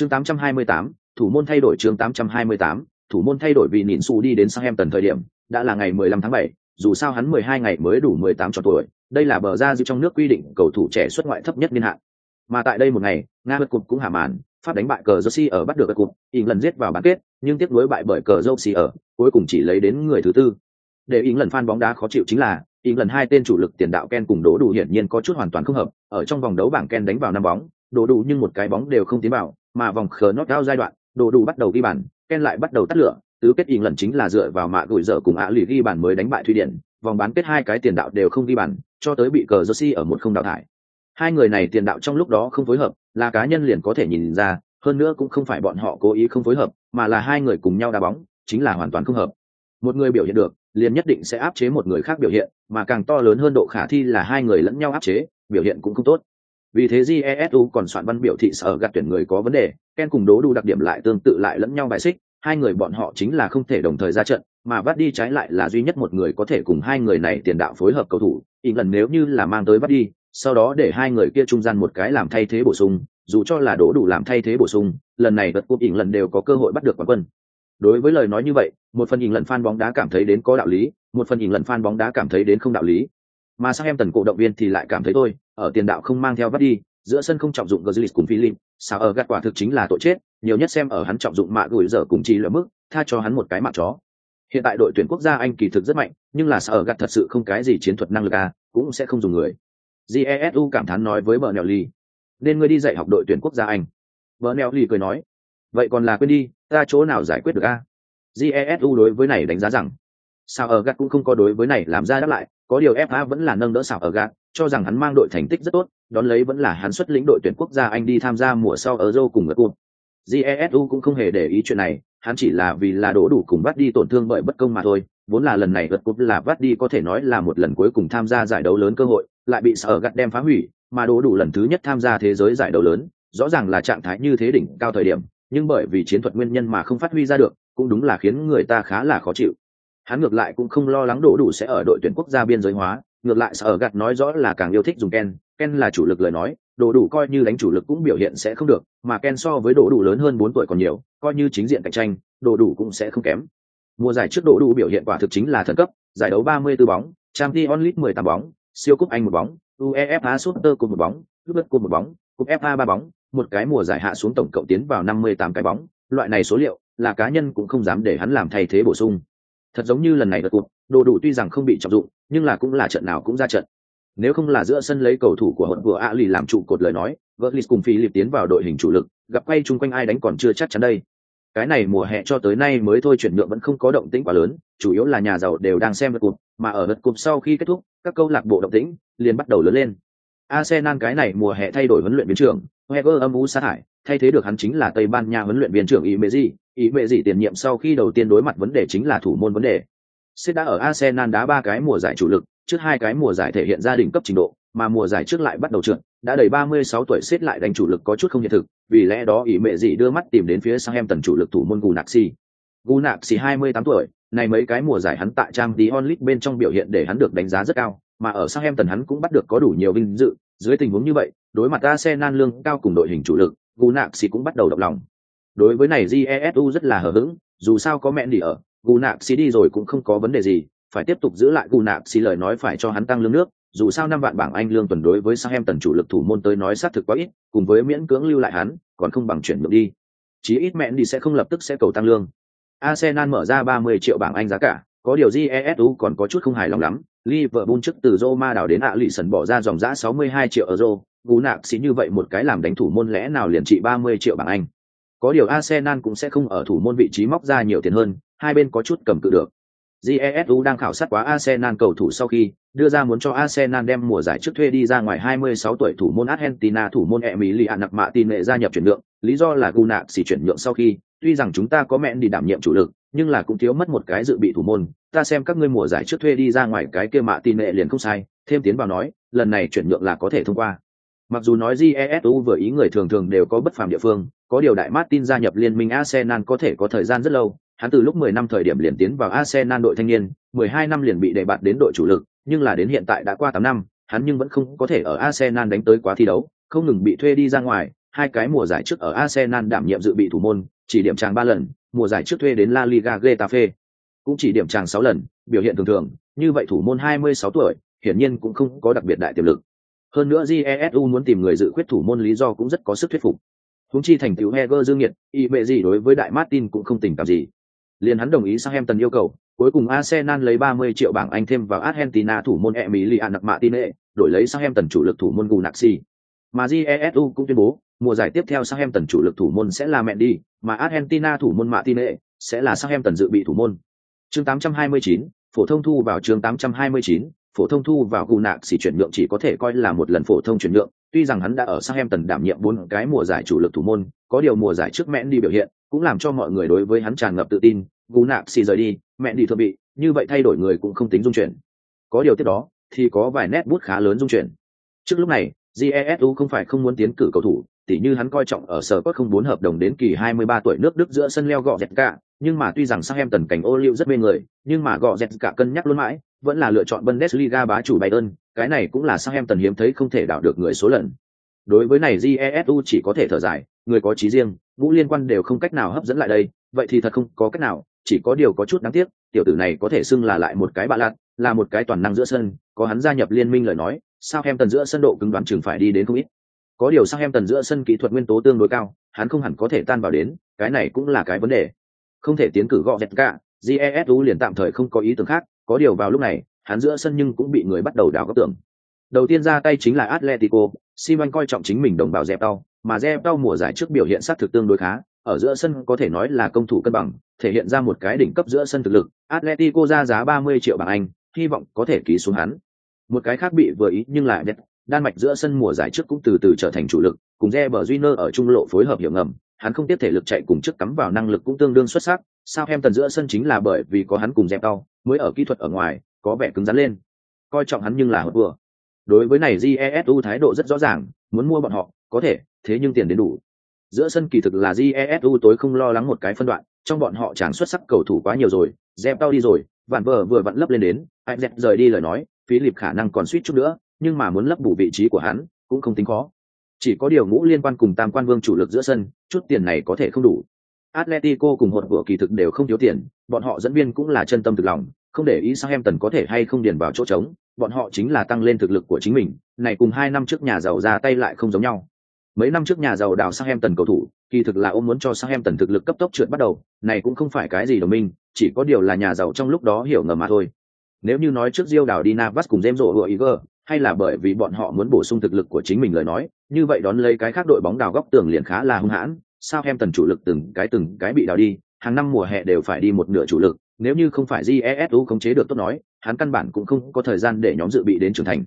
chương 828, thủ môn thay đổi chương 828, thủ môn thay đổi vì nhìn su đi đến sang em tần thời điểm đã là ngày 15 tháng 7, dù sao hắn 12 ngày mới đủ 18 tròn tuổi đây là bờ ra dịu trong nước quy định cầu thủ trẻ xuất ngoại thấp nhất niên hạn. Mà tại đây một ngày nga bất cục cũng hạ màn pháp đánh bại cờ jersey ở bắt được bất cục ỉng lần giết vào bán kết nhưng tiếp nối bại bởi cờ jersey ở cuối cùng chỉ lấy đến người thứ tư. Để ỉng lần fan bóng đá khó chịu chính là ỉng lần hai tên chủ lực tiền đạo ken cùng đỗ đủ hiển nhiên có chút hoàn toàn không hợp ở trong vòng đấu bảng ken đánh vào năm bóng đổ đủ nhưng một cái bóng đều không tiến vào, mà vòng khờ nốt cao giai đoạn đổ đủ bắt đầu ghi bàn, ken lại bắt đầu tắt lửa, tứ kết ỉng lần chính là dựa vào mạ gửi dở cùng ạ lì ghi bàn mới đánh bại thụy điển, vòng bán kết hai cái tiền đạo đều không ghi bàn, cho tới bị cờ jersey ở một không đào thải. Hai người này tiền đạo trong lúc đó không phối hợp, là cá nhân liền có thể nhìn ra, hơn nữa cũng không phải bọn họ cố ý không phối hợp, mà là hai người cùng nhau đá bóng, chính là hoàn toàn không hợp. Một người biểu hiện được, liền nhất định sẽ áp chế một người khác biểu hiện, mà càng to lớn hơn độ khả thi là hai người lẫn nhau áp chế, biểu hiện cũng không tốt vì thế jesu còn soạn văn biểu thị sở gạt tuyển người có vấn đề, ken cùng đố đủ đặc điểm lại tương tự lại lẫn nhau bài xích, hai người bọn họ chính là không thể đồng thời ra trận, mà bắt đi trái lại là duy nhất một người có thể cùng hai người này tiền đạo phối hợp cầu thủ. Ý lần nếu như là mang tới bắt đi, sau đó để hai người kia trung gian một cái làm thay thế bổ sung, dù cho là đố đủ làm thay thế bổ sung, lần này vật cúp ý lần đều có cơ hội bắt được quán quân. Đối với lời nói như vậy, một phần ý lần fan bóng đá cảm thấy đến có đạo lý, một phần ý lần fan bóng đá cảm thấy đến không đạo lý. Mà sang em tần cổ động viên thì lại cảm thấy tôi ở tiền đạo không mang theo vắt đi giữa sân không trọng dụng Gazlis cùng Philip, sao ở gạt quả thực chính là tội chết, nhiều nhất xem ở hắn trọng dụng mạ gửi giờ cùng chi lỡ mức, tha cho hắn một cái mạng chó. Hiện tại đội tuyển quốc gia Anh kỳ thực rất mạnh, nhưng là sao ở gạt thật sự không cái gì chiến thuật năng lực à, cũng sẽ không dùng người. Jesu cảm thán nói với Bernelli, nên ngươi đi dạy học đội tuyển quốc gia Anh. Bernelli cười nói, vậy còn là quên đi, ta chỗ nào giải quyết được a? À? Jesu đối với này đánh giá rằng, sao ở gạt cũng không có đối với này làm ra đáp lại, có điều FA vẫn là nâng đỡ sao ở gạt, cho rằng hắn mang đội thành tích rất tốt, đón lấy vẫn là hắn xuất lĩnh đội tuyển quốc gia Anh đi tham gia mùa sau ở Euro cùng ngược cuộc. Jesu cũng không hề để ý chuyện này, hắn chỉ là vì là đổ đủ cùng bắt đi tổn thương bởi bất công mà thôi, vốn là lần này vượt cúp là bắt đi có thể nói là một lần cuối cùng tham gia giải đấu lớn cơ hội, lại bị sở gặt đem phá hủy, mà đổ đủ lần thứ nhất tham gia thế giới giải đấu lớn, rõ ràng là trạng thái như thế đỉnh cao thời điểm, nhưng bởi vì chiến thuật nguyên nhân mà không phát huy ra được, cũng đúng là khiến người ta khá là khó chịu. Hắn ngược lại cũng không lo lắng đổ đủ sẽ ở đội tuyển quốc gia biên giới hóa, ngược lại sở gạt nói rõ là càng yêu thích dùng Ken, Ken là chủ lực lời nói, đổ đủ coi như đánh chủ lực cũng biểu hiện sẽ không được, mà Ken so với đổ đủ lớn hơn bốn tuổi còn nhiều, coi như chính diện cạnh tranh, đổ đủ cũng sẽ không kém. Mùa giải trước đổ đủ biểu hiện quả thực chính là thần cấp, giải đấu 34 bóng, Champions League 18 bóng, siêu cúp Anh một bóng, UEFA Super cùng một bóng, Cúp cùng một bóng, cúp FA ba bóng, một cái mùa giải hạ xuống tổng cộng tiến vào 58 cái bóng, loại này số liệu là cá nhân cũng không dám để hắn làm thay thế bổ sung. Thật giống như lần này đợt cuộc, đồ đủ tuy rằng không bị trọng dụng, nhưng là cũng là trận nào cũng ra trận. Nếu không là giữa sân lấy cầu thủ của hận vừa A lì làm trụ cột lời nói, Gutlis cùng phi lịp tiến vào đội hình chủ lực, gặp quay chung quanh ai đánh còn chưa chắc chắn đây. Cái này mùa hè cho tới nay mới thôi chuyển nhượng vẫn không có động tĩnh quá lớn, chủ yếu là nhà giàu đều đang xem lượt cụp, mà ở lượt cụp sau khi kết thúc, các câu lạc bộ động tĩnh liền bắt đầu lớn lên. Arsenal cái này mùa hè thay đổi huấn luyện viên trưởng, heger âm u sa thải, thay thế được hắn chính là Tây Ban Nha huấn luyện viên trưởng Imezi, Imezi tiền nhiệm sau khi đầu tiên đối mặt vấn đề chính là thủ môn vấn đề. Sếp đã ở Arsenal đá ba cái mùa giải chủ lực, trước hai cái mùa giải thể hiện gia đình cấp trình độ, mà mùa giải trước lại bắt đầu trượt, đã đầy 36 tuổi xếp lại đánh chủ lực có chút không hiện thực, vì lẽ đó ý đưa mắt tìm đến phía Southampton chủ lực thủ môn Gunaxi. Gunaxi 28 tuổi, này mấy cái mùa giải hắn tại trang Dion League bên trong biểu hiện để hắn được đánh giá rất cao, mà ở Southampton hắn cũng bắt được có đủ nhiều vinh dự, dưới tình huống như vậy, đối mặt Arsenal lương cao cùng đội hình chủ lực, Gunaxi cũng bắt đầu động lòng. Đối với này Jesu rất là hờ hững, dù sao có mẹ đi ở, Gunaxi đi rồi cũng không có vấn đề gì, phải tiếp tục giữ lại Gunaxi lời nói phải cho hắn tăng lương nước, dù sao năm vạn bảng Anh lương tuần đối với Southampton chủ lực thủ môn tới nói xác thực quá ít, cùng với miễn cưỡng lưu lại hắn, còn không bằng chuyển nhượng đi. Chí ít mẹn đi sẽ không lập tức sẽ cầu tăng lương. Arsenal mở ra 30 triệu bảng Anh giá cả, có điều GESU còn có chút không hài lòng lắm. Liverpool trước từ Roma đảo đến ạ lì sần bỏ ra dòng giá 62 triệu euro, gú nạp xí như vậy một cái làm đánh thủ môn lẽ nào liền trị 30 triệu bảng Anh. Có điều Arsenal cũng sẽ không ở thủ môn vị trí móc ra nhiều tiền hơn, hai bên có chút cầm cự được. GESU đang khảo sát quá Arsenal cầu thủ sau khi đưa ra muốn cho Arsenal đem mùa giải trước thuê đi ra ngoài 26 tuổi thủ môn Argentina thủ môn Emiliano Martinez gia nhập chuyển nhượng, lý do là Guna chỉ chuyển nhượng sau khi, tuy rằng chúng ta có mẹn đi đảm nhiệm chủ lực, nhưng là cũng thiếu mất một cái dự bị thủ môn, ta xem các ngươi mùa giải trước thuê đi ra ngoài cái kia mạ tin Martinez liền không sai, thêm tiến vào nói, lần này chuyển nhượng là có thể thông qua. Mặc dù nói GESU vừa ý người thường thường đều có bất phàm địa phương, có điều đại Martin gia nhập liên minh Arsenal có thể có thời gian rất lâu, hắn từ lúc 10 năm thời điểm liền tiến vào Arsenal đội thanh niên, 12 năm liền bị đề bạt đến đội chủ lực, nhưng là đến hiện tại đã qua 8 năm, hắn nhưng vẫn không có thể ở Arsenal đánh tới quá thi đấu, không ngừng bị thuê đi ra ngoài, hai cái mùa giải trước ở Arsenal đảm nhiệm dự bị thủ môn, chỉ điểm chàng ba lần, mùa giải trước thuê đến La Liga Getafe, cũng chỉ điểm chàng sáu lần, biểu hiện thường thường, như vậy thủ môn 26 tuổi, hiển nhiên cũng không có đặc biệt đại tiềm lực. Hơn nữa Jesu muốn tìm người dự quyết thủ môn lý do cũng rất có sức thuyết phục. húng chi thành tựu Heger dương nhiệt, y mẹ gì đối với đại Martin cũng không tình cảm gì. liền hắn đồng ý sang em tần yêu cầu, cuối cùng Arsenal lấy 30 triệu bảng Anh thêm vào Argentina thủ môn Emiliano Martinez, đổi lấy sang em tần chủ lực thủ môn gù Gunaxi. Mà Jesu cũng tuyên bố, mùa giải tiếp theo sang em tần chủ lực thủ môn sẽ là Mendy, mà Argentina thủ môn Martinez sẽ là sang em tần dự bị thủ môn. Chương 829, phổ thông thu vào chương 829, phổ thông thu vào gù nạc xỉ chuyển nhượng chỉ có thể coi là một lần phổ thông chuyển nhượng, tuy rằng hắn đã ở Southampton đảm nhiệm bốn cái mùa giải chủ lực thủ môn, có điều mùa giải trước mẹn đi biểu hiện, cũng làm cho mọi người đối với hắn tràn ngập tự tin, gù nạc xì rời đi, mẹn đi thừa bị, như vậy thay đổi người cũng không tính dung chuyển. Có điều tiếp đó, thì có vài nét bút khá lớn dung chuyển. Trước lúc này, Jesu không phải không muốn tiến cử cầu thủ, tỉ như hắn coi trọng ở sở cốt không bốn hợp đồng đến kỳ 23 tuổi nước Đức giữa sân leo gọ dẹt cả, nhưng mà tuy rằng Southampton cảnh ô liu rất mê người, nhưng mà gọ dẹt cả cân nhắc luôn mãi, vẫn là lựa chọn Bundesliga bá chủ Bayern, cái này cũng là Southampton hiếm thấy không thể đảo được người số lần. Đối với này Jesu chỉ có thể thở dài, người có chí riêng, vũ liên quan đều không cách nào hấp dẫn lại đây, vậy thì thật không có cách nào, chỉ có điều có chút đáng tiếc, tiểu tử này có thể xưng là lại một cái bạ lạt, là một cái toàn năng giữa sân, có hắn gia nhập liên minh lời nói, Southampton giữa sân độ cứng đoán chừng phải đi đến không ít. Có điều Southampton giữa sân kỹ thuật nguyên tố tương đối cao, hắn không hẳn có thể tan vào đến, cái này cũng là cái vấn đề. Không thể tiến cử gọ dẹt cả, Jesu liền tạm thời không có ý tưởng khác, có điều vào lúc này, hắn giữa sân nhưng cũng bị người bắt đầu đào góc tưởng. Đầu tiên ra tay chính là Atletico, Simon coi trọng chính mình đồng bào dẹp đau, mà dẹp đau mùa giải trước biểu hiện sát thực tương đối khá, ở giữa sân có thể nói là công thủ cân bằng, thể hiện ra một cái đỉnh cấp giữa sân thực lực. Atletico ra giá 30 triệu bảng Anh, hy vọng có thể ký xuống hắn. Một cái khác bị vừa ý nhưng lại đan mạch giữa sân mùa giải trước cũng từ từ trở thành chủ lực, cùng Reber Júnior ở trung lộ phối hợp hiệu ngầm, hắn không tiếp thể lực chạy cùng trước cắm vào năng lực cũng tương đương xuất sắc, sao em tần giữa sân chính là bởi vì có hắn cùng dẹp đau, mới ở kỹ thuật ở ngoài, có vẻ cứng rắn lên. Coi trọng hắn nhưng là hợp vừa. Đối với này Jesu thái độ rất rõ ràng, muốn mua bọn họ, có thể, thế nhưng tiền đến đủ. Giữa sân kỳ thực là Jesu tối không lo lắng một cái phân đoạn, trong bọn họ chẳng xuất sắc cầu thủ quá nhiều rồi, dẹp đau đi rồi, vạn vờ vừa vặn lấp lên đến, anh dẹp rời đi lời nói, Philip khả năng còn suýt chút nữa, nhưng mà muốn lấp bù vị trí của hắn, cũng không tính khó. Chỉ có điều ngũ liên quan cùng tam quan vương chủ lực giữa sân, chút tiền này có thể không đủ. Atletico cùng hột của kỳ thực đều không thiếu tiền, bọn họ dẫn viên cũng là chân tâm thực lòng, không để ý sang em tần có thể hay không điền vào chỗ trống, bọn họ chính là tăng lên thực lực của chính mình, này cùng hai năm trước nhà giàu ra tay lại không giống nhau. Mấy năm trước nhà giàu đào sang em tần cầu thủ, kỳ thực là ôm muốn cho sang em tần thực lực cấp tốc trượt bắt đầu, này cũng không phải cái gì đồng minh, chỉ có điều là nhà giàu trong lúc đó hiểu ngầm mà thôi. Nếu như nói trước Diêu đào đi Navas cùng James ý gờ hay là bởi vì bọn họ muốn bổ sung thực lực của chính mình lời nói, như vậy đón lấy cái khác đội bóng đào góc tường liền khá là hung hãn, Southampton chủ lực từng cái từng cái bị đào đi, hàng năm mùa hè đều phải đi một nửa chủ lực, nếu như không phải GESU khống chế được tốt nói hắn căn bản cũng không có thời gian để nhóm dự bị đến trưởng thành.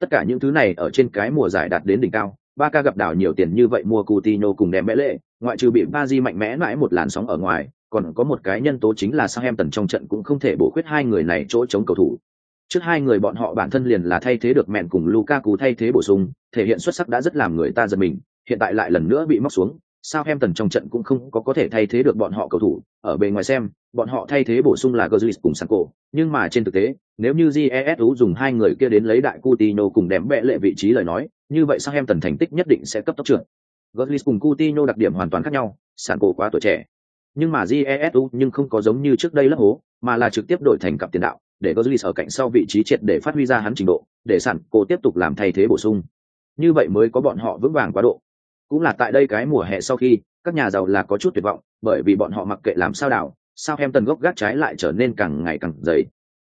Tất cả những thứ này ở trên cái mùa giải đạt đến đỉnh cao Barca gặp đảo nhiều tiền như vậy mua Coutinho cùng đem mẽ lệ ngoại trừ bị Paris mạnh mẽ mãi một làn sóng ở ngoài còn có một cái nhân tố chính là Southampton trong trận cũng không thể bổ khuyết hai người này chỗ chống cầu thủ trước hai người bọn họ bản thân liền là thay thế được mẹn cùng Lukaku thay thế bổ sung, thể hiện xuất sắc đã rất làm người ta giật mình, hiện tại lại lần nữa bị móc xuống, sao em tần trong trận cũng không có có thể thay thế được bọn họ cầu thủ. Ở bề ngoài xem, bọn họ thay thế bổ sung là Gerrits cùng Sanko nhưng mà trên thực tế, nếu như jesu dùng hai người kia đến lấy đại Coutinho cùng đếm bệ lệ vị trí lời nói, như vậy sao em tần thành tích nhất định sẽ cấp tốc trưởng Gerrits cùng Coutinho đặc điểm hoàn toàn khác nhau Sanko quá tuổi trẻ. Nhưng mà jesu nhưng không có giống như trước đây lấp hố, mà là trực tiếp đổi thành cặp tiền đạo để Gozlis ở cạnh sau vị trí triệt để phát huy ra hắn trình độ để sẵn, cô tiếp tục làm thay thế bổ sung. Như vậy mới có bọn họ vững vàng quá độ. Cũng là tại đây cái mùa hè sau khi các nhà giàu là có chút tuyệt vọng bởi vì bọn họ mặc kệ làm sao đảo sao em tần gốc gác trái lại trở nên càng ngày càng dày.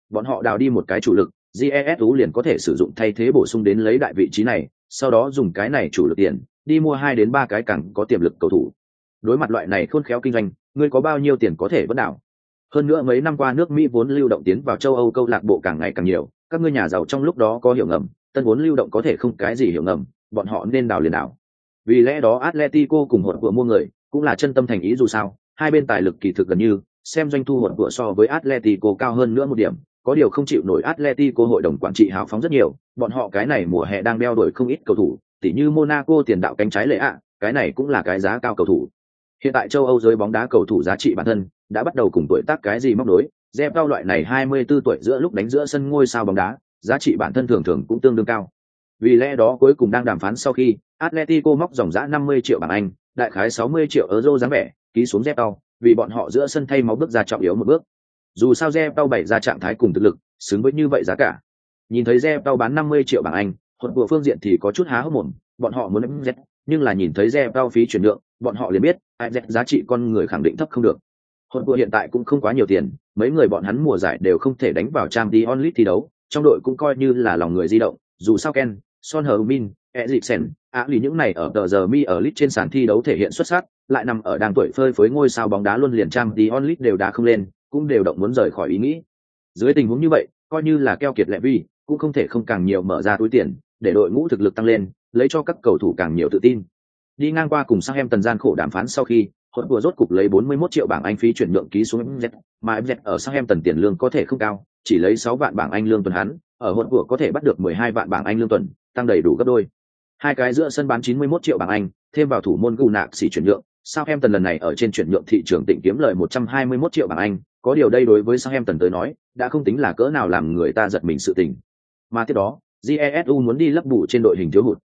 Bọn họ đào đi một cái chủ lực jesu liền có thể sử dụng thay thế bổ sung đến lấy đại vị trí này sau đó dùng cái này chủ lực tiền đi mua hai đến ba cái càng có tiềm lực cầu thủ. Đối mặt loại này khôn khéo kinh doanh ngươi có bao nhiêu tiền có thể vẫn đảo? Hơn nữa mấy năm qua nước mỹ vốn lưu động tiến vào châu âu câu lạc bộ càng ngày càng nhiều các ngươi nhà giàu trong lúc đó có hiểu ngầm tân vốn lưu động có thể không cái gì hiểu ngầm bọn họ nên đào liền đảo vì lẽ đó Atletico cùng hỗn của mua người cũng là chân tâm thành ý dù sao, hai bên tài lực kỳ thực gần như, xem doanh thu hỗn của so với Atletico cao hơn nữa một điểm, có điều không chịu nổi Atletico hội đồng quản trị hào phóng rất nhiều, bọn họ cái này mùa hè đang đeo đuổi không ít cầu thủ, tỉ như Monaco tiền đạo cánh trái lệ ạ, cái này cũng là cái giá cao cầu thủ. Hiện tại châu Âu giới bóng đá cầu thủ giá trị bản thân đã bắt đầu cùng tuổi tác cái gì móc nối, Dẹp cao loại này 24 tuổi giữa lúc đánh giữa sân ngôi sao bóng đá, giá trị bản thân thường thường cũng tương đương cao. Vì lẽ đó cuối cùng đang đàm phán sau khi, Atletico móc dòng giá 50 triệu bảng Anh, đại khái 60 triệu euro dáng vẻ, ký xuống Zepao, vì bọn họ giữa sân thay máu bước ra trọng yếu một bước. Dù sao Zepao bày ra trạng thái cùng thực lực, xứng với như vậy giá cả. Nhìn thấy Zepao bán 50 triệu bảng Anh, hột vừa phương diện thì có chút há hốc mồm, bọn họ muốn MZ, nhưng là nhìn thấy Zepao phí chuyển nhượng, bọn họ liền biết, ai dẹt giá trị con người khẳng định thấp không được. hồn vừa hiện tại cũng không quá nhiều tiền, mấy người bọn hắn mùa giải đều không thể đánh vào trang đi onlit thi đấu, trong đội cũng coi như là lòng người di động, dù sao Ken, Son Heung-min, Eriksen, á lì những này ở tờ giờ mi ở lit trên sàn thi đấu thể hiện xuất sắc, lại nằm ở đang tuổi phơi phới ngôi sao bóng đá luôn liền trang đi onlit đều đá không lên, cũng đều động muốn rời khỏi ý nghĩ. Dưới tình huống như vậy, coi như là keo kiệt lệ vi, cũng không thể không càng nhiều mở ra túi tiền, để đội ngũ thực lực tăng lên, lấy cho các cầu thủ càng nhiều tự tin. Đi ngang qua cùng sang em tần gian khổ đàm phán sau khi, hốt vừa rốt cục lấy 41 triệu bảng Anh phí chuyển nhượng ký xuống MZ, mà MZ ở sang em tần tiền lương có thể không cao, chỉ lấy 6 vạn bảng Anh lương tuần hắn, ở hốt vừa có thể bắt được 12 vạn bảng Anh lương tuần, tăng đầy đủ gấp đôi. Hai cái giữa sân bán 91 triệu bảng Anh, thêm vào thủ môn gù nạc xỉ chuyển nhượng, Southampton lần này ở trên chuyển nhượng thị trường tỉnh kiếm lời 121 triệu bảng Anh, có điều đây đối với Southampton tới nói, đã không tính là cỡ nào làm người ta giật mình sự tình. Mà tiếp đó, GESU muốn đi lấp bù trên đội hình thiếu hụt.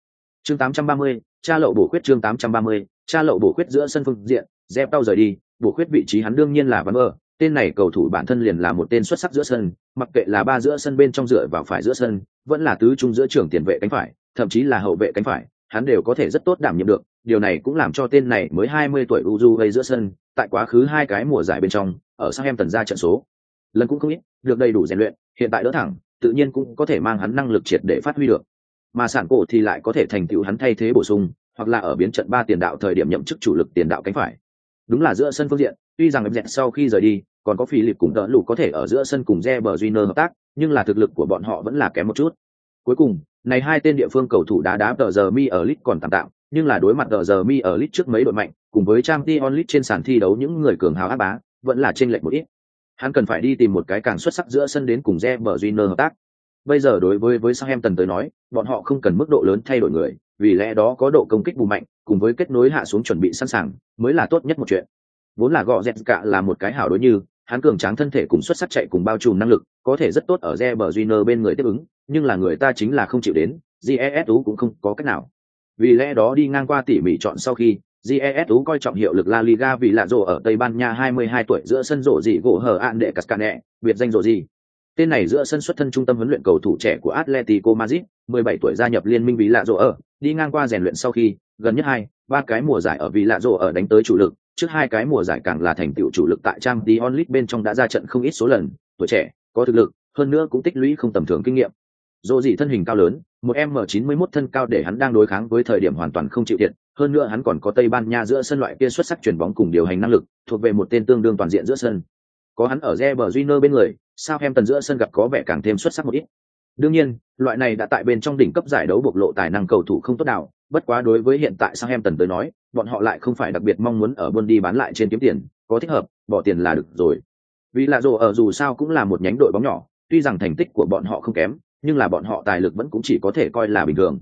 Chương 830, cha lậu bổ khuyết chương 830, cha lậu bổ khuyết giữa sân phương diện, Dẹp tao rời đi, bổ khuyết vị trí hắn đương nhiên là vấn Mơ, tên này cầu thủ bản thân liền là một tên xuất sắc giữa sân, mặc kệ là ba giữa sân bên trong dựa vào phải giữa sân, vẫn là tứ trung giữa trưởng tiền vệ cánh phải, thậm chí là hậu vệ cánh phải, hắn đều có thể rất tốt đảm nhiệm được. Điều này cũng làm cho tên này mới 20 tuổi Uju gây giữa sân, tại quá khứ hai cái mùa giải bên trong, ở sang em tần ra trận số. Lần cũng không ít, được đầy đủ rèn luyện, hiện tại đỡ thẳng, tự nhiên cũng có thể mang hắn năng lực triệt để phát huy được. Mà sản cổ thì lại có thể thành tựu hắn thay thế bổ sung, hoặc là ở biến trận ba tiền đạo thời điểm nhậm chức chủ lực tiền đạo cánh phải. Đúng là giữa sân phương diện, tuy rằng em dẹt sau khi rời đi, còn có Philip cùng đỡ lũ có thể ở giữa sân cùng Reber junior hợp tác, nhưng là thực lực của bọn họ vẫn là kém một chút. Cuối cùng, này hai tên địa phương cầu thủ đá đá tờ giờ mi ở lit còn tạm tạm, nhưng là đối mặt tờ giờ mi ở lit trước mấy đội mạnh, cùng với trang Tion lit trên sàn thi đấu những người cường hào áp bá, vẫn là chênh lệch một ít. Hắn cần phải đi tìm một cái càng xuất sắc giữa sân đến cùng Reber junior hợp tác. Bây giờ đối với với Southampton tới nói, bọn họ không cần mức độ lớn thay đổi người, vì lẽ đó có độ công kích bù mạnh, cùng với kết nối hạ xuống chuẩn bị sẵn sàng, mới là tốt nhất một chuyện. Vốn là gọ dẹt cả là một cái hảo đối như, hắn cường tráng thân thể cùng xuất sắc chạy cùng bao trùm năng lực, có thể rất tốt ở Reber junior bên người tiếp ứng, nhưng là người ta chính là không chịu đến, GESU cũng không có cách nào. Vì lẽ đó đi ngang qua tỉ mỉ chọn sau khi, GESU coi trọng hiệu lực La Liga vì lạ rồ ở Tây Ban Nha 22 tuổi giữa sân rổ gì gỗ hở ạn đệ Cascane, biệt danh rổ gì. Tên này giữa sân xuất thân trung tâm huấn luyện cầu thủ trẻ của Atletico Madrid, 17 tuổi gia nhập liên minh Vila ở, đi ngang qua rèn luyện sau khi, gần nhất hai, ba cái mùa giải ở Vila ở đánh tới chủ lực, trước hai cái mùa giải càng là thành tựu chủ lực tại trang Dion League bên trong đã ra trận không ít số lần, tuổi trẻ, có thực lực, hơn nữa cũng tích lũy không tầm thường kinh nghiệm. Dỗ gì thân hình cao lớn, một m 91 thân cao để hắn đang đối kháng với thời điểm hoàn toàn không chịu thiệt, hơn nữa hắn còn có Tây Ban Nha giữa sân loại kia xuất sắc chuyển bóng cùng điều hành năng lực, thuộc về một tên tương đương toàn diện giữa sân. Có hắn ở Reber Júnior bên người, sao em tần giữa sân gặp có vẻ càng thêm xuất sắc một ít. Đương nhiên, loại này đã tại bên trong đỉnh cấp giải đấu bộc lộ tài năng cầu thủ không tốt nào, bất quá đối với hiện tại Southampton tới nói, bọn họ lại không phải đặc biệt mong muốn ở buôn đi bán lại trên kiếm tiền, có thích hợp, bỏ tiền là được rồi. Vì là dù ở dù sao cũng là một nhánh đội bóng nhỏ, tuy rằng thành tích của bọn họ không kém, nhưng là bọn họ tài lực vẫn cũng chỉ có thể coi là bình thường.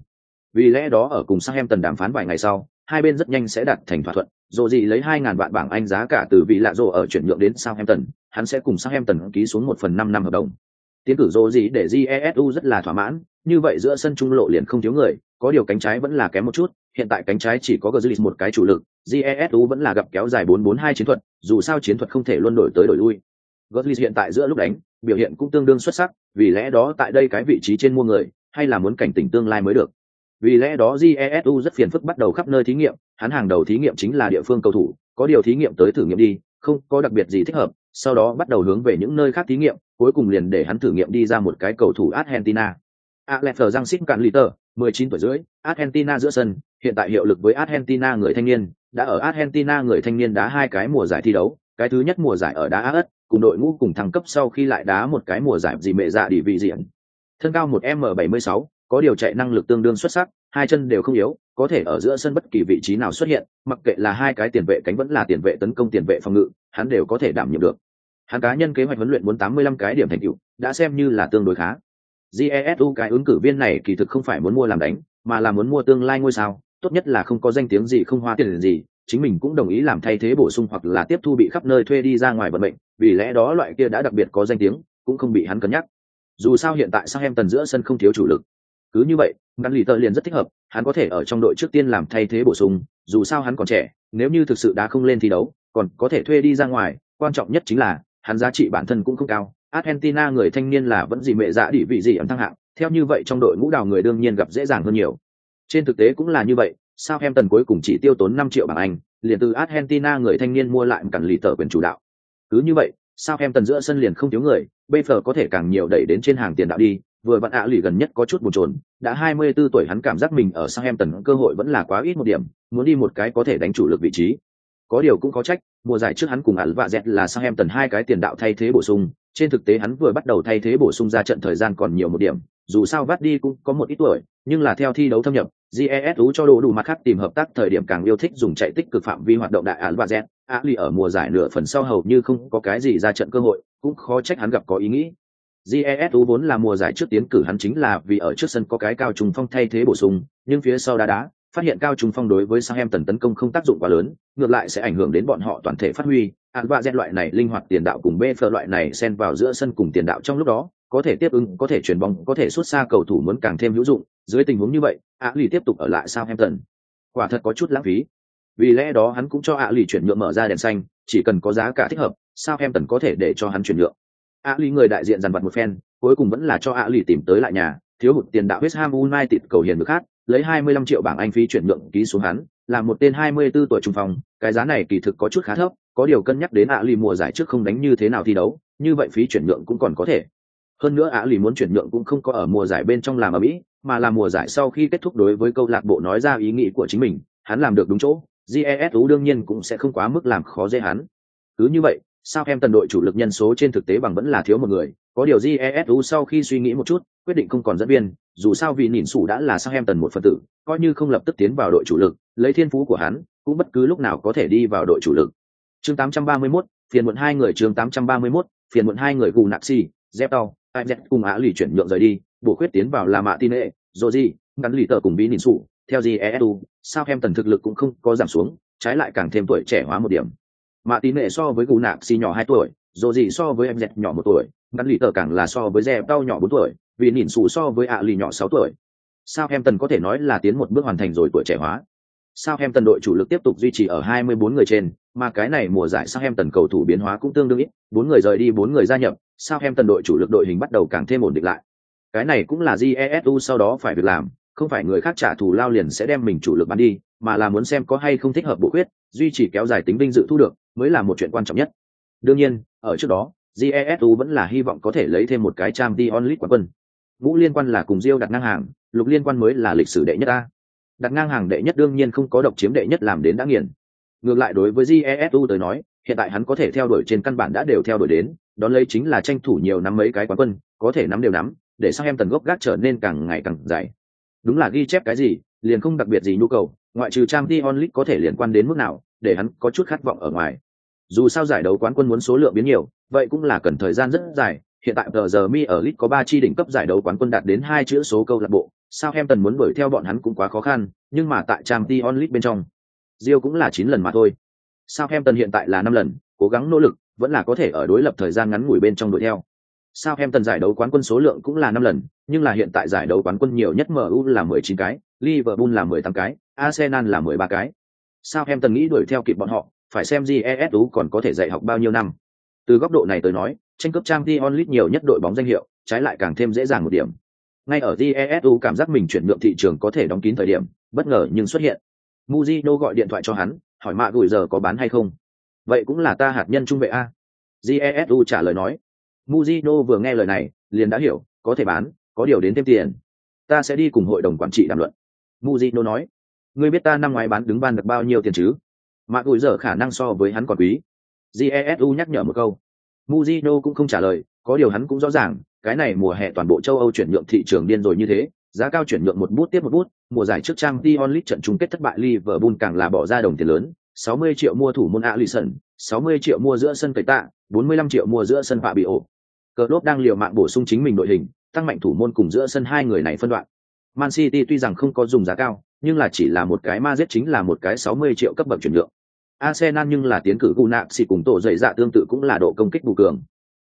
Vì lẽ đó ở cùng Southampton đàm phán vài ngày sau, hai bên rất nhanh sẽ đạt thành thỏa thuận. Dù gì lấy 2.000 vạn bảng Anh giá cả từ vị lạ rồ ở chuyển nhượng đến Southampton, hắn sẽ cùng xác em tần ký xuống một phần năm năm hợp đồng. Tiến cử dô gì để Jesu rất là thỏa mãn, như vậy giữa sân trung lộ liền không thiếu người, có điều cánh trái vẫn là kém một chút, hiện tại cánh trái chỉ có Götze một cái chủ lực, Jesu vẫn là gặp kéo dài 442 chiến thuật, dù sao chiến thuật không thể luôn đổi tới đổi lui. Götze hiện tại giữa lúc đánh, biểu hiện cũng tương đương xuất sắc, vì lẽ đó tại đây cái vị trí trên mua người, hay là muốn cảnh tỉnh tương lai mới được. Vì lẽ đó Jesu rất phiền phức bắt đầu khắp nơi thí nghiệm, hắn hàng đầu thí nghiệm chính là địa phương cầu thủ, có điều thí nghiệm tới thử nghiệm đi, không có đặc biệt gì thích hợp, sau đó bắt đầu hướng về những nơi khác thí nghiệm, cuối cùng liền để hắn thử nghiệm đi ra một cái cầu thủ Argentina. Alexander Răng Xít Liter, 19 tuổi rưỡi, Argentina giữa sân, hiện tại hiệu lực với Argentina người thanh niên, đã ở Argentina người thanh niên đá hai cái mùa giải thi đấu, cái thứ nhất mùa giải ở đá ớt, cùng đội ngũ cùng thăng cấp sau khi lại đá một cái mùa giải gì mẹ dạ đi vị diện. Thân cao 1m76, có điều chạy năng lực tương đương xuất sắc, hai chân đều không yếu, có thể ở giữa sân bất kỳ vị trí nào xuất hiện, mặc kệ là hai cái tiền vệ cánh vẫn là tiền vệ tấn công tiền vệ phòng ngự, hắn đều có thể đảm nhiệm được. Hắn cá nhân kế hoạch huấn luyện muốn 85 cái điểm thành tựu, đã xem như là tương đối khá. Jesu cái ứng cử viên này kỳ thực không phải muốn mua làm đánh, mà là muốn mua tương lai ngôi sao, tốt nhất là không có danh tiếng gì không hoa tiền gì, chính mình cũng đồng ý làm thay thế bổ sung hoặc là tiếp thu bị khắp nơi thuê đi ra ngoài vận mệnh, vì lẽ đó loại kia đã đặc biệt có danh tiếng, cũng không bị hắn cân nhắc. Dù sao hiện tại sang em tần giữa sân không thiếu chủ lực. cứ như vậy ngắn lì tợ liền rất thích hợp hắn có thể ở trong đội trước tiên làm thay thế bổ sung dù sao hắn còn trẻ nếu như thực sự đã không lên thi đấu còn có thể thuê đi ra ngoài quan trọng nhất chính là hắn giá trị bản thân cũng không cao argentina người thanh niên là vẫn gì mẹ dạ đỉ vị gì ẩn thăng hạng theo như vậy trong đội ngũ đào người đương nhiên gặp dễ dàng hơn nhiều trên thực tế cũng là như vậy Southampton cuối cùng chỉ tiêu tốn 5 triệu bảng Anh, liền từ Argentina người thanh niên mua lại cẩn lì tờ quyền chủ đạo. Cứ như vậy, Southampton giữa sân liền không thiếu người, BF có thể càng nhiều đẩy đến trên hàng tiền đạo đi, vừa vặn ạ lì gần nhất có chút buồn chồn, đã 24 tuổi hắn cảm giác mình ở Southampton cơ hội vẫn là quá ít một điểm, muốn đi một cái có thể đánh chủ lực vị trí. Có điều cũng có trách, mùa giải trước hắn cùng ẩn vạ dẹt là Southampton hai cái tiền đạo thay thế bổ sung, trên thực tế hắn vừa bắt đầu thay thế bổ sung ra trận thời gian còn nhiều một điểm, dù sao vắt đi cũng có một ít tuổi, nhưng là theo thi đấu thâm nhập, Jesu cho đủ đủ mặt khác tìm hợp tác thời điểm càng yêu thích dùng chạy tích cực phạm vi hoạt động đại Al và á lì ở mùa giải nửa phần sau hầu như không có cái gì ra trận cơ hội, cũng khó trách hắn gặp có ý nghĩ. Jesu vốn là mùa giải trước tiến cử hắn chính là vì ở trước sân có cái cao trùng phong thay thế bổ sung, nhưng phía sau đá đá, phát hiện cao trùng phong đối với Southampton tấn công không tác dụng quá lớn, ngược lại sẽ ảnh hưởng đến bọn họ toàn thể phát huy. Alba gen loại này linh hoạt tiền đạo cùng Befer loại này xen vào giữa sân cùng tiền đạo trong lúc đó, có thể tiếp ứng, có thể chuyển bóng, có thể xuất xa cầu thủ muốn càng thêm hữu dụng. Dưới tình huống như vậy, ạ lì tiếp tục ở lại Southampton. Quả thật có chút lãng phí. Vì lẽ đó hắn cũng cho ạ lì chuyển nhượng mở ra đèn xanh, chỉ cần có giá cả thích hợp, Southampton có thể để cho hắn chuyển nhượng. ạ lì người đại diện dàn vặt một phen, cuối cùng vẫn là cho ạ lì tìm tới lại nhà, thiếu hụt tiền đạo West Ham United cầu hiền được khác, lấy 25 triệu bảng Anh phí chuyển nhượng ký xuống hắn, là một tên 24 tuổi trung phòng, cái giá này kỳ thực có chút khá thấp, có điều cân nhắc đến ạ lì mùa giải trước không đánh như thế nào thi đấu, như vậy phí chuyển nhượng cũng còn có thể. Hơn nữa ạ lì muốn chuyển nhượng cũng không có ở mùa giải bên trong làm ở mỹ mà là mùa giải sau khi kết thúc đối với câu lạc bộ nói ra ý nghĩ của chính mình hắn làm được đúng chỗ jesu đương nhiên cũng sẽ không quá mức làm khó dễ hắn. Cứ như vậy sao em tần đội chủ lực nhân số trên thực tế bằng vẫn là thiếu một người có điều GESU sau khi suy nghĩ một chút quyết định không còn dẫn viên dù sao vì nhìn sủ đã là sao em tần một phần tử coi như không lập tức tiến vào đội chủ lực lấy thiên phú của hắn cũng bất cứ lúc nào có thể đi vào đội chủ lực. Chương 831, phiền muộn hai người chương 831, phiền muộn hai người gù nạp si dép tàu ai dẹt cùng á lì chuyển nhượng rời đi bổ khuyết tiến vào là mạ tin hệ rồi gì ngắn lì tờ cùng bí nhìn sụ theo gì esu sao em tần thực lực cũng không có giảm xuống trái lại càng thêm tuổi trẻ hóa một điểm. Mạ tín hệ so với gù nạp xì nhỏ hai tuổi rồi gì so với em dẹt nhỏ một tuổi ngắn lì tờ càng là so với dẹp đau nhỏ bốn tuổi vì nhìn sụ so với ạ lì nhỏ sáu tuổi. Sao em tần có thể nói là tiến một bước hoàn thành rồi tuổi trẻ hóa. Sao em tần đội chủ lực tiếp tục duy trì ở 24 người trên, mà cái này mùa giải sao em tần cầu thủ biến hóa cũng tương đương ít. Bốn người rời đi, bốn người gia nhập sao em tần đội chủ lực đội hình bắt đầu càng thêm ổn định lại. Cái này cũng là jesu sau đó phải việc làm, không phải người khác trả thù lao liền sẽ đem mình chủ lực bán đi, mà là muốn xem có hay không thích hợp bộ quyết duy trì kéo dài tính vinh dự thu được mới là một chuyện quan trọng nhất. Đương nhiên, ở trước đó jesu vẫn là hy vọng có thể lấy thêm một cái trang t onlit quán quân vũ liên quan là cùng diêu đặt ngang hàng, lục liên quan mới là lịch sử đệ nhất a. đặt ngang hàng đệ nhất đương nhiên không có độc chiếm đệ nhất làm đến đã nghiền. Ngược lại đối với jesu tới nói, hiện tại hắn có thể theo đuổi trên căn bản đã đều theo đuổi đến, đón lấy chính là tranh thủ nhiều năm mấy cái quán quân, có thể nắm đều nắm, để sang em tần gốc gác trở nên càng ngày càng dài. Đúng là ghi chép cái gì, liền không đặc biệt gì nhu cầu, ngoại trừ trang t onlit có thể liên quan đến mức nào, để hắn có chút khát vọng ở ngoài. Dù sao giải đấu quán quân muốn số lượng biến nhiều, vậy cũng là cần thời gian rất dài hiện tại tờ giờ mi ở lit có ba chi đỉnh cấp giải đấu quán quân đạt đến hai chữ số câu lạc bộ. Sao em tần muốn đuổi theo bọn hắn cũng quá khó khăn, nhưng mà tại trang t onlit bên trong rio cũng là chín lần mà thôi. Sao em tần hiện tại là năm lần, cố gắng nỗ lực, vẫn là có thể ở đối lập thời gian ngắn ngủi bên trong đuổi theo. Sao em tần giải đấu quán quân số lượng cũng là năm lần, nhưng là hiện tại giải đấu quán quân nhiều nhất mu là mười chín cái, liverpool là mười tám cái, arsenal là mười ba cái. Sao em tần nghĩ đuổi theo kịp bọn họ, phải xem jesu còn có thể dạy học bao nhiêu năm. Từ góc độ này tôi nói tranh cướp trang Dion Lit nhiều nhất đội bóng danh hiệu, trái lại càng thêm dễ dàng một điểm. Ngay ở jesu cảm giác mình chuyển nhượng thị trường có thể đóng kín thời điểm, bất ngờ nhưng xuất hiện. Mujino gọi điện thoại cho hắn, hỏi mạ gửi giờ có bán hay không. Vậy cũng là ta hạt nhân trung vệ a. Jesu trả lời nói. Mujino vừa nghe lời này, liền đã hiểu, có thể bán, có điều đến thêm tiền. Ta sẽ đi cùng hội đồng quản trị đàm luận. Mujino nói. Ngươi biết ta năm ngoái bán đứng ban được bao nhiêu tiền chứ? Mạ gửi giờ khả năng so với hắn còn quý. Jesu nhắc nhở một câu. Mujino cũng không trả lời, có điều hắn cũng rõ ràng, cái này mùa hè toàn bộ châu âu chuyển nhượng thị trường điên rồi như thế, giá cao chuyển nhượng một bút tiếp một bút, mùa giải trước trang Dion League trận chung kết thất bại Liverpool càng là bỏ ra đồng tiền lớn 60 triệu mua thủ môn Alisson 60 triệu mua giữa sân Cầy tạ 45 triệu mua giữa sân Fabio. Cờ lốp đang liều mạng bổ sung chính mình đội hình, tăng mạnh thủ môn cùng giữa sân hai người này phân đoạn. Man City tuy rằng không có dùng giá cao, nhưng là chỉ là một cái ma giết chính là một cái 60 triệu cấp bậc chuyển nhượng. Arsenal nhưng là tiến cử Gunnar cùng tổ dậy dạ tương tự cũng là độ công kích bù cường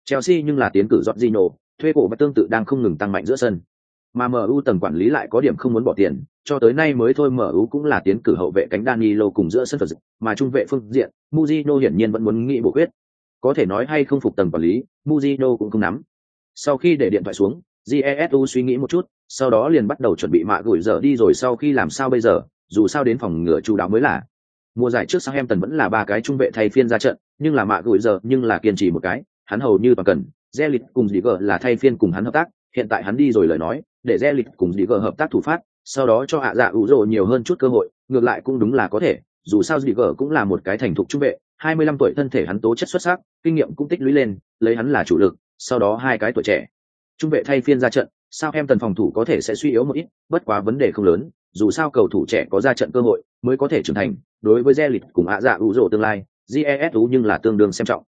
Chelsea nhưng là tiến cử Jorginho thuê cổ và tương tự đang không ngừng tăng mạnh giữa sân Mà MU tầng quản lý lại có điểm không muốn bỏ tiền, cho tới nay mới thôi MU cũng là tiến cử hậu vệ cánh Danilo cùng giữa sân phật mà trung vệ phương diện, Mujino hiển nhiên vẫn muốn nghĩ bổ quyết. Có thể nói hay không phục tầng quản lý, Mujino cũng không nắm. Sau khi để điện thoại xuống, Jesu suy nghĩ một chút, sau đó liền bắt đầu chuẩn bị mạ gửi giờ đi rồi sau khi làm sao bây giờ, dù sao đến phòng ngựa chú đáo mới là. Mùa giải trước sang em tần vẫn là ba cái trung vệ thay phiên ra trận, nhưng là mạ gửi giờ nhưng là kiên trì một cái, hắn hầu như toàn cần, Zelit cùng Ziger là thay phiên cùng hắn hợp tác, hiện tại hắn đi rồi lời nói, để Zelit cùng Ziger hợp tác thủ phát, sau đó cho hạ dạ ủ rồ nhiều hơn chút cơ hội, ngược lại cũng đúng là có thể, dù sao Ziger cũng là một cái thành thục trung vệ, 25 tuổi thân thể hắn tố chất xuất sắc, kinh nghiệm cũng tích lũy lên, lấy hắn là chủ lực, sau đó hai cái tuổi trẻ. Trung vệ thay phiên ra trận, sao em tần phòng thủ có thể sẽ suy yếu một ít, bất quá vấn đề không lớn, dù sao cầu thủ trẻ có ra trận cơ hội, mới có thể trưởng thành, đối với Zelit cùng ạ dạ ủ rồ tương lai, jesu nhưng là tương đương xem trọng.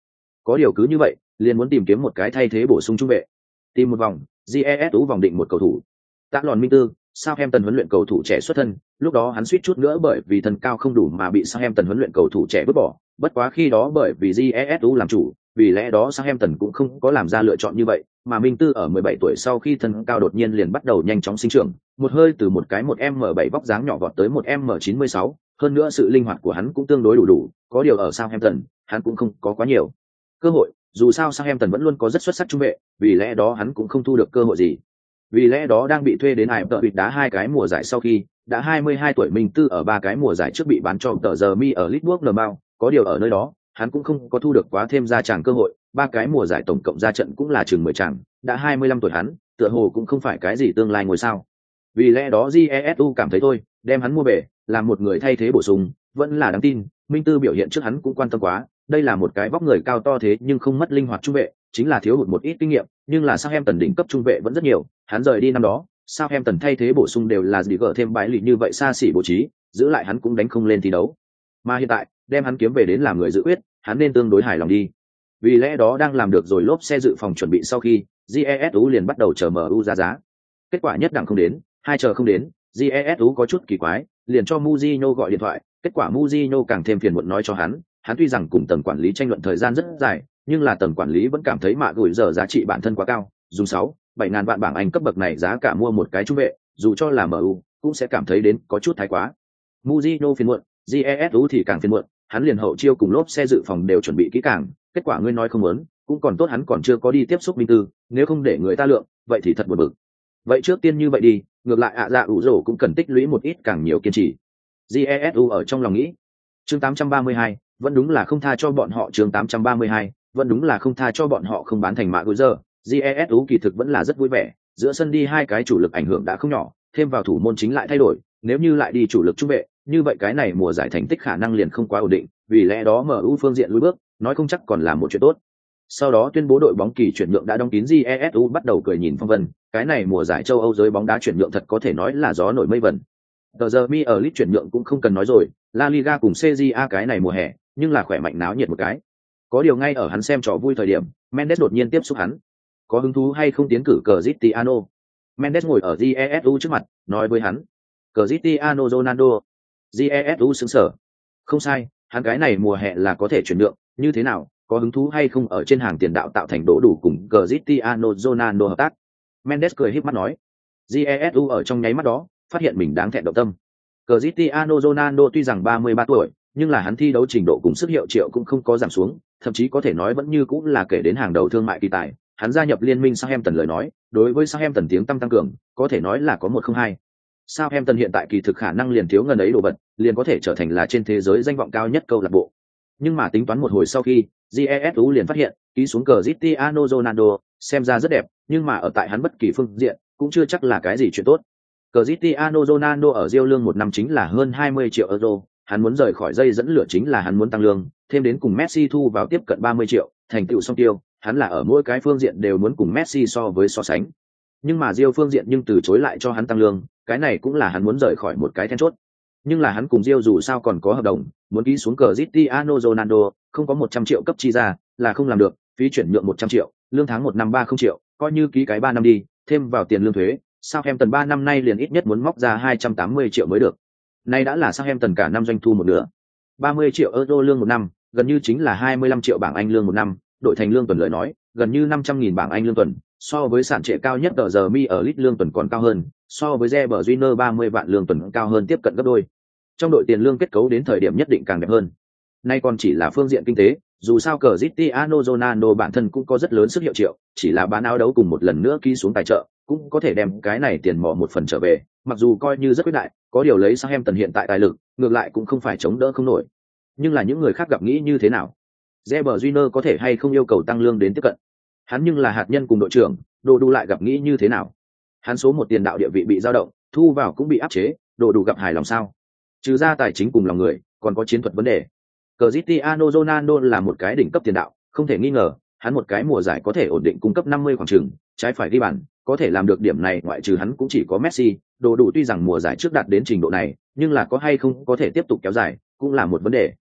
Có điều cứ như vậy, liền muốn tìm kiếm một cái thay thế bổ sung trung vệ. Tìm một vòng, jesu vòng định một cầu thủ. Tạ lòn minh tư, sao em tần huấn luyện cầu thủ trẻ xuất thân, lúc đó hắn suýt chút nữa bởi vì thân cao không đủ mà bị sao em tần huấn luyện cầu thủ trẻ vứt bỏ, bất quá khi đó bởi vì GESU làm chủ, vì lẽ đó Southampton cũng không có làm ra lựa chọn như vậy, mà Minh Tư ở 17 tuổi sau khi thân cao đột nhiên liền bắt đầu nhanh chóng sinh trưởng, một hơi từ một cái một M7 vóc dáng nhỏ vọt tới một M96, hơn nữa sự linh hoạt của hắn cũng tương đối đủ đủ, có điều ở Southampton, hắn cũng không có quá nhiều cơ hội, dù sao Southampton vẫn luôn có rất xuất sắc trung vệ, vì lẽ đó hắn cũng không thu được cơ hội gì. Vì lẽ đó đang bị thuê đến Hải Tợ Bịt đá hai cái mùa giải sau khi, đã 22 tuổi Minh Tư ở ba cái mùa giải trước bị bán cho tờ giờ mi ở Leeds Lmao, có điều ở nơi đó, hắn cũng không có thu được quá thêm ra tràng cơ hội, ba cái mùa giải tổng cộng ra trận cũng là chừng mười tràng, đã 25 tuổi hắn, tựa hồ cũng không phải cái gì tương lai ngồi sao. Vì lẽ đó Jesu cảm thấy thôi, đem hắn mua về, làm một người thay thế bổ sung, vẫn là đáng tin, Minh Tư biểu hiện trước hắn cũng quan tâm quá, đây là một cái vóc người cao to thế nhưng không mất linh hoạt trung vệ, chính là thiếu hụt một ít kinh nghiệm, nhưng là sao em tần đỉnh cấp trung vệ vẫn rất nhiều, hắn rời đi năm đó, sao em tần thay thế bổ sung đều là gì gỡ thêm bãi lì như vậy xa xỉ bố trí, giữ lại hắn cũng đánh không lên thi đấu. Mà hiện tại, đem hắn kiếm về đến làm người dự quyết, hắn nên tương đối hài lòng đi. Vì lẽ đó đang làm được rồi lốp xe dự phòng chuẩn bị sau khi, jesu liền bắt đầu chờ MU ra giá. Kết quả nhất đẳng không đến, hai chờ không đến, jesu có chút kỳ quái, liền cho Muzino gọi điện thoại, kết quả Muzino càng thêm phiền muộn nói cho hắn, hắn tuy rằng cùng tầng quản lý tranh luận thời gian rất dài, nhưng là tầng quản lý vẫn cảm thấy mạ gửi giờ giá trị bản thân quá cao, dùng sáu, bảy ngàn vạn bảng Anh cấp bậc này giá cả mua một cái trung vệ, dù cho là MU, cũng sẽ cảm thấy đến có chút thái quá. Muzino phiền muộn, jesu thì càng phiền muộn, hắn liền hậu chiêu cùng lốp xe dự phòng đều chuẩn bị kỹ càng, kết quả ngươi nói không muốn, cũng còn tốt hắn còn chưa có đi tiếp xúc minh tư, nếu không để người ta lượng, vậy thì thật buồn bực. Vậy trước tiên như vậy đi, ngược lại ạ dạ ủ rổ cũng cần tích lũy một ít càng nhiều kiên trì. jesu ở trong lòng nghĩ. Chương 832, vẫn đúng là không tha cho bọn họ chương 832, vẫn đúng là không tha cho bọn họ không bán thành mạ gối giờ. jesu kỳ thực vẫn là rất vui vẻ, giữa sân đi hai cái chủ lực ảnh hưởng đã không nhỏ, thêm vào thủ môn chính lại thay đổi, nếu như lại đi chủ lực trung vệ, như vậy cái này mùa giải thành tích khả năng liền không quá ổn định, vì lẽ đó MU phương diện lùi bước, nói không chắc còn là một chuyện tốt. Sau đó tuyên bố đội bóng kỳ chuyển nhượng đã đóng kín GESU bắt đầu cười nhìn phong vân, cái này mùa giải châu Âu giới bóng đá chuyển nhượng thật có thể nói là gió nổi mây vẩn. Tờ giờ mi ở lit chuyển nhượng cũng không cần nói rồi, La Liga cùng CJA cái này mùa hè, nhưng là khỏe mạnh náo nhiệt một cái. Có điều ngay ở hắn xem trò vui thời điểm, Mendes đột nhiên tiếp xúc hắn. Có hứng thú hay không tiến cử cờ Zitiano? Mendes ngồi ở GESU trước mặt, nói với hắn. Cristiano Ronaldo. GESU sững sở. Không sai, hắn cái này mùa hè là có thể chuyển nhượng, như thế nào, có hứng thú hay không ở trên hàng tiền đạo tạo thành đỗ đủ cùng Cristiano Ronaldo hợp tác. Mendes cười híp mắt nói. Jesu ở trong nháy mắt đó, phát hiện mình đáng thẹn động tâm. Cristiano Ronaldo tuy rằng 33 tuổi, nhưng là hắn thi đấu trình độ cùng sức hiệu triệu cũng không có giảm xuống, thậm chí có thể nói vẫn như cũng là kể đến hàng đầu thương mại kỳ tài. Hắn gia nhập liên minh Southampton lời nói, đối với Southampton tiếng tăng tăng cường, có thể nói là có một không hai. Southampton hiện tại kỳ thực khả năng liền thiếu ngân ấy đồ vật, liền có thể trở thành là trên thế giới danh vọng cao nhất câu lạc bộ. Nhưng mà tính toán một hồi sau khi, GESU liền phát hiện, ký xuống cờ Cristiano Ronaldo, xem ra rất đẹp, nhưng mà ở tại hắn bất kỳ phương diện, cũng chưa chắc là cái gì chuyện tốt. cờ Cristiano Ronaldo ở Real lương một năm chính là hơn 20 triệu euro, hắn muốn rời khỏi dây dẫn lửa chính là hắn muốn tăng lương, thêm đến cùng Messi thu vào tiếp cận 30 triệu, thành tựu song tiêu, hắn là ở mỗi cái phương diện đều muốn cùng Messi so với so sánh. Nhưng mà Real phương diện nhưng từ chối lại cho hắn tăng lương, cái này cũng là hắn muốn rời khỏi một cái then chốt. Nhưng là hắn cùng Diêu dù sao còn có hợp đồng, muốn ký xuống Cristiano Ronaldo, không có 100 triệu cấp chi ra, là không làm được, phí chuyển nhượng 100 triệu, lương tháng một năm 30 triệu, coi như ký cái 3 năm đi, thêm vào tiền lương thuế, sao em tần ba năm nay liền ít nhất muốn móc ra 280 triệu mới được. Nay đã là sao em tần cả năm doanh thu một nửa. 30 triệu euro lương một năm, gần như chính là 25 triệu bảng Anh lương một năm, đội thành lương tuần lời nói, gần như 500.000 bảng Anh lương tuần, so với sản trệ cao nhất tờ giờ mi ở lít lương tuần còn cao hơn, so với Reber Júnior 30 vạn lương tuần cao hơn tiếp cận gấp đôi. Trong đội tiền lương kết cấu đến thời điểm nhất định càng đẹp hơn. Nay còn chỉ là phương diện kinh tế, dù sao Cristiano Ronaldo bản thân cũng có rất lớn sức hiệu triệu, chỉ là bán áo đấu cùng một lần nữa ký xuống tài trợ, cũng có thể đem cái này tiền mỏ một phần trở về, mặc dù coi như rất quyết đại, có điều lấy sang em tần hiện tại tài lực, ngược lại cũng không phải chống đỡ không nổi. Nhưng là những người khác gặp nghĩ như thế nào? Reber Júnior có thể hay không yêu cầu tăng lương đến tiếp cận? Hắn nhưng là hạt nhân cùng đội trưởng, đồ đủ lại gặp nghĩ như thế nào? Hắn số một tiền đạo địa vị bị dao động, thu vào cũng bị áp chế, đồ đủ gặp hài lòng sao? Trừ ra tài chính cùng lòng người, còn có chiến thuật vấn đề. Cristiano Ronaldo là một cái đỉnh cấp tiền đạo, không thể nghi ngờ, hắn một cái mùa giải có thể ổn định cung cấp 50 khoảng trường, trái phải đi bàn, có thể làm được điểm này ngoại trừ hắn cũng chỉ có Messi, đồ đủ tuy rằng mùa giải trước đạt đến trình độ này, nhưng là có hay không có thể tiếp tục kéo dài, cũng là một vấn đề.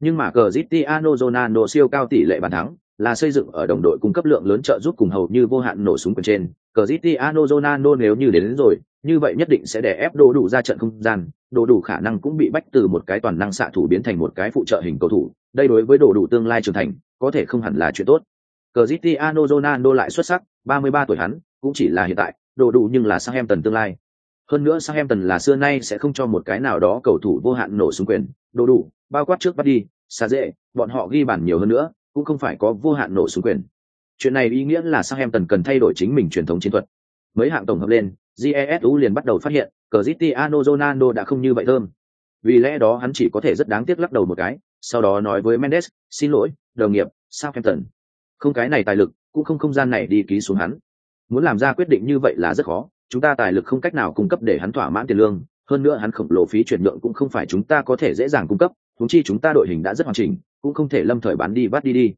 Nhưng mà Cristiano Ronaldo siêu cao tỷ lệ bàn thắng, là xây dựng ở đồng đội cung cấp lượng lớn trợ giúp cùng hầu như vô hạn nổ súng quyền trên. Cristiano Ronaldo nếu như đến, đến rồi, như vậy nhất định sẽ đè ép đồ đủ ra trận không gian, đồ đủ khả năng cũng bị bách từ một cái toàn năng xạ thủ biến thành một cái phụ trợ hình cầu thủ. Đây đối với đồ đủ tương lai trưởng thành, có thể không hẳn là chuyện tốt. Cristiano Ronaldo lại xuất sắc, 33 tuổi hắn, cũng chỉ là hiện tại, đồ đủ nhưng là Southampton tương lai. Hơn nữa Southampton là xưa nay sẽ không cho một cái nào đó cầu thủ vô hạn nổ súng quyền, đồ đủ, bao quát trước bắt đi, xa dễ, bọn họ ghi bàn nhiều hơn nữa, cũng không phải có vô hạn nổ súng quyền. Chuyện này ý nghĩa là Southampton cần thay đổi chính mình truyền thống chiến thuật. Mấy hạng tổng hợp lên, GESU liền bắt đầu phát hiện, Cristiano Ronaldo đã không như vậy thơm. Vì lẽ đó hắn chỉ có thể rất đáng tiếc lắc đầu một cái, sau đó nói với Mendes, xin lỗi, đồng nghiệp, Southampton. Không cái này tài lực, cũng không không gian này đi ký xuống hắn. Muốn làm ra quyết định như vậy là rất khó, chúng ta tài lực không cách nào cung cấp để hắn thỏa mãn tiền lương, hơn nữa hắn khổng lồ phí chuyển nhượng cũng không phải chúng ta có thể dễ dàng cung cấp, huống chi chúng ta đội hình đã rất hoàn chỉnh, cũng không thể lâm thời bán đi bắt đi đi.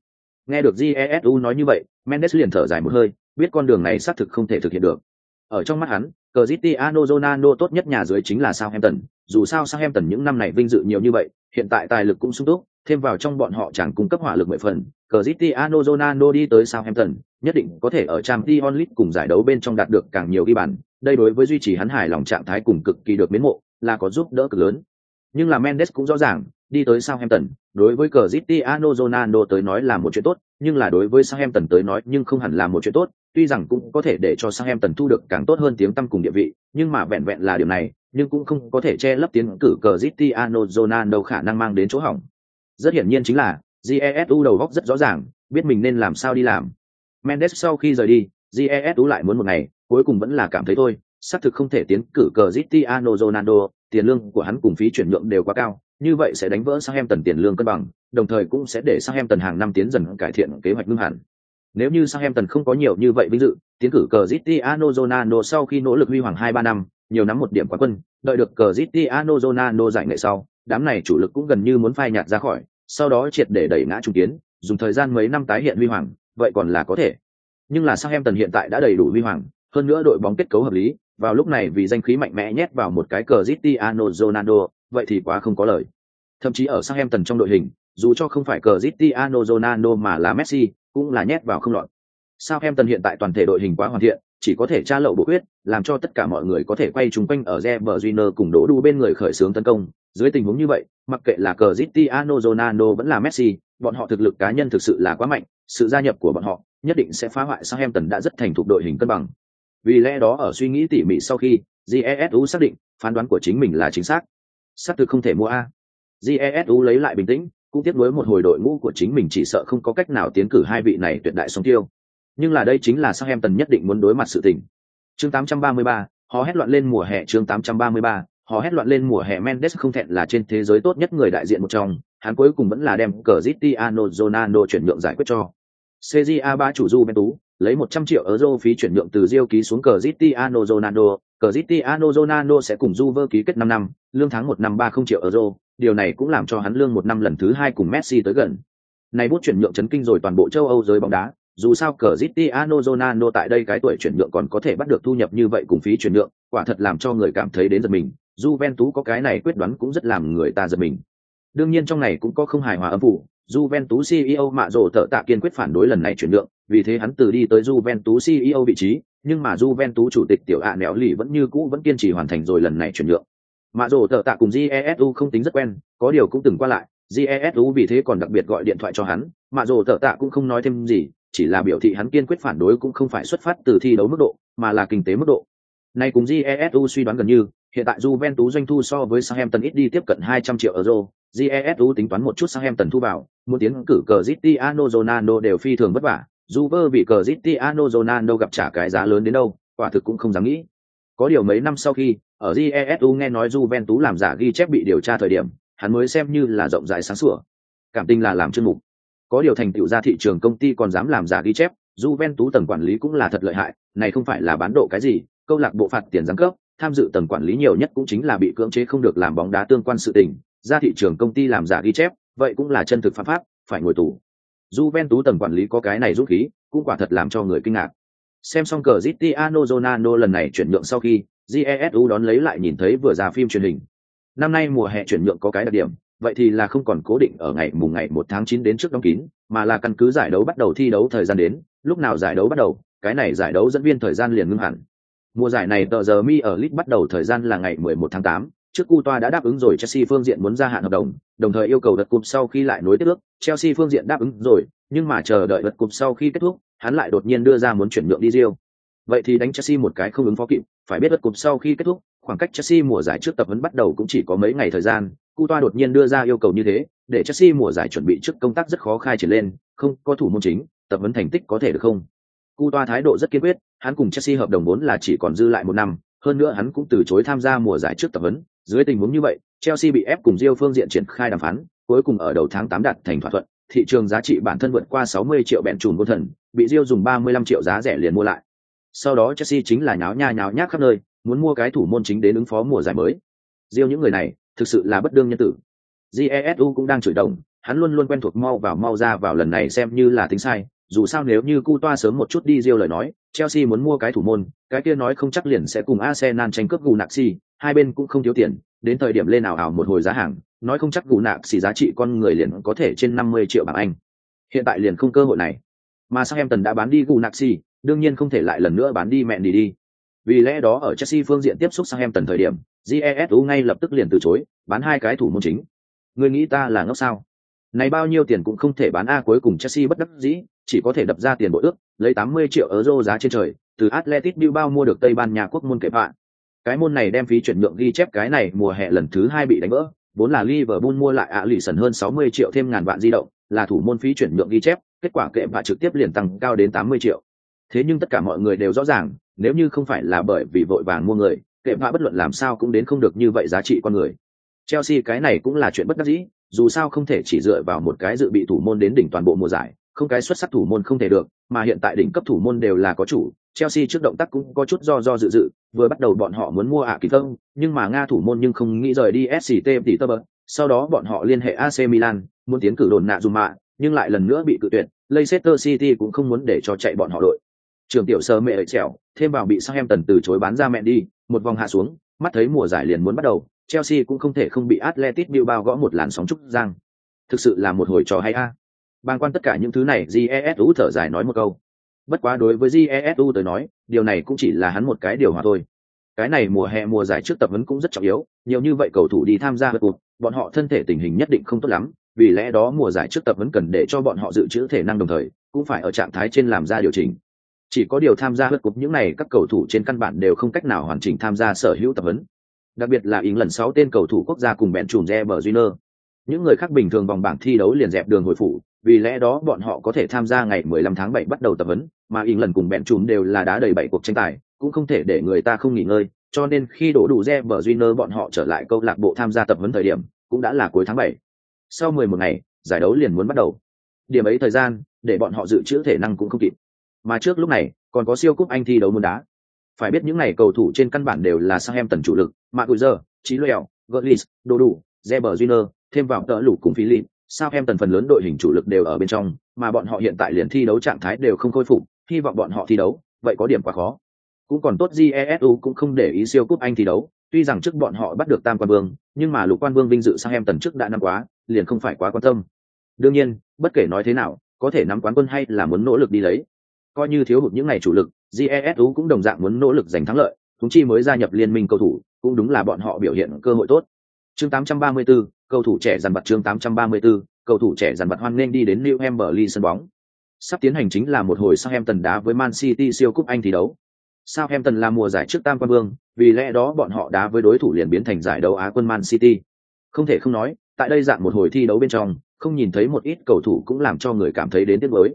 Nghe được Jesu nói như vậy, Mendes liền thở dài một hơi, biết con đường này xác thực không thể thực hiện được. Ở trong mắt hắn, Cristiano Ronaldo tốt nhất nhà dưới chính là Southampton, dù sao Southampton những năm này vinh dự nhiều như vậy, hiện tại tài lực cũng sung túc, thêm vào trong bọn họ chẳng cung cấp hỏa lực mười phần, Cristiano Ronaldo đi tới Southampton, nhất định có thể ở Champions League cùng giải đấu bên trong đạt được càng nhiều ghi bàn, đây đối với duy trì hắn hài lòng trạng thái cùng cực kỳ được miến mộ, là có giúp đỡ cực lớn. Nhưng là Mendes cũng rõ ràng, đi tới Southampton, đối với Cristiano Ronaldo tới nói là một chuyện tốt, nhưng là đối với Southampton tới nói nhưng không hẳn là một chuyện tốt, tuy rằng cũng có thể để cho Southampton thu được càng tốt hơn tiếng tăm cùng địa vị, nhưng mà vẹn vẹn là điều này, nhưng cũng không có thể che lấp tiến cử Cristiano Ronaldo khả năng mang đến chỗ hỏng. Rất hiển nhiên chính là, Jesu đầu góc rất rõ ràng, biết mình nên làm sao đi làm. Mendes sau khi rời đi, Jesu lại muốn một ngày, cuối cùng vẫn là cảm thấy thôi, xác thực không thể tiến cử Cristiano Ronaldo, tiền lương của hắn cùng phí chuyển nhượng đều quá cao, như vậy sẽ đánh vỡ sang em tần tiền lương cân bằng, đồng thời cũng sẽ để sang em tần hàng năm tiến dần cải thiện kế hoạch ngưng hẳn. Nếu như sang em tần không có nhiều như vậy vinh dự, tiến cử Cristiano Ronaldo sau khi nỗ lực huy hoàng 2-3 năm, nhiều nắm một điểm quá quân, đợi được Cristiano Ronaldo giải nghệ sau, đám này chủ lực cũng gần như muốn phai nhạt ra khỏi, sau đó triệt để đẩy ngã trung kiến, dùng thời gian mấy năm tái hiện huy hoàng, vậy còn là có thể. Nhưng là sang em tần hiện tại đã đầy đủ huy hoàng, hơn nữa đội bóng kết cấu hợp lý, vào lúc này vì danh khí mạnh mẽ nhét vào một cái Cristiano Ronaldo, vậy thì quá không có lời. Thậm chí ở Southampton trong đội hình, dù cho không phải Cristiano Ronaldo mà là Messi, cũng là nhét vào không lọt. Southampton hiện tại toàn thể đội hình quá hoàn thiện, chỉ có thể tra lậu bộ quyết, làm cho tất cả mọi người có thể quay chung quanh ở Reber cùng đổ đu bên người khởi xướng tấn công. Dưới tình huống như vậy, mặc kệ là Cristiano Ronaldo vẫn là Messi, bọn họ thực lực cá nhân thực sự là quá mạnh, sự gia nhập của bọn họ nhất định sẽ phá hoại Southampton đã rất thành thục đội hình cân bằng. Vì lẽ đó ở suy nghĩ tỉ mỉ sau khi, Jesu xác định phán đoán của chính mình là chính xác sắt thực không thể mua a. Jesu lấy lại bình tĩnh, cũng tiếp nối một hồi đội ngũ của chính mình chỉ sợ không có cách nào tiến cử hai vị này tuyệt đại song tiêu. Nhưng là đây chính là sao em tần nhất định muốn đối mặt sự tình. Chương 833, họ hét loạn lên mùa hè chương 833, họ hét loạn lên mùa hè Mendes không thẹn là trên thế giới tốt nhất người đại diện một trong, hắn cuối cùng vẫn là đem Cristiano Ronaldo chuyển nhượng giải quyết cho. CJA ba chủ Juventus, lấy 100 triệu euro phí chuyển nhượng từ Rio ký xuống Cristiano Ronaldo, Cristiano Ronaldo sẽ cùng Juve ký kết 5 năm, lương tháng 1 năm 30 triệu euro, điều này cũng làm cho hắn lương một năm lần thứ hai cùng Messi tới gần. Này bút chuyển nhượng chấn kinh rồi toàn bộ châu Âu giới bóng đá, dù sao Cristiano Ronaldo tại đây cái tuổi chuyển nhượng còn có thể bắt được thu nhập như vậy cùng phí chuyển nhượng, quả thật làm cho người cảm thấy đến giật mình. Juventus có cái này quyết đoán cũng rất làm người ta giật mình. Đương nhiên trong này cũng có không hài hòa âm phủ, Juventus CEO mạ rồ tợ tạ kiên quyết phản đối lần này chuyển nhượng, vì thế hắn từ đi tới Juventus CEO vị trí, nhưng mà Juventus chủ tịch tiểu ạ nẻo lì vẫn như cũ vẫn kiên trì hoàn thành rồi lần này chuyển nhượng. Mạ rồ tợ tạ cùng Jesu không tính rất quen, có điều cũng từng qua lại, Jesu vì thế còn đặc biệt gọi điện thoại cho hắn, mạ rồ tợ tạ cũng không nói thêm gì, chỉ là biểu thị hắn kiên quyết phản đối cũng không phải xuất phát từ thi đấu mức độ, mà là kinh tế mức độ. Nay cùng Jesu suy đoán gần như, hiện tại Juventus doanh thu so với Southampton ít đi tiếp cận 200 triệu euro, Jesu tính toán một chút Southampton thu vào, muốn tiến cử Cristiano Ronaldo đều phi thường vất vả, Juve bị Cristiano Ronaldo gặp trả cái giá lớn đến đâu, quả thực cũng không dám nghĩ. Có điều mấy năm sau khi, ở Jesu nghe nói Juventus làm giả ghi chép bị điều tra thời điểm, hắn mới xem như là rộng rãi sáng sủa. Cảm tình là làm chuyên mục. Có điều thành tựu ra thị trường công ty còn dám làm giả ghi chép, Juventus tầng quản lý cũng là thật lợi hại, này không phải là bán độ cái gì, câu lạc bộ phạt tiền giáng cấp, tham dự tầng quản lý nhiều nhất cũng chính là bị cưỡng chế không được làm bóng đá tương quan sự tình, ra thị trường công ty làm giả ghi chép, vậy cũng là chân thực phạm pháp, phải ngồi tù. Juventus tầng quản lý có cái này rút khí, cũng quả thật làm cho người kinh ngạc. Xem xong cờ Cristiano Ronaldo lần này chuyển nhượng sau khi, GESU đón lấy lại nhìn thấy vừa ra phim truyền hình. Năm nay mùa hè chuyển nhượng có cái đặc điểm, vậy thì là không còn cố định ở ngày mùng ngày một tháng chín đến trước đóng kín, mà là căn cứ giải đấu bắt đầu thi đấu thời gian đến, lúc nào giải đấu bắt đầu, cái này giải đấu dẫn viên thời gian liền ngưng hẳn. Mùa giải này tờ giờ mi ở Leeds bắt đầu thời gian là ngày 11 tháng 8, trước Cu Toa đã đáp ứng rồi Chelsea phương diện muốn gia hạn hợp đồng, đồng thời yêu cầu đợt cúp sau khi lại nối tiếp ước, Chelsea phương diện đáp ứng rồi, nhưng mà chờ đợi đợt cúp sau khi kết thúc, hắn lại đột nhiên đưa ra muốn chuyển nhượng đi Rio. Vậy thì đánh Chelsea một cái không ứng phó kịp, phải biết đợt cúp sau khi kết thúc, khoảng cách Chelsea mùa giải trước tập huấn bắt đầu cũng chỉ có mấy ngày thời gian, Cu Toa đột nhiên đưa ra yêu cầu như thế, để Chelsea mùa giải chuẩn bị trước công tác rất khó khai triển lên, không có thủ môn chính, tập huấn thành tích có thể được không? Cu Toa thái độ rất kiên quyết, hắn cùng Chelsea hợp đồng vốn là chỉ còn dư lại một năm, hơn nữa hắn cũng từ chối tham gia mùa giải trước tập huấn, dưới tình huống như vậy, Chelsea bị ép cùng Real phương diện triển khai đàm phán, cuối cùng ở đầu tháng 8 đạt thành thỏa thuận, thị trường giá trị bản thân vượt qua 60 triệu bẹn trùn vô thần, bị Real dùng 35 triệu giá rẻ liền mua lại. Sau đó Chelsea chính là nháo nha nháo nhác khắp nơi, muốn mua cái thủ môn chính đến ứng phó mùa giải mới. Real những người này, thực sự là bất đương nhân tử. Jesu cũng đang chửi đồng, hắn luôn luôn quen thuộc mau vào mau ra vào lần này xem như là tính sai, dù sao nếu như Cu Toa sớm một chút đi riêu lời nói, Chelsea muốn mua cái thủ môn, cái kia nói không chắc liền sẽ cùng Arsenal tranh cướp gù nạc xì, hai bên cũng không thiếu tiền, đến thời điểm lên nào ảo một hồi giá hàng, nói không chắc gù nạc xì giá trị con người liền có thể trên 50 triệu bảng Anh. Hiện tại liền không cơ hội này. Mà sang em tần đã bán đi gù nạc xì, đương nhiên không thể lại lần nữa bán đi mẹ đi đi. Vì lẽ đó ở Chelsea phương diện tiếp xúc sang em tần thời điểm, Jesu ngay lập tức liền từ chối, bán hai cái thủ môn chính. Người nghĩ ta là ngốc sao? Này bao nhiêu tiền cũng không thể bán a cuối cùng Chelsea bất đắc dĩ, chỉ có thể đập ra tiền bộ ước, lấy 80 triệu euro giá trên trời, từ Athletic Bilbao mua được Tây Ban Nha quốc môn kẹp bạn. Cái môn này đem phí chuyển nhượng ghi chép cái này mùa hè lần thứ hai bị đánh vỡ, vốn là Liverpool mua lại ạ lì sần hơn 60 triệu thêm ngàn vạn di động, là thủ môn phí chuyển nhượng ghi chép, kết quả kệ bạn trực tiếp liền tăng cao đến 80 triệu. Thế nhưng tất cả mọi người đều rõ ràng, nếu như không phải là bởi vì vội vàng mua người, kệ bạn bất luận làm sao cũng đến không được như vậy giá trị con người. Chelsea cái này cũng là chuyện bất đắc dĩ, dù sao không thể chỉ dựa vào một cái dự bị thủ môn đến đỉnh toàn bộ mùa giải, không cái xuất sắc thủ môn không thể được, mà hiện tại đỉnh cấp thủ môn đều là có chủ, Chelsea trước động tác cũng có chút do do dự dự, vừa bắt đầu bọn họ muốn mua ạ kỳ thông, nhưng mà Nga thủ môn nhưng không nghĩ rời đi SCT tỷ tơ. Sau đó bọn họ liên hệ AC Milan, muốn tiến cử đồn nạ dùm mạ, nhưng lại lần nữa bị cự tuyệt. Leicester City cũng không muốn để cho chạy bọn họ đội. Trường tiểu sơ mẹ ở trèo, thêm vào bị Southampton từ chối bán ra mẹ đi, một vòng hạ xuống, mắt thấy mùa giải liền muốn bắt đầu, Chelsea cũng không thể không bị Atletico Bilbao gõ một làn sóng trúc giang. Thực sự là một hồi trò hay a. Ha bàng quan tất cả những thứ này, GESU thở dài nói một câu. Bất quá đối với Jesu tới nói, điều này cũng chỉ là hắn một cái điều hòa thôi. Cái này mùa hè mùa giải trước tập huấn cũng rất trọng yếu, nhiều như vậy cầu thủ đi tham gia vật cuộc, bọn họ thân thể tình hình nhất định không tốt lắm, vì lẽ đó mùa giải trước tập huấn cần để cho bọn họ dự trữ thể năng đồng thời, cũng phải ở trạng thái trên làm ra điều chỉnh. Chỉ có điều tham gia vật cuộc những này các cầu thủ trên căn bản đều không cách nào hoàn chỉnh tham gia sở hữu tập huấn. Đặc biệt là ý lần sáu tên cầu thủ quốc gia cùng bẹn chùm Reber junior Những người khác bình thường vòng bảng thi đấu liền dẹp đường hồi phủ, vì lẽ đó bọn họ có thể tham gia ngày 15 tháng 7 bắt đầu tập huấn, mà ỉng lần cùng bẹn chùm đều là đá đầy bảy cuộc tranh tài, cũng không thể để người ta không nghỉ ngơi, cho nên khi đổ đủ re bờ Junior bọn họ trở lại câu lạc bộ tham gia tập huấn thời điểm, cũng đã là cuối tháng 7. Sau 11 ngày, giải đấu liền muốn bắt đầu. Điểm ấy thời gian, để bọn họ dự trữ thể năng cũng không kịp. Mà trước lúc này, còn có siêu cúp Anh thi đấu môn đá. Phải biết những này cầu thủ trên căn bản đều là sang em tần chủ lực, Maguire, Chí Lèo, Gullis, Đồ Đủ, Reber Junior, thêm vào tợ lũ cùng Philip, sao em tần phần lớn đội hình chủ lực đều ở bên trong, mà bọn họ hiện tại liền thi đấu trạng thái đều không khôi phục, hy vọng bọn họ thi đấu, vậy có điểm quá khó. Cũng còn tốt Jesu cũng không để ý siêu cúp Anh thi đấu, tuy rằng trước bọn họ bắt được Tam Quan Vương, nhưng mà Lục Quan Vương vinh dự sang em tần trước đã năm quá, liền không phải quá quan tâm. Đương nhiên, bất kể nói thế nào, có thể nắm quán quân hay là muốn nỗ lực đi lấy. Coi như thiếu hụt những ngày chủ lực, Jesu cũng đồng dạng muốn nỗ lực giành thắng lợi, chúng chi mới gia nhập liên minh cầu thủ, cũng đúng là bọn họ biểu hiện cơ hội tốt. Chương 834, cầu thủ trẻ dàn vật chương 834, cầu thủ trẻ dàn vật hoan nên đi đến New Emberley sân bóng. Sắp tiến hành chính là một hồi Southampton đá với Man City siêu cúp Anh thi đấu. Southampton là mùa giải trước tam quan vương, vì lẽ đó bọn họ đá với đối thủ liền biến thành giải đấu Á quân Man City. Không thể không nói, tại đây dạng một hồi thi đấu bên trong, không nhìn thấy một ít cầu thủ cũng làm cho người cảm thấy đến tiếc nuối.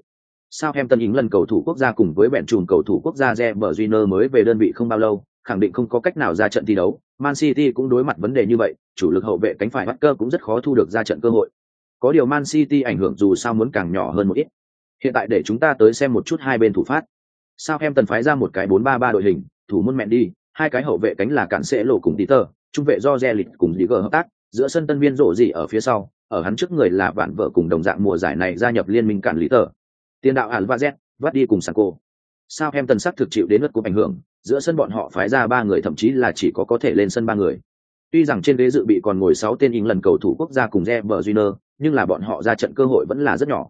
Southampton ứng lần cầu thủ quốc gia cùng với bèn trùn cầu thủ quốc gia Reber Júnior mới về đơn vị không bao lâu, khẳng định không có cách nào ra trận thi đấu. Man City cũng đối mặt vấn đề như vậy, chủ lực hậu vệ cánh phải Walker cũng rất khó thu được ra trận cơ hội. Có điều Man City ảnh hưởng dù sao muốn càng nhỏ hơn một ít. Hiện tại để chúng ta tới xem một chút hai bên thủ phát. Southampton phái ra một cái 4-3-3 đội hình, thủ môn mẹn đi, hai cái hậu vệ cánh là cản sẽ lộ cùng Peter, trung vệ do Zelit cùng Digger hợp tác, giữa sân tân viên rộ gì ở phía sau, ở hắn trước người là bạn vợ cùng đồng dạng mùa giải này gia nhập liên minh cản lý tờ. Tiền đạo Alvarez, vắt đi cùng Sanko. Southampton sắc thực chịu đến lượt của ảnh hưởng, giữa sân bọn họ phái ra ba người thậm chí là chỉ có có thể lên sân ba người. Tuy rằng trên ghế dự bị còn ngồi sáu tên Ing lần cầu thủ quốc gia cùng Reber Júnior, nhưng là bọn họ ra trận cơ hội vẫn là rất nhỏ.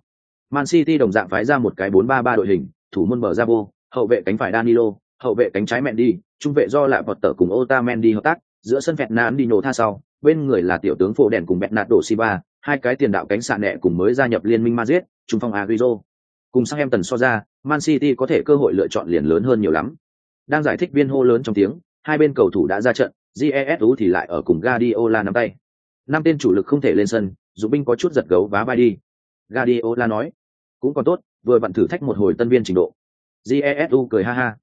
Man City đồng dạng phái ra một cái 4-3-3 đội hình, thủ môn bờ vô hậu vệ cánh phải Danilo, hậu vệ cánh trái Mendy, trung vệ do lại vật tở cùng Otamendi hợp tác, giữa sân Fernandinho tha sau, bên người là tiểu tướng phổ đèn cùng Bernardo Silva, hai cái tiền đạo cánh sạn nẹ cùng mới gia nhập liên minh Madrid, trung phong Agüero. Cùng sang em tần so ra, Man City có thể cơ hội lựa chọn liền lớn hơn nhiều lắm. Đang giải thích viên hô lớn trong tiếng, hai bên cầu thủ đã ra trận, GESU thì lại ở cùng Guardiola nắm tay. Năm tên chủ lực không thể lên sân, dù binh có chút giật gấu vá vai đi. Guardiola nói, cũng còn tốt, vừa vặn thử thách một hồi tân viên trình độ. Jesu cười ha ha.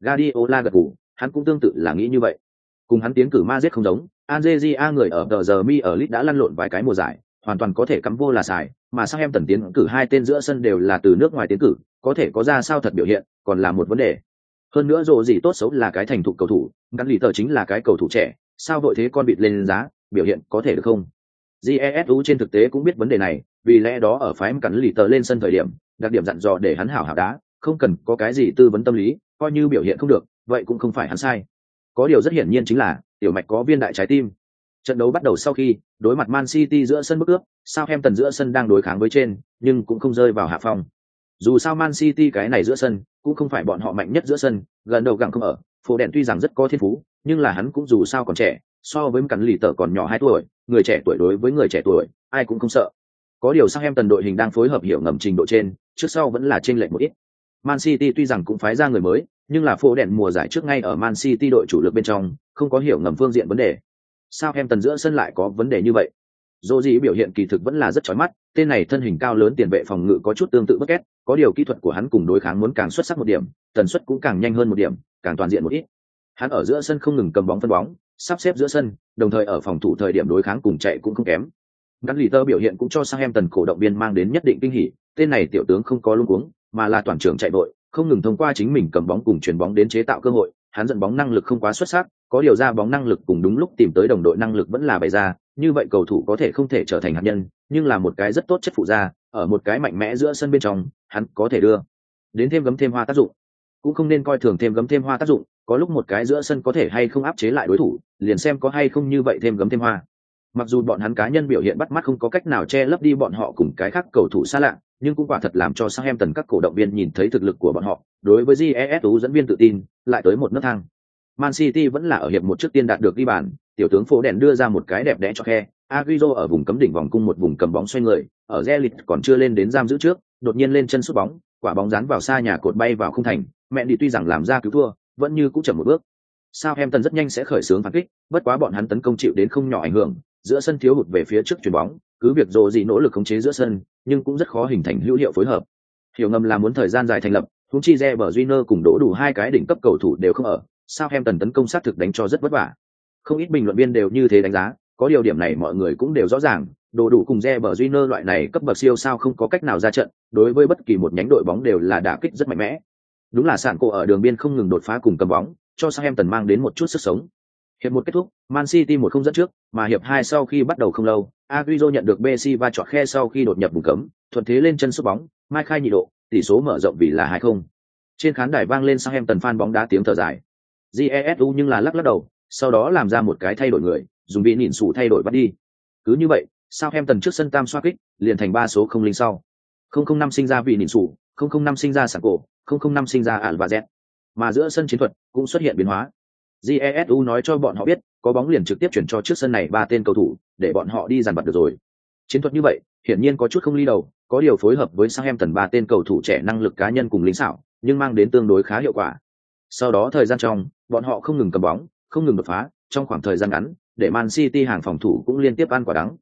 Guardiola gật gù, hắn cũng tương tự là nghĩ như vậy. Cùng hắn tiến cử ma giết không giống, Algeria người ở tờ giờ mi ở lit đã lăn lộn vài cái mùa giải, hoàn toàn có thể cắm vô là xài, mà sang em tần tiến cử hai tên giữa sân đều là từ nước ngoài tiến cử, có thể có ra sao thật biểu hiện, còn là một vấn đề. Hơn nữa rộ gì tốt xấu là cái thành thục cầu thủ, gắn lì tờ chính là cái cầu thủ trẻ, sao vội thế con bịt lên giá, biểu hiện có thể được không? Jesu trên thực tế cũng biết vấn đề này, vì lẽ đó ở phái cắn lì tờ lên sân thời điểm, đặc điểm dặn dò để hắn hảo hảo đá, không cần có cái gì tư vấn tâm lý, coi như biểu hiện không được, vậy cũng không phải hắn sai. Có điều rất hiển nhiên chính là, tiểu mạch có viên đại trái tim. Trận đấu bắt đầu sau khi, đối mặt Man City giữa sân bức ước, sao tần giữa sân đang đối kháng với trên, nhưng cũng không rơi vào hạ phong. Dù sao Man City cái này giữa sân, cũng không phải bọn họ mạnh nhất giữa sân, gần đầu gặng không ở, Phổ Đèn tuy rằng rất có thiên phú, nhưng là hắn cũng dù sao còn trẻ, so với cắn lì tở còn nhỏ hai tuổi, người trẻ tuổi đối với người trẻ tuổi, ai cũng không sợ. Có điều sao em tần đội hình đang phối hợp hiểu ngầm trình độ trên, trước sau vẫn là trên lệch một ít. Man City tuy rằng cũng phái ra người mới, nhưng là phổ đèn mùa giải trước ngay ở Man City đội chủ lực bên trong, không có hiểu ngầm phương diện vấn đề. Sao em tần giữa sân lại có vấn đề như vậy? Rodri biểu hiện kỳ thực vẫn là rất chói mắt, tên này thân hình cao lớn tiền vệ phòng ngự có chút tương tự bất kết, có điều kỹ thuật của hắn cùng đối kháng muốn càng xuất sắc một điểm, tần suất cũng càng nhanh hơn một điểm, càng toàn diện một ít. Hắn ở giữa sân không ngừng cầm bóng phân bóng, sắp xếp giữa sân, đồng thời ở phòng thủ thời điểm đối kháng cùng chạy cũng không kém. Ngắn lì tơ biểu hiện cũng cho sang em tần cổ động viên mang đến nhất định kinh hỉ, tên này tiểu tướng không có luống cuống, mà là toàn trường chạy đội, không ngừng thông qua chính mình cầm bóng cùng chuyền bóng đến chế tạo cơ hội, hắn dẫn bóng năng lực không quá xuất sắc, có điều ra bóng năng lực cùng đúng lúc tìm tới đồng đội năng lực vẫn là bày ra, như vậy cầu thủ có thể không thể trở thành hạt nhân, nhưng là một cái rất tốt chất phụ gia ở một cái mạnh mẽ giữa sân bên trong, hắn có thể đưa đến thêm gấm thêm hoa tác dụng. Cũng không nên coi thường thêm gấm thêm hoa tác dụng, có lúc một cái giữa sân có thể hay không áp chế lại đối thủ, liền xem có hay không như vậy thêm gấm thêm hoa. Mặc dù bọn hắn cá nhân biểu hiện bắt mắt không có cách nào che lấp đi bọn họ cùng cái khác cầu thủ xa lạ, nhưng cũng quả thật làm cho Southampton các cổ động viên nhìn thấy thực lực của bọn họ, đối với GES dẫn viên tự tin, lại tới một nấc thang. Man City vẫn là ở hiệp một trước tiên đạt được ghi bàn, tiểu tướng phố đèn đưa ra một cái đẹp đẽ cho khe, aguizo ở vùng cấm đỉnh vòng cung một vùng cầm bóng xoay người, ở Zelit còn chưa lên đến giam giữ trước, đột nhiên lên chân sút bóng, quả bóng dán vào xa nhà cột bay vào khung thành, mẹ đi tuy rằng làm ra cứu thua, vẫn như cũng chậm một bước. Southampton rất nhanh sẽ khởi xướng phản kích, bất quá bọn hắn tấn công chịu đến không nhỏ ảnh hưởng, giữa sân thiếu hụt về phía trước chuyền bóng, cứ việc dồ gì nỗ lực khống chế giữa sân, nhưng cũng rất khó hình thành hữu hiệu phối hợp. Hiểu ngầm là muốn thời gian dài thành lập, thúng chi bờ Junior cùng đổ đủ hai cái đỉnh cấp cầu thủ đều không ở, Southampton tấn công sát thực đánh cho rất vất vả. Không ít bình luận viên đều như thế đánh giá, có điều điểm này mọi người cũng đều rõ ràng, đồ đủ cùng bờ Junior loại này cấp bậc siêu sao không có cách nào ra trận, đối với bất kỳ một nhánh đội bóng đều là đả kích rất mạnh mẽ. Đúng là sản cổ ở đường biên không ngừng đột phá cùng cầm bóng, cho sang em tần mang đến một chút sức sống. Hiệp một kết thúc, Man City một không dẫn trước, mà hiệp hai sau khi bắt đầu không lâu, aguizo nhận được Messi và chọn khe sau khi đột nhập vùng cấm, thuận thế lên chân sút bóng, mai khai nhị độ, tỷ số mở rộng vì là hai không. Trên khán đài vang lên sang em tần fan bóng đá tiếng thở dài. Jesu nhưng là lắc lắc đầu, sau đó làm ra một cái thay đổi người, dùng vị nhìn sủ thay đổi bắt đi. Cứ như vậy, Southampton trước sân tam xoa kích, liền thành ba số không linh sau. 005 sinh ra vị nhìn sủ, 005 sinh ra sảng cổ, 005 sinh ra ản và dẹt. Mà giữa sân chiến thuật cũng xuất hiện biến hóa. Jesu nói cho bọn họ biết, có bóng liền trực tiếp chuyển cho trước sân này ba tên cầu thủ, để bọn họ đi dàn bật được rồi. Chiến thuật như vậy, hiển nhiên có chút không ly đầu, có điều phối hợp với Southampton ba tên cầu thủ trẻ năng lực cá nhân cùng lính xảo, nhưng mang đến tương đối khá hiệu quả. Sau đó thời gian trong, bọn họ không ngừng cầm bóng, không ngừng đột phá, trong khoảng thời gian ngắn, để Man City hàng phòng thủ cũng liên tiếp ăn quả đắng.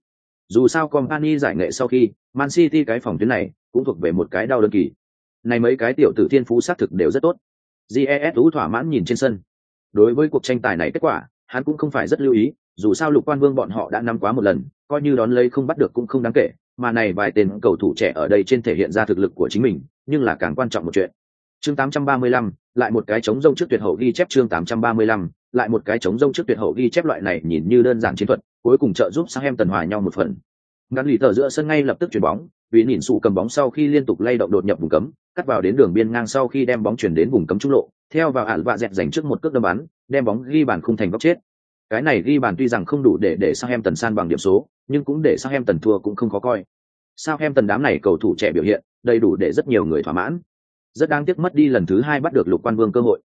Dù sao Company giải nghệ sau khi, Man City cái phòng tuyến này cũng thuộc về một cái đau đơn kỳ. Này mấy cái tiểu tử thiên phú xác thực đều rất tốt. GES thỏa mãn nhìn trên sân. Đối với cuộc tranh tài này kết quả, hắn cũng không phải rất lưu ý, dù sao lục quan vương bọn họ đã nắm quá một lần coi như đón lấy không bắt được cũng không đáng kể mà này vài tên cầu thủ trẻ ở đây trên thể hiện ra thực lực của chính mình nhưng là càng quan trọng một chuyện chương 835, lại một cái chống rông trước tuyệt hậu ghi chép chương 835, lại một cái chống rông trước tuyệt hậu ghi chép loại này nhìn như đơn giản chiến thuật, cuối cùng trợ giúp sang em tần hòa nhau một phần. Ngắn lì tờ giữa sân ngay lập tức chuyển bóng, vì nhìn sụ cầm bóng sau khi liên tục lay động đột nhập vùng cấm, cắt vào đến đường biên ngang sau khi đem bóng chuyển đến vùng cấm trung lộ, theo vào ản vạ dẹt dành trước một cước đâm bắn, đem bóng ghi bàn khung thành góc chết. Cái này ghi bàn tuy rằng không đủ để để sang em tần san bằng điểm số, nhưng cũng để sang em tần thua cũng không khó coi. Sao em tần đám này cầu thủ trẻ biểu hiện, đầy đủ để rất nhiều người thỏa mãn. Rất đáng tiếc mất đi lần thứ hai bắt được lục quan vương cơ hội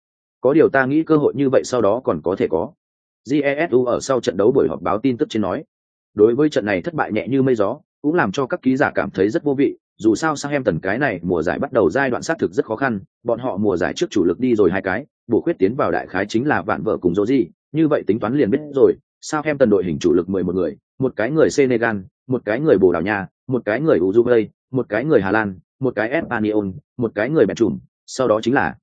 có điều ta nghĩ cơ hội như vậy sau đó còn có thể có. Jesu ở sau trận đấu buổi họp báo tin tức trên nói, đối với trận này thất bại nhẹ như mây gió, cũng làm cho các ký giả cảm thấy rất vô vị, dù sao sang em tần cái này mùa giải bắt đầu giai đoạn xác thực rất khó khăn, bọn họ mùa giải trước chủ lực đi rồi hai cái, bổ khuyết tiến vào đại khái chính là vạn vợ cùng dỗ di như vậy tính toán liền biết rồi sao em tần đội hình chủ lực mười một người, một cái người senegal, một cái người bồ đào nha, một cái người uruguay, một cái người hà lan, một cái espanyol, một cái người bẹn trùm sau đó chính là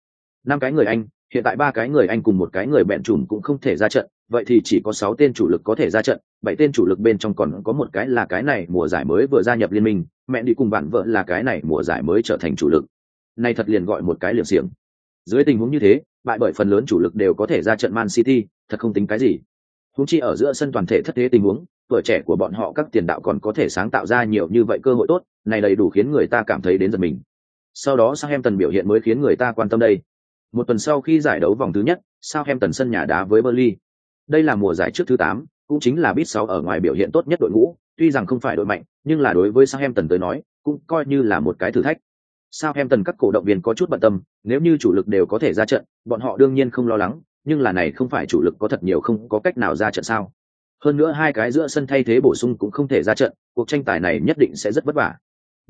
năm cái người anh hiện tại ba cái người anh cùng một cái người bẹn trùm cũng không thể ra trận, vậy thì chỉ có sáu tên chủ lực có thể ra trận, bảy tên chủ lực bên trong còn có một cái là cái này mùa giải mới vừa gia nhập liên minh, mẹ đi cùng bạn vợ là cái này mùa giải mới trở thành chủ lực. Này thật liền gọi một cái liềm xiềng. Dưới tình huống như thế, bại bởi phần lớn chủ lực đều có thể ra trận man city, thật không tính cái gì. Húng chi ở giữa sân toàn thể thất thế tình huống, tuổi trẻ của bọn họ các tiền đạo còn có thể sáng tạo ra nhiều như vậy cơ hội tốt, này đầy đủ khiến người ta cảm thấy đến giật mình. Sau đó sang em tần biểu hiện mới khiến người ta quan tâm đây một tuần sau khi giải đấu vòng thứ nhất, Southampton sân nhà đá với Burnley. Đây là mùa giải trước thứ tám, cũng chính là bit 6 ở ngoài biểu hiện tốt nhất đội ngũ, tuy rằng không phải đội mạnh, nhưng là đối với Southampton tới nói, cũng coi như là một cái thử thách. Southampton các cổ động viên có chút bận tâm, nếu như chủ lực đều có thể ra trận, bọn họ đương nhiên không lo lắng, nhưng là này không phải chủ lực có thật nhiều không có cách nào ra trận sao? Hơn nữa hai cái giữa sân thay thế bổ sung cũng không thể ra trận, cuộc tranh tài này nhất định sẽ rất vất vả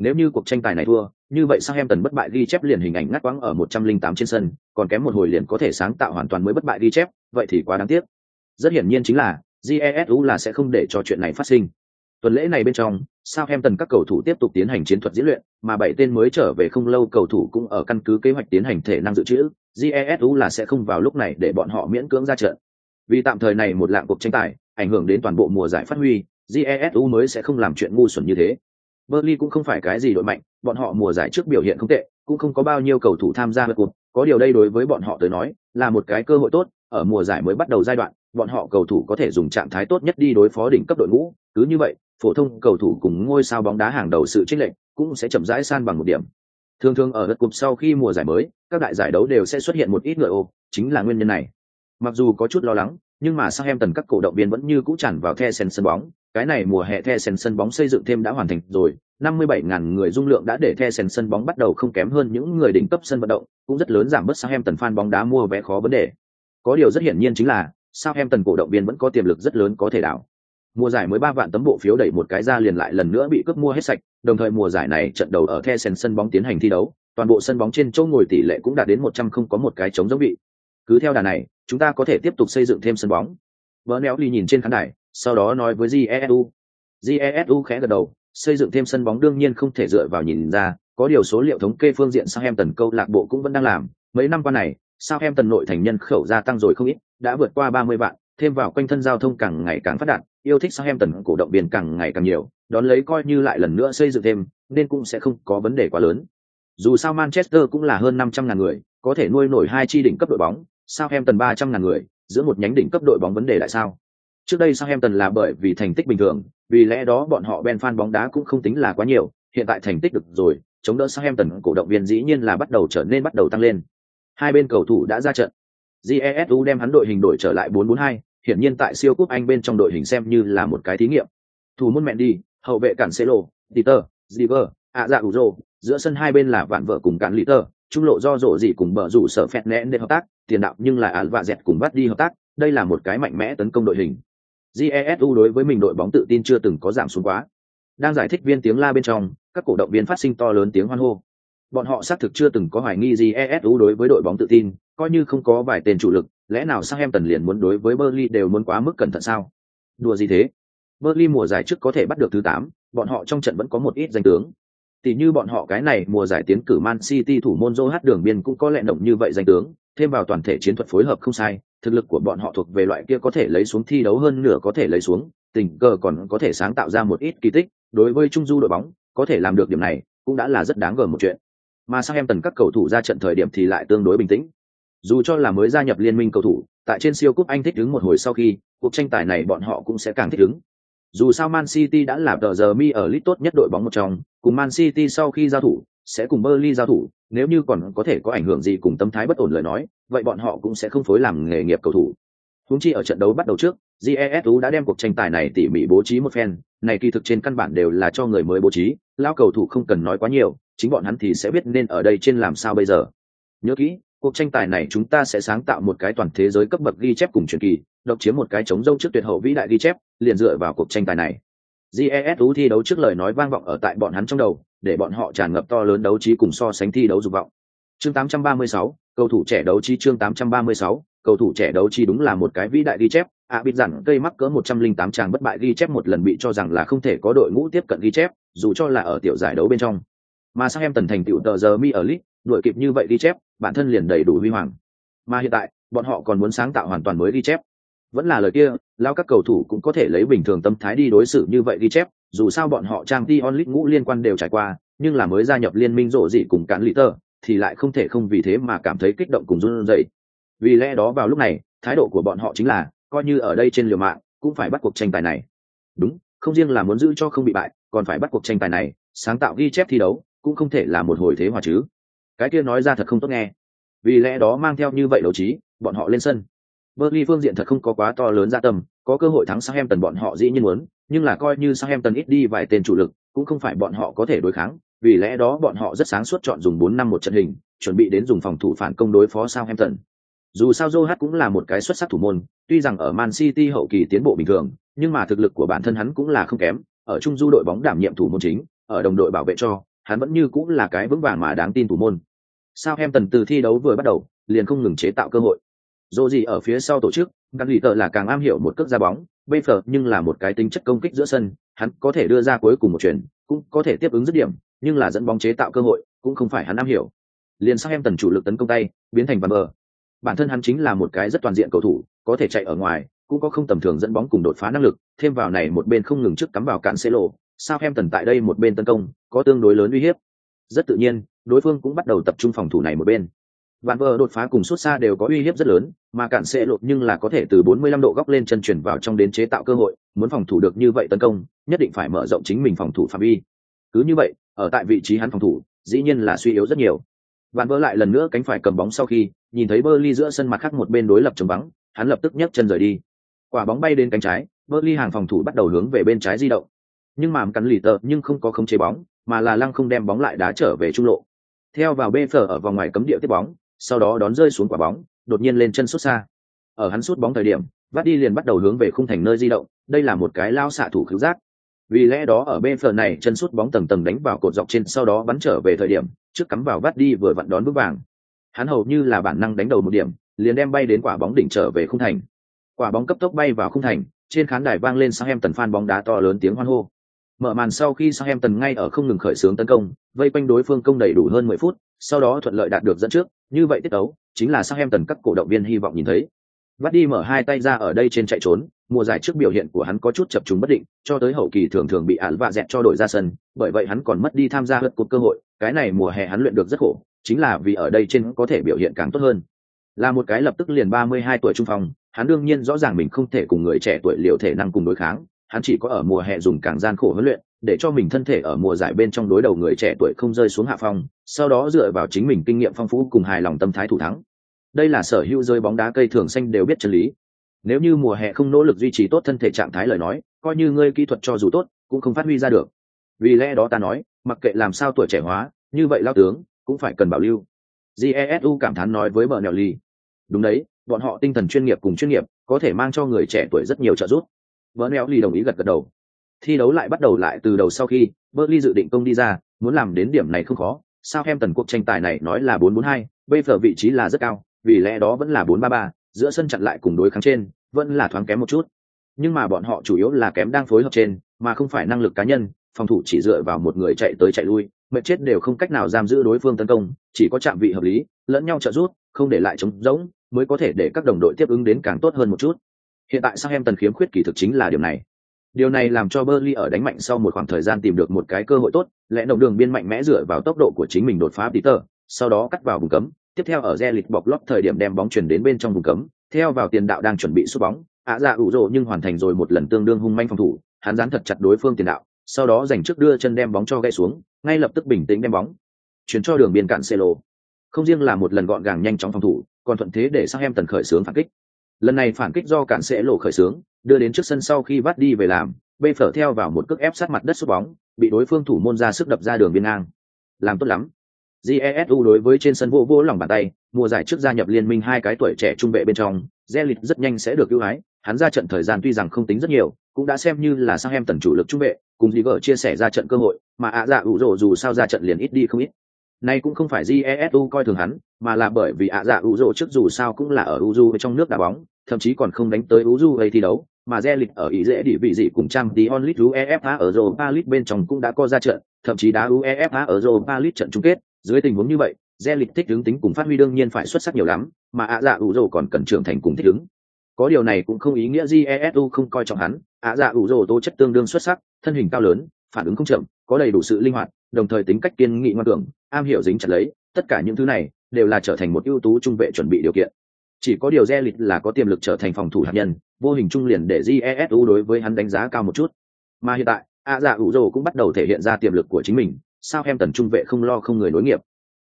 nếu như cuộc tranh tài này thua, như vậy sang em tần bất bại ghi chép liền hình ảnh ngắt quãng ở một trăm linh tám trên sân, còn kém một hồi liền có thể sáng tạo hoàn toàn mới bất bại ghi chép, vậy thì quá đáng tiếc. Rất hiển nhiên chính là jesu là sẽ không để cho chuyện này phát sinh. Tuần lễ này bên trong sao em tần các cầu thủ tiếp tục tiến hành chiến thuật diễn luyện, mà bảy tên mới trở về không lâu cầu thủ cũng ở căn cứ kế hoạch tiến hành thể năng dự trữ jesu là sẽ không vào lúc này để bọn họ miễn cưỡng ra trận. Vì tạm thời này một lạng cuộc tranh tài, ảnh hưởng đến toàn bộ mùa giải phát huy jesu mới sẽ không làm chuyện ngu xuẩn như thế. Burnley cũng không phải cái gì đội mạnh, bọn họ mùa giải trước biểu hiện không tệ, cũng không có bao nhiêu cầu thủ tham gia cuộc. Có điều đây đối với bọn họ tới nói, là một cái cơ hội tốt, ở mùa giải mới bắt đầu giai đoạn, bọn họ cầu thủ có thể dùng trạng thái tốt nhất đi đối phó đỉnh cấp đội ngũ. Cứ như vậy, phổ thông cầu thủ cùng ngôi sao bóng đá hàng đầu sự chênh lệch cũng sẽ chậm rãi san bằng một điểm. Thường thường ở đất cục sau khi mùa giải mới, các đại giải đấu đều sẽ xuất hiện một ít người, ô, chính là nguyên nhân này. Mặc dù có chút lo lắng, nhưng mà sang em tần các cổ động viên vẫn như cũ tràn vào the sen sân bóng cái này mùa hè the sen sân bóng xây dựng thêm đã hoàn thành rồi 57.000 người dung lượng đã để the sen sân bóng bắt đầu không kém hơn những người đỉnh cấp sân vận động, cũng rất lớn giảm bớt sang em tần fan bóng đá mua vé khó vấn đề. Có điều rất hiển nhiên chính là, Southampton em tần cổ động viên vẫn có tiềm lực rất lớn có thể đảo. Mùa giải mới ba vạn tấm bộ phiếu đẩy một cái ra liền lại lần nữa bị cướp mua hết sạch, đồng thời mùa giải này trận đầu ở the sen sân bóng tiến hành thi đấu, toàn bộ sân bóng trên chỗ ngồi tỷ lệ cũng đạt đến một trăm không có một cái trống giống bị. cứ theo đà này, chúng ta có thể tiếp tục xây dựng thêm sân bóng. Vỡ néo ly nhìn trên khán đài sau đó nói với jesu jesu khẽ gật đầu, xây dựng thêm sân bóng đương nhiên không thể dựa vào nhìn ra, có điều số liệu thống kê phương diện sang em tần câu lạc bộ cũng vẫn đang làm. Mấy năm qua này sao em tần nội thành nhân khẩu gia tăng rồi không ít, đã vượt qua ba mươi vạn, thêm vào quanh thân giao thông càng ngày càng phát đạt, yêu thích sang em tần cổ động viên càng ngày càng nhiều, đón lấy coi như lại lần nữa xây dựng thêm, nên cũng sẽ không có vấn đề quá lớn. Dù sao manchester cũng là hơn năm trăm ngàn người, có thể nuôi nổi hai chi đỉnh cấp đội bóng sao em tần ba trăm ngàn người, giữa một nhánh đỉnh cấp đội bóng vấn đề lại sao? Trước đây Southampton là bởi vì thành tích bình thường vì lẽ đó bọn họ ben fan bóng đá cũng không tính là quá nhiều hiện tại thành tích được rồi chống đỡ Southampton cổ động viên dĩ nhiên là bắt đầu trở nên bắt đầu tăng lên. Hai bên cầu thủ đã ra trận. Jesu đem hắn đội hình đổi trở lại 442, hiển nhiên tại siêu cúp anh bên trong đội hình xem như là một cái thí nghiệm. Thủ môn mẹ đi hậu vệ cản xê lô ziver ạ dạ ủ giữa sân hai bên là vạn vợ cùng cản liter trung lộ do rộ gì cùng bờ rủ sở phẹt nén để hợp tác tiền đạo nhưng là ả vạ dẹt cùng bắt đi hợp tác đây là một cái mạnh mẽ tấn công đội hình jesu đối với mình đội bóng tự tin chưa từng có giảm xuống quá đang giải thích viên tiếng la bên trong các cổ động viên phát sinh to lớn tiếng hoan hô. Bọn họ xác thực chưa từng có hoài nghi JESU đối với đội bóng tự tin, coi như không có vài tên chủ lực, lẽ nào Southampton liền muốn đối với Burnley đều muốn quá mức cẩn thận sao? Đùa gì thế? Burnley mùa giải trước có thể bắt được thứ 8, bọn họ trong trận vẫn có một ít danh tướng. Tỷ như bọn họ cái này mùa giải tiến cử Man City thủ môn Joe hát đường biên cũng có lẽ động như vậy danh tướng, thêm vào toàn thể chiến thuật phối hợp không sai, thực lực của bọn họ thuộc về loại kia có thể lấy xuống thi đấu hơn nửa có thể lấy xuống, tình cờ còn có thể sáng tạo ra một ít kỳ tích, đối với trung du đội bóng, có thể làm được điểm này, cũng đã là rất đáng gờm một chuyện. Mà sang em tần các cầu thủ ra trận thời điểm thì lại tương đối bình tĩnh. Dù cho là mới gia nhập liên minh cầu thủ, tại trên siêu cúp Anh thích đứng một hồi sau khi, cuộc tranh tài này bọn họ cũng sẽ càng thích đứng. Dù sao Man City đã là tờ giờ mi ở list tốt nhất đội bóng một trong, cùng Man City sau khi giao thủ, sẽ cùng Burnley giao thủ, nếu như còn có thể có ảnh hưởng gì cùng tâm thái bất ổn lời nói, vậy bọn họ cũng sẽ không phối làm nghề nghiệp cầu thủ. Huống chi ở trận đấu bắt đầu trước, GESU đã đem cuộc tranh tài này tỉ mỉ bố trí một phen, này kỳ thực trên căn bản đều là cho người mới bố trí, lao cầu thủ không cần nói quá nhiều, chính bọn hắn thì sẽ biết nên ở đây trên làm sao bây giờ. Nhớ kỹ, cuộc tranh tài này chúng ta sẽ sáng tạo một cái toàn thế giới cấp bậc ghi chép cùng truyền kỳ, độc chiếm một cái chống dâu trước tuyệt hậu vĩ đại ghi chép, liền dựa vào cuộc tranh tài này. GESU thi đấu trước lời nói vang vọng ở tại bọn hắn trong đầu, để bọn họ tràn ngập to lớn đấu trí cùng so sánh thi đấu dục vọng. Chương 836, cầu thủ trẻ đấu trí chương 836, cầu thủ trẻ đấu trí đúng là một cái vĩ đại ghi chép, ạ à, bịt dặn cây mắc cỡ 108 chàng bất bại ghi chép một lần bị cho rằng là không thể có đội ngũ tiếp cận ghi chép, dù cho là ở tiểu giải đấu bên trong. Mà sang em tần thành tiểu tờ giờ mi ở lit, đuổi kịp như vậy ghi chép, bản thân liền đầy đủ huy hoàng. Mà hiện tại, bọn họ còn muốn sáng tạo hoàn toàn mới ghi chép. Vẫn là lời kia, lao các cầu thủ cũng có thể lấy bình thường tâm thái đi đối xử như vậy ghi chép, dù sao bọn họ trang t onlit ngũ liên quan đều trải qua, nhưng là mới gia nhập liên minh rộ dị cùng cản lý tơ, thì lại không thể không vì thế mà cảm thấy kích động cùng run rẩy. Vì lẽ đó vào lúc này, thái độ của bọn họ chính là, coi như ở đây trên liều mạng, cũng phải bắt cuộc tranh tài này. Đúng, không riêng là muốn giữ cho không bị bại, còn phải bắt cuộc tranh tài này, sáng tạo ghi chép thi đấu, cũng không thể là một hồi thế hòa chứ. Cái kia nói ra thật không tốt nghe. Vì lẽ đó mang theo như vậy đấu trí, bọn họ lên sân. Burnley phương diện thật không có quá to lớn ra tâm, có cơ hội thắng Southampton bọn họ dĩ nhiên muốn, nhưng là coi như Southampton ít đi vài tên chủ lực, cũng không phải bọn họ có thể đối kháng, vì lẽ đó bọn họ rất sáng suốt chọn dùng 4 năm một trận hình, chuẩn bị đến dùng phòng thủ phản công đối phó Southampton. Dù sao Joe cũng là một cái xuất sắc thủ môn, tuy rằng ở Man City hậu kỳ tiến bộ bình thường, nhưng mà thực lực của bản thân hắn cũng là không kém, ở trung du đội bóng đảm nhiệm thủ môn chính, ở đồng đội bảo vệ cho, hắn vẫn như cũng là cái vững vàng mà đáng tin thủ môn. Southampton từ thi đấu vừa bắt đầu, liền không ngừng chế tạo cơ hội. Dô gì ở phía sau tổ chức, Gắn lì tờ là càng am hiểu một cước ra bóng, bê phở nhưng là một cái tính chất công kích giữa sân, hắn có thể đưa ra cuối cùng một chuyển, cũng có thể tiếp ứng dứt điểm, nhưng là dẫn bóng chế tạo cơ hội, cũng không phải hắn am hiểu. Liền sang em tần chủ lực tấn công tay, biến thành bàn bờ. Bản thân hắn chính là một cái rất toàn diện cầu thủ, có thể chạy ở ngoài, cũng có không tầm thường dẫn bóng cùng đột phá năng lực, thêm vào này một bên không ngừng trước cắm vào cản xê lộ, sao em tần tại đây một bên tấn công, có tương đối lớn uy hiếp. Rất tự nhiên, đối phương cũng bắt đầu tập trung phòng thủ này một bên. Vạn vợ đột phá cùng suốt xa đều có uy hiếp rất lớn, mà cản sẽ lột nhưng là có thể từ 45 độ góc lên chân chuyển vào trong đến chế tạo cơ hội, muốn phòng thủ được như vậy tấn công, nhất định phải mở rộng chính mình phòng thủ phạm vi. Cứ như vậy, ở tại vị trí hắn phòng thủ, dĩ nhiên là suy yếu rất nhiều. Vạn vỡ lại lần nữa cánh phải cầm bóng sau khi, nhìn thấy Burnley giữa sân mặt khác một bên đối lập trống vắng, hắn lập tức nhấc chân rời đi. Quả bóng bay đến cánh trái, Burnley hàng phòng thủ bắt đầu hướng về bên trái di động. Nhưng mà cắn lì tợ nhưng không có khống chế bóng, mà là lăng không đem bóng lại đá trở về trung lộ. Theo vào bê phở ở vòng ngoài cấm địa tiếp bóng, sau đó đón rơi xuống quả bóng, đột nhiên lên chân sút xa. Ở hắn sút bóng thời điểm, vắt đi liền bắt đầu hướng về khung thành nơi di động, đây là một cái lao xạ thủ cứu giác. Vì lẽ đó ở bên phần này chân sút bóng tầng tầng đánh vào cột dọc trên sau đó bắn trở về thời điểm, trước cắm vào vắt đi vừa vặn đón bước vàng. Hắn hầu như là bản năng đánh đầu một điểm, liền đem bay đến quả bóng đỉnh trở về khung thành. Quả bóng cấp tốc bay vào khung thành, trên khán đài vang lên sang em tần fan bóng đá to lớn tiếng hoan hô. Mở màn sau khi sang em tần ngay ở không ngừng khởi xướng tấn công, vây quanh đối phương công đầy đủ hơn 10 phút, sau đó thuận lợi đạt được dẫn trước, như vậy tiết đấu chính là Southampton các cổ động viên hy vọng nhìn thấy. Bắt đi mở hai tay ra ở đây trên chạy trốn, mùa giải trước biểu hiện của hắn có chút chập trùng bất định, cho tới hậu kỳ thường thường bị án vạ dẹt cho đội ra sân, bởi vậy hắn còn mất đi tham gia lượt cuộc cơ hội, cái này mùa hè hắn luyện được rất khổ, chính là vì ở đây trên có thể biểu hiện càng tốt hơn. Là một cái lập tức liền 32 tuổi trung phong, hắn đương nhiên rõ ràng mình không thể cùng người trẻ tuổi liệu thể năng cùng đối kháng, hắn chỉ có ở mùa hè dùng càng gian khổ huấn luyện, để cho mình thân thể ở mùa giải bên trong đối đầu người trẻ tuổi không rơi xuống hạ phong, sau đó dựa vào chính mình kinh nghiệm phong phú cùng hài lòng tâm thái thủ thắng. Đây là sở hữu rơi bóng đá cây thường xanh đều biết chân lý. Nếu như mùa hè không nỗ lực duy trì tốt thân thể trạng thái lời nói, coi như ngươi kỹ thuật cho dù tốt, cũng không phát huy ra được. Vì lẽ đó ta nói, mặc kệ làm sao tuổi trẻ hóa, như vậy lao tướng cũng phải cần bảo lưu. Jesu cảm thán nói với bờ nèo ly. Đúng đấy, bọn họ tinh thần chuyên nghiệp cùng chuyên nghiệp, có thể mang cho người trẻ tuổi rất nhiều trợ giúp. Bờ nèo ly đồng ý gật gật đầu Thi đấu lại bắt đầu lại từ đầu sau khi Burnley dự định công đi ra, muốn làm đến điểm này không khó. Sao em tần cuộc tranh tài này nói là 4-4-2, bây giờ vị trí là rất cao, vì lẽ đó vẫn là 4-3-3, giữa sân chặn lại cùng đối kháng trên, vẫn là thoáng kém một chút. Nhưng mà bọn họ chủ yếu là kém đang phối hợp trên, mà không phải năng lực cá nhân, phòng thủ chỉ dựa vào một người chạy tới chạy lui, mệt chết đều không cách nào giam giữ đối phương tấn công, chỉ có chạm vị hợp lý, lẫn nhau trợ giúp, không để lại trống rỗng, mới có thể để các đồng đội tiếp ứng đến càng tốt hơn một chút. Hiện tại Southampton tần khiếm khuyết kỳ thực chính là điều này. Điều này làm cho Burnley ở đánh mạnh sau một khoảng thời gian tìm được một cái cơ hội tốt, lẽ động đường biên mạnh mẽ dựa vào tốc độ của chính mình đột phá Peter, sau đó cắt vào vùng cấm, tiếp theo ở Zelit bọc lót thời điểm đem bóng chuyển đến bên trong vùng cấm, theo vào tiền đạo đang chuẩn bị sút bóng, ạ dạ ủ rồ nhưng hoàn thành rồi một lần tương đương hung manh phòng thủ, hắn dán thật chặt đối phương tiền đạo, sau đó giành trước đưa chân đem bóng cho gãy xuống, ngay lập tức bình tĩnh đem bóng chuyển cho đường biên cạn Celo. Không riêng là một lần gọn gàng nhanh chóng phòng thủ, còn thuận thế để sang em tần khởi sướng phản kích. Lần này phản kích do cản sẽ lộ khởi sướng, đưa đến trước sân sau khi vắt đi về làm, bê phở theo vào một cước ép sát mặt đất sút bóng, bị đối phương thủ môn ra sức đập ra đường biên ngang. Làm tốt lắm. Jesu đối với trên sân vô vô lòng bàn tay, mùa giải trước gia nhập liên minh hai cái tuổi trẻ trung vệ bên trong, Zelit rất nhanh sẽ được ưu ái, hắn ra trận thời gian tuy rằng không tính rất nhiều, cũng đã xem như là sang em tần chủ lực trung vệ, cùng gì gỡ chia sẻ ra trận cơ hội, mà ạ dạ ủ rồ dù sao ra trận liền ít đi không ít. Nay cũng không phải Jesu coi thường hắn, mà là bởi vì ạ dạ ủ rồ trước dù sao cũng là ở Uju trong nước đá bóng, thậm chí còn không đánh tới Uju gây thi đấu, mà Zelit ở ý dễ địa vị gì cùng trang tí onlit UEFA ở Europa League bên trong cũng đã có ra trận, thậm chí đá UEFA ở Europa League trận chung kết, dưới tình huống như vậy, Zelit thích ứng tính cùng phát huy đương nhiên phải xuất sắc nhiều lắm, mà ạ dạ ủ còn cần trưởng thành cùng thích ứng. Có điều này cũng không ý nghĩa Jesu không coi trọng hắn, ạ dạ ủ tố chất tương đương xuất sắc, thân hình cao lớn, phản ứng không chậm, có đầy đủ sự linh hoạt, đồng thời tính cách kiên nghị ngoan cường, am hiểu dính chặt lấy, tất cả những thứ này đều là trở thành một ưu tú trung vệ chuẩn bị điều kiện. Chỉ có điều Zelit là có tiềm lực trở thành phòng thủ hạt nhân, vô hình trung liền để Jesu đối với hắn đánh giá cao một chút. Mà hiện tại, A dạ ủ rồ cũng bắt đầu thể hiện ra tiềm lực của chính mình, sao em tần trung vệ không lo không người nối nghiệp.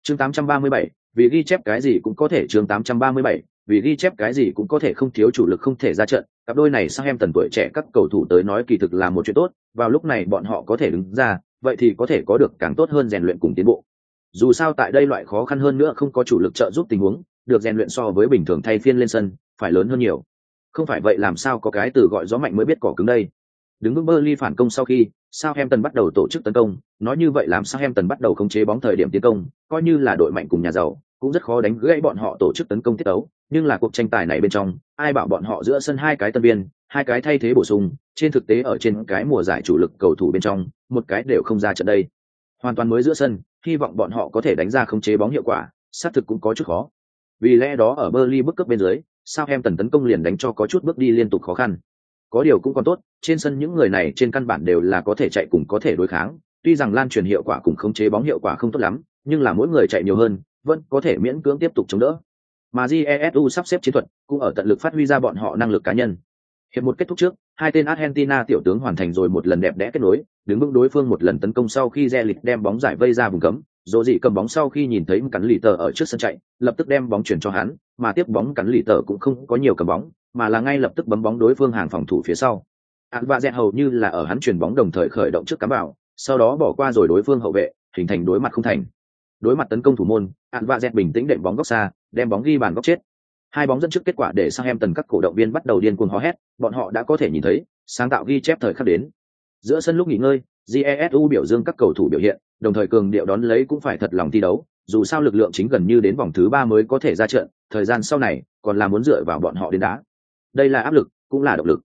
Chương 837, vì ghi chép cái gì cũng có thể chương 837, vì ghi chép cái gì cũng có thể không thiếu chủ lực không thể ra trận, cặp đôi này sang em tần tuổi trẻ các cầu thủ tới nói kỳ thực là một chuyện tốt, vào lúc này bọn họ có thể đứng ra, vậy thì có thể có được càng tốt hơn rèn luyện cùng tiến bộ. Dù sao tại đây loại khó khăn hơn nữa không có chủ lực trợ giúp tình huống, được rèn luyện so với bình thường thay phiên lên sân, phải lớn hơn nhiều. Không phải vậy làm sao có cái từ gọi gió mạnh mới biết cỏ cứng đây. Đứng vững Burnley phản công sau khi, Southampton bắt đầu tổ chức tấn công, nói như vậy làm Southampton bắt đầu khống chế bóng thời điểm tiến công, coi như là đội mạnh cùng nhà giàu, cũng rất khó đánh gãy bọn họ tổ chức tấn công tiết đấu, nhưng là cuộc tranh tài này bên trong, ai bảo bọn họ giữa sân hai cái tân viên, hai cái thay thế bổ sung, trên thực tế ở trên cái mùa giải chủ lực cầu thủ bên trong, một cái đều không ra trận đây. Hoàn toàn mới giữa sân, hy vọng bọn họ có thể đánh ra khống chế bóng hiệu quả, xác thực cũng có chút khó. Vì lẽ đó ở Burnley bước cấp bên dưới, Southampton tấn công liền đánh cho có chút bước đi liên tục khó khăn. Có điều cũng còn tốt, trên sân những người này trên căn bản đều là có thể chạy cùng có thể đối kháng, tuy rằng lan truyền hiệu quả cùng khống chế bóng hiệu quả không tốt lắm, nhưng là mỗi người chạy nhiều hơn, vẫn có thể miễn cưỡng tiếp tục chống đỡ. Mà Jesu sắp xếp chiến thuật cũng ở tận lực phát huy ra bọn họ năng lực cá nhân. Hiệp một kết thúc trước, hai tên Argentina tiểu tướng hoàn thành rồi một lần đẹp đẽ kết nối, đứng vững đối phương một lần tấn công sau khi Zelit đem bóng giải vây ra vùng cấm, Dỗ dị cầm bóng sau khi nhìn thấy cắn lì tờ ở trước sân chạy, lập tức đem bóng chuyển cho hắn, mà tiếp bóng cắn lì tờ cũng không có nhiều cầm bóng, mà là ngay lập tức bấm bóng đối phương hàng phòng thủ phía sau. hắn và dẹt hầu như là ở hắn chuyển bóng đồng thời khởi động trước cắm vào, sau đó bỏ qua rồi đối phương hậu vệ, hình thành đối mặt không thành. Đối mặt tấn công thủ môn, hắn và dẹt bình tĩnh đệm bóng góc xa, đem bóng ghi bàn góc chết. Hai bóng dẫn trước kết quả để sang em tần các cổ động viên bắt đầu điên cuồng hò hét, bọn họ đã có thể nhìn thấy, sáng tạo ghi chép thời khắc đến. Giữa sân lúc nghỉ ngơi, Jesu biểu dương các cầu thủ biểu hiện, đồng thời cường điệu đón lấy cũng phải thật lòng thi đấu, dù sao lực lượng chính gần như đến vòng thứ ba mới có thể ra trận, thời gian sau này còn là muốn dựa vào bọn họ đến đá. Đây là áp lực, cũng là động lực.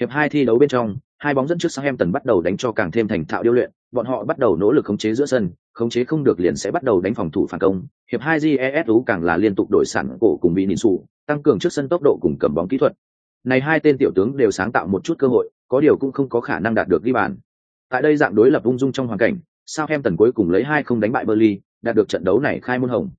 Hiệp hai thi đấu bên trong, hai bóng dẫn trước Southampton bắt đầu đánh cho càng thêm thành thạo điêu luyện, bọn họ bắt đầu nỗ lực khống chế giữa sân, khống chế không được liền sẽ bắt đầu đánh phòng thủ phản công. Hiệp hai GESU càng là liên tục đổi sản cổ cùng Vinicius, tăng cường trước sân tốc độ cùng cầm bóng kỹ thuật. Này hai tên tiểu tướng đều sáng tạo một chút cơ hội, có điều cũng không có khả năng đạt được ghi bàn. Tại đây dạng đối lập ung dung trong hoàn cảnh, Southampton cuối cùng lấy hai không đánh bại Burnley, đạt được trận đấu này khai môn hồng.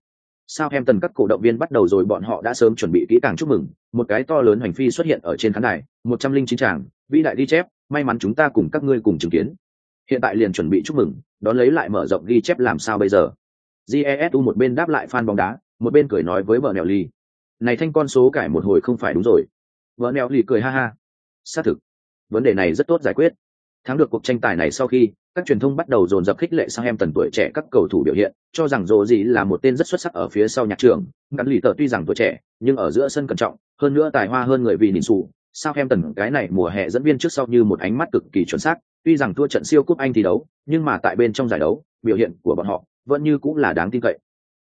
Southampton các cổ động viên bắt đầu rồi bọn họ đã sớm chuẩn bị kỹ càng chúc mừng, một cái to lớn hành phi xuất hiện ở trên khán đài, một trăm linh chín tràng, vĩ đại đi chép, may mắn chúng ta cùng các ngươi cùng chứng kiến. Hiện tại liền chuẩn bị chúc mừng, đón lấy lại mở rộng ghi chép làm sao bây giờ. Jesu một bên đáp lại fan bóng đá, một bên cười nói với vợ nèo ly. Này thanh con số cải một hồi không phải đúng rồi. Vợ nèo ly cười ha ha. Xác thực, vấn đề này rất tốt giải quyết. Thắng được cuộc tranh tài này sau khi, các truyền thông bắt đầu dồn dập khích lệ sang em tần tuổi trẻ các cầu thủ biểu hiện, cho rằng Dỗ gì là một tên rất xuất sắc ở phía sau nhạc trường ngắn lì tờ tuy rằng tuổi trẻ, nhưng ở giữa sân cẩn trọng, hơn nữa tài hoa hơn người vì nhìn xù Sao em tần cái này mùa hè dẫn viên trước sau như một ánh mắt cực kỳ chuẩn xác, Tuy rằng thua trận siêu cúp Anh thi đấu, nhưng mà tại bên trong giải đấu, biểu hiện của bọn họ vẫn như cũng là đáng tin cậy.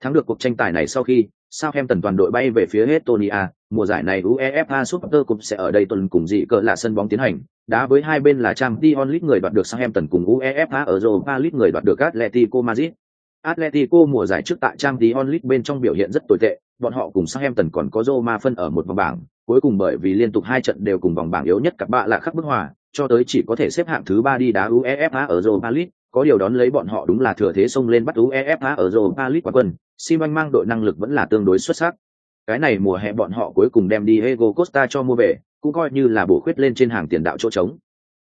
Thắng được cuộc tranh tài này sau khi, Southampton toàn đội bay về phía Estonia, mùa giải này UEFA Super Cup sẽ ở đây tuần cùng dị cờ là sân bóng tiến hành, đá với hai bên là Champions League người đoạt được Southampton cùng UEFA Europa League người đoạt được Atletico Madrid. Atletico mùa giải trước tại Champions League bên trong biểu hiện rất tồi tệ, bọn họ cùng Southampton còn có Roma phân ở một vòng bảng, cuối cùng bởi vì liên tục hai trận đều cùng vòng bảng yếu nhất các bạn là khắc bức hòa, cho tới chỉ có thể xếp hạng thứ ba đi đá UEFA ở Europa League, có điều đón lấy bọn họ đúng là thừa thế xông lên bắt UEFA ở Europa League quán quân, Simon mang đội năng lực vẫn là tương đối xuất sắc. Cái này mùa hè bọn họ cuối cùng đem đi Diego Costa cho mua về, cũng coi như là bổ khuyết lên trên hàng tiền đạo chỗ trống.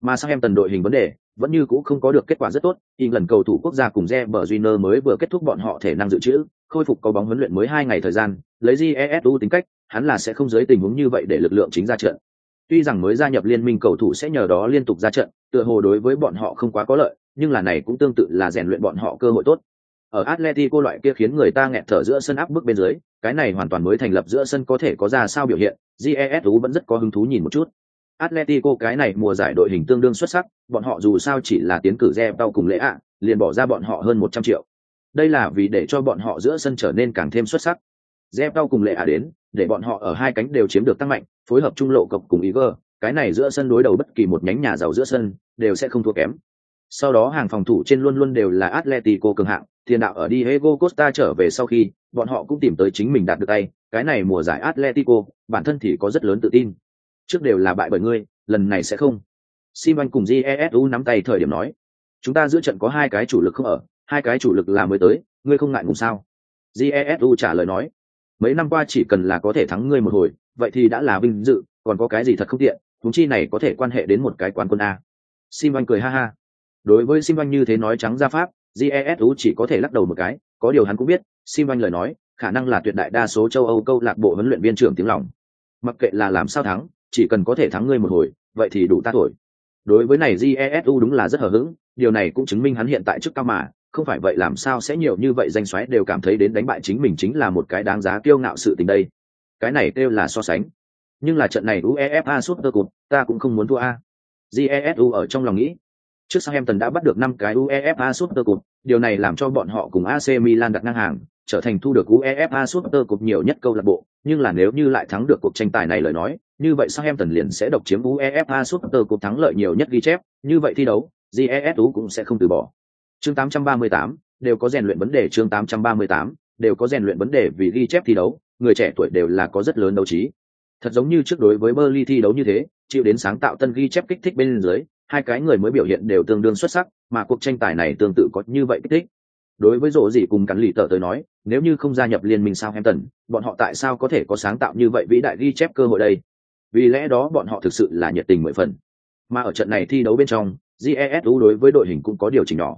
Mà sang em tần đội hình vấn đề, vẫn như cũ không có được kết quả rất tốt, lần cầu thủ quốc gia cùng Reber Júnior mới vừa kết thúc bọn họ thể năng dự trữ, khôi phục có bóng huấn luyện mới hai ngày thời gian, lấy Jesu tính cách, hắn là sẽ không dưới tình huống như vậy để lực lượng chính ra trận. Tuy rằng mới gia nhập liên minh cầu thủ sẽ nhờ đó liên tục ra trận, tựa hồ đối với bọn họ không quá có lợi, nhưng là này cũng tương tự là rèn luyện bọn họ cơ hội tốt. Ở Atletico loại kia khiến người ta nghẹt thở giữa sân áp bức bên dưới, cái này hoàn toàn mới thành lập giữa sân có thể có ra sao biểu hiện, GESU vẫn rất có hứng thú nhìn một chút. Atletico cái này mùa giải đội hình tương đương xuất sắc, bọn họ dù sao chỉ là tiến cử Zebao cùng lễ ạ, liền bỏ ra bọn họ hơn một trăm triệu. Đây là vì để cho bọn họ giữa sân trở nên càng thêm xuất sắc. Zebao cùng lễ ạ đến, để bọn họ ở hai cánh đều chiếm được tăng mạnh, phối hợp trung lộ cộc cùng Iger, cái này giữa sân đối đầu bất kỳ một nhánh nhà giàu giữa sân đều sẽ không thua kém. Sau đó hàng phòng thủ trên luôn luôn đều là Atletico cường hạng, tiền đạo ở Diego Costa trở về sau khi, bọn họ cũng tìm tới chính mình đạt được tay, cái này mùa giải Atletico, bản thân thì có rất lớn tự tin. Trước đều là bại bởi ngươi, lần này sẽ không. Simon cùng Jesu nắm tay thời điểm nói, chúng ta giữa trận có hai cái chủ lực không ở, hai cái chủ lực là mới tới, ngươi không ngại ngùng sao? Jesu trả lời nói, mấy năm qua chỉ cần là có thể thắng ngươi một hồi, vậy thì đã là vinh dự, còn có cái gì thật không tiện, chúng chi này có thể quan hệ đến một cái quán quân a. Simon cười ha ha. Đối với Simon như thế nói trắng ra pháp, jesu chỉ có thể lắc đầu một cái, có điều hắn cũng biết, sim anh lời nói, khả năng là tuyệt đại đa số châu âu câu lạc bộ huấn luyện viên trưởng tiếng lòng. Mặc kệ là làm sao thắng, chỉ cần có thể thắng ngươi một hồi, vậy thì đủ ta thổi. Đối với này jesu đúng là rất hờ hững, điều này cũng chứng minh hắn hiện tại trước cao mà, không phải vậy làm sao sẽ nhiều như vậy danh xoáy đều cảm thấy đến đánh bại chính mình chính là một cái đáng giá kiêu ngạo sự tình đây. Cái này kêu là so sánh. Nhưng là trận này uefa suốt cơ cụt ta cũng không muốn thua a. Jesu ở trong lòng nghĩ Trước Southampton đã bắt được năm cái UEFA Super Cup, điều này làm cho bọn họ cùng AC Milan đặt ngang hàng, trở thành thu được UEFA Super Cup nhiều nhất câu lạc bộ, nhưng là nếu như lại thắng được cuộc tranh tài này lời nói, như vậy Southampton liền sẽ độc chiếm UEFA Super Cup thắng lợi nhiều nhất ghi chép, như vậy thi đấu, GESU cũng sẽ không từ bỏ. Chương 838, đều có rèn luyện vấn đề chương 838, đều có rèn luyện vấn đề vì ghi chép thi đấu, người trẻ tuổi đều là có rất lớn đấu trí. Thật giống như trước đối với Burnley thi đấu như thế, chịu đến sáng tạo tân ghi chép kích thích bên dưới, hai cái người mới biểu hiện đều tương đương xuất sắc mà cuộc tranh tài này tương tự có như vậy kích thích. Đối với rổ gì cùng cắn lì tờ tới nói nếu như không gia nhập liên minh Southampton, bọn họ tại sao có thể có sáng tạo như vậy vĩ đại ghi chép cơ hội đây? Vì lẽ đó bọn họ thực sự là nhiệt tình mười phần. Mà ở trận này thi đấu bên trong jesu đối với đội hình cũng có điều chỉnh nhỏ.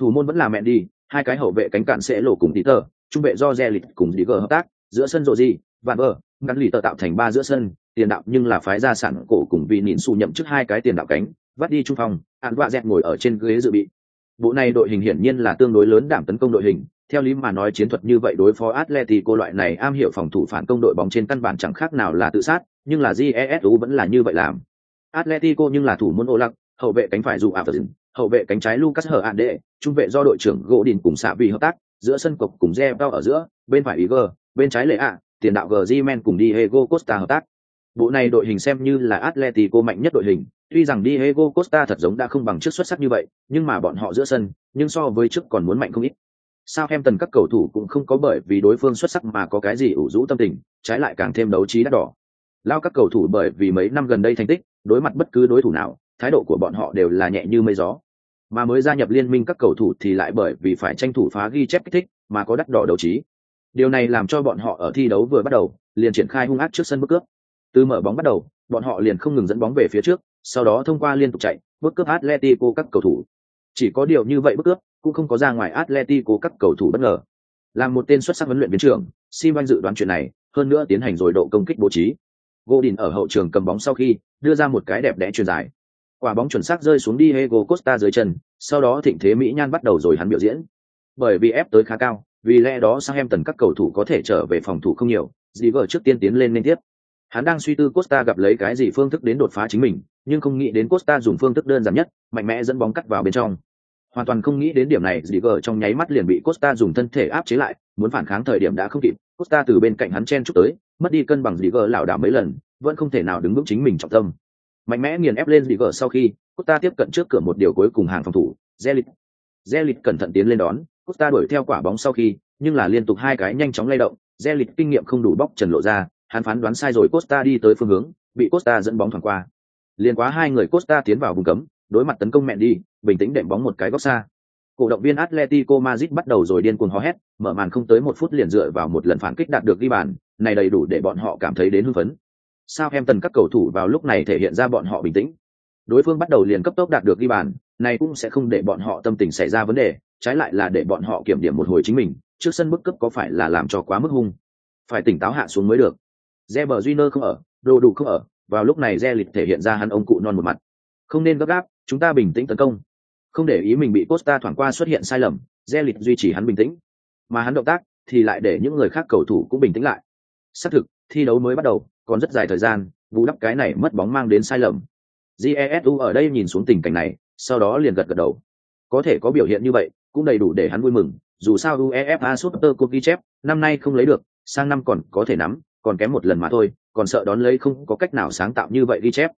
Thủ môn vẫn là mẹ đi hai cái hậu vệ cánh cạn sẽ lộ cùng tí tờ trung vệ do re lịch cùng tí hợp tác giữa sân rộ gì vạn vờ ngắn lì tờ tạo thành ba giữa sân tiền đạo nhưng là phái ra sản cổ cùng Vi nhìn xù nhậm trước hai cái tiền đạo cánh vắt đi trung phòng, ạn vạ dẹt ngồi ở trên ghế dự bị bộ này đội hình hiển nhiên là tương đối lớn đảm tấn công đội hình theo lý mà nói chiến thuật như vậy đối phó Atleti Atletico loại này am hiểu phòng thủ phản công đội bóng trên căn bản chẳng khác nào là tự sát, nhưng là jesu vẫn là như vậy làm. Atletico nhưng là thủ môn ô lặc, hậu vệ cánh phải dù Averson, hậu vệ cánh trái Lucas Hernandez, trung vệ do đội trưởng gỗ đình cùng xạ vì hợp tác, giữa sân cộc cùng Zebel ở giữa, bên phải Iger, bên trái Lệ ạ, tiền đạo Griezmann cùng Diego Costa hợp tác. Bộ này đội hình xem như là Atletico mạnh nhất đội hình, Tuy rằng Diego Costa thật giống đã không bằng trước xuất sắc như vậy, nhưng mà bọn họ giữa sân, nhưng so với trước còn muốn mạnh không ít. Sao em tần các cầu thủ cũng không có bởi vì đối phương xuất sắc mà có cái gì ủ rũ tâm tình, trái lại càng thêm đấu trí đắt đỏ. Lao các cầu thủ bởi vì mấy năm gần đây thành tích, đối mặt bất cứ đối thủ nào, thái độ của bọn họ đều là nhẹ như mây gió. Mà mới gia nhập liên minh các cầu thủ thì lại bởi vì phải tranh thủ phá ghi chép kích thích, mà có đắt đỏ đấu trí. Điều này làm cho bọn họ ở thi đấu vừa bắt đầu, liền triển khai hung ác trước sân bước cướp. Từ mở bóng bắt đầu, bọn họ liền không ngừng dẫn bóng về phía trước, sau đó thông qua liên tục chạy, bước cướp Atletico các cầu thủ. Chỉ có điều như vậy bước cướp, cũng không có ra ngoài Atletico các cầu thủ bất ngờ. Là một tên xuất sắc huấn luyện viên trưởng, Simon dự đoán chuyện này, hơn nữa tiến hành rồi độ công kích bố trí. Godin ở hậu trường cầm bóng sau khi, đưa ra một cái đẹp đẽ truyền dài. Quả bóng chuẩn xác rơi xuống đi Diego Costa dưới chân, sau đó thịnh thế Mỹ Nhan bắt đầu rồi hắn biểu diễn. Bởi vì ép tới khá cao, vì lẽ đó sang em tần các cầu thủ có thể trở về phòng thủ không nhiều, Ziver trước tiên tiến lên liên tiếp. Hắn đang suy tư Costa gặp lấy cái gì phương thức đến đột phá chính mình, nhưng không nghĩ đến Costa dùng phương thức đơn giản nhất, mạnh mẽ dẫn bóng cắt vào bên trong. Hoàn toàn không nghĩ đến điểm này, Ziger trong nháy mắt liền bị Costa dùng thân thể áp chế lại, muốn phản kháng thời điểm đã không kịp. Costa từ bên cạnh hắn chen chúc tới, mất đi cân bằng Ziger lảo đảo mấy lần, vẫn không thể nào đứng vững chính mình trọng tâm. Mạnh mẽ nghiền ép lên Ziger sau khi, Costa tiếp cận trước cửa một điều cuối cùng hàng phòng thủ, Zelit. Zelit cẩn thận tiến lên đón, Costa đuổi theo quả bóng sau khi, nhưng là liên tục hai cái nhanh chóng lay động, Zelit kinh nghiệm không đủ bóc trần lộ ra, hắn phán đoán sai rồi Costa đi tới phương hướng, bị Costa dẫn bóng thoảng qua. Liên quá hai người Costa tiến vào vùng cấm, đối mặt tấn công mẹ đi, bình tĩnh đệm bóng một cái góc xa. Cổ động viên Atletico Madrid bắt đầu rồi điên cuồng hò hét, mở màn không tới một phút liền dựa vào một lần phản kích đạt được ghi bàn, này đầy đủ để bọn họ cảm thấy đến hưng phấn. Sao em tần các cầu thủ vào lúc này thể hiện ra bọn họ bình tĩnh. Đối phương bắt đầu liền cấp tốc đạt được ghi bàn, này cũng sẽ không để bọn họ tâm tình xảy ra vấn đề, trái lại là để bọn họ kiểm điểm một hồi chính mình, trước sân bức cấp có phải là làm cho quá mức hung. Phải tỉnh táo hạ xuống mới được. Reber Júnior không ở, đồ đủ không ở, vào lúc này Re lịch thể hiện ra hắn ông cụ non một mặt. Không nên gấp gáp, chúng ta bình tĩnh tấn công. Không để ý mình bị Costa thoảng qua xuất hiện sai lầm, Re lịch duy trì hắn bình tĩnh. Mà hắn động tác thì lại để những người khác cầu thủ cũng bình tĩnh lại. Xác thực, thi đấu mới bắt đầu, còn rất dài thời gian, vụ đắp cái này mất bóng mang đến sai lầm. Jesu ở đây nhìn xuống tình cảnh này, sau đó liền gật gật đầu. Có thể có biểu hiện như vậy, cũng đầy đủ để hắn vui mừng, dù sao UEFA Super Cup ghi chép, năm nay không lấy được, sang năm còn có thể nắm, còn kém một lần mà thôi, còn sợ đón lấy không có cách nào sáng tạo như vậy ghi chép.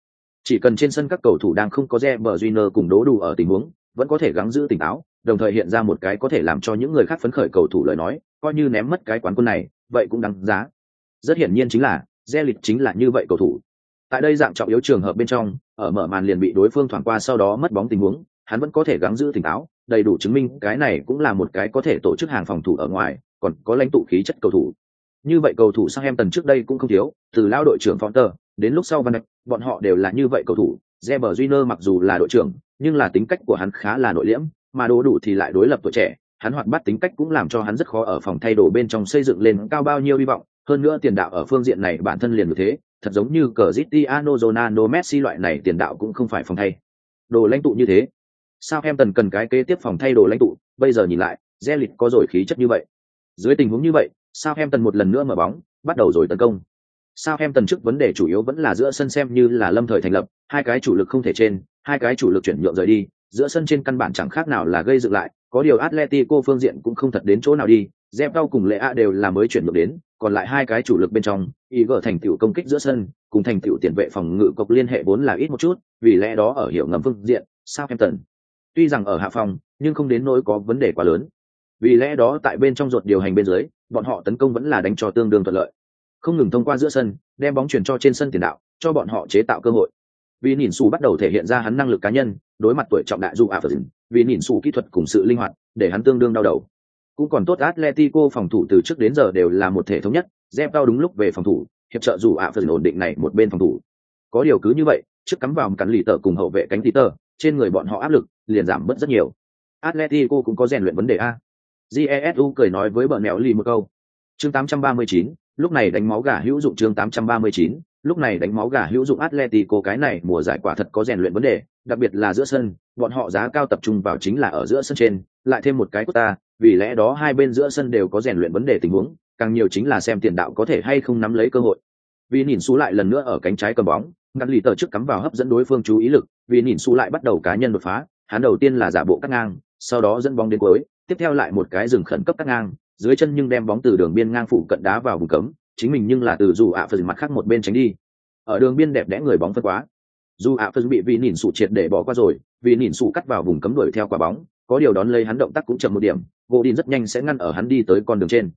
Chỉ cần trên sân các cầu thủ đang không có Zebre Junior cùng đố đủ ở tình huống, vẫn có thể gắng giữ tỉnh táo, đồng thời hiện ra một cái có thể làm cho những người khác phấn khởi cầu thủ lời nói, coi như ném mất cái quán quân này, vậy cũng đáng giá. Rất hiển nhiên chính là, Zelit chính là như vậy cầu thủ. Tại đây dạng trọng yếu trường hợp bên trong, ở mở màn liền bị đối phương thoảng qua sau đó mất bóng tình huống, hắn vẫn có thể gắng giữ tỉnh táo, đầy đủ chứng minh cái này cũng là một cái có thể tổ chức hàng phòng thủ ở ngoài, còn có lãnh tụ khí chất cầu thủ. Như vậy cầu thủ sang em tần trước đây cũng không thiếu, từ lao đội trưởng Fonter, đến lúc sau Van Dijk, bọn họ đều là như vậy cầu thủ. Reber Júnior mặc dù là đội trưởng, nhưng là tính cách của hắn khá là nội liễm, mà đồ đủ thì lại đối lập tuổi trẻ, hắn hoạt bát tính cách cũng làm cho hắn rất khó ở phòng thay đồ bên trong xây dựng lên cao bao nhiêu hy vọng, hơn nữa tiền đạo ở phương diện này bản thân liền như thế, thật giống như Cristiano Ronaldo Messi loại này tiền đạo cũng không phải phòng thay. Đồ lãnh tụ như thế. Sao em tần cần cái kế tiếp phòng thay đồ lãnh tụ, bây giờ nhìn lại, Zelit có rồi khí chất như vậy. Dưới tình huống như vậy, sao em tần một lần nữa mở bóng, bắt đầu rồi tấn công. Sao em tần trước vấn đề chủ yếu vẫn là giữa sân xem như là lâm thời thành lập, hai cái chủ lực không thể trên, hai cái chủ lực chuyển nhượng rời đi, giữa sân trên căn bản chẳng khác nào là gây dựng lại, có điều Atletico phương diện cũng không thật đến chỗ nào đi, Zepao cùng Lệ A đều là mới chuyển nhượng đến, còn lại hai cái chủ lực bên trong, Igor thành tựu công kích giữa sân, cùng thành tựu tiền vệ phòng ngự cục liên hệ vốn là ít một chút, vì lẽ đó ở hiệu ngầm phương diện, Southampton tuy rằng ở hạ phòng, nhưng không đến nỗi có vấn đề quá lớn. Vì lẽ đó tại bên trong ruột điều hành bên dưới, bọn họ tấn công vẫn là đánh cho tương đương thuận lợi. Không ngừng thông qua giữa sân đem bóng chuyển cho trên sân tiền đạo cho bọn họ chế tạo cơ hội. Vì nhìn xù bắt đầu thể hiện ra hắn năng lực cá nhân đối mặt tuổi trọng đại dù Aferin, vì nhìn xù kỹ thuật cùng sự linh hoạt để hắn tương đương đau đầu. Cũng còn tốt Atletico phòng thủ từ trước đến giờ đều là một thể thống nhất dép đau đúng lúc về phòng thủ hiệp trợ dù Aferin ổn định này một bên phòng thủ. Có điều cứ như vậy trước cắm vào cắn lì tờ cùng hậu vệ cánh tí tờ trên người bọn họ áp lực liền giảm bớt rất nhiều. Atletico cũng có rèn luyện vấn đề a jesu cười nói với bờ mẹo lì một câu. Chương 839, lúc này đánh máu gà hữu dụng chương 839, lúc này đánh máu gà hữu dụng atletico cái này mùa giải quả thật có rèn luyện vấn đề đặc biệt là giữa sân bọn họ giá cao tập trung vào chính là ở giữa sân trên lại thêm một cái của ta vì lẽ đó hai bên giữa sân đều có rèn luyện vấn đề tình huống càng nhiều chính là xem tiền đạo có thể hay không nắm lấy cơ hội. Vì nhìn xú lại lần nữa ở cánh trái cầm bóng ngăn lì tờ trước cắm vào hấp dẫn đối phương chú ý lực vì nhìn xú lại bắt đầu cá nhân đột phá hắn đầu tiên là giả bộ cắt ngang sau đó dẫn bóng đến cuối, tiếp theo lại một cái dừng khẩn cấp cắt ngang, dưới chân nhưng đem bóng từ đường biên ngang phủ cận đá vào vùng cấm, chính mình nhưng là từ dù ạ à phần mặt khác một bên tránh đi. Ở đường biên đẹp đẽ người bóng phân quá. Dù ạ à phần bị vì nhìn sụ triệt để bỏ qua rồi, vì nhìn sụ cắt vào vùng cấm đuổi theo quả bóng, có điều đón lấy hắn động tác cũng chậm một điểm gỗ đi rất nhanh sẽ ngăn ở hắn đi tới con đường trên.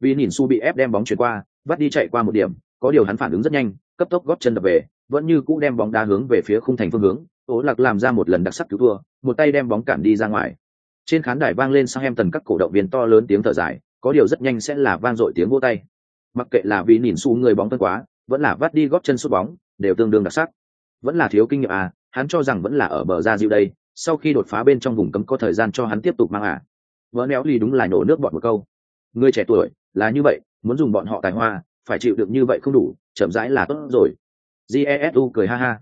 Vì nhìn su bị ép đem bóng chuyển qua, vắt đi chạy qua một điểm, có điều hắn phản ứng rất nhanh, cấp tốc góp chân đập về, vẫn như cũ đem bóng đá hướng về phía khung thành phương hướng. Tố lạc làm ra một lần đặc sắc cứu thua, một tay đem bóng cản đi ra ngoài trên khán đài vang lên sang em tần các cổ động viên to lớn tiếng thở dài, có điều rất nhanh sẽ là vang dội tiếng vô tay. Mặc kệ là vì nhìn xu người bóng tân quá, vẫn là vắt đi góp chân sút bóng, đều tương đương đặc sắc. Vẫn là thiếu kinh nghiệm à hắn cho rằng vẫn là ở bờ ra dịu đây, sau khi đột phá bên trong vùng cấm có thời gian cho hắn tiếp tục mang à. Vỡ néo ly đúng là nổ nước bọn một câu. Người trẻ tuổi, là như vậy, muốn dùng bọn họ tài hoa, phải chịu được như vậy không đủ, chậm rãi là tốt rồi. Jesu cười ha ha.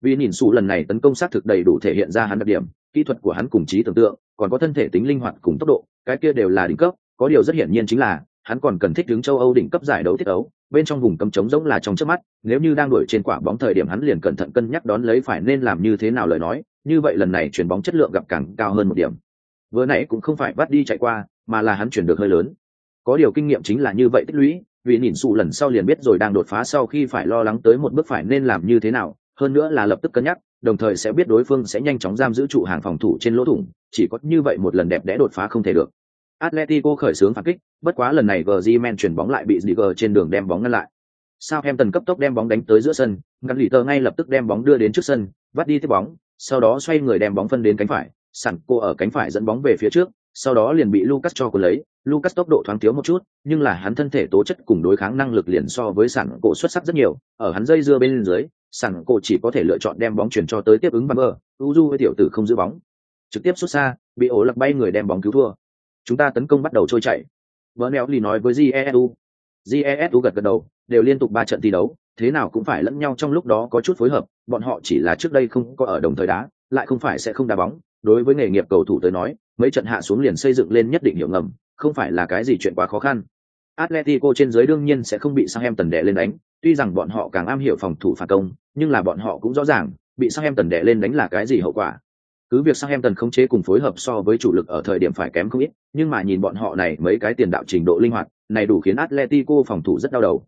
Vì nhìn xù lần này tấn công xác thực đầy đủ thể hiện ra hắn đặc điểm kỹ thuật của hắn cùng trí tưởng tượng, còn có thân thể tính linh hoạt cùng tốc độ, cái kia đều là đỉnh cấp, có điều rất hiển nhiên chính là, hắn còn cần thích đứng châu âu đỉnh cấp giải đấu thiết ấu, bên trong vùng cấm trống giống là trong trước mắt, nếu như đang đuổi trên quả bóng thời điểm hắn liền cẩn thận cân nhắc đón lấy phải nên làm như thế nào lời nói, như vậy lần này chuyển bóng chất lượng gặp càng cao hơn một điểm. Vừa nãy cũng không phải bắt đi chạy qua, mà là hắn chuyển được hơi lớn. Có điều kinh nghiệm chính là như vậy tích lũy, vì nhìn sụ lần sau liền biết rồi đang đột phá sau khi phải lo lắng tới một bước phải nên làm như thế nào, hơn nữa là lập tức cân nhắc đồng thời sẽ biết đối phương sẽ nhanh chóng giam giữ trụ hàng phòng thủ trên lỗ thủng chỉ có như vậy một lần đẹp đẽ đột phá không thể được. Atletico khởi xướng phản kích bất quá lần này Griezmann chuyển bóng lại bị Ziger trên đường đem bóng ngăn lại. Southampton cấp tốc đem bóng đánh tới giữa sân ngăn lì tờ ngay lập tức đem bóng đưa đến trước sân vắt đi tiếp bóng sau đó xoay người đem bóng phân đến cánh phải sẵn cô ở cánh phải dẫn bóng về phía trước sau đó liền bị Lucas cho cuốn lấy. Lucas tốc độ thoáng thiếu một chút, nhưng là hắn thân thể tố chất cùng đối kháng năng lực liền so với sẵn cổ xuất sắc rất nhiều, ở hắn dây dưa bên dưới, sẵn cổ chỉ có thể lựa chọn đem bóng chuyển cho tới tiếp ứng bám ở UZU với tiểu tử không giữ bóng. Trực tiếp xuất xa, bị ổ lật bay người đem bóng cứu thua. Chúng ta tấn công bắt đầu trôi chạy. Bernelli nói với Jesu. Jesu gật gật đầu, đều liên tục ba trận thi đấu, thế nào cũng phải lẫn nhau trong lúc đó có chút phối hợp, bọn họ chỉ là trước đây không có ở đồng thời đá, lại không phải sẽ không đá bóng. Đối với nghề nghiệp cầu thủ tới nói, mấy trận hạ xuống liền xây dựng lên nhất định hiệu ngầm, không phải là cái gì chuyện quá khó khăn. Atletico trên dưới đương nhiên sẽ không bị Southampton đè lên đánh, tuy rằng bọn họ càng am hiểu phòng thủ phản công, nhưng là bọn họ cũng rõ ràng, bị Southampton đè lên đánh là cái gì hậu quả. Cứ việc Southampton không chế cùng phối hợp so với chủ lực ở thời điểm phải kém không ít, nhưng mà nhìn bọn họ này mấy cái tiền đạo trình độ linh hoạt, này đủ khiến Atletico phòng thủ rất đau đầu.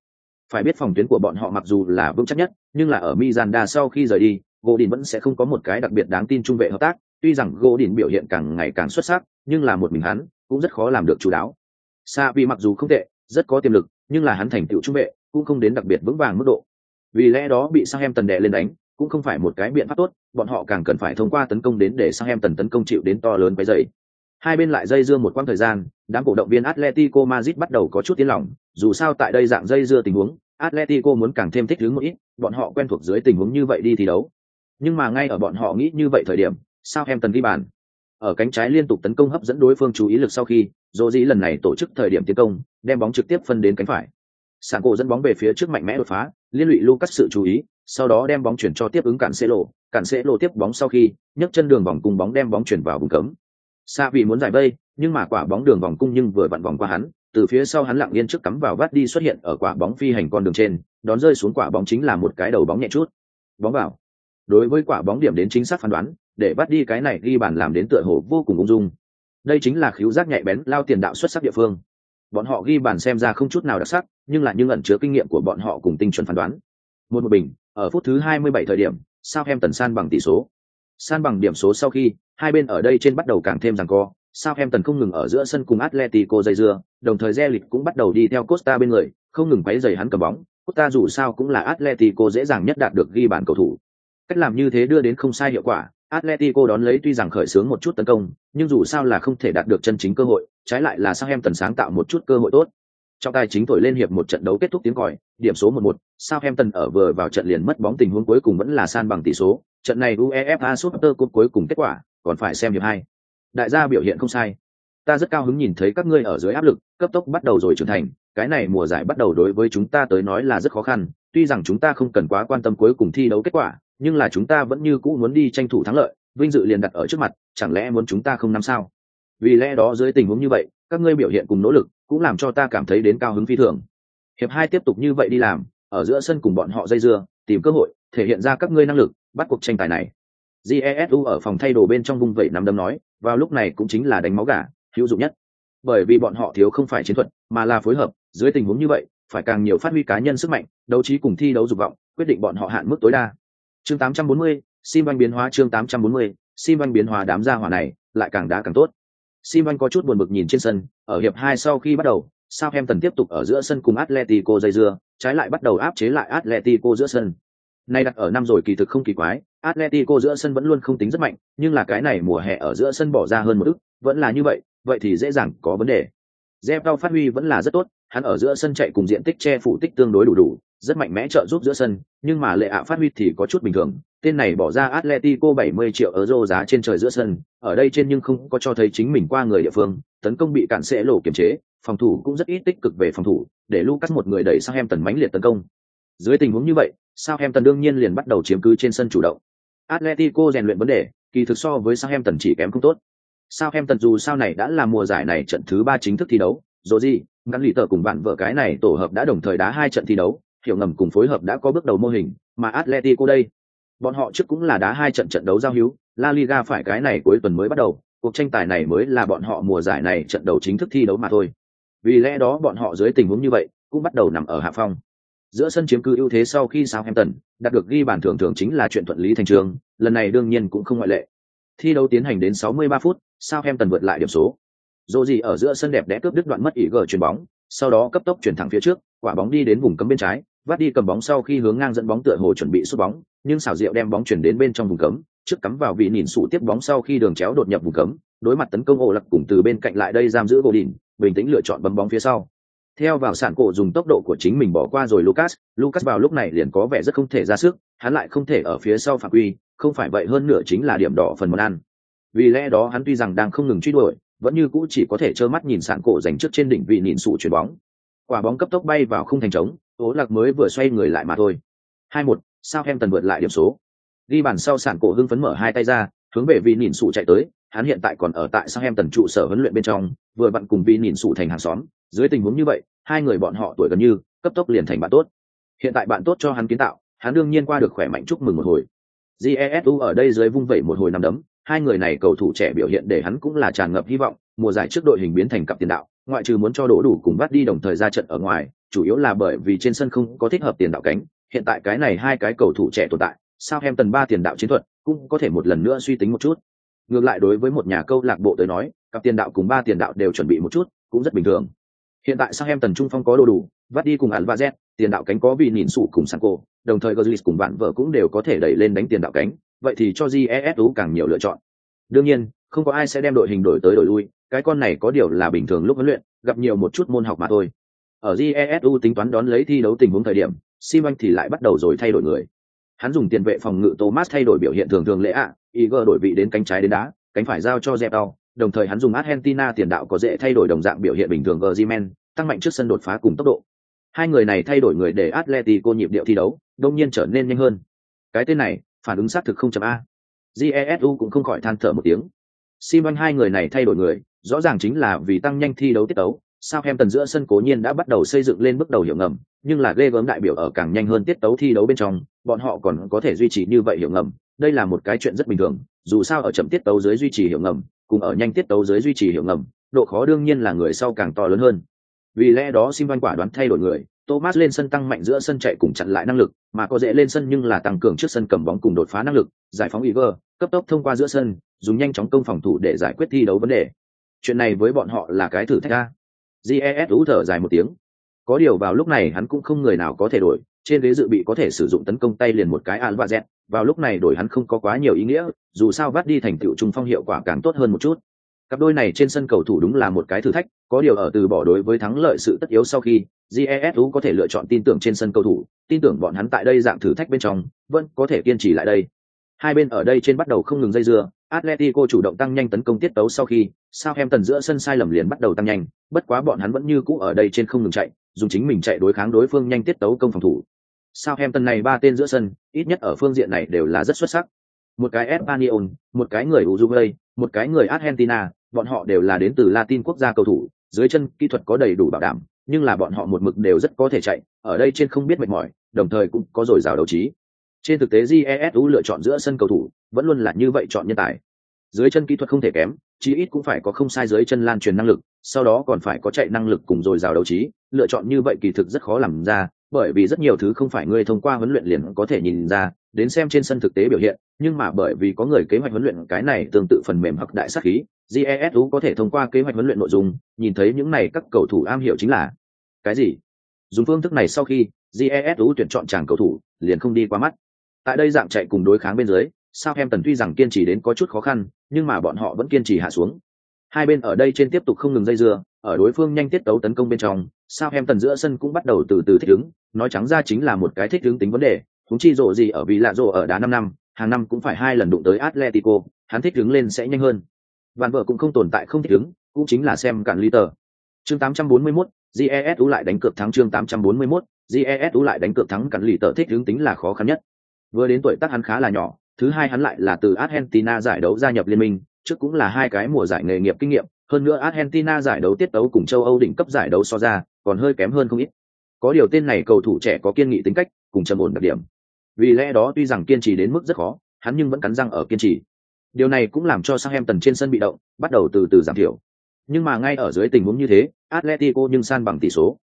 Phải biết phòng tuyến của bọn họ mặc dù là vững chắc nhất, nhưng là ở Miranda sau khi rời đi, Godin vẫn sẽ không có một cái đặc biệt đáng tin trung vệ hợp tác, tuy rằng Godin biểu hiện càng ngày càng xuất sắc, nhưng là một mình hắn cũng rất khó làm được chủ đáo. Sa vì mặc dù không tệ, rất có tiềm lực, nhưng là hắn thành tựu trung vệ, cũng không đến đặc biệt vững vàng mức độ. Vì lẽ đó bị Southampton đè lên đánh, cũng không phải một cái biện pháp tốt, bọn họ càng cần phải thông qua tấn công đến để Southampton tấn công chịu đến to lớn cái dậy. Hai bên lại dây dưa một quãng thời gian, đám cổ động viên Atletico Madrid bắt đầu có chút tiến lòng, dù sao tại đây dạng dây dưa tình huống, Atletico muốn càng thêm thích ứng một ít, bọn họ quen thuộc dưới tình huống như vậy đi thi đấu. Nhưng mà ngay ở bọn họ nghĩ như vậy thời điểm, Southampton ghi bàn. Ở cánh trái liên tục tấn công hấp dẫn đối phương chú ý lực sau khi, Rodri lần này tổ chức thời điểm tiến công, đem bóng trực tiếp phân đến cánh phải. Sảng cổ dẫn bóng về phía trước mạnh mẽ đột phá, liên lụy Lucas sự chú ý, sau đó đem bóng chuyển cho tiếp ứng cản sẽ lộ, cản sẽ lộ tiếp bóng sau khi nhấc chân đường vòng cung bóng đem bóng chuyển vào vùng cấm. xa vị muốn giải vây, nhưng mà quả bóng đường vòng cung nhưng vừa vặn vòng qua hắn, từ phía sau hắn lặng yên trước cắm vào vắt đi xuất hiện ở quả bóng phi hành con đường trên, đón rơi xuống quả bóng chính là một cái đầu bóng nhẹ chút. Bóng vào. Đối với quả bóng điểm đến chính xác phán đoán, để bắt đi cái này ghi bàn làm đến tựa hồ vô cùng ung dung. Đây chính là khiếu giác nhạy bén lao tiền đạo xuất sắc địa phương. Bọn họ ghi bàn xem ra không chút nào đặc sắc, nhưng là những ẩn chứa kinh nghiệm của bọn họ cùng tinh chuẩn phán đoán. Một một bình, ở phút thứ 27 thời điểm, Southampton san bằng tỷ số. San bằng điểm số sau khi, hai bên ở đây trên bắt đầu càng thêm giằng co, Southampton không ngừng ở giữa sân cùng Atletico dây dưa, đồng thời Zelit cũng bắt đầu đi theo Costa bên người, không ngừng quấy giày hắn cầm bóng. Costa dù sao cũng là Atletico dễ dàng nhất đạt được ghi bàn cầu thủ. Cách làm như thế đưa đến không sai hiệu quả, Atletico đón lấy tuy rằng khởi xướng một chút tấn công, nhưng dù sao là không thể đạt được chân chính cơ hội, trái lại là Southampton sáng tạo một chút cơ hội tốt. Trọng tài chính thổi lên hiệp một trận đấu kết thúc tiếng còi, điểm số 1-1, Southampton ở vừa vào trận liền mất bóng tình huống cuối cùng vẫn là san bằng tỷ số, trận này UEFA Super Cup cuối cùng kết quả, còn phải xem hiệp hai. Đại gia biểu hiện không sai. Ta rất cao hứng nhìn thấy các ngươi ở dưới áp lực, cấp tốc bắt đầu rồi trưởng thành, cái này mùa giải bắt đầu đối với chúng ta tới nói là rất khó khăn, tuy rằng chúng ta không cần quá quan tâm cuối cùng thi đấu kết quả, nhưng là chúng ta vẫn như cũ muốn đi tranh thủ thắng lợi, vinh dự liền đặt ở trước mặt, chẳng lẽ muốn chúng ta không năm sao? Vì lẽ đó dưới tình huống như vậy, các ngươi biểu hiện cùng nỗ lực, cũng làm cho ta cảm thấy đến cao hứng phi thường. Hiệp hai tiếp tục như vậy đi làm, ở giữa sân cùng bọn họ dây dưa, tìm cơ hội, thể hiện ra các ngươi năng lực, bắt cuộc tranh tài này. Jesu ở phòng thay đồ bên trong vùng vẩy nắm đấm nói, vào lúc này cũng chính là đánh máu gà, hữu dụng nhất. Bởi vì bọn họ thiếu không phải chiến thuật, mà là phối hợp, dưới tình huống như vậy, phải càng nhiều phát huy cá nhân sức mạnh, đấu trí cùng thi đấu dục vọng, quyết định bọn họ hạn mức tối đa. Chương 840, Sim Banh biến hóa chương 840, Sim Banh biến hóa đám gia hỏa này, lại càng đá càng tốt. Sim Banh có chút buồn bực nhìn trên sân, ở hiệp hai sau khi bắt đầu, Southampton tiếp tục ở giữa sân cùng Atletico dây dưa, trái lại bắt đầu áp chế lại Atletico giữa sân. Nay đặt ở năm rồi kỳ thực không kỳ quái, Atletico giữa sân vẫn luôn không tính rất mạnh, nhưng là cái này mùa hè ở giữa sân bỏ ra hơn một ức, vẫn là như vậy, vậy thì dễ dàng có vấn đề. Zepao phát huy vẫn là rất tốt, hắn ở giữa sân chạy cùng diện tích che phủ tích tương đối đủ đủ, rất mạnh mẽ trợ giúp giữa sân, nhưng mà lệ ạ phát huy thì có chút bình thường. Tên này bỏ ra Atletico 70 triệu euro giá trên trời giữa sân, ở đây trên nhưng không có cho thấy chính mình qua người địa phương, tấn công bị cản sẽ lộ kiểm chế, phòng thủ cũng rất ít tích cực về phòng thủ, để Lucas một người đẩy sang em tần mãnh liệt tấn công. Dưới tình huống như vậy, sao em tần đương nhiên liền bắt đầu chiếm cứ trên sân chủ động. Atletico rèn luyện vấn đề, kỳ thực so với sao em tần chỉ kém không tốt. sao em tần dù sao này đã là mùa giải này trận thứ ba chính thức thi đấu, rồi gì ngắn lì tờ cùng bạn vợ cái này tổ hợp đã đồng thời đá hai trận thi đấu hiểu ngầm cùng phối hợp đã có bước đầu mô hình mà atletico đây bọn họ trước cũng là đá hai trận trận đấu giao hữu la liga phải cái này cuối tuần mới bắt đầu cuộc tranh tài này mới là bọn họ mùa giải này trận đầu chính thức thi đấu mà thôi vì lẽ đó bọn họ dưới tình huống như vậy cũng bắt đầu nằm ở hạ phong giữa sân chiếm cứ ưu thế sau khi Southampton đạt được ghi bàn thưởng thường chính là chuyện thuận lý thành trường, lần này đương nhiên cũng không ngoại lệ. Thi đấu tiến hành đến 63 phút, Southampton vượt lại điểm số. Rodri ở giữa sân đẹp đẽ cướp đứt đoạn mất ý gờ chuyền bóng, sau đó cấp tốc chuyển thẳng phía trước, quả bóng đi đến vùng cấm bên trái, vắt đi cầm bóng sau khi hướng ngang dẫn bóng tựa hồ chuẩn bị sút bóng, nhưng xảo diệu đem bóng chuyển đến bên trong vùng cấm, trước cắm vào vị nhìn sụ tiếp bóng sau khi đường chéo đột nhập vùng cấm, đối mặt tấn công ổ lật cùng từ bên cạnh lại đây giam giữ vô đình bình tĩnh lựa chọn bấm bóng phía sau. Theo vào sản cổ dùng tốc độ của chính mình bỏ qua rồi Lucas, Lucas vào lúc này liền có vẻ rất không thể ra sức, hắn lại không thể ở phía sau phạm quy, không phải vậy hơn nữa chính là điểm đỏ phần món ăn. Vì lẽ đó hắn tuy rằng đang không ngừng truy đuổi, vẫn như cũ chỉ có thể trơ mắt nhìn sản cổ giành trước trên đỉnh vị nhìn sụ chuyển bóng. Quả bóng cấp tốc bay vào không thành trống, ố Lạc mới vừa xoay người lại mà thôi. 2-1, sao em tần vượt lại điểm số. Ghi bàn sau sản cổ hưng phấn mở hai tay ra, hướng về vị nhìn sụ chạy tới, hắn hiện tại còn ở tại sao em tần trụ sở huấn luyện bên trong, vừa vặn cùng vị nhìn sụ thành hàng xóm, dưới tình huống như vậy, hai người bọn họ tuổi gần như, cấp tốc liền thành bạn tốt. Hiện tại bạn tốt cho hắn kiến tạo, hắn đương nhiên qua được khỏe mạnh chúc mừng một hồi. Jesu ở đây dưới vung vẩy một hồi nằm đấm, hai người này cầu thủ trẻ biểu hiện để hắn cũng là tràn ngập hy vọng, mùa giải trước đội hình biến thành cặp tiền đạo, ngoại trừ muốn cho đổ đủ cùng bắt đi đồng thời ra trận ở ngoài, chủ yếu là bởi vì trên sân không có thích hợp tiền đạo cánh, hiện tại cái này hai cái cầu thủ trẻ tồn tại, sao em tần ba tiền đạo chiến thuật cũng có thể một lần nữa suy tính một chút. Ngược lại đối với một nhà câu lạc bộ tới nói, cặp tiền đạo cùng ba tiền đạo đều chuẩn bị một chút, cũng rất bình thường. Hiện tại sao em tần trung phong có đồ đủ, vắt đi cùng Alvarez, tiền đạo cánh có vị nhìn sụ cùng Sanko, đồng thời Gazlis cùng bạn vợ cũng đều có thể đẩy lên đánh tiền đạo cánh, vậy thì cho GESU càng nhiều lựa chọn. Đương nhiên, không có ai sẽ đem đội hình đổi tới đổi lui, cái con này có điều là bình thường lúc huấn luyện, gặp nhiều một chút môn học mà thôi. Ở Jesu tính toán đón lấy thi đấu tình huống thời điểm, Simon thì lại bắt đầu rồi thay đổi người. Hắn dùng tiền vệ phòng ngự Thomas thay đổi biểu hiện thường thường lễ ạ, Iger đổi vị đến cánh trái đến đá, cánh phải giao cho Zepao, đồng thời hắn dùng Argentina tiền đạo có dễ thay đổi đồng dạng biểu hiện bình thường Griezmann, tăng mạnh trước sân đột phá cùng tốc độ. Hai người này thay đổi người để Atletico nhịp điệu thi đấu, đông nhiên trở nên nhanh hơn. Cái tên này, phản ứng xác thực không chậm a. Jesu cũng không khỏi than thở một tiếng. Simon hai người này thay đổi người, rõ ràng chính là vì tăng nhanh thi đấu tiết tấu. Sao em tần giữa sân cố nhiên đã bắt đầu xây dựng lên bước đầu hiểu ngầm, nhưng là ghê gớm đại biểu ở càng nhanh hơn tiết tấu thi đấu bên trong, bọn họ còn có thể duy trì như vậy hiểu ngầm. Đây là một cái chuyện rất bình thường, dù sao ở chậm tiết tấu dưới duy trì hiểu ngầm, cùng ở nhanh tiết tấu dưới duy trì hiểu ngầm, độ khó đương nhiên là người sau càng to lớn hơn. Vì lẽ đó Simon quả đoán thay đổi người, Thomas lên sân tăng mạnh giữa sân chạy cùng chặn lại năng lực, mà có dễ lên sân nhưng là tăng cường trước sân cầm bóng cùng đột phá năng lực, giải phóng Iver, cấp tốc thông qua giữa sân, dùng nhanh chóng công phòng thủ để giải quyết thi đấu vấn đề. Chuyện này với bọn họ là cái thử thách ra GES thở dài một tiếng. Có điều vào lúc này hắn cũng không người nào có thể đổi, trên ghế dự bị có thể sử dụng tấn công tay liền một cái an và dẹt vào lúc này đổi hắn không có quá nhiều ý nghĩa, dù sao vắt đi thành tựu trung phong hiệu quả càng tốt hơn một chút. Cặp đôi này trên sân cầu thủ đúng là một cái thử thách, có điều ở từ bỏ đối với thắng lợi sự tất yếu sau khi, jesu có thể lựa chọn tin tưởng trên sân cầu thủ tin tưởng bọn hắn tại đây dạng thử thách bên trong vẫn có thể kiên trì lại đây hai bên ở đây trên bắt đầu không ngừng dây dưa atletico chủ động tăng nhanh tấn công tiết tấu sau khi sao em tần giữa sân sai lầm liền bắt đầu tăng nhanh, bất quá bọn hắn vẫn như cũ ở đây trên không ngừng chạy, dùng chính mình chạy đối kháng đối phương nhanh tiết tấu công phòng thủ. Sao em tần này ba tên giữa sân, ít nhất ở phương diện này đều là rất xuất sắc. Một cái espanyol, một cái người uruguay, một cái người argentina, bọn họ đều là đến từ latin quốc gia cầu thủ, dưới chân kỹ thuật có đầy đủ bảo đảm, nhưng là bọn họ một mực đều rất có thể chạy, ở đây trên không biết mệt mỏi, đồng thời cũng có dồi dào đấu trí. Trên thực tế GESU lựa chọn giữa sân cầu thủ vẫn luôn là như vậy chọn nhân tài. Dưới chân kỹ thuật không thể kém, chí ít cũng phải có không sai dưới chân lan truyền năng lực, sau đó còn phải có chạy năng lực cùng dồi dào đấu trí, lựa chọn như vậy kỳ thực rất khó làm ra, bởi vì rất nhiều thứ không phải ngươi thông qua huấn luyện liền có thể nhìn ra, đến xem trên sân thực tế biểu hiện, nhưng mà bởi vì có người kế hoạch huấn luyện cái này tương tự phần mềm hoặc đại sắc khí jesu có thể thông qua kế hoạch huấn luyện nội dung, nhìn thấy những này các cầu thủ am hiểu chính là, cái gì? Dùng phương thức này sau khi jesu tuyển chọn chàng cầu thủ, liền không đi qua mắt. Tại đây dạng chạy cùng đối kháng bên dưới sao em tần tuy rằng kiên trì đến có chút khó khăn nhưng mà bọn họ vẫn kiên trì hạ xuống. Hai bên ở đây trên tiếp tục không ngừng dây dưa ở đối phương nhanh tiết tấu tấn công bên trong sao em tần giữa sân cũng bắt đầu từ từ thích ứng nói trắng ra chính là một cái thích ứng tính vấn đề. Cũng chi rộ gì ở vì lạ rộ ở đá năm năm hàng năm cũng phải hai lần đụng tới atletico hắn thích ứng lên sẽ nhanh hơn. Bạn vợ cũng không tồn tại không thích ứng cũng chính là xem cản liter. Chương 841, jesu lại đánh cược thắng chương 841, jesu lại đánh cược thắng cản lì tờ thích ứng tính là khó khăn nhất. Vừa đến tuổi tác hắn khá là nhỏ thứ hai hắn lại là từ argentina giải đấu gia nhập liên minh trước cũng là hai cái mùa giải nghề nghiệp kinh nghiệm Hơn nữa Argentina giải đấu tiết tấu cùng châu Âu đỉnh cấp giải đấu so ra, còn hơi kém hơn không ít. Có điều tên này cầu thủ trẻ có kiên nghị tính cách, cùng trầm ổn đặc điểm. Vì lẽ đó tuy rằng kiên trì đến mức rất khó, hắn nhưng vẫn cắn răng ở kiên trì. Điều này cũng làm cho Southampton trên sân bị động, bắt đầu từ từ giảm thiểu. Nhưng mà ngay ở dưới tình huống như thế, Atletico nhưng san bằng tỷ số.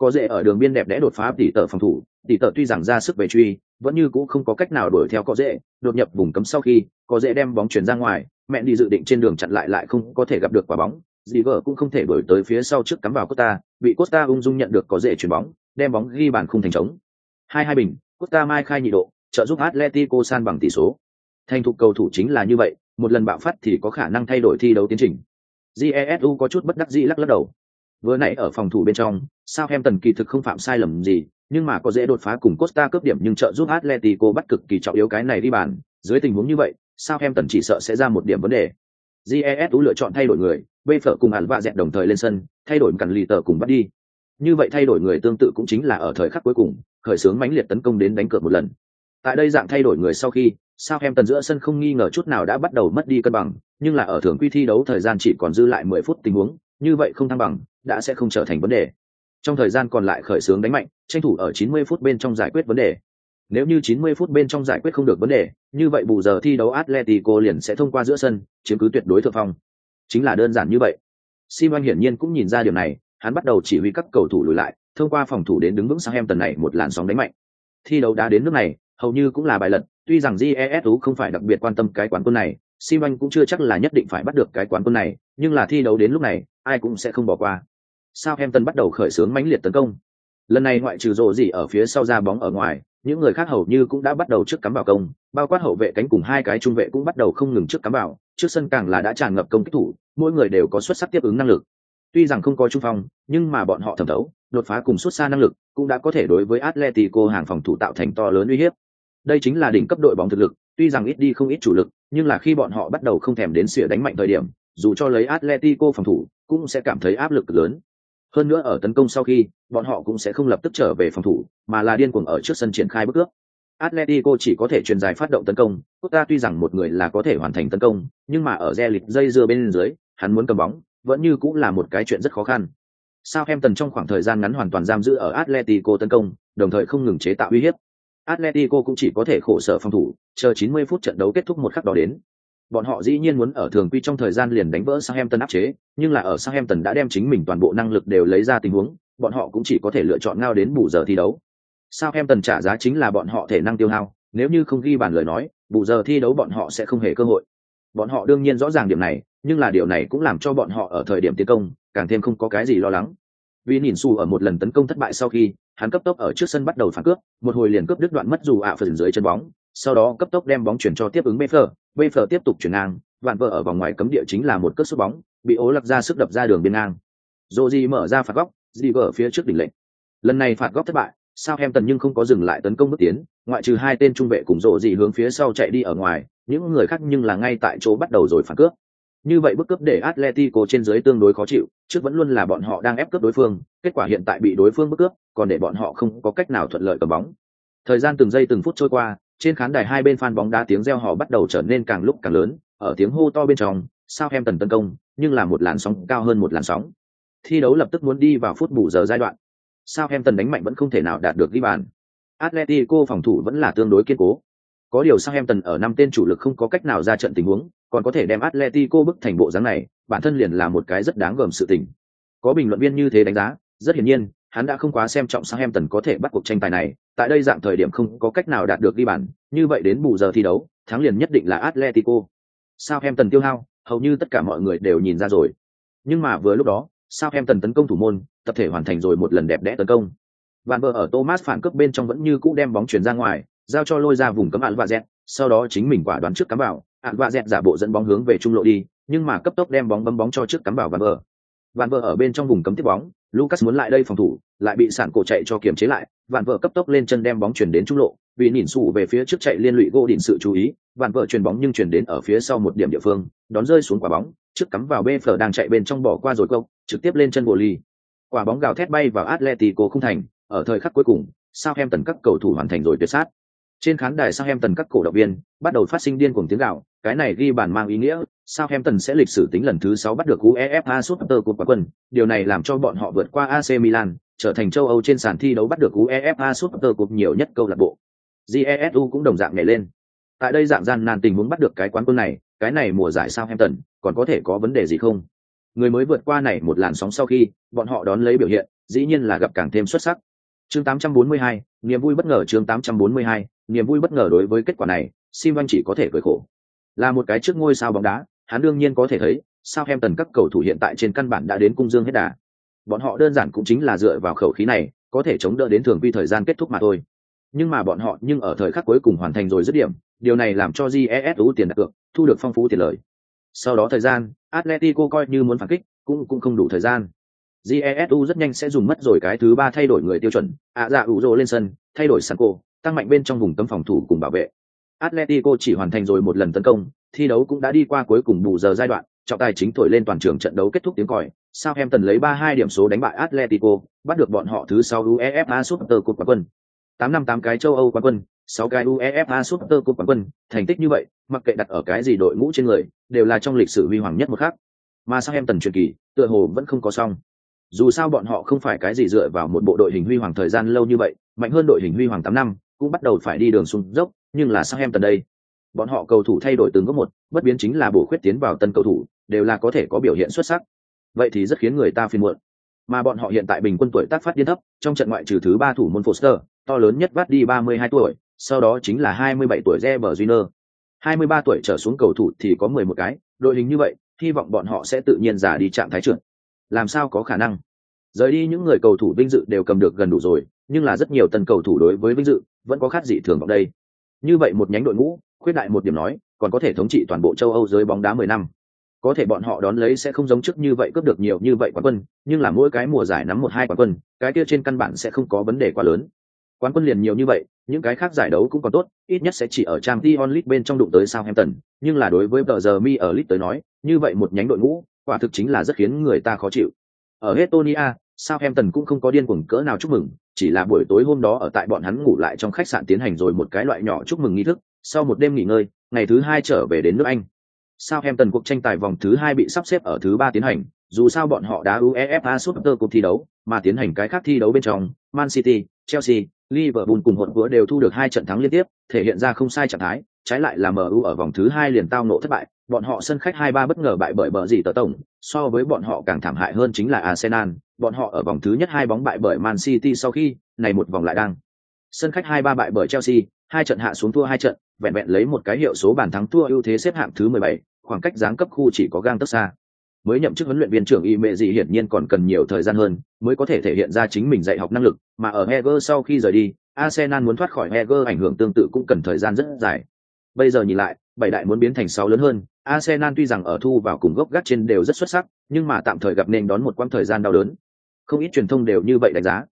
Có dễ ở đường biên đẹp đẽ đột phá tỷ tợ phòng thủ, tỷ tợ tuy rằng ra sức về truy, vẫn như cũng không có cách nào đuổi theo có dễ, đột nhập vùng cấm sau khi, có dễ đem bóng chuyển ra ngoài, mẹ đi dự định trên đường chặn lại lại không có thể gặp được quả bóng, Ziver cũng không thể đuổi tới phía sau trước cắm vào Costa, bị Costa ung dung nhận được có dễ chuyển bóng, đem bóng ghi bàn khung thành trống. Hai hai bình, Costa mai khai nhị độ, trợ giúp Atletico san bằng tỷ số. Thành thục cầu thủ chính là như vậy, một lần bạo phát thì có khả năng thay đổi thi đấu tiến trình. Jesu có chút bất đắc dĩ lắc lắc đầu. Vừa nãy ở phòng thủ bên trong, Southampton kỳ thực không phạm sai lầm gì, nhưng mà có dễ đột phá cùng Costa cướp điểm nhưng trợ giúp Atletico bắt cực kỳ trọng yếu cái này đi bàn. Dưới tình huống như vậy, Southampton chỉ sợ sẽ ra một điểm vấn đề. GES lựa chọn thay đổi người, bê phở cùng hẳn vạ dẹt đồng thời lên sân, thay đổi cần lì tờ cùng bắt đi. Như vậy thay đổi người tương tự cũng chính là ở thời khắc cuối cùng, khởi xướng mãnh liệt tấn công đến đánh cược một lần. Tại đây dạng thay đổi người sau khi, Southampton giữa sân không nghi ngờ chút nào đã bắt đầu mất đi cân bằng, nhưng là ở thường quy thi đấu thời gian chỉ còn dư lại 10 phút tình huống, như vậy không thăng bằng, đã sẽ không trở thành vấn đề. Trong thời gian còn lại khởi xướng đánh mạnh, tranh thủ ở 90 phút bên trong giải quyết vấn đề. Nếu như 90 phút bên trong giải quyết không được vấn đề, như vậy bù giờ thi đấu Atletico liền sẽ thông qua giữa sân, chiếm cứ tuyệt đối thượng phong. Chính là đơn giản như vậy. Simon hiển nhiên cũng nhìn ra điều này, hắn bắt đầu chỉ huy các cầu thủ lùi lại, thông qua phòng thủ đến đứng vững sang em tần này một làn sóng đánh mạnh. Thi đấu đã đến nước này, hầu như cũng là bài lật, tuy rằng jesu không phải đặc biệt quan tâm cái quán quân này simon cũng chưa chắc là nhất định phải bắt được cái quán quân này nhưng là thi đấu đến lúc này ai cũng sẽ không bỏ qua. Sao em bắt đầu khởi xướng mãnh liệt tấn công? Lần này ngoại trừ rồ gì ở phía sau ra bóng ở ngoài những người khác hầu như cũng đã bắt đầu trước cắm vào công bao quát hậu vệ cánh cùng hai cái trung vệ cũng bắt đầu không ngừng trước cắm vào trước sân càng là đã tràn ngập công kích thủ mỗi người đều có xuất sắc tiếp ứng năng lực. Tuy rằng không có trung phong nhưng mà bọn họ thẩm thấu đột phá cùng xuất xa năng lực cũng đã có thể đối với atletico hàng phòng thủ tạo thành to lớn uy hiếp. Đây chính là đỉnh cấp đội bóng thực lực, tuy rằng ít đi không ít chủ lực, nhưng là khi bọn họ bắt đầu không thèm đến xỉa đánh mạnh thời điểm, dù cho lấy Atletico phòng thủ, cũng sẽ cảm thấy áp lực lớn. Hơn nữa ở tấn công sau khi, bọn họ cũng sẽ không lập tức trở về phòng thủ, mà là điên cuồng ở trước sân triển khai bước cướp. Atletico chỉ có thể truyền dài phát động tấn công, Costa tuy rằng một người là có thể hoàn thành tấn công, nhưng mà ở Zelit dây dưa bên dưới, hắn muốn cầm bóng, vẫn như cũng là một cái chuyện rất khó khăn. Southampton trong khoảng thời gian ngắn hoàn toàn giam giữ ở Atletico tấn công, đồng thời không ngừng chế tạo uy hiếp, Atletico cũng chỉ có thể khổ sở phòng thủ, chờ 90 phút trận đấu kết thúc một khắc đó đến. Bọn họ dĩ nhiên muốn ở thường quy trong thời gian liền đánh vỡ Southampton áp chế, nhưng là ở Southampton đã đem chính mình toàn bộ năng lực đều lấy ra tình huống, bọn họ cũng chỉ có thể lựa chọn ngao đến bù giờ thi đấu. Southampton trả giá chính là bọn họ thể năng tiêu hao, nếu như không ghi bàn lời nói, bù giờ thi đấu bọn họ sẽ không hề cơ hội. Bọn họ đương nhiên rõ ràng điểm này, nhưng là điều này cũng làm cho bọn họ ở thời điểm tiến công, càng thêm không có cái gì lo lắng. Vì nhìn su ở một lần tấn công thất bại sau khi, hắn cấp tốc ở trước sân bắt đầu phản cướp, một hồi liền cướp đứt đoạn mất dù ạ phần dưới chân bóng, sau đó cấp tốc đem bóng chuyển cho tiếp ứng Beffer, Beffer tiếp tục chuyển ngang, vạn vợ ở vòng ngoài cấm địa chính là một cước sút bóng, bị ố lặc ra sức đập ra đường biên ngang. Rodri mở ra phạt góc, Ziver ở phía trước đỉnh lệnh. Lần này phạt góc thất bại, sao em nhưng không có dừng lại tấn công bước tiến, ngoại trừ hai tên trung vệ cùng Rodri hướng phía sau chạy đi ở ngoài, những người khác nhưng là ngay tại chỗ bắt đầu rồi phản cướp. Như vậy bức cướp để Atletico trên dưới tương đối khó chịu, trước vẫn luôn là bọn họ đang ép cướp đối phương, kết quả hiện tại bị đối phương bức cướp, còn để bọn họ không có cách nào thuận lợi cầm bóng. Thời gian từng giây từng phút trôi qua, trên khán đài hai bên fan bóng đá tiếng reo hò bắt đầu trở nên càng lúc càng lớn, ở tiếng hô to bên trong, Southampton tấn công, nhưng là một làn sóng cao hơn một làn sóng. Thi đấu lập tức muốn đi vào phút bù giờ giai đoạn. Southampton đánh mạnh vẫn không thể nào đạt được ghi bàn. Atletico phòng thủ vẫn là tương đối kiên cố. Có điều Southampton ở năm tên chủ lực không có cách nào ra trận tình huống, còn có thể đem Atletico bức thành bộ dáng này, bản thân liền là một cái rất đáng gờm sự tình. Có bình luận viên như thế đánh giá, rất hiển nhiên, hắn đã không quá xem trọng Southampton có thể bắt cuộc tranh tài này, tại đây dạng thời điểm không có cách nào đạt được ghi bàn, như vậy đến bù giờ thi đấu, thắng liền nhất định là Atletico. Southampton tiêu hao, hầu như tất cả mọi người đều nhìn ra rồi. Nhưng mà vừa lúc đó, Southampton tấn công thủ môn, tập thể hoàn thành rồi một lần đẹp đẽ tấn công. Van Bơ ở Thomas phản cướp bên trong vẫn như cũ đem bóng chuyển ra ngoài, giao cho lôi ra vùng cấm ạn và dẹt, sau đó chính mình quả đoán trước cắm vào, ạn và dẹt giả bộ dẫn bóng hướng về trung lộ đi, nhưng mà cấp tốc đem bóng bấm bóng cho trước cắm vào Van Bơ. Van Bơ ở bên trong vùng cấm tiếp bóng, Lucas muốn lại đây phòng thủ, lại bị sản cổ chạy cho kiềm chế lại, Vạn Vợ cấp tốc lên chân đem bóng chuyển đến trung lộ, vì nhìn sụ về phía trước chạy liên lụy gỗ đỉnh sự chú ý, Vạn Vợ chuyền bóng nhưng chuyển đến ở phía sau một điểm địa phương, đón rơi xuống quả bóng, trước cắm vào bê phở đang chạy bên trong bỏ qua rồi câu, trực tiếp lên chân bộ ly. Quả bóng gào thét bay vào Atletico không thành, ở thời khắc cuối cùng, sao em tần các cầu thủ hoàn thành rồi tuyệt sát. Trên khán đài Southampton các cổ động viên bắt đầu phát sinh điên cuồng tiếng gào, cái này ghi bàn mang ý nghĩa, Southampton sẽ lịch sử tính lần thứ 6 bắt được UEFA Super Cup quán quân, điều này làm cho bọn họ vượt qua AC Milan, trở thành châu Âu trên sàn thi đấu bắt được UEFA Super Cup nhiều nhất câu lạc bộ. GESU cũng đồng dạng nhảy lên. Tại đây dạng gian nan tình huống bắt được cái quán quân này, cái này mùa giải Southampton còn có thể có vấn đề gì không? Người mới vượt qua này một làn sóng sau khi, bọn họ đón lấy biểu hiện, dĩ nhiên là gặp càng thêm xuất sắc. Chương 842, niềm vui bất ngờ chương 842, niềm vui bất ngờ đối với kết quả này, Sim Văn chỉ có thể cười khổ. Là một cái trước ngôi sao bóng đá, hắn đương nhiên có thể thấy, sao em tần các cầu thủ hiện tại trên căn bản đã đến cung dương hết đà. Bọn họ đơn giản cũng chính là dựa vào khẩu khí này, có thể chống đỡ đến thường quy thời gian kết thúc mà thôi. Nhưng mà bọn họ nhưng ở thời khắc cuối cùng hoàn thành rồi dứt điểm, điều này làm cho GESU tiền đặt cược, thu được phong phú tiền lời. Sau đó thời gian, Atletico coi như muốn phản kích, cũng cũng không đủ thời gian. GESU rất nhanh sẽ dùng mất rồi cái thứ ba thay đổi người tiêu chuẩn, ạ dạ ủ rồ lên sân, thay đổi Sanco, tăng mạnh bên trong vùng cấm phòng thủ cùng bảo vệ. Atletico chỉ hoàn thành rồi một lần tấn công, thi đấu cũng đã đi qua cuối cùng bù giờ giai đoạn, trọng tài chính thổi lên toàn trường trận đấu kết thúc tiếng còi. Southampton lấy 3-2 điểm số đánh bại Atletico, bắt được bọn họ thứ 6 UEFA Super Cup quán quân. 8 năm 8 cái châu Âu quán quân, 6 cái UEFA Super Cup quán quân, thành tích như vậy, mặc kệ đặt ở cái gì đội ngũ trên người, đều là trong lịch sử huy hoàng nhất một khác. Mà Southampton truyền kỳ, tựa hồ vẫn không có xong. Dù sao bọn họ không phải cái gì dựa vào một bộ đội hình huy hoàng thời gian lâu như vậy, mạnh hơn đội hình huy hoàng 8 năm, cũng bắt đầu phải đi đường xuống dốc, nhưng là Southampton đây, bọn họ cầu thủ thay đổi từng góc một, bất biến chính là bổ khuyết tiến vào tân cầu thủ, đều là có thể có biểu hiện xuất sắc. Vậy thì rất khiến người ta phiền muộn. Mà bọn họ hiện tại bình quân tuổi tác phát điên thấp, trong trận ngoại trừ thứ ba thủ môn Foster, to lớn nhất vắt đi 32 tuổi, sau đó chính là 27 tuổi Reber Júnior. 23 tuổi trở xuống cầu thủ thì có 11 cái, đội hình như vậy, hy vọng bọn họ sẽ tự nhiên giả đi trạng thái trưởng. Làm sao có khả năng? Rời đi những người cầu thủ vinh dự đều cầm được gần đủ rồi, nhưng là rất nhiều tân cầu thủ đối với vinh dự vẫn có khác dị thường vào đây. Như vậy một nhánh đội ngũ, khuyết đại một điểm nói, còn có thể thống trị toàn bộ châu Âu giới bóng đá 10 năm. Có thể bọn họ đón lấy sẽ không giống trước như vậy cướp được nhiều như vậy quán quân, nhưng là mỗi cái mùa giải nắm một hai quán quân, cái kia trên căn bản sẽ không có vấn đề quá lớn. Quán quân liền nhiều như vậy, những cái khác giải đấu cũng còn tốt, ít nhất sẽ chỉ ở Champions League bên trong đụng tới Southampton, nhưng là đối với tờ giờ mi ở League tới nói, như vậy một nhánh đội ngũ, quả thực chính là rất khiến người ta khó chịu. Ở Estonia, Southampton cũng không có điên cuồng cỡ nào chúc mừng, chỉ là buổi tối hôm đó ở tại bọn hắn ngủ lại trong khách sạn tiến hành rồi một cái loại nhỏ chúc mừng nghi thức, sau một đêm nghỉ ngơi, ngày thứ hai trở về đến nước Anh. Southampton cuộc tranh tài vòng thứ hai bị sắp xếp ở thứ ba tiến hành, dù sao bọn họ đã UEFA Super Cup thi đấu, mà tiến hành cái khác thi đấu bên trong, Man City, Chelsea, Liverpool cùng hỗn vữa đều thu được hai trận thắng liên tiếp, thể hiện ra không sai trạng thái, trái lại là MU ở vòng thứ hai liền tao nộ thất bại, bọn họ sân khách 2-3 bất ngờ bại bởi bờ gì tờ tổng, so với bọn họ càng thảm hại hơn chính là Arsenal, bọn họ ở vòng thứ nhất hai bóng bại bởi Man City sau khi, này một vòng lại đang. Sân khách 2-3 bại bởi Chelsea, hai trận hạ xuống thua hai trận, vẹn vẹn lấy một cái hiệu số bàn thắng thua ưu thế xếp hạng thứ 17, khoảng cách giáng cấp khu chỉ có gang tấc xa. Mới nhậm chức huấn luyện viên trưởng Y Mệ Dị hiển nhiên còn cần nhiều thời gian hơn, mới có thể thể hiện ra chính mình dạy học năng lực, mà ở Heger sau khi rời đi, Arsenal muốn thoát khỏi Heger ảnh hưởng tương tự cũng cần thời gian rất dài. Bây giờ nhìn lại, bảy đại muốn biến thành sáu lớn hơn, Arsenal tuy rằng ở thu vào cùng gốc gác trên đều rất xuất sắc, nhưng mà tạm thời gặp nên đón một quãng thời gian đau đớn. Không ít truyền thông đều như vậy đánh giá.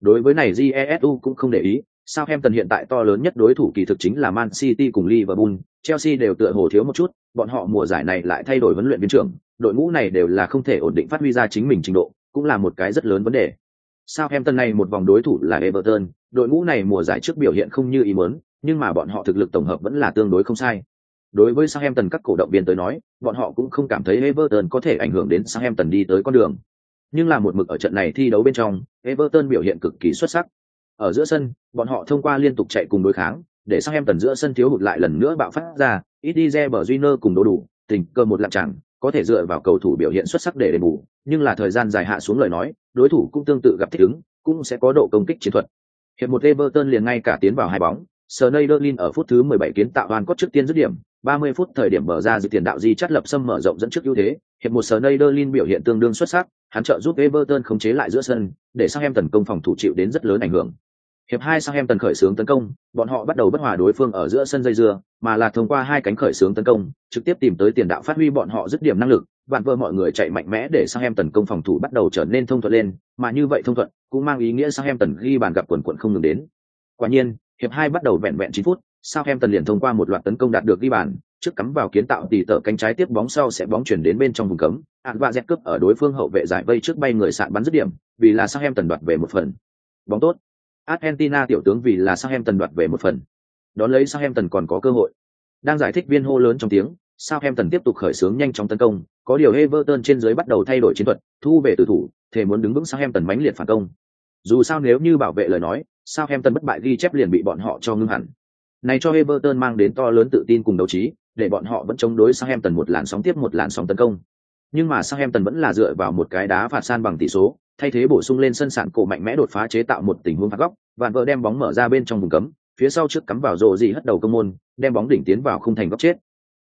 Đối với này Jesu cũng không để ý, Southampton hiện tại to lớn nhất đối thủ kỳ thực chính là Man City cùng Liverpool, Chelsea đều tựa hồ thiếu một chút, bọn họ mùa giải này lại thay đổi huấn luyện viên trưởng, đội ngũ này đều là không thể ổn định phát huy ra chính mình trình độ, cũng là một cái rất lớn vấn đề. Southampton này một vòng đối thủ là Everton, đội ngũ này mùa giải trước biểu hiện không như ý muốn, nhưng mà bọn họ thực lực tổng hợp vẫn là tương đối không sai. Đối với Southampton các cổ động viên tới nói, bọn họ cũng không cảm thấy Everton có thể ảnh hưởng đến Southampton đi tới con đường. Nhưng là một mực ở trận này thi đấu bên trong, Everton biểu hiện cực kỳ xuất sắc. Ở giữa sân, bọn họ thông qua liên tục chạy cùng đối kháng, để Southampton giữa sân thiếu hụt lại lần nữa bạo phát ra, Idize bờ Junior cùng đổ đủ, tình cơ một lạc chẳng, có thể dựa vào cầu thủ biểu hiện xuất sắc để đền bù, nhưng là thời gian dài hạ xuống lời nói, đối thủ cũng tương tự gặp thích ứng, cũng sẽ có độ công kích chiến thuật. Hiệp một Everton liền ngay cả tiến vào hai bóng, Sneijderlin ở phút thứ 17 kiến tạo hoàn cốt trước tiên dứt điểm, 30 phút thời điểm mở ra dự tiền đạo di chắt lập xâm mở rộng dẫn trước ưu thế, hiệp một Sneijderlin biểu hiện tương đương xuất sắc, hắn trợ giúp Everton khống chế lại giữa sân, để Southampton công phòng thủ chịu đến rất lớn ảnh hưởng. Hiệp hai Southampton khởi xướng tấn công, bọn họ bắt đầu bất hòa đối phương ở giữa sân dây dưa, mà là thông qua hai cánh khởi xướng tấn công, trực tiếp tìm tới tiền đạo phát huy bọn họ dứt điểm năng lực, bạn vợ mọi người chạy mạnh mẽ để Southampton công phòng thủ bắt đầu trở nên thông thuận lên, mà như vậy thông thuận cũng mang ý nghĩa Southampton ghi bàn gặp quần quần không ngừng đến. Quả nhiên, hiệp hai bắt đầu vẹn vẹn 9 phút, Southampton liền thông qua một loạt tấn công đạt được ghi bàn, trước cắm vào kiến tạo tỉ tở cánh trái tiếp bóng sau sẽ bóng chuyển đến bên trong vùng cấm, Ản và dẹt cướp ở đối phương hậu vệ giải vây trước bay người sạn bắn dứt điểm, vì là Southampton đoạt về một phần. Bóng tốt. Argentina tiểu tướng vì là Southampton đoạt về một phần. đón lấy Southampton còn có cơ hội. Đang giải thích viên hô lớn trong tiếng, Southampton tiếp tục khởi xướng nhanh chóng tấn công, có điều Everton trên dưới bắt đầu thay đổi chiến thuật, thu về tử thủ, thể muốn đứng vững Southampton mãnh liệt phản công. Dù sao nếu như bảo vệ lời nói, Southampton bất bại ghi chép liền bị bọn họ cho ngưng hẳn. Này cho Everton mang đến to lớn tự tin cùng đấu trí, để bọn họ vẫn chống đối Southampton một làn sóng tiếp một làn sóng tấn công. Nhưng mà Southampton vẫn là dựa vào một cái đá phạt san bằng tỷ số, thay thế bổ sung lên sân sạn cổ mạnh mẽ đột phá chế tạo một tình huống phạt góc, vạn vợ đem bóng mở ra bên trong vùng cấm, phía sau trước cắm vào rồ gì hất đầu công môn, đem bóng đỉnh tiến vào khung thành góc chết.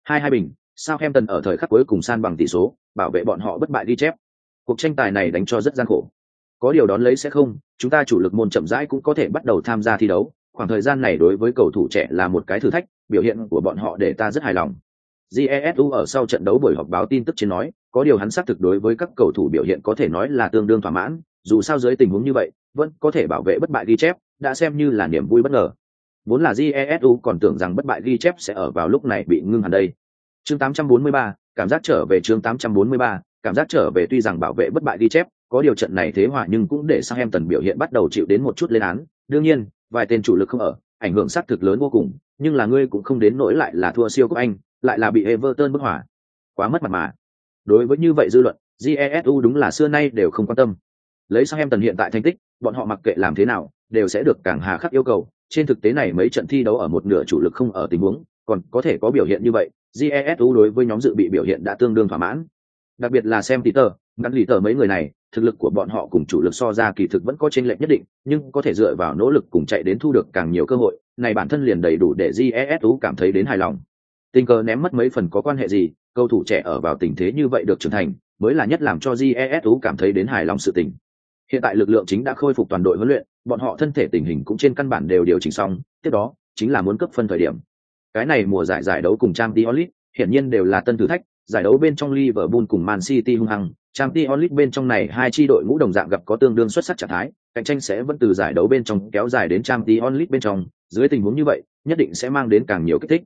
Hai hai bình, Southampton ở thời khắc cuối cùng san bằng tỷ số, bảo vệ bọn họ bất bại đi chép. Cuộc tranh tài này đánh cho rất gian khổ. Có điều đón lấy sẽ không, chúng ta chủ lực môn chậm rãi cũng có thể bắt đầu tham gia thi đấu, khoảng thời gian này đối với cầu thủ trẻ là một cái thử thách, biểu hiện của bọn họ để ta rất hài lòng. Jesu ở sau trận đấu buổi họp báo tin tức trên nói, có điều hắn xác thực đối với các cầu thủ biểu hiện có thể nói là tương đương thỏa mãn, dù sao dưới tình huống như vậy, vẫn có thể bảo vệ bất bại ghi chép, đã xem như là niềm vui bất ngờ. Vốn là Jesu còn tưởng rằng bất bại ghi chép sẽ ở vào lúc này bị ngưng hẳn đây. Chương 843, cảm giác trở về chương 843, cảm giác trở về tuy rằng bảo vệ bất bại ghi chép, có điều trận này thế hòa nhưng cũng để Southampton biểu hiện bắt đầu chịu đến một chút lên án, đương nhiên, vài tên chủ lực không ở, ảnh hưởng xác thực lớn vô cùng, nhưng là ngươi cũng không đến nỗi lại là thua siêu cúp Anh, lại là bị Everton bức hỏa. Quá mất mặt mà. Đối với như vậy dư luận, Jesu đúng là xưa nay đều không quan tâm. Lấy sang em tần hiện tại thành tích, bọn họ mặc kệ làm thế nào, đều sẽ được càng hà khắc yêu cầu. Trên thực tế này mấy trận thi đấu ở một nửa chủ lực không ở tình huống, còn có thể có biểu hiện như vậy, Jesu đối với nhóm dự bị biểu hiện đã tương đương thỏa mãn. Đặc biệt là xem Peter, ngắn lì tờ mấy người này, thực lực của bọn họ cùng chủ lực so ra kỳ thực vẫn có chênh lệch nhất định, nhưng có thể dựa vào nỗ lực cùng chạy đến thu được càng nhiều cơ hội, này bản thân liền đầy đủ để Jesu cảm thấy đến hài lòng. Tình cờ ném mất mấy phần có quan hệ gì, cầu thủ trẻ ở vào tình thế như vậy được trưởng thành, mới là nhất làm cho Jesu cảm thấy đến hài lòng sự tình. Hiện tại lực lượng chính đã khôi phục toàn đội huấn luyện, bọn họ thân thể tình hình cũng trên căn bản đều điều chỉnh xong, tiếp đó chính là muốn cấp phân thời điểm. Cái này mùa giải giải đấu cùng Champions League, hiển nhiên đều là tân thử thách, giải đấu bên trong Liverpool cùng Man City hung hăng, Champions League bên trong này hai chi đội ngũ đồng dạng gặp có tương đương xuất sắc trạng thái, cạnh tranh sẽ vẫn từ giải đấu bên trong kéo dài đến Champions League bên trong, dưới tình huống như vậy, nhất định sẽ mang đến càng nhiều kích thích.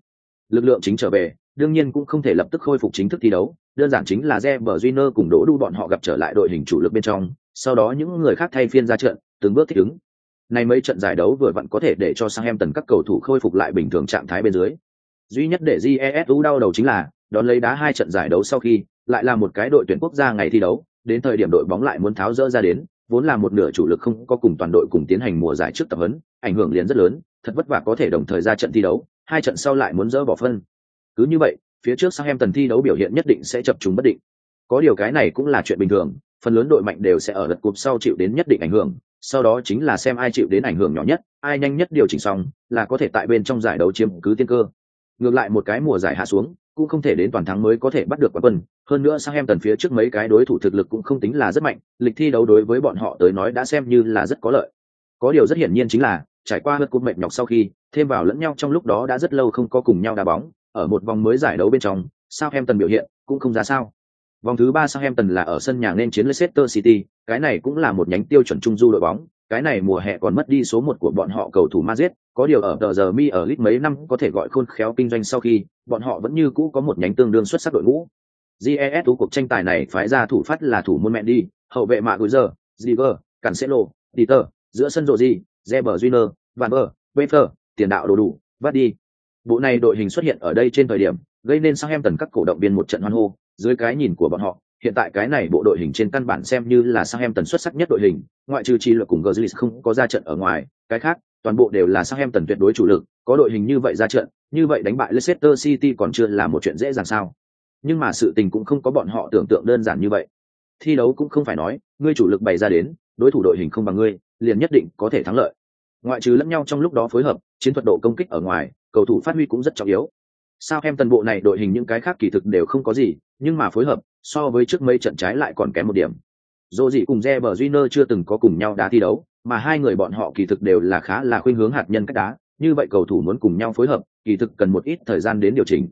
Lực lượng chính trở về, đương nhiên cũng không thể lập tức khôi phục chính thức thi đấu, đơn giản chính là Reber Junior cùng Đỗ Đu bọn họ gặp trở lại đội hình chủ lực bên trong, sau đó những người khác thay phiên ra trận, từng bước thích ứng. Này mấy trận giải đấu vừa vặn có thể để cho Southampton các cầu thủ khôi phục lại bình thường trạng thái bên dưới. Duy nhất để GESU đau đầu chính là, đón lấy đá hai trận giải đấu sau khi, lại là một cái đội tuyển quốc gia ngày thi đấu, đến thời điểm đội bóng lại muốn tháo rỡ ra đến, vốn là một nửa chủ lực không có cùng toàn đội cùng tiến hành mùa giải trước tập huấn, ảnh hưởng liền rất lớn, thật vất vả có thể đồng thời ra trận thi đấu, hai trận sau lại muốn dỡ bỏ phân. Cứ như vậy, phía trước sang em tần thi đấu biểu hiện nhất định sẽ chập trùng bất định. Có điều cái này cũng là chuyện bình thường, phần lớn đội mạnh đều sẽ ở lượt cúp sau chịu đến nhất định ảnh hưởng, sau đó chính là xem ai chịu đến ảnh hưởng nhỏ nhất, ai nhanh nhất điều chỉnh xong, là có thể tại bên trong giải đấu chiếm cứ tiên cơ. Ngược lại một cái mùa giải hạ xuống, cũng không thể đến toàn thắng mới có thể bắt được quán quân. Hơn nữa sang em tần phía trước mấy cái đối thủ thực lực cũng không tính là rất mạnh, lịch thi đấu đối với bọn họ tới nói đã xem như là rất có lợi. Có điều rất hiển nhiên chính là, trải qua lượt cúp mệt nhọc sau khi, thêm vào lẫn nhau trong lúc đó đã rất lâu không có cùng nhau đá bóng, ở một vòng mới giải đấu bên trong, Southampton biểu hiện cũng không ra sao. Vòng thứ ba Southampton là ở sân nhà nên chiến Leicester City, cái này cũng là một nhánh tiêu chuẩn trung du đội bóng, cái này mùa hè còn mất đi số một của bọn họ cầu thủ Madrid, có điều ở tờ giờ mi ở lit mấy năm có thể gọi khôn khéo kinh doanh sau khi, bọn họ vẫn như cũ có một nhánh tương đương xuất sắc đội ngũ. GES cuộc tranh tài này phái ra thủ phát là thủ môn Mendy, hậu vệ mạ Guizer, Ziger, Cancelo, Dieter, giữa sân rộ gì, Reber Junior, Van Ber, Wefer, tiền đạo đồ đủ, vắt đi. Bộ này đội hình xuất hiện ở đây trên thời điểm, gây nên sang em tần các cổ động viên một trận hoan hô, dưới cái nhìn của bọn họ, hiện tại cái này bộ đội hình trên căn bản xem như là sang em tần xuất sắc nhất đội hình, ngoại trừ chi luật cùng Gazlis không có ra trận ở ngoài, cái khác, toàn bộ đều là sang em tần tuyệt đối chủ lực, có đội hình như vậy ra trận, như vậy đánh bại Leicester City còn chưa là một chuyện dễ dàng sao? Nhưng mà sự tình cũng không có bọn họ tưởng tượng đơn giản như vậy. Thi đấu cũng không phải nói, ngươi chủ lực bày ra đến, đối thủ đội hình không bằng ngươi, liền nhất định có thể thắng lợi. Ngoại trừ lẫn nhau trong lúc đó phối hợp, chiến thuật độ công kích ở ngoài, cầu thủ phát huy cũng rất trọng yếu. Sao em tần bộ này đội hình những cái khác kỳ thực đều không có gì, nhưng mà phối hợp, so với trước mấy trận trái lại còn kém một điểm. Dô dị cùng Reberjiner chưa từng có cùng nhau đá thi đấu, mà hai người bọn họ kỳ thực đều là khá là khuynh hướng hạt nhân cách đá, như vậy cầu thủ muốn cùng nhau phối hợp, kỳ thực cần một ít thời gian đến điều chỉnh.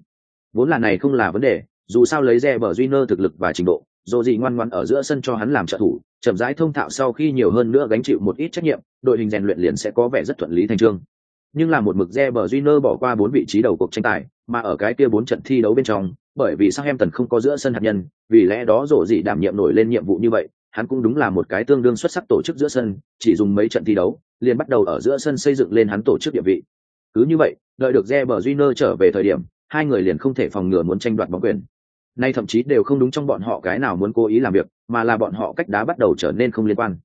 Vốn là này không là vấn đề, dù sao lấy Reberjiner thực lực và trình độ, Dô dị ngoan ngoãn ở giữa sân cho hắn làm trợ thủ, chậm rãi thông thạo sau khi nhiều hơn nữa gánh chịu một ít trách nhiệm, đội hình rèn luyện liền sẽ có vẻ rất thuận lý thành chương nhưng là một mực Reberjiner bỏ qua bốn vị trí đầu cuộc tranh tài, mà ở cái kia bốn trận thi đấu bên trong, bởi vì xác em tần không có giữa sân hạt nhân, vì lẽ đó rổ gì đảm nhiệm nổi lên nhiệm vụ như vậy, hắn cũng đúng là một cái tương đương xuất sắc tổ chức giữa sân, chỉ dùng mấy trận thi đấu, liền bắt đầu ở giữa sân xây dựng lên hắn tổ chức địa vị. Cứ như vậy, đợi được Reber Júnior trở về thời điểm, hai người liền không thể phòng ngừa muốn tranh đoạt bóng quyền. Nay thậm chí đều không đúng trong bọn họ cái nào muốn cố ý làm việc, mà là bọn họ cách đá bắt đầu trở nên không liên quan.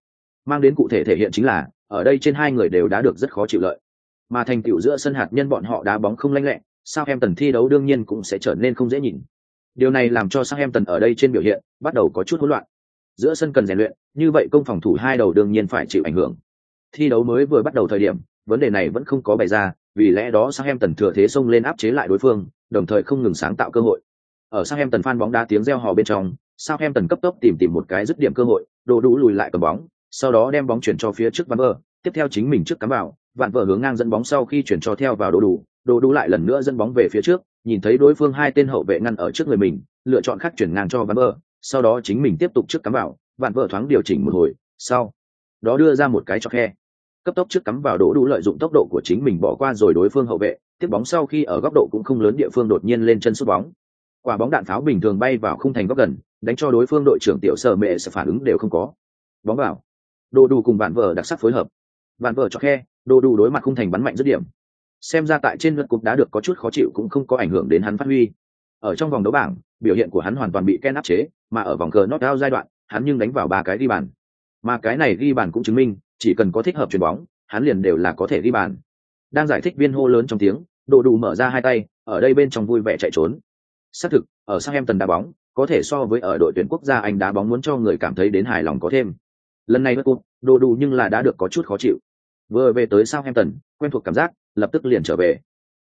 Mang đến cụ thể thể hiện chính là, ở đây trên hai người đều đã được rất khó chịu lợi. Mà thành tựu giữa sân hạt nhân bọn họ đá bóng không lanh lẹ, sao em tần thi đấu đương nhiên cũng sẽ trở nên không dễ nhìn. Điều này làm cho sang em tần ở đây trên biểu hiện bắt đầu có chút hỗn loạn. Giữa sân cần rèn luyện, như vậy công phòng thủ hai đầu đương nhiên phải chịu ảnh hưởng. Thi đấu mới vừa bắt đầu thời điểm, vấn đề này vẫn không có bày ra, vì lẽ đó sang em tần thừa thế xông lên áp chế lại đối phương, đồng thời không ngừng sáng tạo cơ hội. Ở sang em tần fan bóng đá tiếng reo hò bên trong, sao em tần cấp tốc tìm tìm một cái dứt điểm cơ hội, đồ đủ lùi lại cầm bóng, sau đó đem bóng chuyển cho phía trước Van Vơ, tiếp theo chính mình trước cắm vào, vạn vợ hướng ngang dẫn bóng sau khi chuyển cho theo vào đồ đủ, đồ đủ lại lần nữa dẫn bóng về phía trước, nhìn thấy đối phương hai tên hậu vệ ngăn ở trước người mình, lựa chọn khác chuyển ngang cho Van vợ, sau đó chính mình tiếp tục trước cắm vào, vạn vợ thoáng điều chỉnh một hồi, sau đó đưa ra một cái cho khe, cấp tốc trước cắm vào đỗ đủ lợi dụng tốc độ của chính mình bỏ qua rồi đối phương hậu vệ tiếp bóng sau khi ở góc độ cũng không lớn địa phương đột nhiên lên chân sút bóng. Quả bóng đạn pháo bình thường bay vào khung thành góc gần đánh cho đối phương đội trưởng tiểu sở mẹ sẽ phản ứng đều không có. Bóng vào. Đồ đủ cùng bạn vợ đặc sắc phối hợp. Bạn vợ cho khe đồ đủ đối mặt khung thành bắn mạnh dứt điểm xem ra tại trên lượt cục đã được có chút khó chịu cũng không có ảnh hưởng đến hắn phát huy. Ở trong vòng đấu bảng, biểu hiện của hắn hoàn toàn bị ken áp chế, mà ở vòng cờ knockout giai đoạn, hắn nhưng đánh vào ba cái ghi bàn. Mà cái này ghi bàn cũng chứng minh, chỉ cần có thích hợp chuyền bóng, hắn liền đều là có thể ghi bàn. Đang giải thích viên hô lớn trong tiếng độ đủ mở ra hai tay, ở đây bên trong vui vẻ chạy trốn. Xác thực, ở sang em tần đá bóng, có thể so với ở đội tuyển quốc gia anh đá bóng muốn cho người cảm thấy đến hài lòng có thêm. Lần này bất cụt đồ đủ nhưng là đã được có chút khó chịu. Vừa về tới sao em tần quen thuộc cảm giác lập tức liền trở về.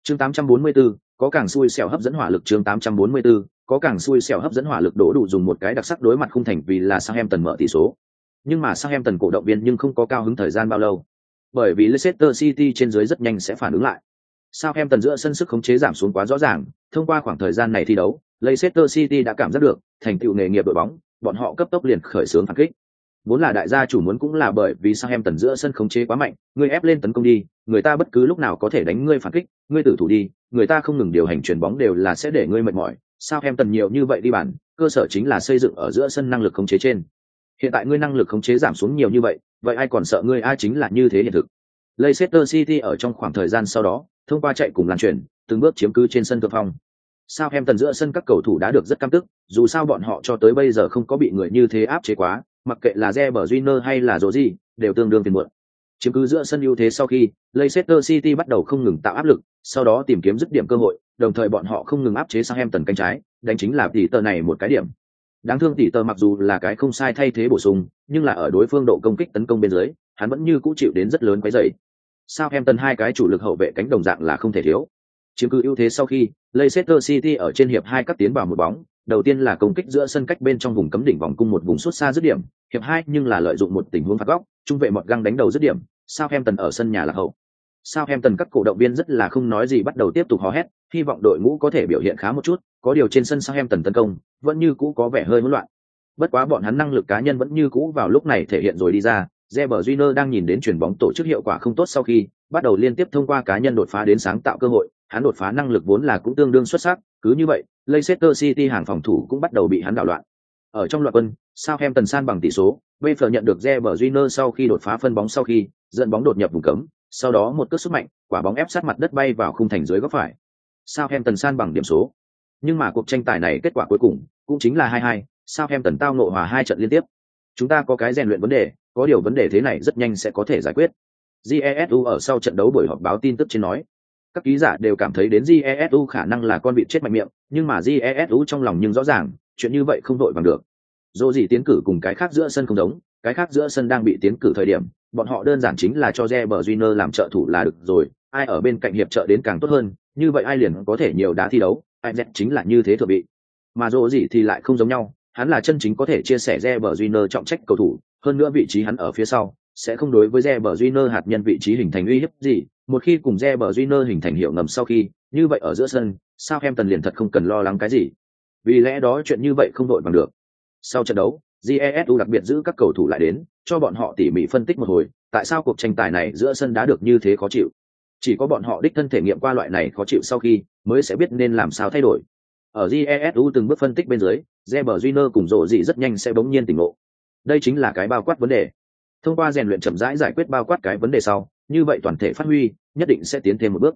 Chương 844, có càng xui xẻo hấp dẫn hỏa lực chương 844, có càng xui xẻo hấp dẫn hỏa lực đổ đủ dùng một cái đặc sắc đối mặt không thành vì là sang em tần mở tỷ số. Nhưng mà sang em tần cổ động viên nhưng không có cao hứng thời gian bao lâu. Bởi vì Leicester City trên dưới rất nhanh sẽ phản ứng lại. Sao em tần giữa sân sức khống chế giảm xuống quá rõ ràng thông qua khoảng thời gian này thi đấu Leicester City đã cảm giác được thành tựu nghề nghiệp đội bóng bọn họ cấp tốc liền khởi xướng phản kích vốn là đại gia chủ muốn cũng là bởi vì sao em tần giữa sân khống chế quá mạnh người ép lên tấn công đi, người ta bất cứ lúc nào có thể đánh ngươi phản kích, ngươi tử thủ đi, người ta không ngừng điều hành chuyền bóng đều là sẽ để ngươi mệt mỏi. Sao em tần nhiều như vậy đi bàn cơ sở chính là xây dựng ở giữa sân năng lực khống chế trên. Hiện tại ngươi năng lực khống chế giảm xuống nhiều như vậy vậy ai còn sợ ngươi ai chính là như thế hiện thực? Leicester City ở trong khoảng thời gian sau đó, thông qua chạy cùng lan truyền từng bước chiếm cứ trên sân thượng phong. Sao em tần giữa sân các cầu thủ đã được rất cam tức, dù sao bọn họ cho tới bây giờ không có bị người như thế áp chế quá mặc kệ là Reber Júnior hay là Rodri, đều tương đương phiền muộn. Chiếm cứ giữa sân ưu thế sau khi Leicester City bắt đầu không ngừng tạo áp lực sau đó tìm kiếm dứt điểm cơ hội đồng thời bọn họ không ngừng áp chế sang em tần cánh trái đánh chính là tỷ tờ này một cái điểm. Đáng thương tỷ tờ mặc dù là cái không sai thay thế bổ sung nhưng là ở đối phương độ công kích tấn công bên dưới hắn vẫn như cũ chịu đến rất lớn quấy rầy. Southampton em hai cái chủ lực hậu vệ cánh đồng dạng là không thể thiếu chiếm cứ ưu thế sau khi Leicester City ở trên hiệp hai cắt tiến vào một bóng. Đầu tiên là công kích giữa sân cách bên trong vùng cấm đỉnh vòng cung một vùng suốt xa dứt điểm. Hiệp hai nhưng là lợi dụng một tình huống phạt góc trung vệ một găng đánh đầu dứt điểm. Southampton ở sân nhà là hậu. Southampton các cổ động viên rất là không nói gì bắt đầu tiếp tục hò hét hy vọng đội ngũ có thể biểu hiện khá một chút có điều trên sân Southampton tấn công vẫn như cũ có vẻ hơi hỗn loạn. Bất quá bọn hắn năng lực cá nhân vẫn như cũ vào lúc này thể hiện rồi đi ra. Reber Júnior đang nhìn đến chuyển bóng tổ chức hiệu quả không tốt sau khi bắt đầu liên tiếp thông qua cá nhân đột phá đến sáng tạo cơ hội, hắn đột phá năng lực vốn là cũng tương đương xuất sắc, cứ như vậy, Leicester City hàng phòng thủ cũng bắt đầu bị hắn đảo loạn. Ở trong loạt quân, Southampton san bằng tỷ số, Bayern nhận được Reber Júnior sau khi đột phá phân bóng sau khi, dẫn bóng đột nhập vùng cấm, sau đó một cước sức mạnh, quả bóng ép sát mặt đất bay vào khung thành dưới góc phải. Southampton san bằng điểm số. Nhưng mà cuộc tranh tài này kết quả cuối cùng cũng chính là 2-2, Southampton tao nộ hòa hai trận liên tiếp. Chúng ta có cái rèn luyện vấn đề, có điều vấn đề thế này rất nhanh sẽ có thể giải quyết. Jesu ở sau trận đấu buổi họp báo tin tức trên nói, các ký giả đều cảm thấy đến Jesu khả năng là con vịt chết mạnh miệng, nhưng mà Jesu trong lòng nhưng rõ ràng, chuyện như vậy không đội bằng được. dỗ gì tiến cử cùng cái khác giữa sân không giống, cái khác giữa sân đang bị tiến cử thời điểm, bọn họ đơn giản chính là cho Reber Júnior làm trợ thủ là được rồi, ai ở bên cạnh hiệp trợ đến càng tốt hơn, như vậy ai liền có thể nhiều đá thi đấu, ai chính là như thế thừa bị. Mà dỗ gì thì lại không giống nhau, hắn là chân chính có thể chia sẻ Reber Júnior trọng trách cầu thủ, hơn nữa vị trí hắn ở phía sau, sẽ không đối với Reber Júnior hạt nhân vị trí hình thành uy hiếp gì, một khi cùng Reber Júnior hình thành hiệu ngầm sau khi, như vậy ở giữa sân, Southampton liền thật không cần lo lắng cái gì. Vì lẽ đó chuyện như vậy không đội bằng được. Sau trận đấu, Jesu đặc biệt giữ các cầu thủ lại đến, cho bọn họ tỉ mỉ phân tích một hồi, tại sao cuộc tranh tài này giữa sân đá được như thế khó chịu. Chỉ có bọn họ đích thân thể nghiệm qua loại này khó chịu sau khi, mới sẽ biết nên làm sao thay đổi. Ở Jesu từng bước phân tích bên dưới, Reber Júnior cùng rộ gì rất nhanh sẽ bỗng nhiên tỉnh ngộ. Đây chính là cái bao quát vấn đề thông qua rèn luyện chậm rãi giải quyết bao quát cái vấn đề sau như vậy toàn thể phát huy, nhất định sẽ tiến thêm một bước.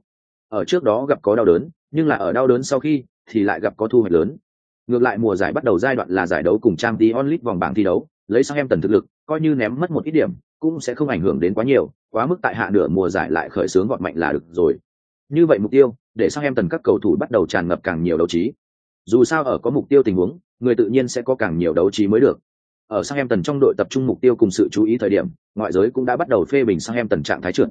Ở trước đó gặp có đau đớn, nhưng là ở đau đớn sau khi, thì lại gặp có thu hoạch lớn. Ngược lại mùa giải bắt đầu giai đoạn là giải đấu cùng trang tí onlit vòng bảng thi đấu, lấy sang em tần thực lực, coi như ném mất một ít điểm, cũng sẽ không ảnh hưởng đến quá nhiều, quá mức tại hạ nửa mùa giải lại khởi xướng gọn mạnh là được rồi. Như vậy mục tiêu, để sang em tần các cầu thủ bắt đầu tràn ngập càng nhiều đấu trí. Dù sao ở có mục tiêu tình huống, người tự nhiên sẽ có càng nhiều đấu trí mới được ở sang em tần trong đội tập trung mục tiêu cùng sự chú ý thời điểm, ngoại giới cũng đã bắt đầu phê bình sang em tần trạng thái trượt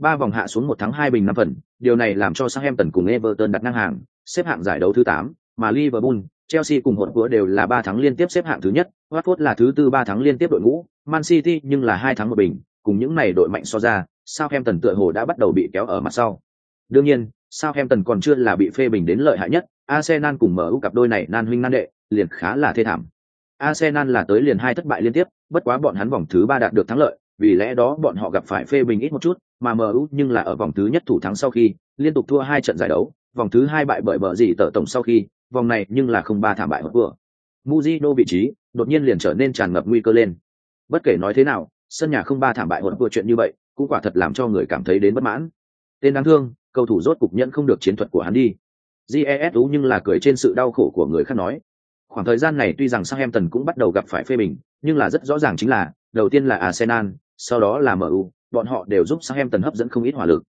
ba vòng hạ xuống một tháng hai bình năm phần. Điều này làm cho sang em tần cùng everton đặt ngang hàng, xếp hạng giải đấu thứ tám, mà liverpool, chelsea cùng hỗn của đều là ba tháng liên tiếp xếp hạng thứ nhất, watford là thứ tư, ba tháng liên tiếp đội ngũ, man city nhưng là hai tháng một bình. Cùng những này đội mạnh so ra, Southampton tựa hồ đã bắt đầu bị kéo ở mặt sau. Đương nhiên, Southampton còn chưa là bị phê bình đến lợi hại nhất. Arsenal cùng MU cặp đôi này nan huynh nan đệ, liền khá là thê thảm. Arsenal là tới liền hai thất bại liên tiếp, bất quá bọn hắn vòng thứ ba đạt được thắng lợi, vì lẽ đó bọn họ gặp phải phê bình ít một chút, mà MU nhưng là ở vòng thứ nhất thủ thắng sau khi, liên tục thua hai trận giải đấu, vòng thứ hai bại bởi bờ gì tở tổng sau khi, vòng này nhưng là không ba thảm bại một vừa. Mujino vị trí, đột nhiên liền trở nên tràn ngập nguy cơ lên. Bất kể nói thế nào, sân nhà không ba thảm bại một vừa chuyện như vậy, cũng quả thật làm cho người cảm thấy đến bất mãn. Tên đáng thương, cầu thủ rốt cục nhận không được chiến thuật của hắn đi. Jesu nhưng là cười trên sự đau khổ của người khác nói, khoảng thời gian này tuy rằng Southampton cũng bắt đầu gặp phải phê bình, nhưng là rất rõ ràng chính là, đầu tiên là Arsenal, sau đó là MU, bọn họ đều giúp Southampton hấp dẫn không ít hỏa lực.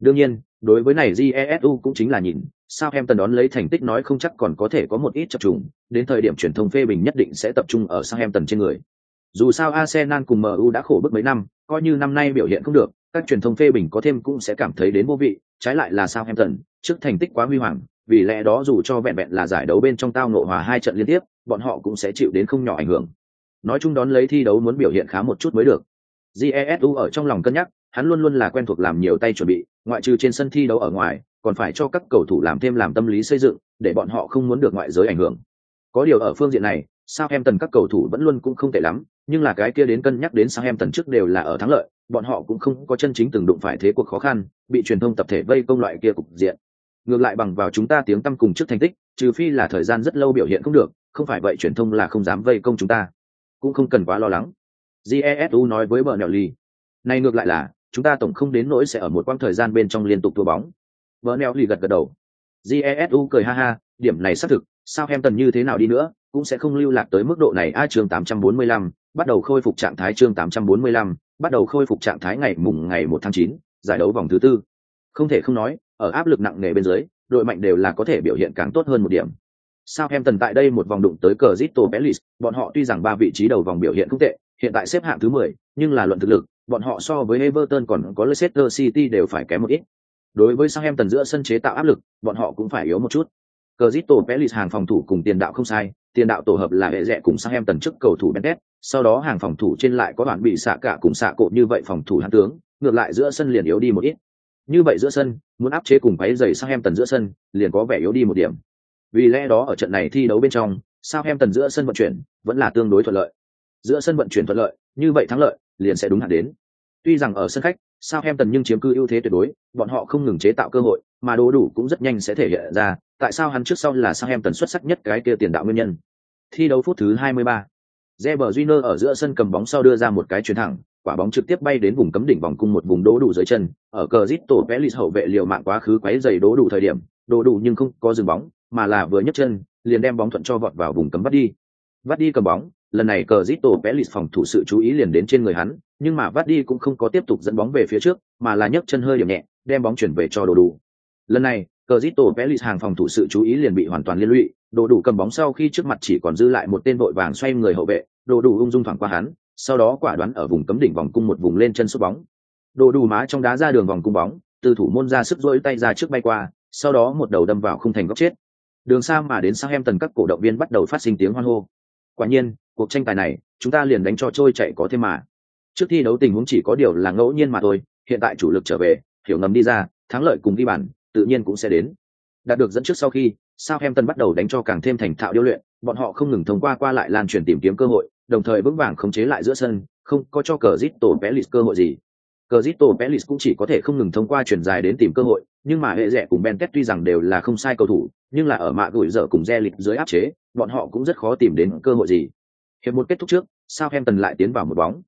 Đương nhiên, đối với này Jesu cũng chính là nhìn, Southampton đón lấy thành tích nói không chắc còn có thể có một ít chập trùng, đến thời điểm truyền thông phê bình nhất định sẽ tập trung ở Southampton trên người. Dù sao Arsenal cùng MU đã khổ bức mấy năm, coi như năm nay biểu hiện không được, các truyền thông phê bình có thêm cũng sẽ cảm thấy đến vô vị, trái lại là Southampton, trước thành tích quá huy hoàng, vì lẽ đó dù cho vẹn vẹn là giải đấu bên trong tao nộ hòa hai trận liên tiếp, bọn họ cũng sẽ chịu đến không nhỏ ảnh hưởng. Nói chung đón lấy thi đấu muốn biểu hiện khá một chút mới được. Jesu ở trong lòng cân nhắc, hắn luôn luôn là quen thuộc làm nhiều tay chuẩn bị, ngoại trừ trên sân thi đấu ở ngoài, còn phải cho các cầu thủ làm thêm làm tâm lý xây dựng, để bọn họ không muốn được ngoại giới ảnh hưởng. Có điều ở phương diện này sao em tần các cầu thủ vẫn luôn cũng không tệ lắm, nhưng là cái kia đến cân nhắc đến sao em tần trước đều là ở thắng lợi, bọn họ cũng không có chân chính từng đụng phải thế cuộc khó khăn, bị truyền thông tập thể vây công loại kia cục diện ngược lại bằng vào chúng ta tiếng tăm cùng trước thành tích trừ phi là thời gian rất lâu biểu hiện không được không phải vậy truyền thông là không dám vây công chúng ta. Cũng không cần quá lo lắng. Jesu nói với vợ nẹo ly này ngược lại là chúng ta tổng không đến nỗi sẽ ở một quãng thời gian bên trong liên tục thua bóng. Vợ nẹo ly gật gật đầu. Jesu cười ha ha điểm này xác thực sao em tần như thế nào đi nữa cũng sẽ không lưu lạc tới mức độ này. A chương 845, bắt đầu khôi phục trạng thái chương 845, bắt đầu khôi phục trạng thái ngày mùng ngày 1 tháng 9, giải đấu vòng thứ tư. Không thể không nói ở áp lực nặng nề bên dưới, đội mạnh đều là có thể biểu hiện càng tốt hơn một điểm. Sao em tần tại đây một vòng đụng tới cờ Zito bọn họ tuy rằng ba vị trí đầu vòng biểu hiện không tệ, hiện tại xếp hạng thứ 10, nhưng là luận thực lực, bọn họ so với Everton còn có Leicester City đều phải kém một ít. Đối với Southampton giữa sân chế tạo áp lực, bọn họ cũng phải yếu một chút. Crystal Palace Pelis hàng phòng thủ cùng tiền đạo không sai, tiền đạo tổ hợp là hệ rẻ cùng Southampton trước cầu thủ Bentet, sau đó hàng phòng thủ trên lại có đoạn bị xạ cả cùng xạ cột như vậy phòng thủ hắn tướng, ngược lại giữa sân liền yếu đi một ít. Như vậy giữa sân, muốn áp chế cùng váy giày sang em tần giữa sân, liền có vẻ yếu đi một điểm. Vì lẽ đó ở trận này thi đấu bên trong, sao em tần giữa sân vận chuyển vẫn là tương đối thuận lợi. Giữa sân vận chuyển thuận lợi, như vậy thắng lợi liền sẽ đúng hạn đến. Tuy rằng ở sân khách, sao em tần nhưng chiếm cư ưu thế tuyệt đối, bọn họ không ngừng chế tạo cơ hội, mà đồ đủ cũng rất nhanh sẽ thể hiện ra, tại sao hắn trước sau là sao em tần xuất sắc nhất cái kia tiền đạo nguyên nhân. Thi đấu phút thứ 23. Reber Júnior ở giữa sân cầm bóng sau đưa ra một cái chuyền thẳng, quả bóng trực tiếp bay đến vùng cấm đỉnh vòng cung một vùng đố đủ dưới chân. Ở cờ rít hậu vệ liều mạng quá khứ quấy giày đố đủ thời điểm đố đủ nhưng không có dừng bóng mà là vừa nhấc chân liền đem bóng thuận cho vọt vào vùng cấm bắt đi. Bắt đi cầm bóng lần này cờ rít phòng thủ sự chú ý liền đến trên người hắn nhưng mà vắt đi cũng không có tiếp tục dẫn bóng về phía trước mà là nhấc chân hơi điểm nhẹ đem bóng chuyển về cho đồ đủ. Lần này cờ Pelis tổ lì hàng phòng thủ sự chú ý liền bị hoàn toàn liên lụy, đồ đủ cầm bóng sau khi trước mặt chỉ còn dư lại một tên vội vàng xoay người hậu vệ, đồ đủ ung dung thoảng qua hắn, sau đó quả đoán ở vùng cấm đỉnh vòng cung một vùng lên chân sút bóng. Đồ đủ má trong đá ra đường vòng cung bóng, từ thủ môn ra sức rỗi tay ra trước bay qua, sau đó một đầu đâm vào khung thành góc chết. Đường xa mà đến sang em tần các cổ động viên bắt đầu phát sinh tiếng hoan hô. Quả nhiên, cuộc tranh tài này, chúng ta liền đánh cho trôi chạy có thêm mà. Trước thi đấu tình huống chỉ có điều là ngẫu nhiên mà thôi, hiện tại chủ lực trở về, hiểu ngầm đi ra, thắng lợi cùng đi bàn tự nhiên cũng sẽ đến đạt được dẫn trước sau khi sao em bắt đầu đánh cho càng thêm thành thạo điêu luyện bọn họ không ngừng thông qua qua lại lan truyền tìm kiếm cơ hội đồng thời vững vàng khống chế lại giữa sân, không có cho cờ Zito Pelis cơ hội gì. Cờ Zito Pelis cũng chỉ có thể không ngừng thông qua chuyển dài đến tìm cơ hội, nhưng mà hệ rẻ cùng Bentet tuy rằng đều là không sai cầu thủ, nhưng là ở mạ gửi dở cùng Zelit dưới áp chế, bọn họ cũng rất khó tìm đến cơ hội gì. Hiệp một kết thúc trước, Southampton lại tiến vào một bóng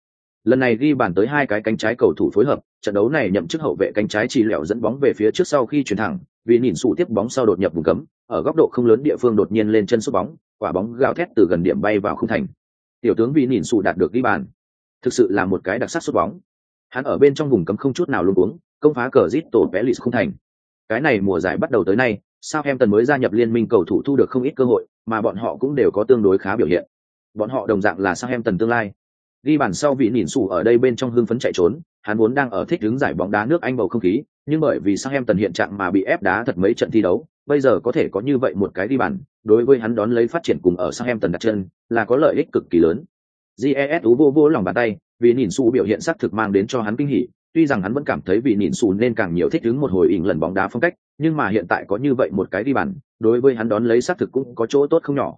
lần này ghi bàn tới hai cái cánh trái cầu thủ phối hợp, trận đấu này nhậm chức hậu vệ cánh trái chỉ lẻo dẫn bóng về phía trước sau khi chuyển thẳng, vì nhìn sụ tiếp bóng sau đột nhập vùng cấm, ở góc độ không lớn địa phương đột nhiên lên chân sút bóng, quả bóng gào thét từ gần điểm bay vào không thành. Tiểu tướng vì nhìn sụ đạt được ghi bàn, thực sự là một cái đặc sắc sút bóng. Hắn ở bên trong vùng cấm không chút nào luôn uống công phá cờ rít tổ vẽ lì không thành. Cái này mùa giải bắt đầu tới nay, sao em tần mới gia nhập liên minh cầu thủ thu được không ít cơ hội, mà bọn họ cũng đều có tương đối khá biểu hiện. Bọn họ đồng dạng là sao em tần tương lai ghi bàn sau vị nhìn sủ ở đây bên trong hưng phấn chạy trốn, hắn vốn đang ở thích đứng giải bóng đá nước anh bầu không khí, nhưng bởi vì sang em tần hiện trạng mà bị ép đá thật mấy trận thi đấu, bây giờ có thể có như vậy một cái ghi bàn, đối với hắn đón lấy phát triển cùng ở sang em tần đặt chân, là có lợi ích cực kỳ lớn. Jes ú vô vô lòng bàn tay vì nhìn sủ biểu hiện xác thực mang đến cho hắn kinh hỉ, tuy rằng hắn vẫn cảm thấy vị nhìn sủ nên càng nhiều thích đứng một hồi ỉn lần bóng đá phong cách, nhưng mà hiện tại có như vậy một cái ghi bàn, đối với hắn đón lấy xác thực cũng có chỗ tốt không nhỏ.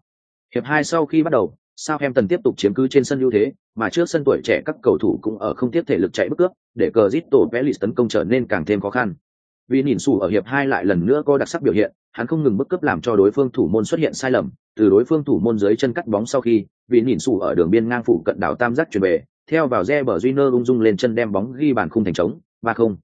Hiệp hai sau khi bắt đầu sao em tần tiếp tục chiếm cứ trên sân ưu thế, mà trước sân tuổi trẻ các cầu thủ cũng ở không tiếp thể lực chạy bức cướp, để cờ Cristo Pelis tấn công trở nên càng thêm khó khăn. Vì nhìn sủ ở hiệp hai lại lần nữa có đặc sắc biểu hiện, hắn không ngừng bức cướp làm cho đối phương thủ môn xuất hiện sai lầm, từ đối phương thủ môn dưới chân cắt bóng sau khi, vì nhìn sủ ở đường biên ngang phụ cận đảo tam giác chuyển về, theo vào Reber Júnior ung dung lên chân đem bóng ghi bàn khung thành trống, ba không.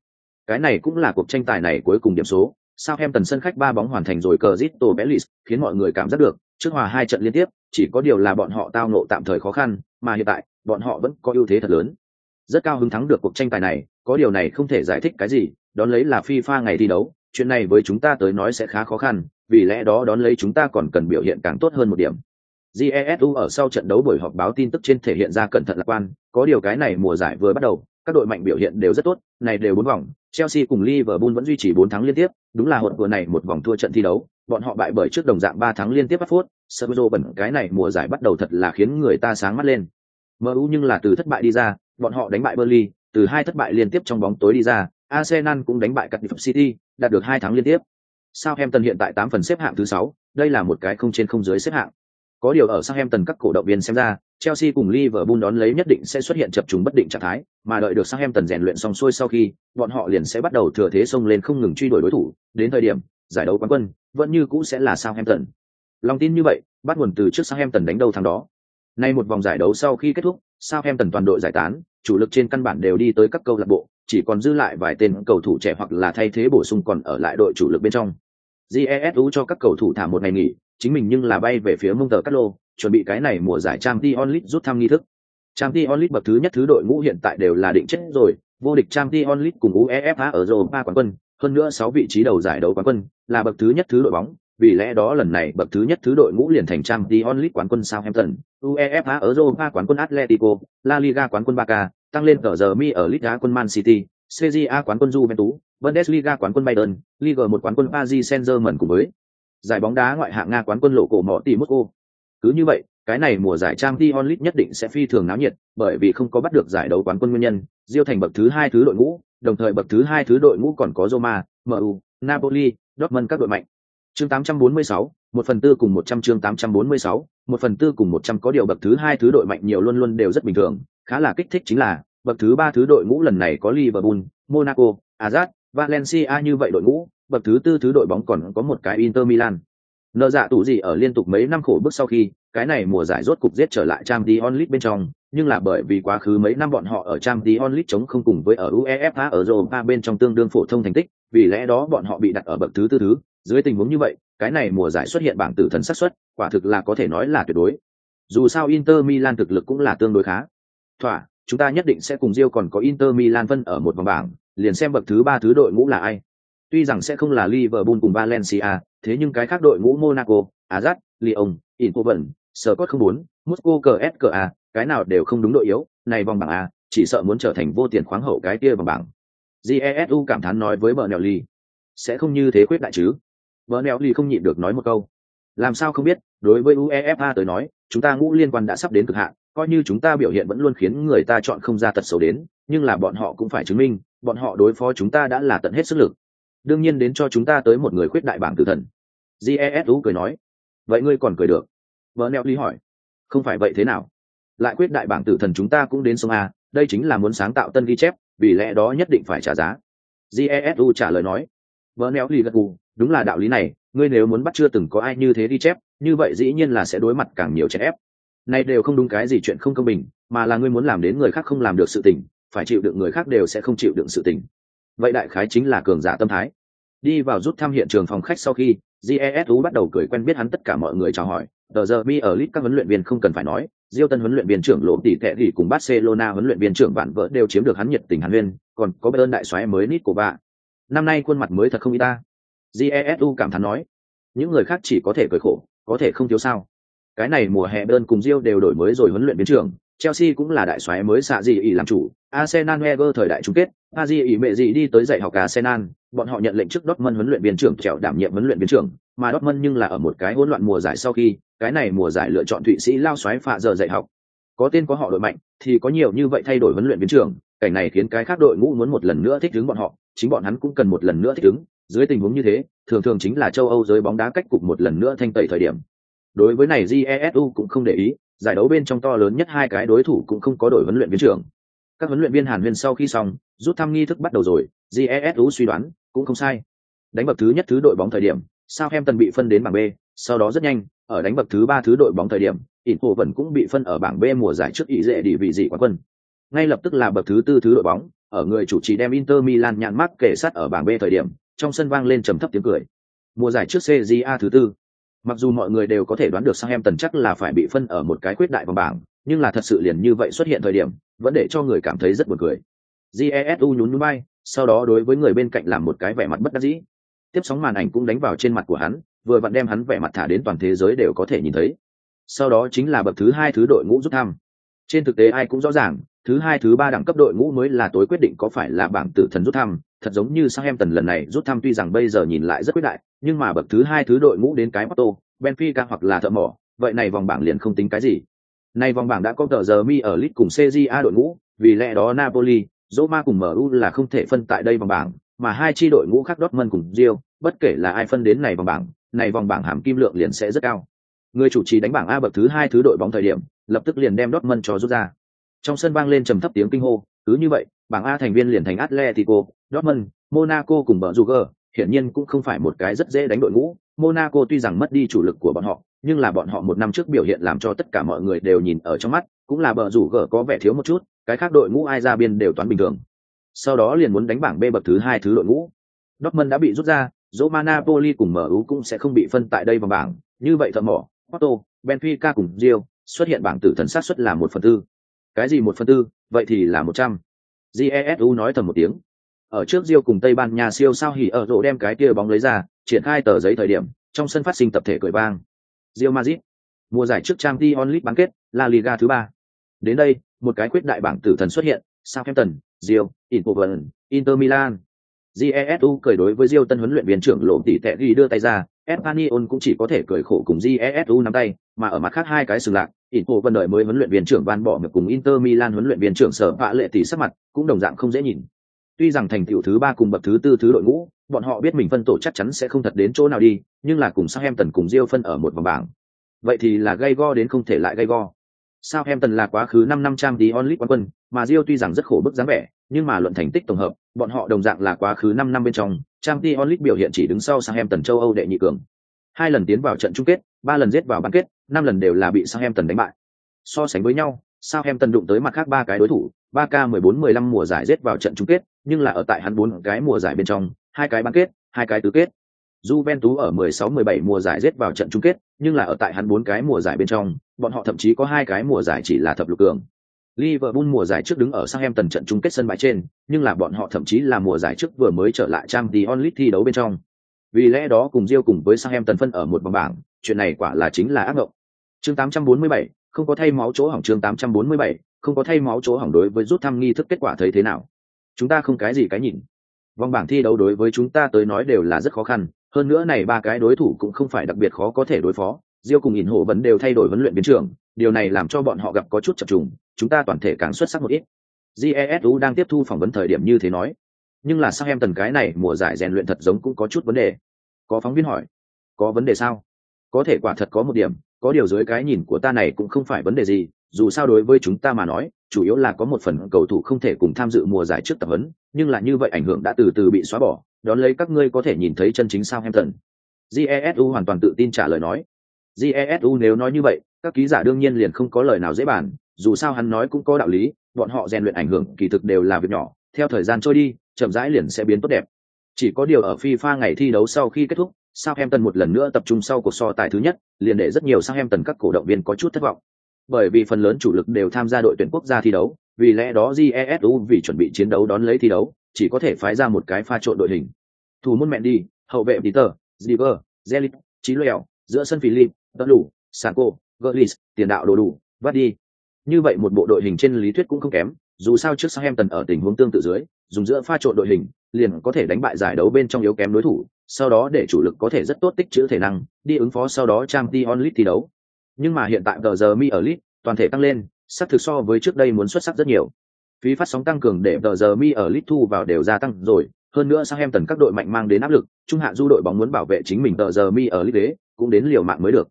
Cái này cũng là cuộc tranh tài này cuối cùng điểm số, Southampton sân khách ba bóng hoàn thành rồi cờ Cristo Pelis, khiến mọi người cảm giác được, trước hòa hai trận liên tiếp, chỉ có điều là bọn họ tao nộ tạm thời khó khăn, mà hiện tại, bọn họ vẫn có ưu thế thật lớn. Rất cao hứng thắng được cuộc tranh tài này, có điều này không thể giải thích cái gì, đón lấy là FIFA ngày thi đấu, chuyện này với chúng ta tới nói sẽ khá khó khăn, vì lẽ đó đón lấy chúng ta còn cần biểu hiện càng tốt hơn một điểm. Jesu ở sau trận đấu buổi họp báo tin tức trên thể hiện ra cẩn thận lạc quan, có điều cái này mùa giải vừa bắt đầu, các đội mạnh biểu hiện đều rất tốt, này đều bốn vòng, Chelsea cùng Liverpool vẫn duy trì bốn thắng liên tiếp, đúng là hụt vừa này một vòng thua trận thi đấu, bọn họ bại bởi trước đồng dạng ba thắng liên tiếp bắt phút, Sergio bẩn cái này mùa giải bắt đầu thật là khiến người ta sáng mắt lên. MU nhưng là từ thất bại đi ra, bọn họ đánh bại Burnley, từ hai thất bại liên tiếp trong bóng tối đi ra, Arsenal cũng đánh bại Cardiff City, đạt được hai thắng liên tiếp. Southampton hiện tại 8 phần xếp hạng thứ 6, đây là một cái không trên không dưới xếp hạng. Có điều ở Southampton các cổ động viên xem ra, Chelsea cùng Liverpool đón lấy nhất định sẽ xuất hiện chập trùng bất định trạng thái, mà đợi được Southampton rèn luyện xong xuôi sau khi, bọn họ liền sẽ bắt đầu thừa thế xông lên không ngừng truy đuổi đối thủ, đến thời điểm giải đấu quán quân vẫn như cũ sẽ là Southampton. Long tin như vậy, bắt nguồn từ trước Southampton đánh đầu thằng đó. Nay một vòng giải đấu sau khi kết thúc, Southampton toàn đội giải tán, chủ lực trên căn bản đều đi tới các câu lạc bộ, chỉ còn dư lại vài tên cầu thủ trẻ hoặc là thay thế bổ sung còn ở lại đội chủ lực bên trong. GESU cho các cầu thủ thả một ngày nghỉ, chính mình nhưng là bay về phía mông tờ Cát Lô, chuẩn bị cái này mùa giải Champions League rút thăm nghi thức. Champions League bậc thứ nhất thứ đội ngũ hiện tại đều là định chết rồi, vô địch Champions League cùng UEFA ở Europa quán quân, hơn nữa sáu vị trí đầu giải đấu quán quân, là bậc thứ nhất thứ đội bóng, vì lẽ đó lần này bậc thứ nhất thứ đội ngũ liền thành Champions League quán quân Southampton, UEFA ở Europa quán quân Atletico, La Liga quán quân Barca, tăng lên tờ giờ mi ở Liga quán quân Man City, Serie A quán quân Juventus, Bundesliga quán quân Bayern, Liga 1 quán quân Paris Saint-Germain cùng với giải bóng đá ngoại hạng Nga quán quân lộ cổ mỏ tỷ Moscow. Cứ như vậy, cái này mùa giải trang Champions League nhất định sẽ phi thường náo nhiệt, bởi vì không có bắt được giải đấu quán quân nguyên nhân, Diêu thành bậc thứ hai thứ đội ngũ, đồng thời bậc thứ hai thứ đội ngũ còn có Roma, MU, Napoli, Dortmund các đội mạnh. Chương 846, một phần tư cùng 100 chương 846, một phần tư cùng 100 có điều bậc thứ hai thứ đội mạnh nhiều luôn luôn đều rất bình thường, khá là kích thích chính là, bậc thứ ba thứ đội ngũ lần này có Liverpool, Monaco, Ajax, Valencia như vậy đội ngũ, bậc thứ tư thứ đội bóng còn có một cái Inter Milan. Nợ dạ tủ gì ở liên tục mấy năm khổ bước sau khi, cái này mùa giải rốt cục giết trở lại trang Champions League bên trong, nhưng là bởi vì quá khứ mấy năm bọn họ ở trang Champions League chống không cùng với ở UEFA ở Europa bên trong tương đương phổ thông thành tích, vì lẽ đó bọn họ bị đặt ở bậc thứ tư thứ, dưới tình huống như vậy, cái này mùa giải xuất hiện bảng tử thần xác suất, quả thực là có thể nói là tuyệt đối. Dù sao Inter Milan thực lực cũng là tương đối khá. Thỏa, chúng ta nhất định sẽ cùng Rio còn có Inter Milan phân ở một vòng bảng, liền xem bậc thứ ba thứ đội ngũ là ai. Tuy rằng sẽ không là Liverpool cùng Valencia, thế nhưng cái khác đội ngũ Monaco, Ajax, Lyon, Incoven, Scott không muốn, Moscow CSKA, cái nào đều không đúng đội yếu, này vòng bảng A, chỉ sợ muốn trở thành vô tiền khoáng hậu cái kia vòng bảng. Jesu cảm thán nói với bờ nèo ly, sẽ không như thế quyết đại chứ? Bờ nèo ly không nhịn được nói một câu. Làm sao không biết, đối với UEFA tới nói, chúng ta ngũ liên quan đã sắp đến cực hạn, coi như chúng ta biểu hiện vẫn luôn khiến người ta chọn không ra tật xấu đến, nhưng là bọn họ cũng phải chứng minh, bọn họ đối phó chúng ta đã là tận hết sức lực. Đương nhiên đến cho chúng ta tới một người khuyết đại bảng tử thần. Jesu cười nói, vậy ngươi còn cười được? vợ neo ly hỏi, không phải vậy thế nào? lại quyết đại bảng tử thần chúng ta cũng đến sông a đây chính là muốn sáng tạo tân ghi chép vì lẽ đó nhất định phải trả giá. Jesu trả lời nói. Vợ neo ly gật gù. Đúng là đạo lý này ngươi nếu muốn bắt chưa từng có ai như thế ghi chép như vậy dĩ nhiên là sẽ đối mặt càng nhiều chèn ép. Này đều không đúng cái gì chuyện không công bình mà là ngươi muốn làm đến người khác không làm được sự tình phải chịu đựng người khác đều sẽ không chịu đựng sự tình. Vậy đại khái chính là cường giả tâm thái. Đi vào rút thăm hiện trường phòng khách sau khi jesu bắt đầu cười quen biết hắn tất cả mọi người chào hỏi. Tờ giờ mi ở lit các huấn luyện viên không cần phải nói diêu tân huấn luyện viên trưởng lộ tỷ tệ thì cùng barcelona huấn luyện viên trưởng vạn vợ đều chiếm được hắn nhiệt tình hàn huyên, còn có bên đại soái mới nít của bạn năm nay khuôn mặt mới thật không y ta. Jesu cảm thán nói, những người khác chỉ có thể cười khổ, có thể không thiếu sao. Cái này mùa hè đơn cùng Rio đều đổi mới rồi huấn luyện viên trưởng, Chelsea cũng là đại soái mới xạ gì ỷ làm chủ, Arsenal Wenger thời đại chung kết Aji ủy mẹ gì đi tới dạy học Arsenal, bọn họ nhận lệnh trước Dortmund huấn luyện viên trưởng trèo đảm nhiệm huấn luyện viên trưởng, mà Dortmund nhưng là ở một cái hỗn loạn mùa giải sau khi, cái này mùa giải lựa chọn Thụy Sĩ lao xoáy phạ giờ dạy học. Có tên có họ đội mạnh, thì có nhiều như vậy thay đổi huấn luyện viên trưởng, cảnh này khiến cái khác đội ngũ muốn một lần nữa thích ứng bọn họ, chính bọn hắn cũng cần một lần nữa thích ứng. Dưới tình huống như thế, thường thường chính là châu âu giới bóng đá cách cục một lần nữa thanh tẩy thời điểm. Đối với này jesu cũng không để ý, giải đấu bên trong to lớn nhất hai cái đối thủ cũng không có đội huấn luyện viên trưởng. Các huấn luyện viên hàn huyên sau khi xong rút thăm nghi thức bắt đầu rồi jesu suy đoán, cũng không sai. Đánh bậc thứ nhất thứ đội bóng thời điểm sao em tần bị phân đến bảng b, sau đó rất nhanh, ở đánh bậc thứ ba thứ đội bóng thời điểm ỉn hồ vẫn cũng bị phân ở bảng b mùa giải trước ý dễ đi vị dị quán quân. Ngay lập tức là bậc thứ tư thứ đội bóng, ở người chủ trì đem inter milan nhãn mắc kể sát ở bảng b thời điểm, trong sân vang lên trầm thấp tiếng cười. Mùa giải trước cja thứ tư. Mặc dù mọi người đều có thể đoán được sang em tần chắc là phải bị phân ở một cái quyết đại vòng bảng, nhưng là thật sự liền như vậy xuất hiện thời điểm, vẫn để cho người cảm thấy rất buồn cười jesu nhún nhún bay sau đó đối với người bên cạnh làm một cái vẻ mặt bất đắc dĩ. Tiếp sóng màn ảnh cũng đánh vào trên mặt của hắn vừa vặn đem hắn vẻ mặt thả đến toàn thế giới đều có thể nhìn thấy. Sau đó chính là bậc thứ hai thứ đội ngũ rút thăm. Trên thực tế ai cũng rõ ràng thứ hai thứ ba đẳng cấp đội ngũ mới là tối quyết định có phải là bảng tử thần rút thăm. Thật giống như sang em tần lần này rút thăm tuy rằng bây giờ nhìn lại rất quyết đại nhưng mà bậc thứ hai thứ đội ngũ đến cái Porto, Benfica hoặc là thợ mỏ vậy này vòng bảng liền không tính cái gì. Nay vòng bảng đã có tờ giờ mi ở lit cùng CJA đội ngũ vì lẽ đó Napoli Roma cùng MU là không thể phân tại đây vòng bảng, mà hai tri đội ngũ khác Dortmund cùng Real, bất kể là ai phân đến này vòng bảng, này vòng bảng hàm kim lượng liền sẽ rất cao. Người chủ trì đánh bảng A bậc thứ hai thứ đội bóng thời điểm, lập tức liền đem Dortmund cho rút ra. Trong sân vang lên trầm thấp tiếng kinh hô, cứ như vậy, bảng A thành viên liền thành Atletico, Dortmund, Monaco cùng bờ Juger hiển nhiên cũng không phải một cái rất dễ đánh đội ngũ. Monaco tuy rằng mất đi chủ lực của bọn họ, nhưng là bọn họ một năm trước biểu hiện làm cho tất cả mọi người đều nhìn ở trong mắt, cũng là bờ rủ gở có vẻ thiếu một chút cái khác đội ngũ ai ra biên đều toán bình thường. Sau đó liền muốn đánh bảng B bậc thứ hai thứ đội ngũ. Dortmund đã bị rút ra Roma Napoli cùng MU cũng sẽ không bị phân tại đây vào bảng. Như vậy thợ mỏ Porto Benfica cùng Real xuất hiện bảng tử thần sát xuất là một phần tư. Cái gì một phần tư? Vậy thì là một trăm. Jesu nói thầm một tiếng. Ở trước Real cùng Tây Ban Nha siêu sao hỉ ở rộ đem cái kia bóng lấy ra, triển khai tờ giấy thời điểm, trong sân phát sinh tập thể cười bang. Real Madrid, mùa giải trước Champions League bán kết, La Liga thứ ba. Đến đây, một cái quyết đại bảng tử thần xuất hiện, Southampton, Real, Inter, Inter Milan. Jesu cười đối với Real tân huấn luyện viên trưởng lộ tỷ tệ ghi đưa tay ra, Espanyol cũng chỉ có thể cười khổ cùng Jesu nắm tay, mà ở mặt khác hai cái sừng lạc, Inter vân đợi mới huấn luyện viên trưởng Van bỏ ngược cùng Inter Milan huấn luyện viên trưởng Sở Vạ Lệ tỷ sắc mặt, cũng đồng dạng không dễ nhìn. Tuy rằng thành tựu thứ ba cùng bậc thứ tư thứ đội ngũ, bọn họ biết mình phân tổ chắc chắn sẽ không thật đến chỗ nào đi, nhưng là cùng Southampton cùng Real phân ở một vòng bảng. Vậy thì là gây go đến không thể lại gây go. Southampton là quá khứ 5 năm trang tí onlit quán quân, mà Rio tuy rằng rất khổ bức dáng vẻ, nhưng mà luận thành tích tổng hợp, bọn họ đồng dạng là quá khứ 5 năm bên trong, trang tí onlit biểu hiện chỉ đứng sau Southampton châu Âu đệ nhị cường. Hai lần tiến vào trận chung kết, ba lần giết vào bán kết, năm lần đều là bị Southampton đánh bại. So sánh với nhau, Southampton đụng tới mặt khác ba cái đối thủ, 3K 14-15 mùa giải giết vào trận chung kết, nhưng là ở tại hắn bốn cái mùa giải bên trong, hai cái bán kết, hai cái tứ kết. Juventus ở 16-17 mùa giải rớt vào trận chung kết, nhưng là ở tại hắn bốn cái mùa giải bên trong, bọn họ thậm chí có hai cái mùa giải chỉ là thập lục cường. Liverpool mùa giải trước đứng ở Southampton trận chung kết sân bãi trên, nhưng là bọn họ thậm chí là mùa giải trước vừa mới trở lại Champions League thi đấu bên trong. Vì lẽ đó cùng Rio cùng với Southampton phân ở một vòng bảng, chuyện này quả là chính là ác ngộng. Chương 847, không có thay máu chỗ hỏng chương 847, không có thay máu chỗ hỏng đối với rút thăm nghi thức kết quả thấy thế nào chúng ta không cái gì cái nhìn vòng bảng thi đấu đối với chúng ta tới nói đều là rất khó khăn hơn nữa này ba cái đối thủ cũng không phải đặc biệt khó có thể đối phó, diêu cùng ỉn hộ vẫn đều thay đổi huấn luyện biến trường, điều này làm cho bọn họ gặp có chút chập trùng, chúng ta toàn thể càng xuất sắc một ít. Jesu đang tiếp thu phỏng vấn thời điểm như thế nói. Nhưng là sao em tần cái này mùa giải rèn luyện thật giống cũng có chút vấn đề. Có phóng viên hỏi, có vấn đề sao? Có thể quả thật có một điểm, có điều dưới cái nhìn của ta này cũng không phải vấn đề gì, dù sao đối với chúng ta mà nói, chủ yếu là có một phần cầu thủ không thể cùng tham dự mùa giải trước tập huấn, nhưng là như vậy ảnh hưởng đã từ từ bị xóa bỏ đón lấy các ngươi có thể nhìn thấy chân chính sao Southampton. Jesu hoàn toàn tự tin trả lời nói. Jesu nếu nói như vậy, các ký giả đương nhiên liền không có lời nào dễ bàn, dù sao hắn nói cũng có đạo lý bọn họ rèn luyện ảnh hưởng kỳ thực đều là việc nhỏ theo thời gian trôi đi chậm rãi liền sẽ biến tốt đẹp chỉ có điều ở FIFA ngày thi đấu sau khi kết thúc Southampton một lần nữa tập trung sau cuộc so tài thứ nhất liền để rất nhiều Southampton các cổ động viên có chút thất vọng bởi vì phần lớn chủ lực đều tham gia đội tuyển quốc gia thi đấu vì lẽ đó jesu vì chuẩn bị chiến đấu đón lấy thi đấu chỉ có thể phái ra một cái pha trộn đội hình. Thủ môn mẹ đi hậu vệ peter Ziver, zelit chí lèo giữa sân philip tớ đủ sanko Gullis, tiền đạo đồ đủ vắt đi như vậy một bộ đội hình trên lý thuyết cũng không kém dù sao trước Southampton ở tình huống tương tự dưới dùng giữa pha trộn đội hình liền có thể đánh bại giải đấu bên trong yếu kém đối thủ sau đó để chủ lực có thể rất tốt tích trữ thể năng đi ứng phó sau đó trang t onlit thi đấu. Nhưng mà hiện tại giờ mi ở lit toàn thể tăng lên sắc thực so với trước đây muốn xuất sắc rất nhiều phí phát sóng tăng cường để tờ giờ mi ở lit thu vào đều gia tăng rồi. Hơn nữa sang em tần các đội mạnh mang đến áp lực, trung hạ du đội bóng muốn bảo vệ chính mình tờ giờ mi ở lit đế cũng đến liều mạng mới được.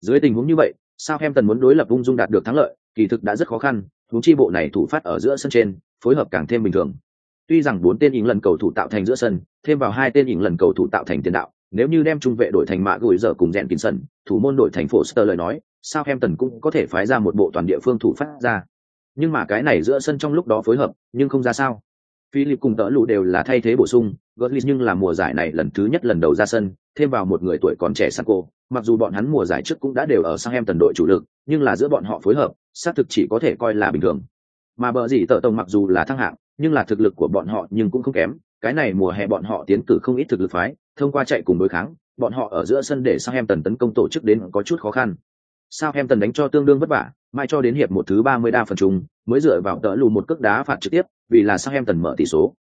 Dưới tình huống như vậy sao em tần muốn đối lập ung dung đạt được thắng lợi, kỳ thực đã rất khó khăn, huống chi bộ này thủ phát ở giữa sân trên, phối hợp càng thêm bình thường. Tuy rằng bốn tên ỉng lần cầu thủ tạo thành giữa sân, thêm vào hai tên ỉng lần cầu thủ tạo thành tiền đạo, nếu như đem trung vệ đổi thành mạ gửi giờ cùng rèn kín sân thủ môn đội thành Foster lời nói sao em tần cũng có thể phái ra một bộ toàn địa phương thủ phát ra nhưng mà cái này giữa sân trong lúc đó phối hợp, nhưng không ra sao. Philip cùng tớ lụ đều là thay thế bổ sung Götze nhưng là mùa giải này lần thứ nhất lần đầu ra sân, thêm vào một người tuổi còn trẻ Sanko mặc dù bọn hắn mùa giải trước cũng đã đều ở sang em tần đội chủ lực, nhưng là giữa bọn họ phối hợp, xác thực chỉ có thể coi là bình thường. Mà bờ gì tờ tông mặc dù là thăng hạng, nhưng là thực lực của bọn họ nhưng cũng không kém, cái này mùa hè bọn họ tiến cử không ít thực lực phái, thông qua chạy cùng đối kháng, bọn họ ở giữa sân để sang em tần tấn công tổ chức đến có chút khó khăn. Sao em tần đánh cho tương đương vất vả mai cho đến hiệp một thứ ba mươi đa phần trùng mới dựa vào tợ lù một cước đá phạt trực tiếp vì là sao em tần mở tỷ số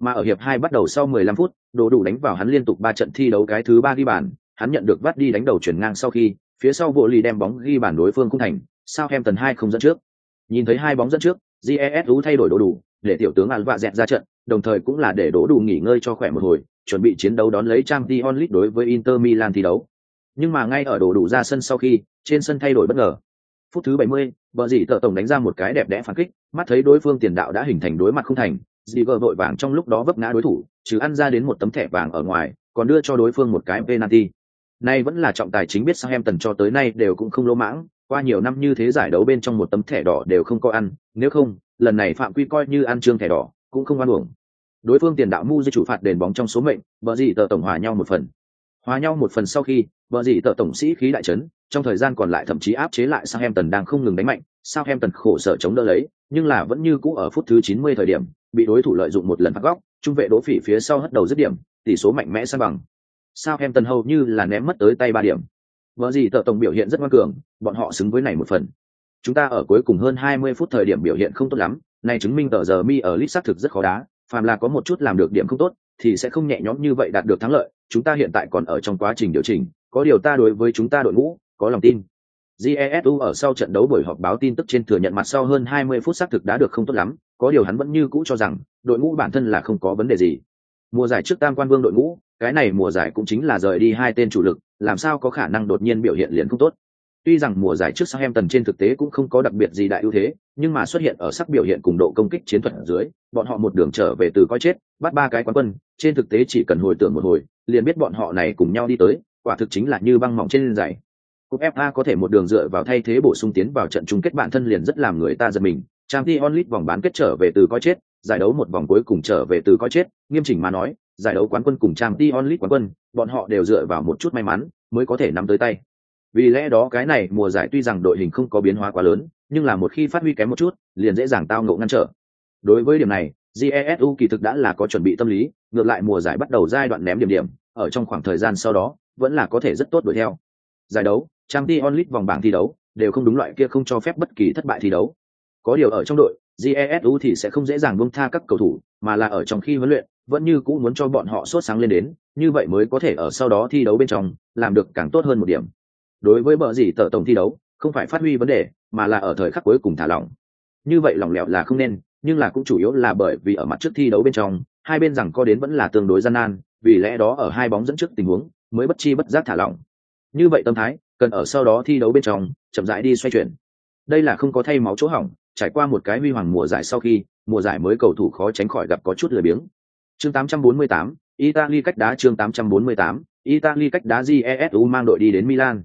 mà ở hiệp hai bắt đầu sau 15 phút đồ đủ đánh vào hắn liên tục ba trận thi đấu cái thứ ba ghi bàn hắn nhận được vắt đi đánh đầu chuyển ngang sau khi phía sau bộ lì đem bóng ghi bàn đối phương không thành sao em tần hai không dẫn trước nhìn thấy hai bóng dẫn trước jesu thay đổi đồ đủ để tiểu tướng Alva dẹt ra trận, đồng thời cũng là để đổ đủ nghỉ ngơi cho khỏe một hồi, chuẩn bị chiến đấu đón lấy Champions League đối với Inter Milan thi đấu. Nhưng mà ngay ở đồ đủ ra sân sau khi, trên sân thay đổi bất ngờ. Phút thứ 70, bờ dì tờ tổng đánh ra một cái đẹp đẽ phản kích, mắt thấy đối phương tiền đạo đã hình thành đối mặt không thành, dì vợ vội vàng trong lúc đó vấp ngã đối thủ, trừ ăn ra đến một tấm thẻ vàng ở ngoài, còn đưa cho đối phương một cái penalty. Nay vẫn là trọng tài chính biết sang em tần cho tới nay đều cũng không lỗ mãng, qua nhiều năm như thế giải đấu bên trong một tấm thẻ đỏ đều không có ăn, nếu không, lần này phạm quy coi như ăn trương thẻ đỏ cũng không ăn uổng đối phương tiền đạo mu di chủ phạt đền bóng trong số mệnh vợ gì tờ tổng hòa nhau một phần hòa nhau một phần sau khi vợ gì tợ tổng sĩ khí đại trấn trong thời gian còn lại thậm chí áp chế lại Southampton đang không ngừng đánh mạnh. Southampton khổ sở chống đỡ lấy nhưng là vẫn như cũ ở phút thứ 90 thời điểm bị đối thủ lợi dụng một lần phạt góc trung vệ đỗ phỉ phía sau hất đầu dứt điểm tỷ số mạnh mẽ san bằng. Southampton hầu như là ném mất tới tay ba điểm. Vợ gì tợ tổng biểu hiện rất ngoan cường bọn họ xứng với này một phần. Chúng ta ở cuối cùng hơn 20 phút thời điểm biểu hiện không tốt lắm, này chứng minh tờ giờ mi ở lit xác thực rất khó đá, phàm là có một chút làm được điểm không tốt, thì sẽ không nhẹ nhõm như vậy đạt được thắng lợi, chúng ta hiện tại còn ở trong quá trình điều chỉnh, có điều ta đối với chúng ta đội ngũ, có lòng tin. Jesu ở sau trận đấu buổi họp báo tin tức trên thừa nhận mặt sau hơn 20 phút xác thực đã được không tốt lắm, có điều hắn vẫn như cũ cho rằng, đội ngũ bản thân là không có vấn đề gì. Mùa giải trước Tam Quan Vương đội ngũ, cái này mùa giải cũng chính là rời đi hai tên chủ lực, làm sao có khả năng đột nhiên biểu hiện liền không tốt. Tuy rằng mùa giải trước Southampton trên thực tế cũng không có đặc biệt gì đại ưu thế, nhưng mà xuất hiện ở sắc biểu hiện cùng độ công kích chiến thuật ở dưới, bọn họ một đường trở về từ coi chết, bắt ba cái quán quân, trên thực tế chỉ cần hồi tưởng một hồi, liền biết bọn họ này cùng nhau đi tới, quả thực chính là như băng mỏng trên giày. Cúp FA có thể một đường dựa vào thay thế bổ sung tiến vào trận chung kết bản thân liền rất làm người ta giật mình. Champions League vòng bán kết trở về từ coi chết, giải đấu một vòng cuối cùng trở về từ coi chết, nghiêm chỉnh mà nói, giải đấu quán quân cùng Champions League quán quân, bọn họ đều dựa vào một chút may mắn mới có thể nắm tới tay vì lẽ đó cái này mùa giải tuy rằng đội hình không có biến hóa quá lớn, nhưng là một khi phát huy kém một chút, liền dễ dàng tao ngộ ngăn trở. Đối với điểm này jesu kỳ thực đã là có chuẩn bị tâm lý, ngược lại mùa giải bắt đầu giai đoạn ném điểm điểm, ở trong khoảng thời gian sau đó, vẫn là có thể rất tốt đuổi theo. Giải đấu trang t onlit vòng bảng thi đấu, đều không đúng loại kia không cho phép bất kỳ thất bại thi đấu. Có điều ở trong đội jesu thì sẽ không dễ dàng buông tha các cầu thủ, mà là ở trong khi huấn luyện, vẫn như cũ muốn cho bọn họ sốt sáng lên đến, như vậy mới có thể ở sau đó thi đấu bên trong, làm được càng tốt hơn một điểm đối với bờ gì tờ tổng thi đấu không phải phát huy vấn đề mà là ở thời khắc cuối cùng thả lỏng. Như vậy lỏng lẻo là không nên nhưng là cũng chủ yếu là bởi vì ở mặt trước thi đấu bên trong hai bên rằng có đến vẫn là tương đối gian nan vì lẽ đó ở hai bóng dẫn trước tình huống mới bất chi bất giác thả lỏng. Như vậy tâm thái cần ở sau đó thi đấu bên trong chậm rãi đi xoay chuyển. Đây là không có thay máu chỗ hỏng trải qua một cái huy hoàng mùa giải sau khi mùa giải mới cầu thủ khó tránh khỏi gặp có chút lười biếng. Chương 848, Italy cách đá chương 848, Italy cách đá GESU mang đội đi đến Milan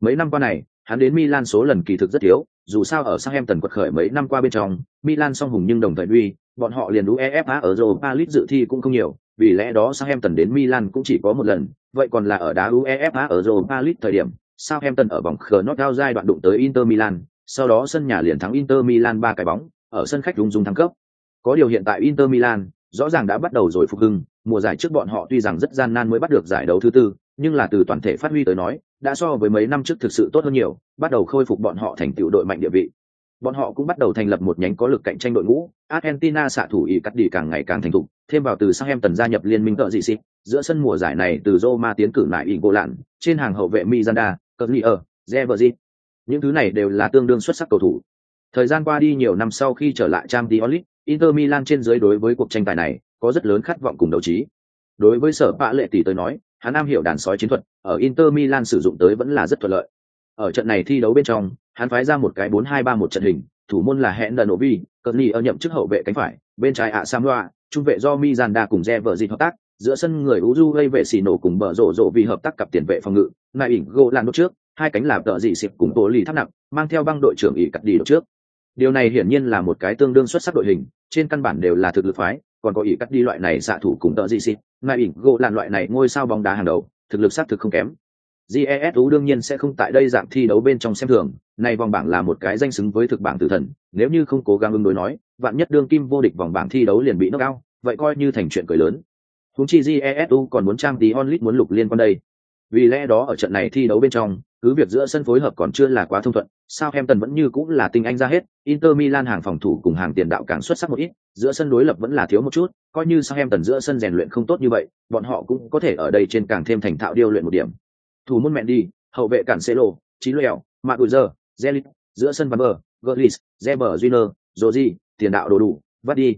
mấy năm qua này hắn đến Milan số lần kỳ thực rất thiếu, dù sao ở Southampton quật khởi mấy năm qua bên trong, Milan song hùng nhưng đồng thời uy, bọn họ liền UEFA ở Europa League dự thi cũng không nhiều, vì lẽ đó Southampton đến Milan cũng chỉ có một lần, vậy còn là ở đá UEFA ở Europa League thời điểm, Southampton ở vòng knockout giai đoạn đụng tới Inter Milan, sau đó sân nhà liền thắng Inter Milan ba cái bóng, ở sân khách rung rung thăng cấp. Có điều hiện tại Inter Milan rõ ràng đã bắt đầu rồi phục hưng, mùa giải trước bọn họ tuy rằng rất gian nan mới bắt được giải đấu thứ tư, nhưng là từ toàn thể phát huy tới nói, đã so với mấy năm trước thực sự tốt hơn nhiều, bắt đầu khôi phục bọn họ thành tựu đội mạnh địa vị. Bọn họ cũng bắt đầu thành lập một nhánh có lực cạnh tranh đội ngũ, Argentina xạ thủ ý cắt đi càng ngày càng thành thục, thêm vào từ Southampton gia nhập liên minh cỡ dị xịt, giữa sân mùa giải này từ Roma tiến cử lại Ingo lạn, trên hàng hậu vệ Miranda, Cazlier, Zeverzi. Những thứ này đều là tương đương xuất sắc cầu thủ. Thời gian qua đi nhiều năm sau khi trở lại Champions League, Inter Milan trên dưới đối với cuộc tranh tài này có rất lớn khát vọng cùng đấu trí. Đối với sở pạ lệ tỷ tới nói, hắn am hiểu đàn sói chiến thuật, ở Inter Milan sử dụng tới vẫn là rất thuận lợi. Ở trận này thi đấu bên trong, hắn phái ra một cái 4-2-3-1 trận hình, thủ môn là Hẹn Novi, Cudny ở nhậm chức hậu vệ cánh phải, bên trái ạ Samoa, trung vệ do Mizanda cùng Zeverzi hợp tác, giữa sân người Uju gây vệ xì nổ cùng bờ rổ rổ vì hợp tác cặp tiền vệ phòng ngự, Nai ỉnh gô lan đốt trước, hai cánh làm tợ dị xịp cùng tổ lì tháp nặng, mang theo băng đội trưởng ỉ cắt đi đốt trước. Điều này hiển nhiên là một cái tương đương xuất sắc đội hình, trên căn bản đều là thực lực phái, còn có ỉ cắt đi loại này xạ thủ cùng tợ dị xịp, ngài ỉn gỗ lan loại này ngôi sao bóng đá hàng đầu, thực lực xác thực không kém. Jesu đương nhiên sẽ không tại đây dạng thi đấu bên trong xem thường, này vòng bảng là một cái danh xứng với thực bảng tử thần, nếu như không cố gắng ứng đối nói, vạn nhất đương kim vô địch vòng bảng thi đấu liền bị nước cao, vậy coi như thành chuyện cười lớn. húng chi Jesu còn muốn trang tí onlit muốn lục liên quan đây. Vì lẽ đó ở trận này thi đấu bên trong, cứ việc giữa sân phối hợp còn chưa là quá thông thuận, Southampton vẫn như cũng là tinh anh ra hết, Inter Milan hàng phòng thủ cùng hàng tiền đạo càng xuất sắc một ít, giữa sân đối lập vẫn là thiếu một chút, coi như Southampton giữa sân rèn luyện không tốt như vậy, bọn họ cũng có thể ở đây trên càng thêm thành thạo điêu luyện một điểm. Thủ môn mẹ đi, hậu vệ cản Celo, Chí Lèo, Mạc Giờ, Zelit, giữa sân Van Bờ, Gullis, Zeber Junior, Rodri, tiền đạo đồ đủ, vắt đi.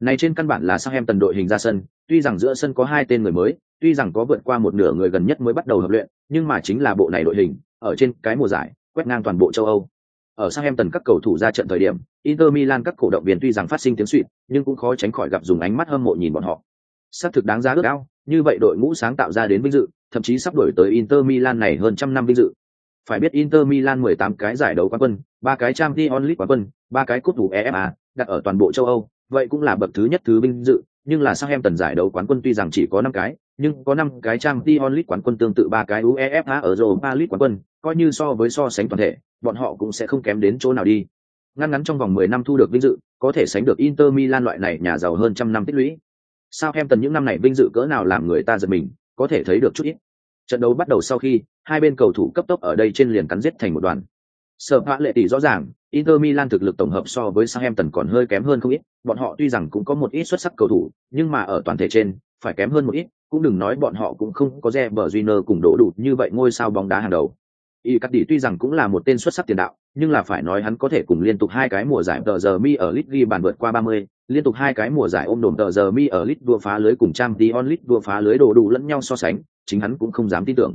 Này trên căn bản là Southampton đội hình ra sân, tuy rằng giữa sân có hai tên người mới, tuy rằng có vượt qua một nửa người gần nhất mới bắt đầu hợp luyện, nhưng mà chính là bộ này đội hình, ở trên cái mùa giải, quét ngang toàn bộ châu Âu. Ở Southampton các cầu thủ ra trận thời điểm, Inter Milan các cổ động viên tuy rằng phát sinh tiếng xuýt, nhưng cũng khó tránh khỏi gặp dùng ánh mắt hâm mộ nhìn bọn họ. Sát thực đáng giá ước ao, như vậy đội ngũ sáng tạo ra đến vinh dự, thậm chí sắp đổi tới Inter Milan này hơn trăm năm vinh dự. Phải biết Inter Milan 18 cái giải đấu quán quân, ba cái Champions League quán quân, ba cái cúp thủ EFA, đặt ở toàn bộ châu Âu, vậy cũng là bậc thứ nhất thứ vinh dự, nhưng là sang em tần giải đấu quán quân tuy rằng chỉ có năm cái, nhưng có năm cái trang Dion League quán quân tương tự ba cái UEFA ở Europa League quán quân, coi như so với so sánh toàn thể, bọn họ cũng sẽ không kém đến chỗ nào đi. Ngắn ngắn trong vòng 10 năm thu được vinh dự, có thể sánh được Inter Milan loại này nhà giàu hơn trăm năm tích lũy. Sao em tần những năm này vinh dự cỡ nào làm người ta giật mình, có thể thấy được chút ít. Trận đấu bắt đầu sau khi, hai bên cầu thủ cấp tốc ở đây trên liền cắn giết thành một đoàn. Sở họa lệ tỷ rõ ràng, Inter Milan thực lực tổng hợp so với Southampton còn hơi kém hơn không ít, bọn họ tuy rằng cũng có một ít xuất sắc cầu thủ, nhưng mà ở toàn thể trên, phải kém hơn một ít, cũng đừng nói bọn họ cũng không có Reber Júnior cùng đổ đủ như vậy ngôi sao bóng đá hàng đầu. Y Cắt Đi tuy rằng cũng là một tên xuất sắc tiền đạo, nhưng là phải nói hắn có thể cùng liên tục hai cái mùa giải tờ giờ mi ở League ghi bàn vượt qua 30, liên tục hai cái mùa giải ôm đồm tờ giờ mi ở League đua phá lưới cùng Trang Dion League đua phá lưới đồ đủ lẫn nhau so sánh, chính hắn cũng không dám tin tưởng.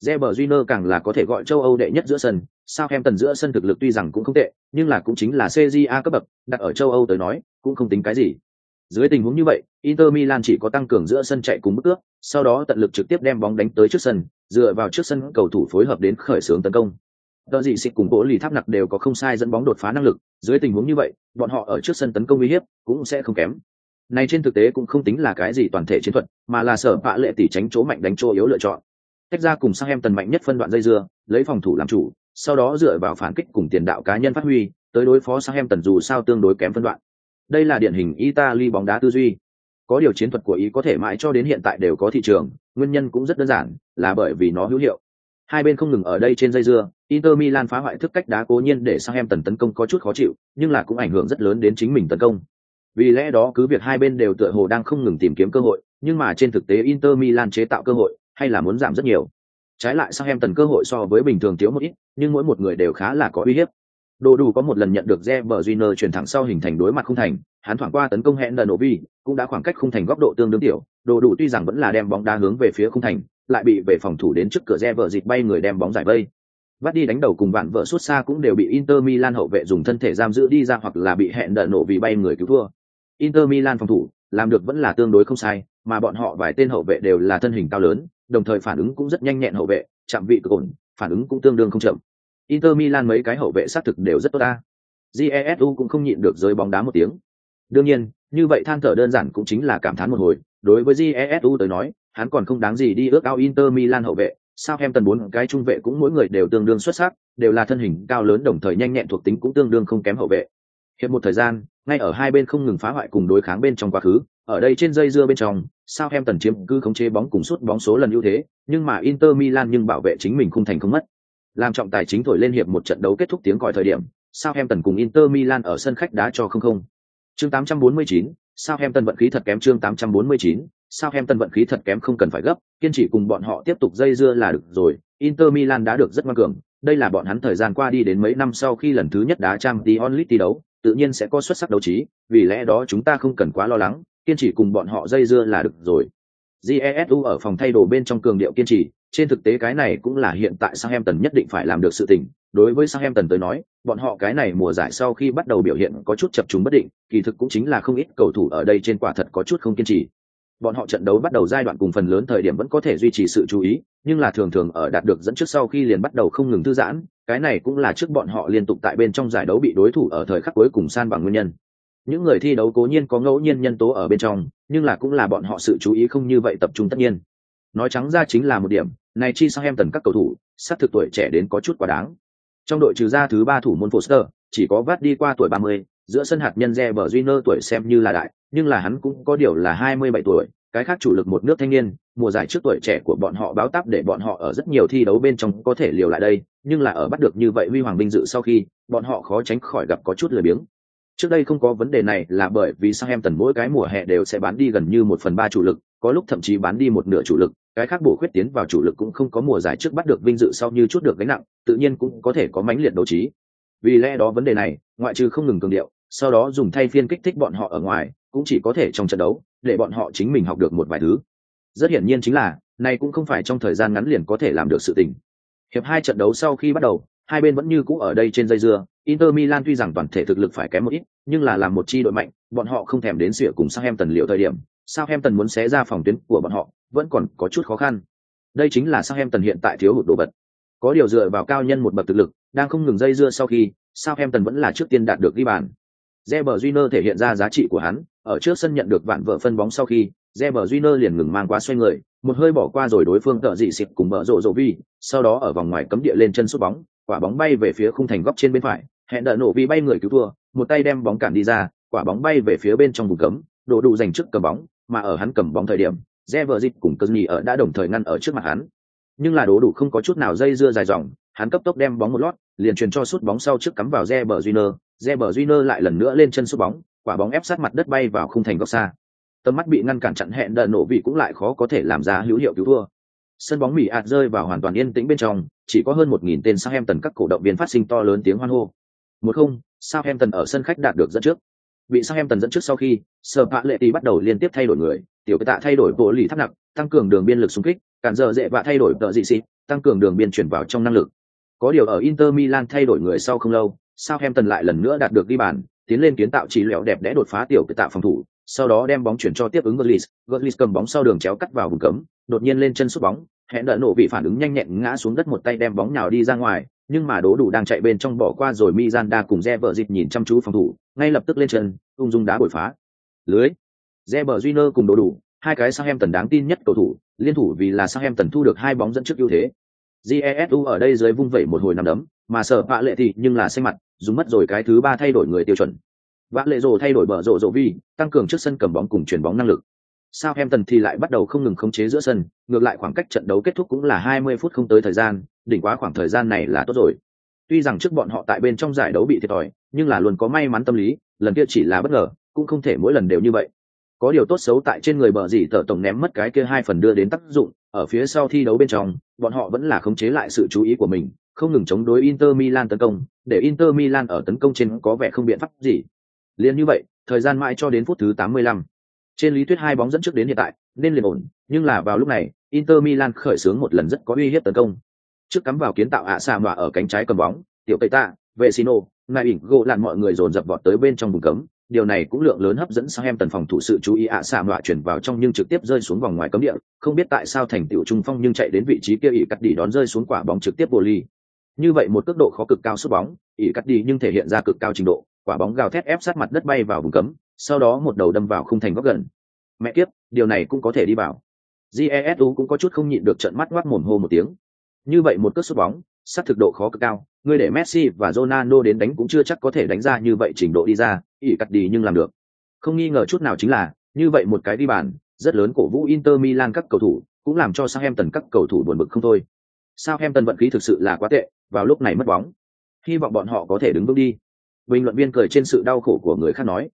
Reber Júnior càng là có thể gọi châu Âu đệ nhất giữa sân, Southampton giữa sân thực lực tuy rằng cũng không tệ, nhưng là cũng chính là CJA cấp bậc, đặt ở châu Âu tới nói, cũng không tính cái gì. Dưới tình huống như vậy, Inter Milan chỉ có tăng cường giữa sân chạy cùng bước ước, sau đó tận lực trực tiếp đem bóng đánh tới trước sân, dựa vào trước sân cầu thủ phối hợp đến khởi xướng tấn công. Đợt gì xịt cùng bộ lì tháp nặc đều có không sai dẫn bóng đột phá năng lực, dưới tình huống như vậy, bọn họ ở trước sân tấn công uy hiếp cũng sẽ không kém. Này trên thực tế cũng không tính là cái gì toàn thể chiến thuật, mà là sở bạ lệ tỷ tránh chỗ mạnh đánh chỗ yếu lựa chọn. Tách ra cùng sang em tần mạnh nhất phân đoạn dây dưa, lấy phòng thủ làm chủ, sau đó dựa vào phản kích cùng tiền đạo cá nhân phát huy, tới đối phó sang em tần dù sao tương đối kém phân đoạn. Đây là điển hình Italy bóng đá tư duy. Có điều chiến thuật của ý có thể mãi cho đến hiện tại đều có thị trường, nguyên nhân cũng rất đơn giản, là bởi vì nó hữu hiệu. Hai bên không ngừng ở đây trên dây dưa, Inter Milan phá hoại thức cách đá cố nhiên để sang em tần tấn công có chút khó chịu, nhưng là cũng ảnh hưởng rất lớn đến chính mình tấn công. Vì lẽ đó cứ việc hai bên đều tựa hồ đang không ngừng tìm kiếm cơ hội, nhưng mà trên thực tế Inter Milan chế tạo cơ hội, hay là muốn giảm rất nhiều. Trái lại sang em tần cơ hội so với bình thường thiếu một ít, nhưng mỗi một người đều khá là có uy hiếp. Đồ đủ có một lần nhận được Reber Junior chuyển thẳng sau hình thành đối mặt không thành, hắn thoảng qua tấn công hẹn lần vi, cũng đã khoảng cách không thành góc độ tương đương tiểu, đồ đủ tuy rằng vẫn là đem bóng đá hướng về phía không thành, lại bị về phòng thủ đến trước cửa Reber dịch bay người đem bóng giải vây. Vắt đi đánh đầu cùng bạn vợ suốt xa cũng đều bị Inter Milan hậu vệ dùng thân thể giam giữ đi ra hoặc là bị hẹn đợn nổ vì bay người cứu thua. Inter Milan phòng thủ, làm được vẫn là tương đối không sai, mà bọn họ vài tên hậu vệ đều là thân hình cao lớn, đồng thời phản ứng cũng rất nhanh nhẹn hậu vệ, chạm vị cực ổn, phản ứng cũng tương đương không chậm. Inter Milan mấy cái hậu vệ sát thực đều rất tốt ta. Jesu cũng không nhịn được rơi bóng đá một tiếng. Đương nhiên, như vậy than thở đơn giản cũng chính là cảm thán một hồi, đối với Jesu tới nói, hắn còn không đáng gì đi ước ao Inter Milan hậu vệ, Southampton bốn cái trung vệ cũng mỗi người đều tương đương xuất sắc, đều là thân hình cao lớn đồng thời nhanh nhẹn thuộc tính cũng tương đương không kém hậu vệ. Hiệp một thời gian, ngay ở hai bên không ngừng phá hoại cùng đối kháng bên trong quá khứ, ở đây trên dây dưa bên trong, Southampton chiếm cứ khống chế bóng cùng suốt bóng số lần ưu thế, nhưng mà Inter Milan nhưng bảo vệ chính mình không thành không mất. Làm trọng tài chính thổi lên hiệp một trận đấu kết thúc tiếng còi thời điểm, Southampton cùng Inter Milan ở sân khách đá cho không không. Chương 849, Southampton vận khí thật kém chương 849, Southampton vận khí thật kém không cần phải gấp, kiên trì cùng bọn họ tiếp tục dây dưa là được rồi. Inter Milan đã được rất ngoan cường, đây là bọn hắn thời gian qua đi đến mấy năm sau khi lần thứ nhất đá Champions League thi đấu, tự nhiên sẽ có xuất sắc đấu trí, vì lẽ đó chúng ta không cần quá lo lắng, kiên trì cùng bọn họ dây dưa là được rồi. Jesu ở phòng thay đồ bên trong cường điệu kiên trì, trên thực tế cái này cũng là hiện tại Southampton nhất định phải làm được sự tình. Đối với Southampton tới nói, bọn họ cái này mùa giải sau khi bắt đầu biểu hiện có chút chập trùng bất định, kỳ thực cũng chính là không ít cầu thủ ở đây trên quả thật có chút không kiên trì. Bọn họ trận đấu bắt đầu giai đoạn cùng phần lớn thời điểm vẫn có thể duy trì sự chú ý, nhưng là thường thường ở đạt được dẫn trước sau khi liền bắt đầu không ngừng thư giãn, cái này cũng là trước bọn họ liên tục tại bên trong giải đấu bị đối thủ ở thời khắc cuối cùng san bằng nguyên nhân những người thi đấu cố nhiên có ngẫu nhiên nhân tố ở bên trong nhưng là cũng là bọn họ sự chú ý không như vậy tập trung tất nhiên nói trắng ra chính là một điểm này chi sang em tần các cầu thủ sát thực tuổi trẻ đến có chút quá đáng trong đội trừ ra thứ ba thủ môn Foster, chỉ có vắt đi qua tuổi 30, giữa sân hạt nhân Reber Júnior tuổi xem như là đại, nhưng là hắn cũng có điều là 27 tuổi, cái khác chủ lực một nước thanh niên, mùa giải trước tuổi trẻ của bọn họ báo táp để bọn họ ở rất nhiều thi đấu bên trong có thể liều lại đây, nhưng là ở bắt được như vậy huy hoàng vinh dự sau khi, bọn họ khó tránh khỏi gặp có chút lười biếng. Trước đây không có vấn đề này là bởi vì Southampton mỗi cái mùa hè đều sẽ bán đi gần như một phần ba chủ lực, có lúc thậm chí bán đi một nửa chủ lực, cái khác bổ khuyết tiến vào chủ lực cũng không có mùa giải trước bắt được vinh dự sau như chút được gánh nặng, tự nhiên cũng có thể có mãnh liệt đấu trí. Vì lẽ đó vấn đề này, ngoại trừ không ngừng cường điệu, sau đó dùng thay phiên kích thích bọn họ ở ngoài, cũng chỉ có thể trong trận đấu, để bọn họ chính mình học được một vài thứ. Rất hiển nhiên chính là, này cũng không phải trong thời gian ngắn liền có thể làm được sự tình. Hiệp hai trận đấu sau khi bắt đầu, hai bên vẫn như cũ ở đây trên dây dưa, Inter Milan tuy rằng toàn thể thực lực phải kém một ít, nhưng là làm một chi đội mạnh, bọn họ không thèm đến sửa cùng sang em tần liệu thời điểm, Southampton muốn xé ra phòng tuyến của bọn họ, vẫn còn có chút khó khăn. Đây chính là Southampton hiện tại thiếu hụt đồ vật. Có điều dựa vào cao nhân một bậc thực lực, đang không ngừng dây dưa sau khi, Southampton vẫn là trước tiên đạt được ghi bàn. Reber Júnior thể hiện ra giá trị của hắn, ở trước sân nhận được vạn vợ phân bóng sau khi, Reber Júnior liền ngừng mang qua xoay người, một hơi bỏ qua rồi đối phương tợ dị xịt cùng bợ rộ rộ vi, sau đó ở vòng ngoài cấm địa lên chân sút bóng, quả bóng bay về phía khung thành góc trên bên phải, hẹn đợi nổ vi bay người cứu thua, một tay đem bóng cản đi ra, quả bóng bay về phía bên trong vùng cấm, đổ đủ giành trước cầm bóng, mà ở hắn cầm bóng thời điểm, Reber cùng Cazorla ở đã đồng thời ngăn ở trước mặt hắn. Nhưng là đố đủ không có chút nào dây dưa dài dòng, hắn cấp tốc đem bóng một lót, liền truyền cho sút bóng sau trước cắm vào Reber Júnior, lại lần nữa lên chân sút bóng, quả bóng ép sát mặt đất bay vào khung thành góc xa. Tầm mắt bị ngăn cản chặn hẹn đợt nổ vị cũng lại khó có thể làm ra hữu hiệu cứu thua. Sân bóng Mỹ ạt rơi vào hoàn toàn yên tĩnh bên trong, chỉ có hơn một nghìn tên Southampton các cổ động viên phát sinh to lớn tiếng hoan hô. Một không, Southampton ở sân khách đạt được dẫn trước. Bị Southampton dẫn trước sau khi, Sở hạ Lệ Tỷ bắt đầu liên tiếp thay đổi người, tiểu tạ thay đổi bộ lì tháp nặng, tăng cường đường biên lực xung kích, cản giờ dễ và thay đổi tợ dị xịt, tăng cường đường biên chuyển vào trong năng lực. Có điều ở Inter Milan thay đổi người sau không lâu, Southampton lại lần nữa đạt được đi bàn, tiến lên kiến tạo chỉ lẹo đẹp đẽ đột phá tiểu tạ phòng thủ, sau đó đem bóng chuyển cho tiếp ứng Gullis, Gullis cầm bóng sau đường chéo cắt vào vùng cấm, đột nhiên lên chân sút bóng, hẹn đợi nổ bị phản ứng nhanh nhẹn ngã xuống đất một tay đem bóng nhào đi ra ngoài, nhưng mà đố đủ đang chạy bên trong bỏ qua rồi Mizanda cùng Reber nhìn chăm chú phòng thủ, ngay lập tức lên chân, ung dung đá bồi phá. Lưới. Reber Júnior cùng đố đủ, hai cái sang em tần đáng tin nhất cầu thủ, liên thủ vì là sang em tần thu được hai bóng dẫn trước ưu thế. Jesu ở đây dưới vung vẩy một hồi nằm đấm, mà sợ vạ lệ thì nhưng là xanh mặt, dùng mất rồi cái thứ ba thay đổi người tiêu chuẩn. Vạ lệ rồ thay đổi bờ rộ rộ vi, tăng cường trước sân cầm bóng cùng chuyển bóng năng lực. Southampton thì lại bắt đầu không ngừng khống chế giữa sân, ngược lại khoảng cách trận đấu kết thúc cũng là 20 phút không tới thời gian, đỉnh quá khoảng thời gian này là tốt rồi. Tuy rằng trước bọn họ tại bên trong giải đấu bị thiệt thòi, nhưng là luôn có may mắn tâm lý, lần kia chỉ là bất ngờ, cũng không thể mỗi lần đều như vậy. Có điều tốt xấu tại trên người bờ gì tở tổng ném mất cái kia hai phần đưa đến tác dụng, ở phía sau thi đấu bên trong, bọn họ vẫn là khống chế lại sự chú ý của mình, không ngừng chống đối Inter Milan tấn công, để Inter Milan ở tấn công trên có vẻ không biện pháp gì. Liên như vậy, thời gian mãi cho đến phút thứ 85. Trên lý thuyết hai bóng dẫn trước đến hiện tại, nên liền ổn, nhưng là vào lúc này, Inter Milan khởi xướng một lần rất có uy hiếp tấn công. Trước cắm vào kiến tạo ạ xà mạ ở cánh trái cầm bóng, tiểu tây tạ, Vecino, Nai ỉn gỗ lặn mọi người dồn dập vọt tới bên trong vùng cấm, điều này cũng lượng lớn hấp dẫn sang em tần phòng thủ sự chú ý ạ xạ mạ chuyển vào trong nhưng trực tiếp rơi xuống vòng ngoài cấm địa. Không biết tại sao thành tiểu trung phong nhưng chạy đến vị trí kia ỉ cắt đi đón rơi xuống quả bóng trực tiếp bồ ly. Như vậy một cước độ khó cực cao sút bóng ỉ cắt đi nhưng thể hiện ra cực cao trình độ. Quả bóng gào thét ép sát mặt đất bay vào vùng cấm sau đó một đầu đâm vào khung thành góc gần. Mẹ kiếp, điều này cũng có thể đi vào. Jesu cũng có chút không nhịn được trận mắt ngoác mồm hô một tiếng. Như vậy một cước sút bóng, sát thực độ khó cực cao người để messi và ronaldo đến đánh cũng chưa chắc có thể đánh ra như vậy trình độ đi ra ỉ cắt đi nhưng làm được. Không nghi ngờ chút nào chính là, như vậy một cái đi bàn, rất lớn cổ vũ inter milan các cầu thủ, cũng làm cho Southampton các cầu thủ buồn bực không thôi. Southampton vận khí thực sự là quá tệ, vào lúc này mất bóng. Hy vọng bọn họ có thể đứng vững đi. Bình luận viên cười trên sự đau khổ của người khác nói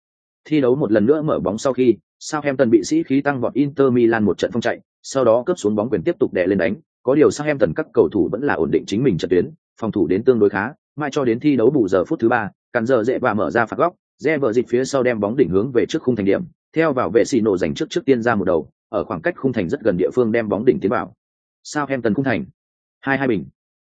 thi đấu một lần nữa mở bóng sau khi Southampton bị sĩ khí tăng vọt Inter Milan một trận phong chạy, sau đó cướp xuống bóng quyền tiếp tục đè lên đánh. Có điều Southampton các cầu thủ vẫn là ổn định chính mình trận tuyến, phòng thủ đến tương đối khá mai cho đến thi đấu bù giờ phút thứ ba cản giờ dễ và mở ra phạt góc re vợ dịch phía sau đem bóng đỉnh hướng về trước khung thành điểm, theo vào vệ xì nổ giành trước trước tiên ra một đầu, ở khoảng cách khung thành rất gần địa phương đem bóng đỉnh tiến vào. Southampton khung thành, hai hai bình.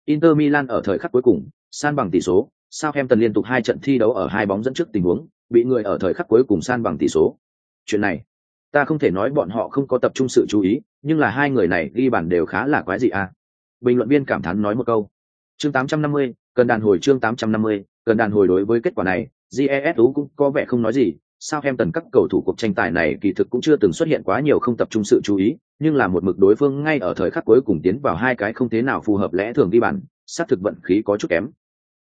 Inter Milan ở thời khắc cuối cùng, san bằng tỷ số, Southampton liên tục hai trận thi đấu ở hai bóng dẫn trước tình huống bị người ở thời khắc cuối cùng san bằng tỷ số. Chuyện này ta không thể nói bọn họ không có tập trung sự chú ý nhưng là hai người này ghi bàn đều khá là quái dị à bình luận viên cảm thán nói một câu. Chương 850, cần đàn hồi chương 850, cần đàn hồi đối với kết quả này jesu cũng có vẻ không nói gì sao em tần các cầu thủ cuộc tranh tài này kỳ thực cũng chưa từng xuất hiện quá nhiều không tập trung sự chú ý nhưng là một mực đối phương ngay ở thời khắc cuối cùng tiến vào hai cái không thế nào phù hợp lẽ thường ghi bàn xác thực vận khí có chút kém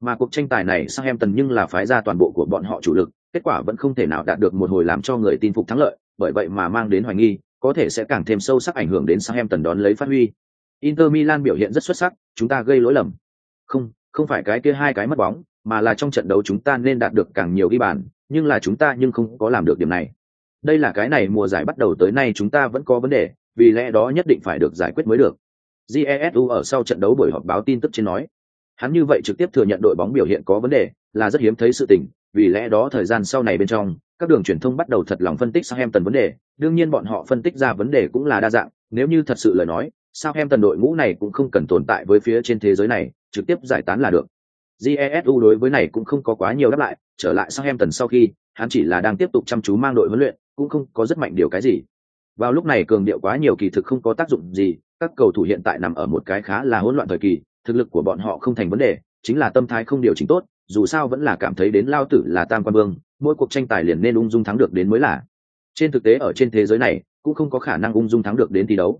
mà cuộc tranh tài này sang em tần nhưng là phái ra toàn bộ của bọn họ chủ lực, kết quả vẫn không thể nào đạt được một hồi làm cho người tin phục thắng lợi, bởi vậy mà mang đến hoài nghi, có thể sẽ càng thêm sâu sắc ảnh hưởng đến sang em tần đón lấy phát huy. Inter milan biểu hiện rất xuất sắc, chúng ta gây lỗi lầm. Không không phải cái kia hai cái mất bóng, mà là trong trận đấu chúng ta nên đạt được càng nhiều ghi bàn, nhưng là chúng ta nhưng không có làm được điểm này. Đây là cái này mùa giải bắt đầu tới nay chúng ta vẫn có vấn đề, vì lẽ đó nhất định phải được giải quyết mới được. Jesu ở sau trận đấu buổi họp báo tin tức trên nói hắn như vậy trực tiếp thừa nhận đội bóng biểu hiện có vấn đề, là rất hiếm thấy sự tình, vì lẽ đó thời gian sau này bên trong, các đường truyền thông bắt đầu thật lòng phân tích sang em tần vấn đề. Đương nhiên bọn họ phân tích ra vấn đề cũng là đa dạng, nếu như thật sự lời nói, Southampton em tần đội ngũ này cũng không cần tồn tại với phía trên thế giới này, trực tiếp giải tán là được. Jesu đối với này cũng không có quá nhiều đáp lại, trở lại sang em tần sau khi, hắn chỉ là đang tiếp tục chăm chú mang đội huấn luyện, cũng không có rất mạnh điều cái gì. Vào lúc này cường điệu quá nhiều kỳ thực không có tác dụng gì, các cầu thủ hiện tại nằm ở một cái khá là hỗn loạn thời kỳ thực lực của bọn họ không thành vấn đề, chính là tâm thái không điều chỉnh tốt, dù sao vẫn là cảm thấy đến lao tử là tam quan vương, mỗi cuộc tranh tài liền nên ung dung thắng được đến mới là. Trên thực tế ở trên thế giới này, cũng không có khả năng ung dung thắng được đến thi đấu.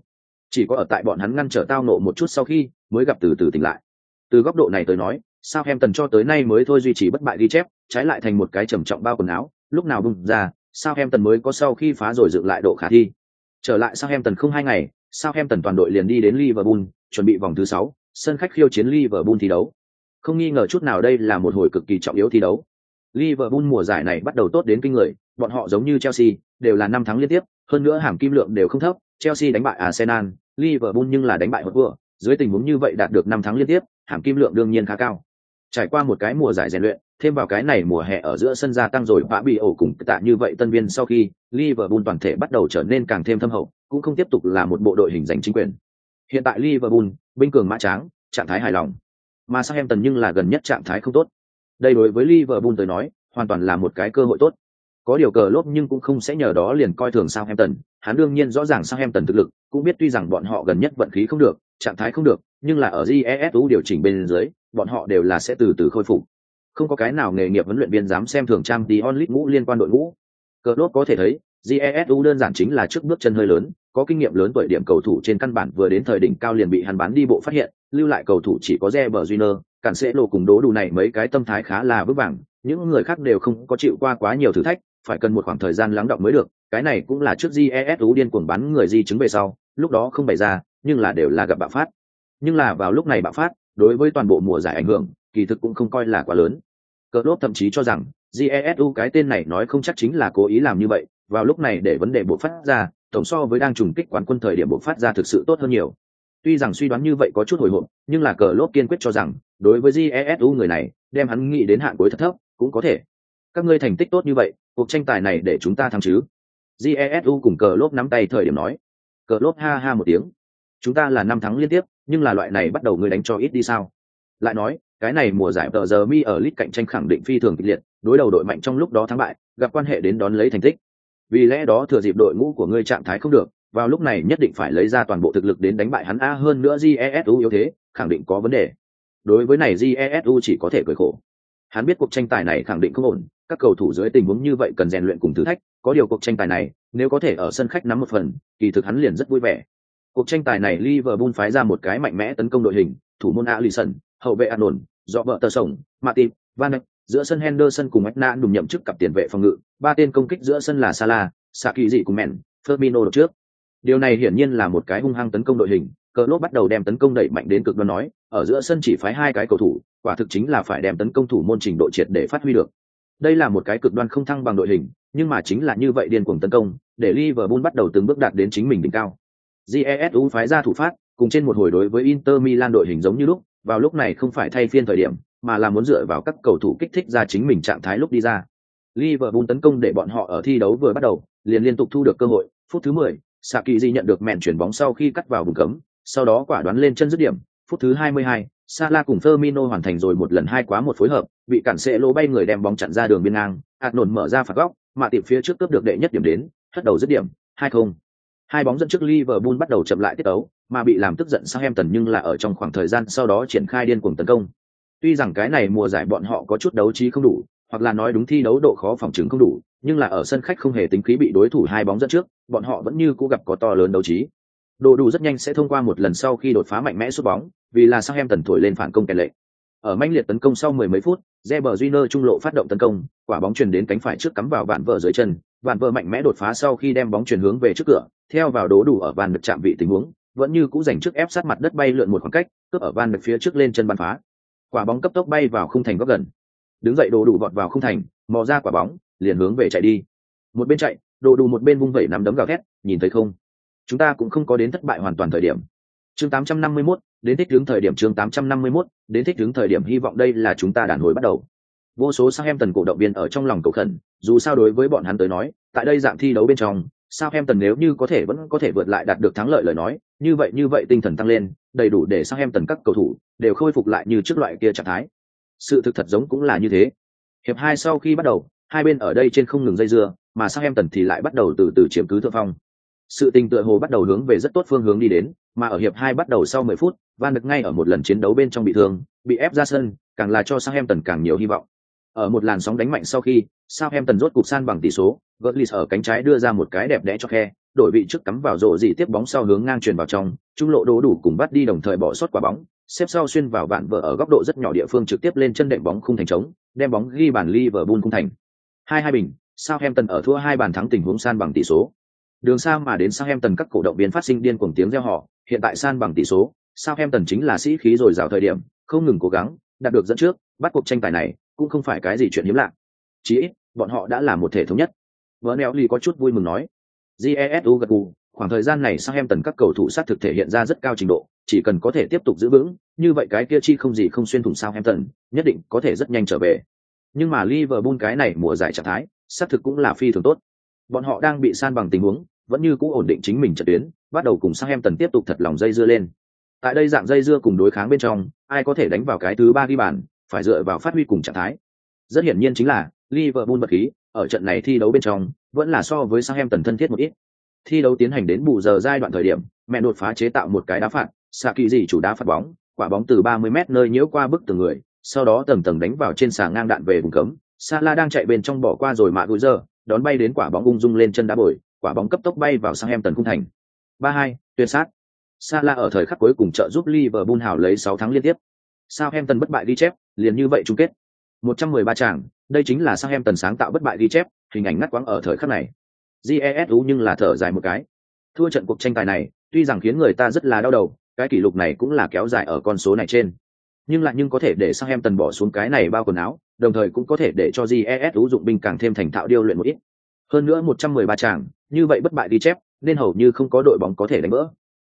Chỉ có ở tại bọn hắn ngăn trở tao nộ một chút sau khi, mới gặp từ từ tỉnh lại. Từ góc độ này tới nói, sao em tần cho tới nay mới thôi duy trì bất bại ghi chép, trái lại thành một cái trầm trọng bao quần áo, lúc nào bung ra, sao em tần mới có sau khi phá rồi dựng lại độ khả thi. Trở lại sao em tần không hai ngày, sao em tần toàn đội liền đi đến liverpool, chuẩn bị vòng thứ sáu sân khách khiêu chiến liverpool thi đấu. Không nghi ngờ chút nào đây là một hồi cực kỳ trọng yếu thi đấu. Liverpool mùa giải này bắt đầu tốt đến kinh người bọn họ giống như chelsea đều là năm tháng liên tiếp hơn nữa hàm kim lượng đều không thấp chelsea đánh bại arsenal liverpool nhưng là đánh bại hột vừa dưới tình huống như vậy đạt được năm tháng liên tiếp hàm kim lượng đương nhiên khá cao. Trải qua một cái mùa giải rèn luyện thêm vào cái này mùa hè ở giữa sân gia tăng rồi bã bị ổ cùng tạ như vậy tân viên sau khi Liverpool toàn thể bắt đầu trở nên càng thêm thâm hậu, cũng không tiếp tục là một bộ đội hình giành chính quyền. Hiện tại Liverpool, binh cường mã tráng, trạng thái hài lòng. Mà Southampton nhưng là gần nhất trạng thái không tốt. Đây đối với Liverpool tới nói, hoàn toàn là một cái cơ hội tốt. Có điều cờ lốp nhưng cũng không sẽ nhờ đó liền coi thường Southampton, hắn đương nhiên rõ ràng Southampton thực lực, cũng biết tuy rằng bọn họ gần nhất vận khí không được, trạng thái không được, nhưng là ở GESU điều chỉnh bên dưới, bọn họ đều là sẽ từ từ khôi phục. Không có cái nào nghề nghiệp huấn luyện viên dám xem thường trang tí onlit ngũ liên quan đội ngũ. Cờ lốp có thể thấy, GESU đơn giản chính là trước bước chân hơi lớn có kinh nghiệm lớn tuổi điểm cầu thủ trên căn bản vừa đến thời đỉnh cao liền bị hắn bán đi bộ phát hiện lưu lại cầu thủ chỉ có Reber Júnior, cản sẽ lộ cùng đố đủ này mấy cái tâm thái khá là vững vàng những người khác đều không có chịu qua quá nhiều thử thách phải cần một khoảng thời gian lắng động mới được cái này cũng là trước jesu điên cuồng bán người di chứng về sau lúc đó không bày ra nhưng là đều là gặp bạo phát. Nhưng là vào lúc này bạo phát đối với toàn bộ mùa giải ảnh hưởng kỳ thực cũng không coi là quá lớn. Cờ lốp thậm chí cho rằng jesu cái tên này nói không chắc chính là cố ý làm như vậy vào lúc này để vấn đề bộ phát ra tổng so với đang trùng kích quán quân thời điểm bộ phát ra thực sự tốt hơn nhiều. Tuy rằng suy đoán như vậy có chút hồi hộp, nhưng là cờ lốp kiên quyết cho rằng, đối với jesu người này, đem hắn nghĩ đến hạn cuối thật thấp, cũng có thể. Các ngươi thành tích tốt như vậy, cuộc tranh tài này để chúng ta thắng chứ? Jesu cùng cờ lốp nắm tay thời điểm nói. Cờ lốp ha ha một tiếng. Chúng ta là năm thắng liên tiếp, nhưng là loại này bắt đầu người đánh cho ít đi sao? Lại nói, cái này mùa giải tờ giờ mi ở lit cạnh tranh khẳng định phi thường kịch liệt, đối đầu đội mạnh trong lúc đó thắng bại, gặp quan hệ đến đón lấy thành tích vì lẽ đó thừa dịp đội ngũ của ngươi trạng thái không được, vào lúc này nhất định phải lấy ra toàn bộ thực lực đến đánh bại hắn a hơn nữa jesu yếu thế, khẳng định có vấn đề. Đối với này jesu chỉ có thể cười khổ. Hắn biết cuộc tranh tài này khẳng định không ổn, các cầu thủ dưới tình huống như vậy cần rèn luyện cùng thử thách, có điều cuộc tranh tài này, nếu có thể ở sân khách nắm một phần, kỳ thực hắn liền rất vui vẻ. Cuộc tranh tài này liverpool phái ra một cái mạnh mẽ tấn công đội hình, thủ môn alisson, hậu vệ anon dọ vợ tờ sổng matip, van giữa sân henderson cùng mcna đùm nhậm chức cặp tiền vệ phòng ngự. Ba tên công kích giữa sân là salah saki dị cùng Mèn, firmino đột trước. Điều này hiển nhiên là một cái hung hăng tấn công đội hình. Cờ lốt bắt đầu đem tấn công đẩy mạnh đến cực đoan nói ở giữa sân chỉ phái hai cái cầu thủ quả thực chính là phải đem tấn công thủ môn trình độ triệt để phát huy được. Đây là một cái cực đoan không thăng bằng đội hình nhưng mà chính là như vậy điên cuồng tấn công để liverpool bắt đầu từng bước đạt đến chính mình đỉnh cao. Jesu phái ra thủ phát cùng trên một hồi đối với inter milan đội hình giống như lúc vào lúc này không phải thay phiên thời điểm mà là muốn dựa vào các cầu thủ kích thích ra chính mình trạng thái lúc đi ra liverpool tấn công để bọn họ ở thi đấu vừa bắt đầu liền liên tục thu được cơ hội phút thứ 10, Saki nhận được mẹn chuyển bóng sau khi cắt vào vùng cấm, sau đó quả đoán lên chân dứt điểm, phút thứ 22, Salah cùng Firmino hoàn thành rồi một lần hai quá một phối hợp, bị cản sẽ lô bay người đem bóng chặn ra đường biên ngang, hạt nổn mở ra phạt góc, mà tiệm phía trước cướp được đệ nhất điểm đến, hất đầu dứt điểm, 2-0. Hai bóng dẫn trước Liverpool bắt đầu chậm lại tiết tấu, mà bị làm tức giận Southampton nhưng là ở trong khoảng thời gian sau đó triển khai điên cuồng tấn công. Tuy rằng cái này mùa giải bọn họ có chút đấu trí không đủ, hoặc là nói đúng thi đấu độ khó phòng chứng không đủ, nhưng là ở sân khách không hề tính khí bị đối thủ hai bóng dẫn trước, bọn họ vẫn như cũ gặp có to lớn đấu trí. Đồ đủ rất nhanh sẽ thông qua một lần sau khi đột phá mạnh mẽ sút bóng, vì là sang em tần thổi lên phản công kèn lệ. Ở manh liệt tấn công sau mười mấy phút, Reber Júnior trung lộ phát động tấn công, quả bóng truyền đến cánh phải trước cắm vào vạn vợ dưới chân, vạn vợ mạnh mẽ đột phá sau khi đem bóng chuyển hướng về trước cửa, theo vào đố đủ ở van được chạm vị tình huống, vẫn như cũ giành trước ép sát mặt đất bay lượn một khoảng cách, cướp ở van được phía trước lên chân bắn phá. Quả bóng cấp tốc bay vào khung thành góc gần. Đứng dậy đồ đủ vọt vào khung thành, mò ra quả bóng, liền hướng về chạy đi. Một bên chạy, đồ đủ một bên vung vẩy nắm đấm gào thét, nhìn thấy không? Chúng ta cũng không có đến thất bại hoàn toàn thời điểm. Chương 851, đến thích hướng thời điểm chương 851, đến thích hướng thời điểm hy vọng đây là chúng ta đàn hồi bắt đầu. Vô số sang em tần cổ động viên ở trong lòng cầu khẩn, dù sao đối với bọn hắn tới nói, tại đây dạng thi đấu bên trong, Southampton nếu như có thể vẫn có thể vượt lại đạt được thắng lợi lời nói, như vậy như vậy tinh thần tăng lên, đầy đủ để Southampton các cầu thủ đều khôi phục lại như trước loại kia trạng thái. Sự thực thật giống cũng là như thế. Hiệp hai sau khi bắt đầu, hai bên ở đây trên không ngừng dây dưa, mà Southampton thì lại bắt đầu từ từ chiếm cứ thượng phong. Sự tình tựa hồ bắt đầu hướng về rất tốt phương hướng đi đến, mà ở hiệp hai bắt đầu sau 10 phút, Van được ngay ở một lần chiến đấu bên trong bị thương, bị ép ra sân, càng là cho Southampton càng nhiều hy vọng. Ở một làn sóng đánh mạnh sau khi, Southampton rốt cục san bằng tỷ số, Götze ở cánh trái đưa ra một cái đẹp đẽ cho khe, đổi vị trước cắm vào rổ gì tiếp bóng sau hướng ngang truyền vào trong, trung lộ đố đủ cùng bắt đi đồng thời bỏ sót quả bóng, xếp sau xuyên vào vạn vợ ở góc độ rất nhỏ địa phương trực tiếp lên chân đệm bóng khung thành trống, đem bóng ghi bàn Liverpool khung thành. Hai hai bình, Southampton ở thua hai bàn thắng tình huống san bằng tỷ số. Đường xa mà đến Southampton các cổ động viên phát sinh điên cuồng tiếng reo hò, hiện tại san bằng tỷ số, Southampton chính là sĩ khí rồi rào thời điểm, không ngừng cố gắng, đạt được dẫn trước, bắt cuộc tranh tài này cũng không phải cái gì chuyện hiếm lạ. Chỉ ít, bọn họ đã là một thể thống nhất. Bernelli có chút vui mừng nói. Jesu gật gù, khoảng thời gian này Sang Em Tần các cầu thủ sát thực thể hiện ra rất cao trình độ, chỉ cần có thể tiếp tục giữ vững, như vậy cái kia chi không gì không xuyên thủng Sang Em Tần nhất định có thể rất nhanh trở về. Nhưng mà Liverpool cái này mùa giải trạng thái, sát thực cũng là phi thường tốt. Bọn họ đang bị san bằng tình huống, vẫn như cũ ổn định chính mình trận tuyến, bắt đầu cùng Sang Em Tần tiếp tục thật lòng dây dưa lên. Tại đây dạng dây dưa cùng đối kháng bên trong, ai có thể đánh vào cái thứ ba ghi bàn, phải dựa vào phát huy cùng trạng thái. Rất hiển nhiên chính là Liverpool bật khí, ở trận này thi đấu bên trong, vẫn là so với Southampton thân thiết một ít. Thi đấu tiến hành đến bù giờ giai đoạn thời điểm, mẹ đột phá chế tạo một cái đá phạt, Saki gì chủ đá phạt bóng, quả bóng từ 30m nơi nhiễu qua bức từng người, sau đó tầng tầng đánh vào trên xà ngang đạn về vùng cấm. Salah đang chạy bên trong bỏ qua rồi mà gùi giờ, đón bay đến quả bóng ung dung lên chân đá bồi, quả bóng cấp tốc bay vào sang em tần cung thành. 3-2, tuyệt sát. Salah ở thời khắc cuối cùng trợ giúp Liverpool hào lấy 6 thắng liên tiếp. Southampton bất bại đi chép, liền như vậy chung kết. 113 tràng, đây chính là sang em tần sáng tạo bất bại ghi chép, hình ảnh ngắt quãng ở thời khắc này. GESU nhưng là thở dài một cái. Thua trận cuộc tranh tài này, tuy rằng khiến người ta rất là đau đầu, cái kỷ lục này cũng là kéo dài ở con số này trên. Nhưng lại nhưng có thể để sang em tần bỏ xuống cái này bao quần áo, đồng thời cũng có thể để cho GESU dụng binh càng thêm thành thạo điêu luyện một ít. Hơn nữa 113 tràng, như vậy bất bại ghi chép, nên hầu như không có đội bóng có thể đánh vỡ.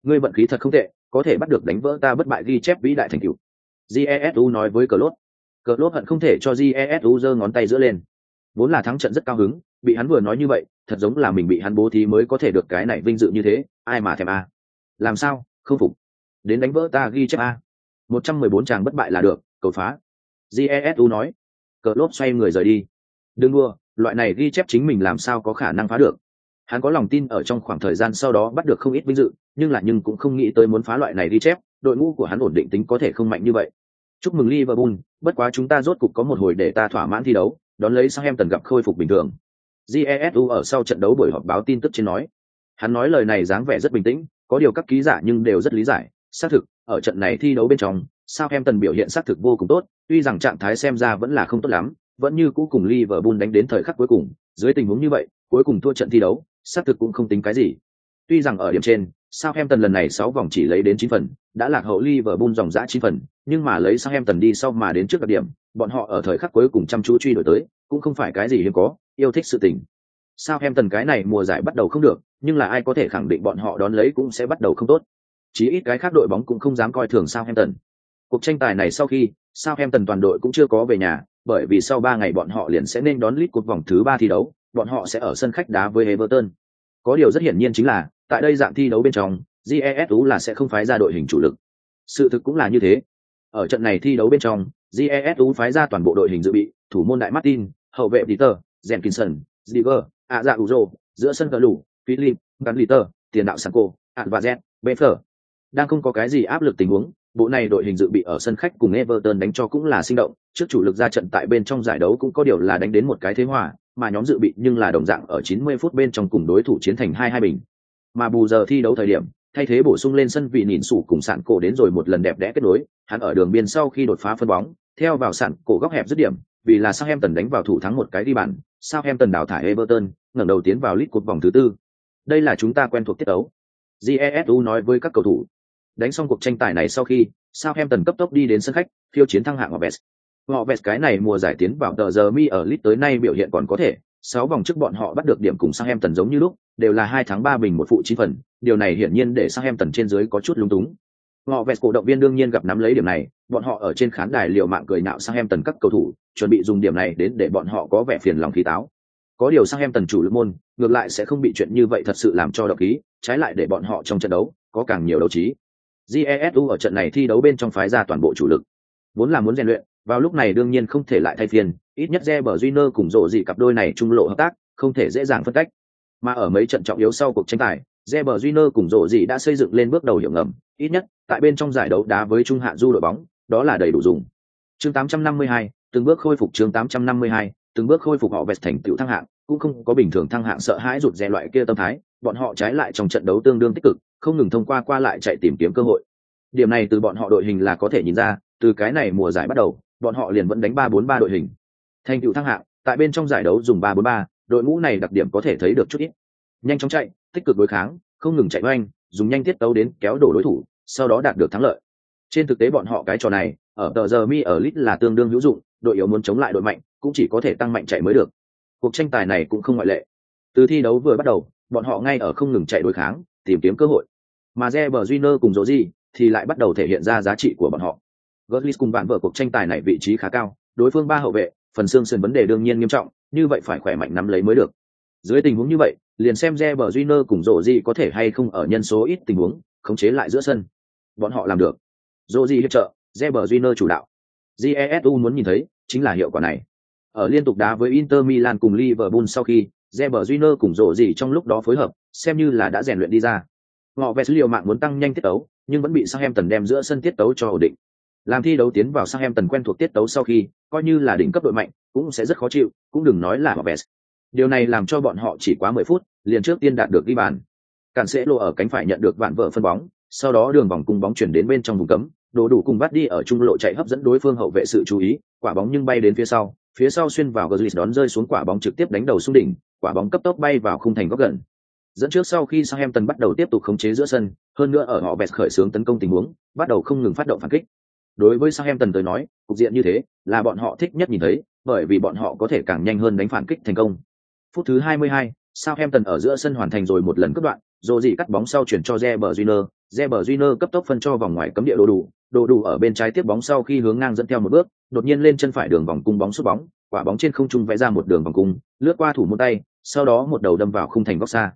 Ngươi vận khí thật không tệ, có thể bắt được đánh vỡ ta bất bại ghi chép vĩ đại thành tựu. Jesu nói với cờ lốt. Cờ lốt hận không thể cho Jesu giơ ngón tay giữa lên. Vốn là thắng trận rất cao hứng, bị hắn vừa nói như vậy, thật giống là mình bị hắn bố thí mới có thể được cái này vinh dự như thế, ai mà thèm a. Làm sao, không phục. Đến đánh vỡ ta ghi chép a. 114 chàng bất bại là được, cầu phá. Jesu nói. Cờ lốt xoay người rời đi. Đừng đua, loại này ghi chép chính mình làm sao có khả năng phá được hắn có lòng tin ở trong khoảng thời gian sau đó bắt được không ít vinh dự nhưng là nhưng cũng không nghĩ tới muốn phá loại này ghi chép đội ngũ của hắn ổn định tính có thể không mạnh như vậy Chúc mừng Liverpool, bất quá chúng ta rốt cục có một hồi để ta thỏa mãn thi đấu, đón lấy Southampton gặp khôi phục bình thường. Jesu ở sau trận đấu buổi họp báo tin tức trên nói. Hắn nói lời này dáng vẻ rất bình tĩnh, có điều các ký giả nhưng đều rất lý giải, xác thực, ở trận này thi đấu bên trong, Southampton biểu hiện xác thực vô cùng tốt, tuy rằng trạng thái xem ra vẫn là không tốt lắm, vẫn như cũ cùng Liverpool đánh đến thời khắc cuối cùng, dưới tình huống như vậy, cuối cùng thua trận thi đấu, xác thực cũng không tính cái gì. Tuy rằng ở điểm trên, Southampton lần này 6 vòng chỉ lấy đến 9 phần, đã lạc hậu Liverpool dòng dã 9 phần, nhưng mà lấy Southampton đi sau mà đến trước đặc điểm, bọn họ ở thời khắc cuối cùng chăm chú truy đuổi tới, cũng không phải cái gì hiếm có, yêu thích sự tình. Southampton cái này mùa giải bắt đầu không được, nhưng là ai có thể khẳng định bọn họ đón lấy cũng sẽ bắt đầu không tốt. Chỉ ít cái khác đội bóng cũng không dám coi thường Southampton. Cuộc tranh tài này sau khi, Southampton toàn đội cũng chưa có về nhà, bởi vì sau 3 ngày bọn họ liền sẽ nên đón lít cuộc vòng thứ 3 thi đấu, bọn họ sẽ ở sân khách đá với Everton. Có điều rất hiển nhiên chính là, tại đây dạng thi đấu bên trong, GESU là sẽ không phái ra đội hình chủ lực. Sự thực cũng là như thế. Ở trận này thi đấu bên trong, GESU phái ra toàn bộ đội hình dự bị, thủ môn đại Martin, hậu vệ Peter, Jenkinson, Ziger, Aza Uzo, giữa sân cờ lủ Philip, Van Liter, tiền đạo Sanko, Advazet, Befer. Đang không có cái gì áp lực tình huống, bộ này đội hình dự bị ở sân khách cùng Everton đánh cho cũng là sinh động, trước chủ lực ra trận tại bên trong giải đấu cũng có điều là đánh đến một cái thế hòa, mà nhóm dự bị nhưng là đồng dạng ở 90 phút bên trong cùng đối thủ chiến thành hai hai bình. Mà bù giờ thi đấu thời điểm, thay thế bổ sung lên sân vị nhìn sủ cùng sạn cổ đến rồi một lần đẹp đẽ kết nối, hắn ở đường biên sau khi đột phá phân bóng, theo vào sạn cổ góc hẹp dứt điểm, vì là sao em tần đánh vào thủ thắng một cái đi bàn, sao em tần đào thải Everton, ngẩng đầu tiến vào lít cột vòng thứ tư. Đây là chúng ta quen thuộc tiết đấu. Jesu nói với các cầu thủ. Đánh xong cuộc tranh tài này sau khi, sao em tần cấp tốc đi đến sân khách, phiêu chiến thăng hạng Orbes. Họ vest cái này mùa giải tiến vào tờ giờ mi ở lit tới nay biểu hiện còn có thể, sáu vòng trước bọn họ bắt được điểm cùng Southampton giống như lúc, đều là hai tháng ba bình một phụ chín phần, điều này hiển nhiên để Southampton trên dưới có chút lung túng. Họ vẹt cổ động viên đương nhiên gặp nắm lấy điểm này, bọn họ ở trên khán đài liều mạng cười nạo Southampton các cầu thủ, chuẩn bị dùng điểm này đến để bọn họ có vẻ phiền lòng khí táo. Có điều Southampton chủ lực môn, ngược lại sẽ không bị chuyện như vậy thật sự làm cho độc khí, trái lại để bọn họ trong trận đấu có càng nhiều đấu trí. Jesu ở trận này thi đấu bên trong phái ra toàn bộ chủ lực. Vốn là muốn rèn luyện, vào lúc này đương nhiên không thể lại thay phiên, ít nhất Reber Júnior cùng rộ dị cặp đôi này trung lộ hợp tác, không thể dễ dàng phân cách. Mà ở mấy trận trọng yếu sau cuộc tranh tài, Reber Júnior cùng rộ dị đã xây dựng lên bước đầu hiệu ngầm, ít nhất tại bên trong giải đấu đá với trung hạ du đội bóng, đó là đầy đủ dùng. Chương 852, từng bước khôi phục chương 852, từng bước khôi phục họ vẹt thành tựu thăng hạng, cũng không có bình thường thăng hạng sợ hãi rụt rè loại kia tâm thái, bọn họ trái lại trong trận đấu tương đương tích cực, không ngừng thông qua qua lại chạy tìm kiếm cơ hội. Điểm này từ bọn họ đội hình là có thể nhìn ra, từ cái này mùa giải bắt đầu, bọn họ liền vẫn đánh 3-4-3 đội hình. Thành tựu thăng hạng, tại bên trong giải đấu dùng 3-4-3, đội ngũ này đặc điểm có thể thấy được chút ít. Nhanh chóng chạy, tích cực đối kháng, không ngừng chạy oanh, dùng nhanh tiết tấu đến kéo đổ đối thủ, sau đó đạt được thắng lợi. Trên thực tế bọn họ cái trò này, ở tờ giờ mi ở lit là tương đương hữu dụng, đội yếu muốn chống lại đội mạnh, cũng chỉ có thể tăng mạnh chạy mới được. Cuộc tranh tài này cũng không ngoại lệ. Từ thi đấu vừa bắt đầu, bọn họ ngay ở không ngừng chạy đối kháng, tìm kiếm cơ hội. Mà Reber Júnior cùng Roji thì lại bắt đầu thể hiện ra giá trị của bọn họ. Götze cùng bạn vợ cuộc tranh tài này vị trí khá cao, đối phương ba hậu vệ, phần xương sườn vấn đề đương nhiên nghiêm trọng, như vậy phải khỏe mạnh nắm lấy mới được. Dưới tình huống như vậy, liền xem Reber Júnior cùng Roji có thể hay không ở nhân số ít tình huống, khống chế lại giữa sân. Bọn họ làm được. Roji hiệp trợ, Reber Júnior chủ đạo. GESU muốn nhìn thấy chính là hiệu quả này. Ở liên tục đá với Inter Milan cùng Liverpool sau khi, Reber Júnior cùng rổ trong lúc đó phối hợp, xem như là đã rèn luyện đi ra. Họ vẻ liều mạng muốn tăng nhanh tiết tấu, nhưng vẫn bị Southampton đem giữa sân tiết tấu cho ổn định. Làm thi đấu tiến vào Southampton quen thuộc tiết tấu sau khi, coi như là đỉnh cấp đội mạnh, cũng sẽ rất khó chịu, cũng đừng nói là vest. Điều này làm cho bọn họ chỉ quá 10 phút, liền trước tiên đạt được ghi bàn. Cản sẽ lộ ở cánh phải nhận được vạn vợ phân bóng, sau đó đường vòng cung bóng chuyển đến bên trong vùng cấm, đồ đủ cùng bắt đi ở trung lộ chạy hấp dẫn đối phương hậu vệ sự chú ý, quả bóng nhưng bay đến phía sau, phía sau xuyên vào Grizzlies đón rơi xuống quả bóng trực tiếp đánh đầu xuống đỉnh, quả bóng cấp tốc bay vào khung thành góc gần. Dẫn trước sau khi Southampton bắt đầu tiếp tục khống chế giữa sân, hơn nữa ở họ bẹt khởi xướng tấn công tình huống, bắt đầu không ngừng phát động phản kích. Đối với Southampton tới nói, cục diện như thế là bọn họ thích nhất nhìn thấy, bởi vì bọn họ có thể càng nhanh hơn đánh phản kích thành công. Phút thứ 22, Southampton ở giữa sân hoàn thành rồi một lần cướp đoạn, rồi gì cắt bóng sau chuyển cho Reber Júnior, Reber Júnior cấp tốc phân cho vòng ngoài cấm địa đồ đủ, đồ đủ ở bên trái tiếp bóng sau khi hướng ngang dẫn theo một bước, đột nhiên lên chân phải đường vòng cung bóng sút bóng, quả bóng trên không trung vẽ ra một đường vòng cung, lướt qua thủ môn tay, sau đó một đầu đâm vào khung thành góc xa.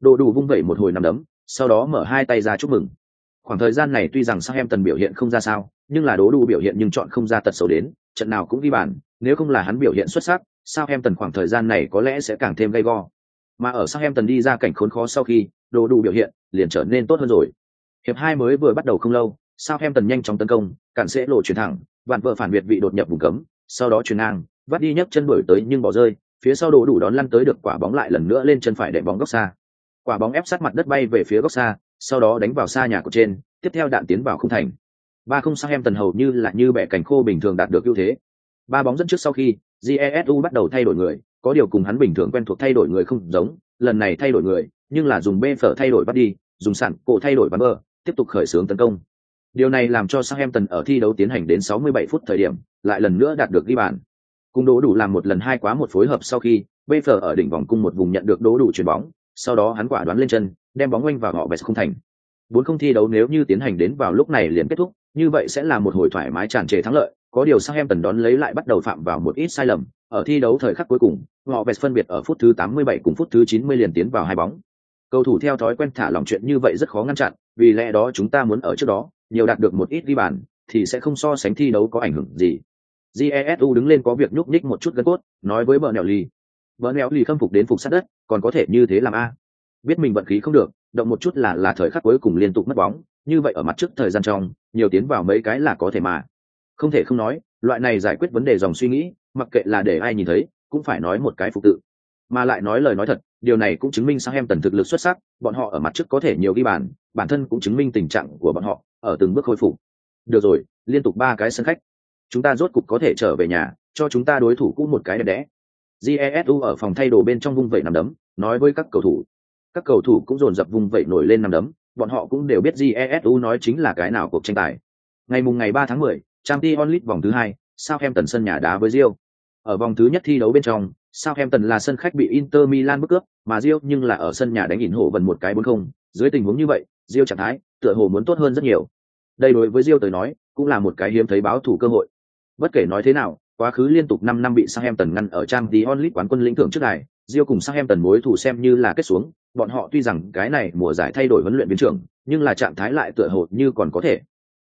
Đồ đủ vung vẩy một hồi nằm đấm, sau đó mở hai tay ra chúc mừng. Khoảng thời gian này tuy rằng Southampton biểu hiện không ra sao, nhưng là đố đủ biểu hiện nhưng chọn không ra tật xấu đến, trận nào cũng ghi bàn, nếu không là hắn biểu hiện xuất sắc, sao em tần khoảng thời gian này có lẽ sẽ càng thêm gay go. Mà ở sau em tần đi ra cảnh khốn khó sau khi, đồ đủ biểu hiện liền trở nên tốt hơn rồi. Hiệp hai mới vừa bắt đầu không lâu, sao em tần nhanh chóng tấn công, cản sẽ lộ chuyển thẳng, vạn vợ phản biệt vị đột nhập vùng cấm sau đó chuyển ngang vắt đi nhấc chân đuổi tới nhưng bỏ rơi phía sau đố đủ đón lăn tới được quả bóng lại lần nữa lên chân phải để bóng góc xa quả bóng ép sát mặt đất bay về phía góc xa sau đó đánh vào xa nhà của trên tiếp theo đạn tiến vào không thành ba không sang em tần hầu như là như bẻ cành khô bình thường đạt được ưu thế. Ba bóng dẫn trước sau khi jesu bắt đầu thay đổi người, có điều cùng hắn bình thường quen thuộc thay đổi người không giống, lần này thay đổi người, nhưng là dùng bê phở thay đổi bắt đi, dùng sẵn cổ thay đổi bắn bờ, tiếp tục khởi xướng tấn công. Điều này làm cho sang em tần ở thi đấu tiến hành đến 67 phút thời điểm, lại lần nữa đạt được ghi bàn. Cung đố đủ làm một lần hai quá một phối hợp sau khi, bê phở ở đỉnh vòng cung một vùng nhận được đố đủ chuyền bóng, sau đó hắn quả đoán lên chân, đem bóng quanh vào họ bẹt không thành. Bốn không thi đấu nếu như tiến hành đến vào lúc này liền kết thúc như vậy sẽ là một hồi thoải mái tràn trề thắng lợi, có điều sang em tần đón lấy lại bắt đầu phạm vào một ít sai lầm. Ở thi đấu thời khắc cuối cùng, họ vẹt phân biệt ở phút thứ 87 cùng phút thứ 90 liền tiến vào hai bóng. Cầu thủ theo thói quen thả lòng chuyện như vậy rất khó ngăn chặn, vì lẽ đó chúng ta muốn ở trước đó, nhiều đạt được một ít ghi bàn, thì sẽ không so sánh thi đấu có ảnh hưởng gì. Jesu đứng lên có việc nhúc nhích một chút gân cốt, nói với bờ nẹo ly bờ nẹo ly khâm phục đến phục sát đất, còn có thể như thế làm a? Biết mình vận khí không được, động một chút là là thời khắc cuối cùng liên tục mất bóng như vậy ở mặt trước thời gian trong, nhiều tiến vào mấy cái là có thể mà. Không thể không nói, loại này giải quyết vấn đề dòng suy nghĩ, mặc kệ là để ai nhìn thấy, cũng phải nói một cái phục tự. Mà lại nói lời nói thật, điều này cũng chứng minh sang em tần thực lực xuất sắc, bọn họ ở mặt trước có thể nhiều ghi bàn, bản thân cũng chứng minh tình trạng của bọn họ, ở từng bước khôi phục. Được rồi, liên tục ba cái sân khách. Chúng ta rốt cục có thể trở về nhà, cho chúng ta đối thủ cũng một cái đẹp đẽ. Jesu ở phòng thay đồ bên trong vung vẩy nằm đấm, nói với các cầu thủ. Các cầu thủ cũng dồn dập vung vẩy nổi lên nằm đấm bọn họ cũng đều biết jesu nói chính là cái nào cuộc tranh tài ngày mùng ngày ba tháng mười, trang t onlit vòng thứ hai Southampton sân nhà đá với Rio. Ở vòng thứ nhất thi đấu bên trong, Southampton là sân khách bị Inter Milan bức cướp, mà Rio nhưng là ở sân nhà đánh ỉn hộ vần một cái bốn không. Dưới tình huống như vậy, Rio trạng thái tựa hồ muốn tốt hơn rất nhiều. Đây đối với Rio tới nói, cũng là một cái hiếm thấy báo thủ cơ hội. Bất kể nói thế nào, quá khứ liên tục 5 năm bị Southampton ngăn ở trang tí onlit quán quân lĩnh thưởng trước này, Rio cùng Southampton mối thủ xem như là kết xuống, bọn họ tuy rằng cái này mùa giải thay đổi huấn luyện viên trưởng, nhưng là trạng thái lại tựa hồ như còn có thể.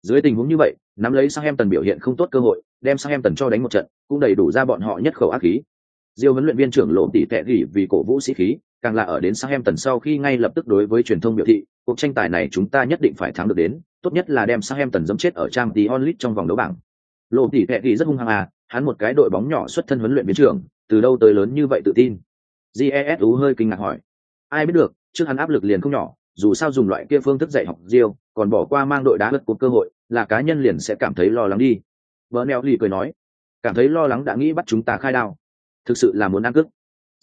Dưới tình huống như vậy, nắm lấy Southampton biểu hiện không tốt cơ hội, đem Southampton cho đánh một trận, cũng đầy đủ ra bọn họ nhất khẩu ác khí. Diêu huấn luyện viên trưởng lộ tỷ tệ gỉ vì cổ vũ sĩ khí, càng là ở đến Southampton sau khi ngay lập tức đối với truyền thông biểu thị, cuộc tranh tài này chúng ta nhất định phải thắng được đến, tốt nhất là đem Southampton giẫm chết ở trang Champions League trong vòng đấu bảng. Lộ tỷ tệ gỉ rất hung hăng à, hắn một cái đội bóng nhỏ xuất thân huấn luyện viên trưởng, từ đâu tới lớn như vậy tự tin. GESU hơi kinh ngạc hỏi, ai biết được, trước hắn áp lực liền không nhỏ, dù sao dùng loại kia phương thức dạy học riêu còn bỏ qua mang đội đá lật cuộc cơ hội, là cá nhân liền sẽ cảm thấy lo lắng đi. Vợ neo lì cười nói cảm thấy lo lắng đã nghĩ bắt chúng ta khai đao. Thực sự là muốn ăn cướp.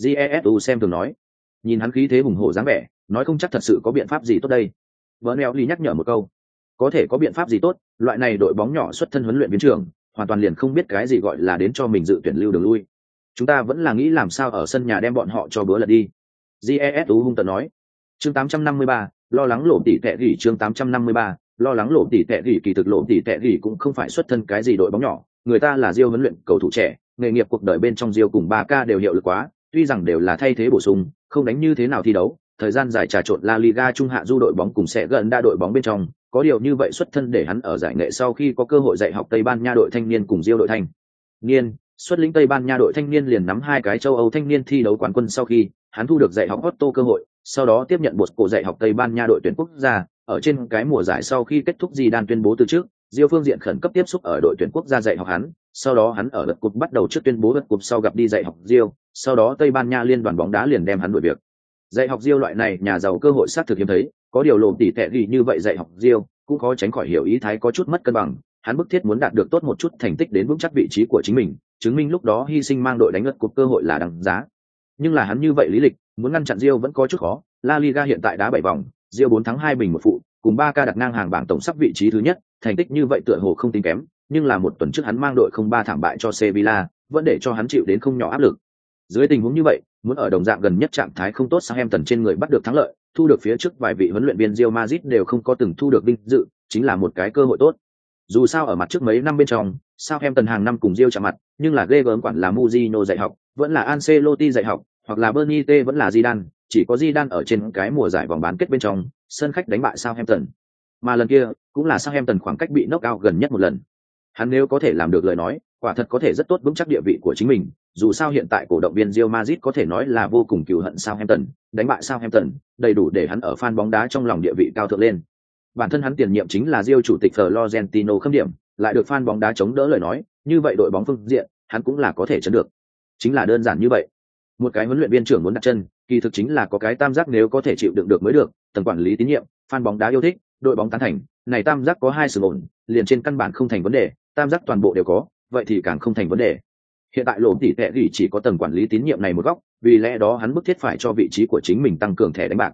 Jesu xem thường nói. Nhìn hắn khí thế hùng hổ dáng vẻ nói không chắc thật sự có biện pháp gì tốt đây. Vợ neo lì nhắc nhở một câu có thể có biện pháp gì tốt loại này đội bóng nhỏ xuất thân huấn luyện viên trưởng hoàn toàn liền không biết cái gì gọi là đến cho mình dự tuyển lưu đường lui. Chúng ta vẫn là nghĩ làm sao ở sân nhà đem bọn họ cho bữa lật đi jesu hung tận nói. Chương 853, lo lắng lộ tỷ tệ gỉ. Chương 853, lo lắng lộ tỷ tệ gỉ. Kỳ thực lộ tỷ tệ gỉ cũng không phải xuất thân cái gì đội bóng nhỏ. Người ta là diêu huấn luyện cầu thủ trẻ. Nghề nghiệp cuộc đời bên trong diêu cùng ba k đều hiệu lực quá. Tuy rằng đều là thay thế bổ sung không đánh như thế nào thi đấu. Thời gian dài trà trộn La Liga trung hạ du đội bóng cùng sẽ gần đa đội bóng bên trong, có điều như vậy xuất thân để hắn ở giải nghệ sau khi có cơ hội dạy học Tây Ban Nha đội thanh niên cùng Diêu đội thanh niên, xuất lĩnh Tây Ban Nha đội thanh niên liền nắm hai cái châu Âu thanh niên thi đấu quán quân sau khi, hắn thu được dạy học Otto cơ hội, sau đó tiếp nhận một cổ dạy học Tây Ban Nha đội tuyển quốc gia, ở trên cái mùa giải sau khi kết thúc gì đan tuyên bố từ trước diêu phương diện khẩn cấp tiếp xúc ở đội tuyển quốc gia dạy học hắn sau đó hắn ở lượt cục bắt đầu trước tuyên bố lượt cục sau gặp đi dạy học diêu sau đó tây ban nha liên đoàn bóng đá liền đem hắn đuổi việc. Dạy học diêu loại này nhà giàu cơ hội sát thực hiếm thấy có điều lộ tỉ tệ gì như vậy dạy học diêu cũng khó tránh khỏi hiểu ý thái có chút mất cân bằng hắn bức thiết muốn đạt được tốt một chút thành tích đến vững chắc vị trí của chính mình chứng minh lúc đó hy sinh mang đội đánh lượt cục cơ hội là đằng giá nhưng là hắn như vậy lý lịch muốn ngăn chặn diêu vẫn có chút khó la liga hiện tại đá bảy vòng Rio bốn thắng hai bình một phụ, cùng ba ca đặt ngang hàng bảng tổng sắp vị trí thứ nhất, thành tích như vậy tựa hồ không tính kém, nhưng là một tuần trước hắn mang đội không ba thảm bại cho Sevilla, vẫn để cho hắn chịu đến không nhỏ áp lực. Dưới tình huống như vậy, muốn ở đồng dạng gần nhất trạng thái không tốt sang em tần trên người bắt được thắng lợi, thu được phía trước vài vị huấn luyện viên Real Madrid đều không có từng thu được vinh dự, chính là một cái cơ hội tốt. Dù sao ở mặt trước mấy năm bên trong, sao em tần hàng năm cùng Real chạm mặt, nhưng là ghê gớm quản là Mourinho dạy học, vẫn là Ancelotti dạy học, hoặc là Bernie T vẫn là Zidane, chỉ có Zidane ở trên cái mùa giải vòng bán kết bên trong, sân khách đánh bại Southampton. Mà lần kia, cũng là Southampton khoảng cách bị knockout gần nhất một lần. Hắn nếu có thể làm được lời nói, quả thật có thể rất tốt vững chắc địa vị của chính mình, dù sao hiện tại cổ động viên Real Madrid có thể nói là vô cùng cừu hận Southampton, đánh bại Southampton, đầy đủ để hắn ở fan bóng đá trong lòng địa vị cao thượng lên. Bản thân hắn tiền nhiệm chính là Real chủ tịch Florentino khâm điểm, lại được fan bóng đá chống đỡ lời nói, như vậy đội bóng phương diện, hắn cũng là có thể chấn được. Chính là đơn giản như vậy. Một cái huấn luyện viên trưởng muốn đặt chân, kỳ thực chính là có cái tam giác nếu có thể chịu đựng được mới được, tầng quản lý tín nhiệm, fan bóng đá yêu thích, đội bóng tán thành, này tam giác có hai sự ổn, liền trên căn bản không thành vấn đề, tam giác toàn bộ đều có, vậy thì càng không thành vấn đề. Hiện tại lỗ tỷ tệ gỉ chỉ có tầng quản lý tín nhiệm này một góc, vì lẽ đó hắn bức thiết phải cho vị trí của chính mình tăng cường thẻ đánh bạc.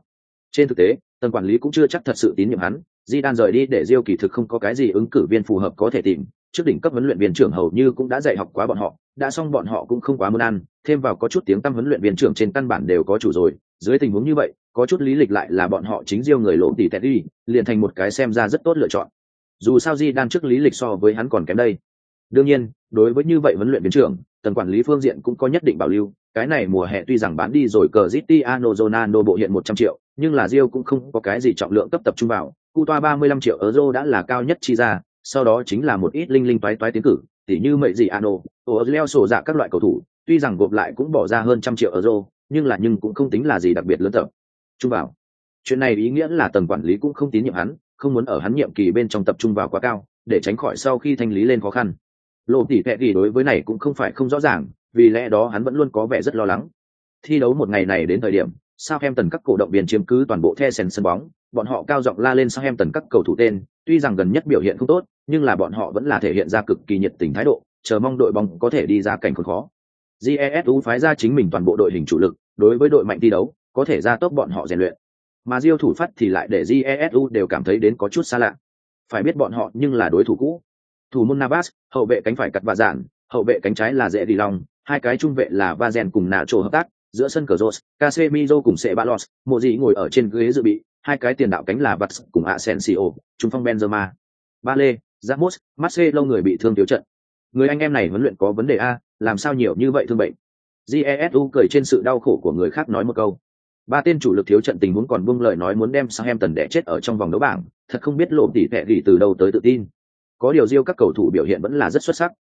Trên thực tế, tầng quản lý cũng chưa chắc thật sự tín nhiệm hắn, Di Đan rời đi để Diêu kỳ thực không có cái gì ứng cử viên phù hợp có thể tìm, trước đỉnh cấp huấn luyện viên trưởng hầu như cũng đã dạy học quá bọn họ, đã xong bọn họ cũng không quá muốn ăn, thêm vào có chút tiếng tăm huấn luyện viên trưởng trên căn bản đều có chủ rồi, dưới tình huống như vậy, có chút lý lịch lại là bọn họ chính Diêu người lỗ tỷ tẹt đi, liền thành một cái xem ra rất tốt lựa chọn. Dù sao Di Đan trước lý lịch so với hắn còn kém đây. Đương nhiên, đối với như vậy huấn luyện viên trưởng, tầng quản lý phương diện cũng có nhất định bảo lưu, cái này mùa hè tuy rằng bán đi rồi cờ Cristiano Ronaldo bộ hiện 100 triệu, nhưng là Rio cũng không có cái gì trọng lượng cấp tập trung vào, cu toa 35 triệu euro đã là cao nhất chi ra, sau đó chính là một ít linh linh toái toái tiến cử, tỉ như mệ gì Ano, leo sổ dạ các loại cầu thủ, tuy rằng gộp lại cũng bỏ ra hơn trăm triệu euro, nhưng là nhưng cũng không tính là gì đặc biệt lớn tập. Trung vào. Chuyện này ý nghĩa là tầng quản lý cũng không tín nhiệm hắn, không muốn ở hắn nhiệm kỳ bên trong tập trung vào quá cao, để tránh khỏi sau khi thanh lý lên khó khăn. Lộ tỷ tệ gì đối với này cũng không phải không rõ ràng, vì lẽ đó hắn vẫn luôn có vẻ rất lo lắng. Thi đấu một ngày này đến thời điểm, Southampton các cổ động viên chiếm cứ toàn bộ the sân sân bóng, bọn họ cao giọng la lên Southampton các cầu thủ tên, tuy rằng gần nhất biểu hiện không tốt, nhưng là bọn họ vẫn là thể hiện ra cực kỳ nhiệt tình thái độ, chờ mong đội bóng có thể đi ra cảnh khốn khó. GESU phái ra chính mình toàn bộ đội hình chủ lực, đối với đội mạnh thi đấu, có thể ra tốc bọn họ rèn luyện. Mà Diêu thủ phát thì lại để GESU đều cảm thấy đến có chút xa lạ. Phải biết bọn họ nhưng là đối thủ cũ. Thủ môn Navas, hậu vệ cánh phải cắt và giản, hậu vệ cánh trái là dễ đi lòng, hai cái trung vệ là Vazen cùng Nacho hợp tác, giữa sân cờ Rose, Casemiro cùng Ceballos, mộ gì ngồi ở trên ghế dự bị, hai cái tiền đạo cánh là Vats cùng Asensio, trung phong Benzema. Bale, Ramos, Marcelo người bị thương thiếu trận. Người anh em này huấn luyện có vấn đề a, làm sao nhiều như vậy thương bệnh. Jesu cười trên sự đau khổ của người khác nói một câu. Ba tên chủ lực thiếu trận tình huống còn buông lời nói muốn đem Southampton đẻ chết ở trong vòng đấu bảng, thật không biết lộ tỉ tệ gì từ đâu tới tự tin. Có điều Diêu các cầu thủ biểu hiện vẫn là rất xuất sắc.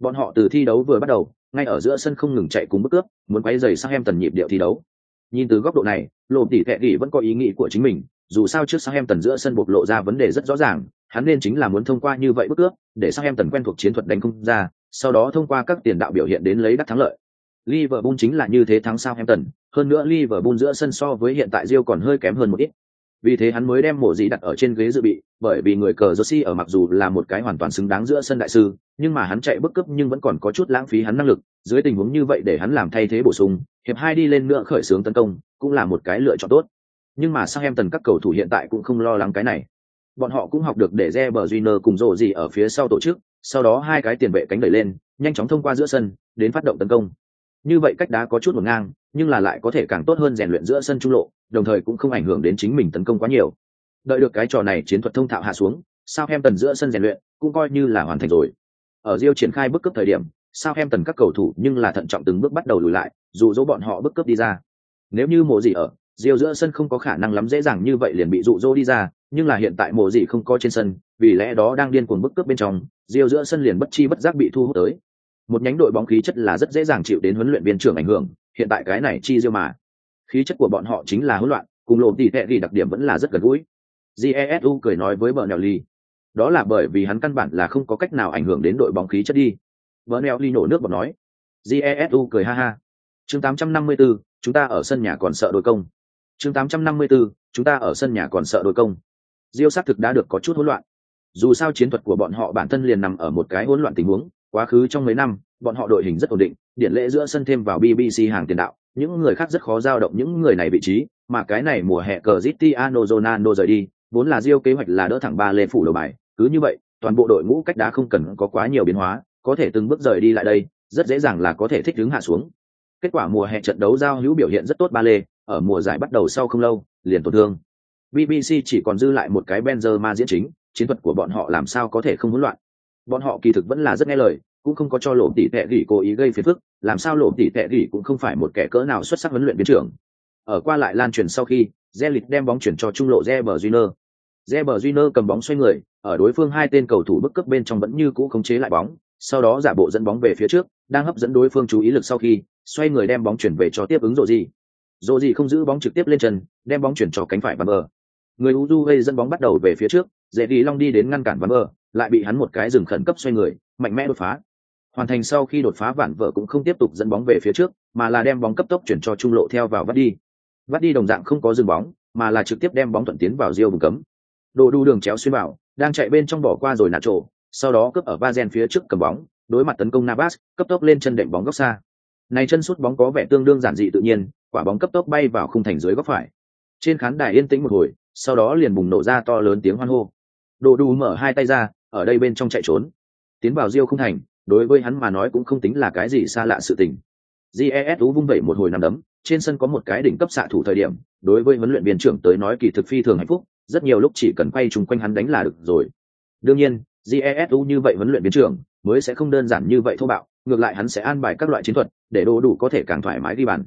Bọn họ từ thi đấu vừa bắt đầu, ngay ở giữa sân không ngừng chạy cùng bước cướp, muốn quấy rầy tần nhịp điệu thi đấu. Nhìn từ góc độ này, lộ tỉ tệ gì vẫn có ý nghĩ của chính mình, dù sao trước sang em tần giữa sân bộc lộ ra vấn đề rất rõ ràng, hắn nên chính là muốn thông qua như vậy bước cướp, để sang em tần quen thuộc chiến thuật đánh không ra, sau đó thông qua các tiền đạo biểu hiện đến lấy đắc thắng lợi. Liverpool chính là như thế thắng sang em tần. hơn nữa Liverpool giữa sân so với hiện tại Rio còn hơi kém hơn một ít. Vì thế hắn mới đem mộ dĩ đặt ở trên ghế dự bị, bởi vì người cờ Josi ở mặc dù là một cái hoàn toàn xứng đáng giữa sân đại sư, nhưng mà hắn chạy bất cướp nhưng vẫn còn có chút lãng phí hắn năng lực, dưới tình huống như vậy để hắn làm thay thế bổ sung, hiệp hai đi lên nữa khởi xướng tấn công, cũng là một cái lựa chọn tốt. Nhưng mà sang em tần các cầu thủ hiện tại cũng không lo lắng cái này. Bọn họ cũng học được để re bờ junior cùng rộ gì ở phía sau tổ chức, sau đó hai cái tiền vệ cánh đẩy lên, nhanh chóng thông qua giữa sân, đến phát động tấn công. Như vậy cách đá có chút một ngang, nhưng là lại có thể càng tốt hơn rèn luyện giữa sân trung lộ, đồng thời cũng không ảnh hưởng đến chính mình tấn công quá nhiều. Đợi được cái trò này chiến thuật thông thạo hạ xuống, sao hem tần giữa sân rèn luyện cũng coi như là hoàn thành rồi. Ở Rio triển khai bước cướp thời điểm, sao hem tần các cầu thủ nhưng là thận trọng từng bước bắt đầu lùi lại, dù dỗ bọn họ bước cướp đi ra. Nếu như mộ gì ở, Rio giữa sân không có khả năng lắm dễ dàng như vậy liền bị dụ dỗ đi ra, nhưng là hiện tại mộ gì không có trên sân, vì lẽ đó đang điên cuồng bước cướp bên trong, Rio giữa sân liền bất chi bất giác bị thu hút tới. Một nhánh đội bóng khí chất là rất dễ dàng chịu đến huấn luyện viên trưởng ảnh hưởng, hiện tại cái này chi diêu mà. Khí chất của bọn họ chính là hỗn loạn, cùng lộ tỉ tệ thì đặc điểm vẫn là rất gần gũi. Jesu cười nói với Bernelli. Đó là bởi vì hắn căn bản là không có cách nào ảnh hưởng đến đội bóng khí chất đi. Bernelli nổ nước bọt nói. Jesu cười ha ha. Chương 854, chúng ta ở sân nhà còn sợ đội công. Chương 854, chúng ta ở sân nhà còn sợ đội công. Diêu xác thực đã được có chút hỗn loạn. Dù sao chiến thuật của bọn họ bản thân liền nằm ở một cái hỗn loạn tình huống, quá khứ trong mấy năm, bọn họ đội hình rất ổn định, điện lễ giữa sân thêm vào BBC hàng tiền đạo, những người khác rất khó giao động những người này vị trí, mà cái này mùa hè cờ Cristiano zonano rời đi, vốn là Diêu kế hoạch là đỡ thẳng ba lê phủ đầu bài, cứ như vậy, toàn bộ đội ngũ cách đá không cần có quá nhiều biến hóa, có thể từng bước rời đi lại đây, rất dễ dàng là có thể thích ứng hạ xuống. Kết quả mùa hè trận đấu giao hữu biểu hiện rất tốt ba lê, ở mùa giải bắt đầu sau không lâu, liền tổn thương. BBC chỉ còn dư lại một cái Benzema diễn chính, chiến thuật của bọn họ làm sao có thể không hỗn loạn. Bọn họ kỳ thực vẫn là rất nghe lời, cũng không có cho lộ tỷ tệ gỉ cố ý gây phiền phức, làm sao lộ tỷ tệ gỉ cũng không phải một kẻ cỡ nào xuất sắc huấn luyện viên trưởng. Ở qua lại lan truyền sau khi, Zelit đem bóng chuyển cho trung lộ Reber Júnior. Reber junior cầm bóng xoay người, ở đối phương hai tên cầu thủ bức cấp bên trong vẫn như cũ khống chế lại bóng, sau đó giả bộ dẫn bóng về phía trước, đang hấp dẫn đối phương chú ý lực sau khi, xoay người đem bóng chuyển về cho tiếp ứng rộ gì. Rộ gì không giữ bóng trực tiếp lên chân, đem bóng chuyển cho cánh phải và Bờ. Người gây dẫn bóng bắt đầu về phía trước, dễ đi long đi đến ngăn cản và Bờ, lại bị hắn một cái dừng khẩn cấp xoay người, mạnh mẽ đột phá. Hoàn thành sau khi đột phá vản vợ cũng không tiếp tục dẫn bóng về phía trước, mà là đem bóng cấp tốc chuyển cho trung lộ theo vào vắt đi. Vắt đi đồng dạng không có dừng bóng, mà là trực tiếp đem bóng thuận tiến vào riêu vùng cấm. Đồ đu đường chéo xuyên vào, đang chạy bên trong bỏ qua rồi nạt trộ sau đó cướp ở ba gen phía trước cầm bóng, đối mặt tấn công navas, cấp tốc lên chân đệm bóng góc xa. Này chân sút bóng có vẻ tương đương giản dị tự nhiên, quả bóng cấp tốc bay vào khung thành dưới góc phải. Trên khán đài yên tĩnh một hồi, sau đó liền bùng nổ ra to lớn tiếng hoan hô. Đồ đu mở hai tay ra ở đây bên trong chạy trốn. Tiến vào diêu không thành đối với hắn mà nói cũng không tính là cái gì xa lạ sự tình. Jesu vung vẩy một hồi nằm đấm trên sân có một cái đỉnh cấp xạ thủ thời điểm đối với huấn luyện viên trưởng tới nói kỳ thực phi thường hạnh phúc rất nhiều lúc chỉ cần quay chung quanh hắn đánh là được rồi. Đương nhiên jesu như vậy huấn luyện viên trưởng mới sẽ không đơn giản như vậy thô bạo ngược lại hắn sẽ an bài các loại chiến thuật để đồ đủ có thể càng thoải mái đi bàn.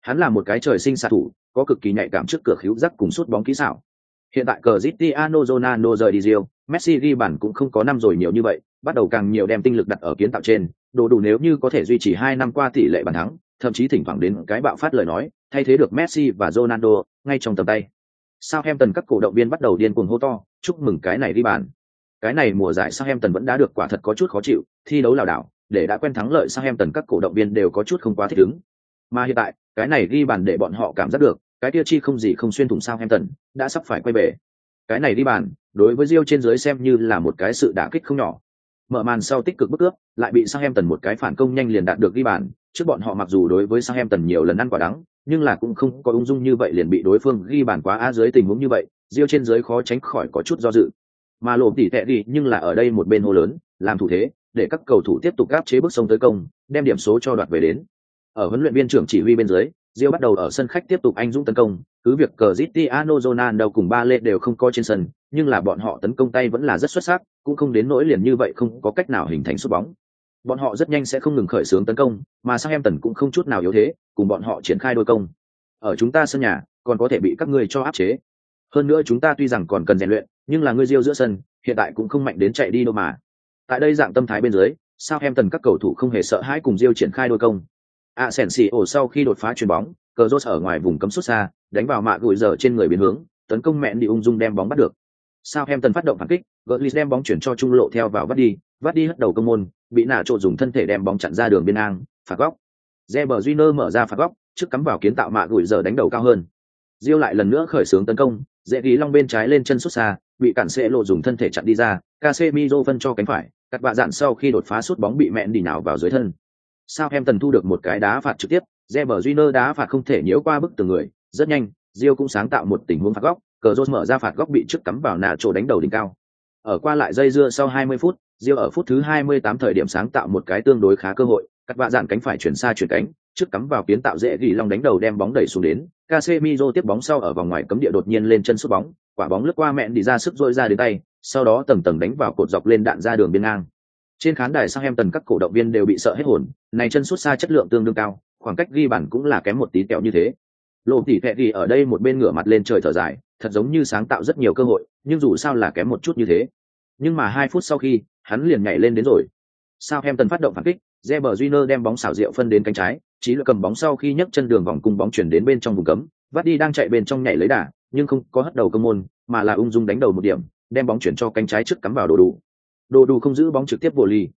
Hắn là một cái trời sinh xạ thủ có cực kỳ nhạy cảm trước cửa khíu rắc cùng sút bóng kỹ xảo. Hiện tại cờ zitiano zonano rời đi Rio, Messi ghi bàn cũng không có năm rồi nhiều như vậy, bắt đầu càng nhiều đem tinh lực đặt ở kiến tạo trên, đồ đủ nếu như có thể duy trì hai năm qua tỷ lệ bàn thắng, thậm chí thỉnh thoảng đến cái bạo phát lời nói, thay thế được Messi và Ronaldo ngay trong tầm tay. Southampton các cổ động viên bắt đầu điên cuồng hô to, chúc mừng cái này đi bàn. Cái này mùa giải Southampton vẫn đã được quả thật có chút khó chịu, thi đấu lảo đảo, để đã quen thắng lợi Southampton các cổ động viên đều có chút không quá thích ứng. Mà hiện tại, cái này ghi bàn để bọn họ cảm giác được, cái tiêu chi không gì không xuyên thủng Southampton, đã sắp phải quay về. Cái này đi bàn, đối với Rio trên dưới xem như là một cái sự đả kích không nhỏ. Mở màn sau tích cực bức cướp, lại bị Southampton một cái phản công nhanh liền đạt được ghi bàn, trước bọn họ mặc dù đối với Southampton nhiều lần ăn quả đắng, nhưng là cũng không có ung dung như vậy liền bị đối phương ghi bàn quá á dưới tình huống như vậy, Rio trên dưới khó tránh khỏi có chút do dự. Mà lộ tỉ tệ đi nhưng là ở đây một bên hô lớn, làm thủ thế, để các cầu thủ tiếp tục áp chế bước sông tới công, đem điểm số cho đoạt về đến. Ở huấn luyện viên trưởng chỉ huy bên dưới, Rio bắt đầu ở sân khách tiếp tục anh dũng tấn công, cứ việc Cristiano Ronaldo cùng ba lê đều không có trên sân, nhưng là bọn họ tấn công tay vẫn là rất xuất sắc, cũng không đến nỗi liền như vậy không có cách nào hình thành sút bóng. Bọn họ rất nhanh sẽ không ngừng khởi xướng tấn công, mà Southampton cũng không chút nào yếu thế, cùng bọn họ triển khai đôi công. Ở chúng ta sân nhà, còn có thể bị các ngươi cho áp chế. Hơn nữa chúng ta tuy rằng còn cần rèn luyện, nhưng là ngươi diêu giữa sân, hiện tại cũng không mạnh đến chạy đi đâu mà. Tại đây dạng tâm thái bên dưới, Southampton các cầu thủ không hề sợ hãi cùng diêu triển khai đôi công. A ổ sau khi đột phá chuyền bóng, cờ rốt ở ngoài vùng cấm xuất xa, đánh vào mạ gùi giờ trên người biến hướng, tấn công mẹn đi ung dung đem bóng bắt được. sao em tần phát động phản kích, Götze đem bóng chuyển cho trung lộ theo vào vắt đi, vắt đi hất đầu công môn, bị nạ trộn dùng thân thể đem bóng chặn ra đường biên ngang, phạt góc. Reber Júnior mở ra phạt góc, trước cắm vào kiến tạo mạ gùi giờ đánh đầu cao hơn. Diêu lại lần nữa khởi xướng tấn công, dễ ghi long bên trái lên chân xuất xa, bị cản sẽ lộ dùng thân thể chặn đi ra, Casemiro phân cho cánh phải, cắt bạ dạn sau khi đột phá sút bóng bị mẹn đi nào vào dưới thân. Southampton thu được một cái đá phạt trực tiếp, Reber Júnior đá phạt không thể nhiễu qua bức tường người, rất nhanh, Rio cũng sáng tạo một tình huống phạt góc, cờ rốt mở ra phạt góc bị trước cắm vào nạ chỗ đánh đầu đỉnh cao. Ở qua lại dây dưa sau 20 phút, Rio ở phút thứ 28 thời điểm sáng tạo một cái tương đối khá cơ hội, cắt vạ dạn cánh phải chuyển xa chuyển cánh, trước cắm vào kiến tạo dễ ghi long đánh đầu đem bóng đẩy xuống đến, Casemiro tiếp bóng sau ở vòng ngoài cấm địa đột nhiên lên chân sút bóng, quả bóng lướt qua mẹn đi ra sức dội ra đến tay, sau đó tầng tầng đánh vào cột dọc lên đạn ra đường biên ngang. Trên khán đài sao em tần các cổ động viên đều bị sợ hết hồn, này chân sút xa chất lượng tương đương cao, khoảng cách ghi bàn cũng là kém một tí tẹo như thế. Lộ tỉ phẹ ghi ở đây một bên ngửa mặt lên trời thở dài, thật giống như sáng tạo rất nhiều cơ hội, nhưng dù sao là kém một chút như thế. Nhưng mà hai phút sau khi, hắn liền nhảy lên đến rồi. sao em tần phát động phản kích, Reber Júnior đem bóng xảo diệu phân đến cánh trái, Chí Lực cầm bóng sau khi nhấc chân đường vòng cung bóng chuyển đến bên trong vùng cấm, vắt đi đang chạy bên trong nhảy lấy đà, nhưng không có hất đầu công môn, mà là ung dung đánh đầu một điểm, đem bóng chuyển cho cánh trái trước cắm vào đồ đủ. Đồ đủ không giữ bóng trực tiếp vô ly.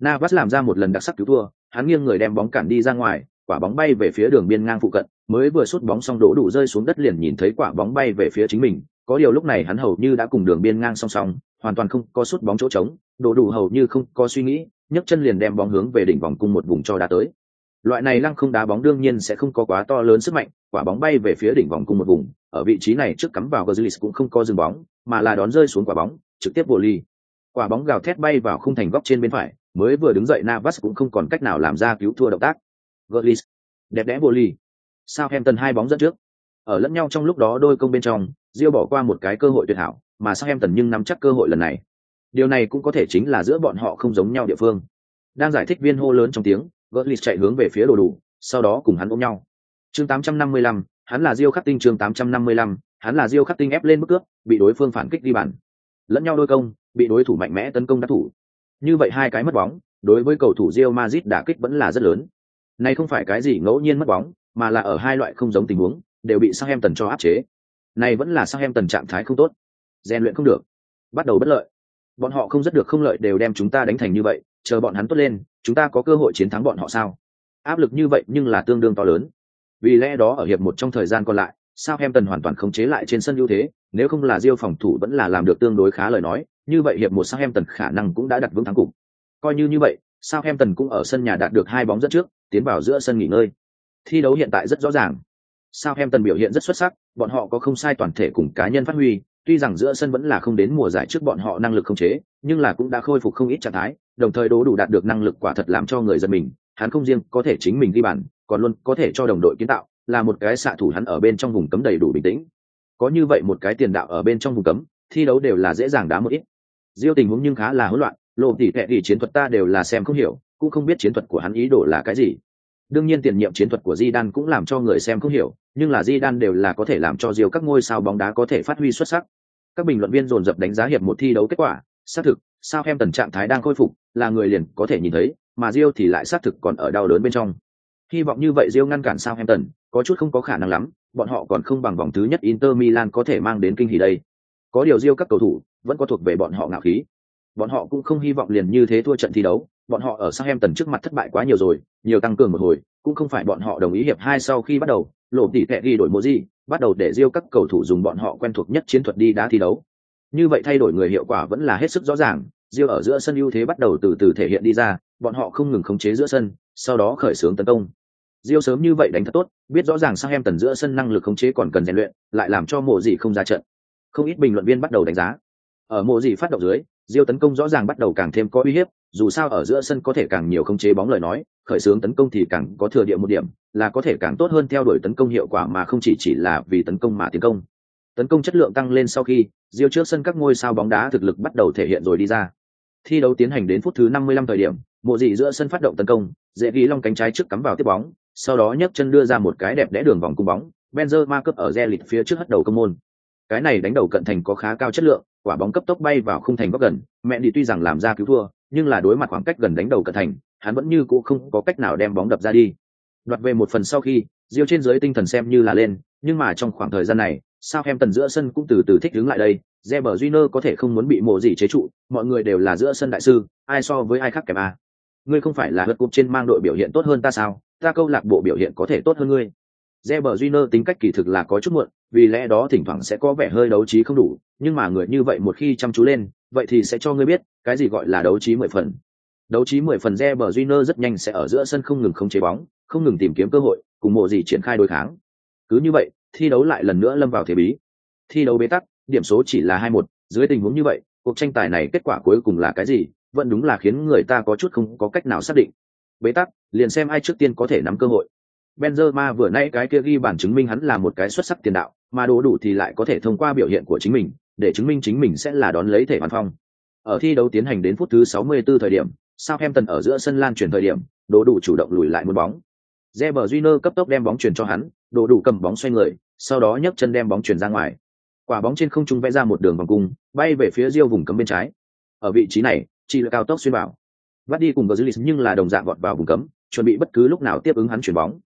Navas làm ra một lần đặc sắc cứu thua, hắn nghiêng người đem bóng cản đi ra ngoài, quả bóng bay về phía đường biên ngang phụ cận, mới vừa sút bóng xong đổ đủ rơi xuống đất liền nhìn thấy quả bóng bay về phía chính mình, có điều lúc này hắn hầu như đã cùng đường biên ngang song song, hoàn toàn không có sút bóng chỗ trống, đổ đủ hầu như không có suy nghĩ, nhấc chân liền đem bóng hướng về đỉnh vòng cung một vùng cho đá tới. Loại này lăng không đá bóng đương nhiên sẽ không có quá to lớn sức mạnh, quả bóng bay về phía đỉnh vòng cung một vùng, ở vị trí này trước cắm vào Götze cũng không có dừng bóng, mà là đón rơi xuống quả bóng, trực tiếp vô ly. Quả bóng gào thét bay vào khung thành góc trên bên phải, mới vừa đứng dậy Navas cũng không còn cách nào làm ra cứu thua động tác. Götze, đẹp đẽ vô ly. Southampton hai bóng dẫn trước. Ở lẫn nhau trong lúc đó đôi công bên trong, Diêu bỏ qua một cái cơ hội tuyệt hảo, mà Southampton nhưng nắm chắc cơ hội lần này. Điều này cũng có thể chính là giữa bọn họ không giống nhau địa phương. Đang giải thích viên hô lớn trong tiếng, Götze chạy hướng về phía đồ đủ, sau đó cùng hắn ôm nhau. Chương 855, hắn là Diêu khắc tinh chương 855, hắn là Diêu khắc tinh ép lên bức cướp, bị đối phương phản kích đi bàn. Lẫn nhau đôi công, bị đối thủ mạnh mẽ tấn công đá thủ. Như vậy hai cái mất bóng, đối với cầu thủ Real Madrid đả kích vẫn là rất lớn. Này không phải cái gì ngẫu nhiên mất bóng, mà là ở hai loại không giống tình huống, đều bị Southampton cho áp chế. Này vẫn là Southampton trạng thái không tốt, rèn luyện không được, bắt đầu bất lợi. bọn họ không rất được không lợi đều đem chúng ta đánh thành như vậy chờ bọn hắn tốt lên chúng ta có cơ hội chiến thắng bọn họ sao áp lực như vậy nhưng là tương đương to lớn vì lẽ đó ở hiệp một trong thời gian còn lại Southampton em tần hoàn toàn khống chế lại trên sân ưu thế nếu không là diêu phòng thủ vẫn là làm được tương đối khá lời nói, như vậy hiệp một sao em tần khả năng cũng đã đặt vững thắng cục. Coi như như vậy sao em tần cũng ở sân nhà đạt được hai bóng dẫn trước, tiến vào giữa sân nghỉ ngơi. Thi đấu hiện tại rất rõ ràng. Sao em tần biểu hiện rất xuất sắc, bọn họ có không sai toàn thể cùng cá nhân phát huy, tuy rằng giữa sân vẫn là không đến mùa giải trước bọn họ năng lực không chế, nhưng là cũng đã khôi phục không ít trạng thái, đồng thời đố đủ đạt được năng lực quả thật làm cho người dân mình, hắn không riêng có thể chính mình ghi bàn, còn luôn có thể cho đồng đội kiến tạo, là một cái xạ thủ hắn ở bên trong vùng cấm đầy đủ bình tĩnh có như vậy một cái tiền đạo ở bên trong vùng cấm, thi đấu đều là dễ dàng đá một ít. Diêu tình huống nhưng khá là hỗn loạn, lộ tỉ tệ thì chiến thuật ta đều là xem không hiểu, cũng không biết chiến thuật của hắn ý đồ là cái gì. Đương nhiên tiền nhiệm chiến thuật của di đan cũng làm cho người xem không hiểu, nhưng là di đan đều là có thể làm cho diêu các ngôi sao bóng đá có thể phát huy xuất sắc. Các bình luận viên dồn dập đánh giá hiệp một thi đấu kết quả, xác thực, sao em tần trạng thái đang khôi phục, là người liền có thể nhìn thấy, mà diêu thì lại xác thực còn ở đau đớn bên trong. Hy vọng như vậy diêu ngăn cản sao em tần có chút không có khả năng lắm bọn họ còn không bằng vòng thứ nhất inter milan có thể mang đến kinh hỉ đây có điều diêu các cầu thủ vẫn có thuộc về bọn họ ngạo khí bọn họ cũng không hy vọng liền như thế thua trận thi đấu bọn họ ở Southampton trước mặt thất bại quá nhiều rồi, nhiều tăng cường một hồi, cũng không phải bọn họ đồng ý hiệp hai sau khi bắt đầu, lộ tỉ tệ ghi đổi mùa gì, bắt đầu để Diêu các cầu thủ dùng bọn họ quen thuộc nhất chiến thuật đi đá thi đấu. Như vậy thay đổi người hiệu quả vẫn là hết sức rõ ràng, Diêu ở giữa sân ưu thế bắt đầu từ từ thể hiện đi ra, bọn họ không ngừng khống chế giữa sân, sau đó khởi xướng tấn công. Diêu sớm như vậy đánh thật tốt, biết rõ ràng sang em tần giữa sân năng lực khống chế còn cần rèn luyện, lại làm cho mộ gì không ra trận. Không ít bình luận viên bắt đầu đánh giá. Ở mộ gì phát động dưới, Diêu tấn công rõ ràng bắt đầu càng thêm có uy hiếp, dù sao ở giữa sân có thể càng nhiều khống chế bóng lời nói, khởi xướng tấn công thì càng có thừa địa một điểm, là có thể càng tốt hơn theo đuổi tấn công hiệu quả mà không chỉ chỉ là vì tấn công mà tiến công. Tấn công chất lượng tăng lên sau khi, Diêu trước sân các ngôi sao bóng đá thực lực bắt đầu thể hiện rồi đi ra. Thi đấu tiến hành đến phút thứ 55 thời điểm, mộ dị giữa sân phát động tấn công, dễ ghi long cánh trái trước cắm vào tiếp bóng, sau đó nhấc chân đưa ra một cái đẹp đẽ đường vòng cung bóng, Benzema cấp ở Zelit phía trước hất đầu công môn. Cái này đánh đầu cận thành có khá cao chất lượng, quả bóng cấp tốc bay vào khung thành góc gần, mẹ đi tuy rằng làm ra cứu thua, nhưng là đối mặt khoảng cách gần đánh đầu cận thành, hắn vẫn như cũ không có cách nào đem bóng đập ra đi. Đoạt về một phần sau khi, Diêu trên dưới tinh thần xem như là lên, nhưng mà trong khoảng thời gian này, sao em tần giữa sân cũng từ từ thích đứng lại đây, Reber Júnior có thể không muốn bị mồ gì chế trụ, mọi người đều là giữa sân đại sư, ai so với ai khác kém à. Ngươi không phải là hất cúp trên mang đội biểu hiện tốt hơn ta sao? Ta câu lạc bộ biểu hiện có thể tốt hơn ngươi. Reber Júnior tính cách kỳ thực là có chút muộn, vì lẽ đó thỉnh thoảng sẽ có vẻ hơi đấu trí không đủ, nhưng mà người như vậy một khi chăm chú lên, vậy thì sẽ cho ngươi biết, cái gì gọi là đấu trí mười phần. Đấu trí mười phần Reber Júnior rất nhanh sẽ ở giữa sân không ngừng không chế bóng, không ngừng tìm kiếm cơ hội, cùng mộ gì triển khai đối kháng. Cứ như vậy, thi đấu lại lần nữa lâm vào thế bí. Thi đấu bế tắc, điểm số chỉ là hai một, dưới tình huống như vậy, cuộc tranh tài này kết quả cuối cùng là cái gì, vẫn đúng là khiến người ta có chút không có cách nào xác định. Bế tắc, liền xem ai trước tiên có thể nắm cơ hội. Benzema vừa nãy cái kia ghi bản chứng minh hắn là một cái xuất sắc tiền đạo, mà đồ đủ thì lại có thể thông qua biểu hiện của chính mình, để chứng minh chính mình sẽ là đón lấy thể văn phong. Ở thi đấu tiến hành đến phút thứ 64 thời điểm, Southampton ở giữa sân lan chuyển thời điểm, đồ đủ chủ động lùi lại một bóng. Reber Júnior cấp tốc đem bóng chuyển cho hắn, đồ đủ cầm bóng xoay người, sau đó nhấc chân đem bóng chuyển ra ngoài. Quả bóng trên không trung vẽ ra một đường vòng cung, bay về phía Rio vùng cấm bên trái. Ở vị trí này, chỉ là cao tốc xuyên bảo. Vắt đi cùng Gazlis nhưng là đồng dạng vọt vào vùng cấm, chuẩn bị bất cứ lúc nào tiếp ứng hắn chuyển bóng.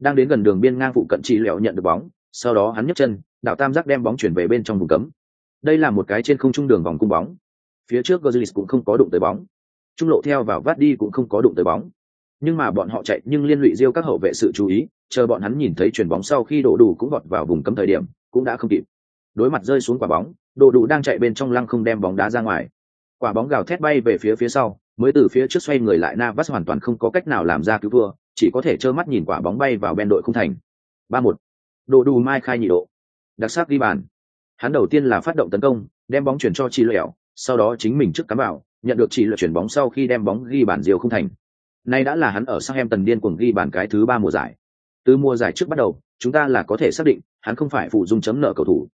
Đang đến gần đường biên ngang phụ cận chỉ lẹo nhận được bóng sau đó hắn nhấc chân đảo tam giác đem bóng chuyển về bên trong vùng cấm. Đây là một cái trên không trung đường vòng cung bóng. Phía trước Gozlis cũng không có đụng tới bóng. Trung lộ theo vào vắt đi cũng không có đụng tới bóng. Nhưng mà bọn họ chạy nhưng liên lụy giêu các hậu vệ sự chú ý chờ bọn hắn nhìn thấy chuyển bóng sau khi đổ đủ cũng vọt vào vùng cấm thời điểm cũng đã không kịp. Đối mặt rơi xuống quả bóng đồ đủ đang chạy bên trong lăng không đem bóng đá ra ngoài. Quả bóng gào thét bay về phía phía sau mới từ phía trước xoay người lại Navas hoàn toàn không có cách nào làm ra cứu thua chỉ có thể trơ mắt nhìn quả bóng bay vào bên đội không thành. Ba một. Đồ đủ mai khai nhị độ. Đặc sắc ghi bàn. Hắn đầu tiên là phát động tấn công đem bóng chuyển cho chi Lẹo, sau đó chính mình trước cắm vào nhận được chỉ Lẹo chuyển bóng sau khi đem bóng ghi bàn diều không thành. Nay đã là hắn ở sang em tần điên cuồng ghi bàn cái thứ ba mùa giải. Từ mùa giải trước bắt đầu chúng ta là có thể xác định hắn không phải phụ dung chấm nợ cầu thủ.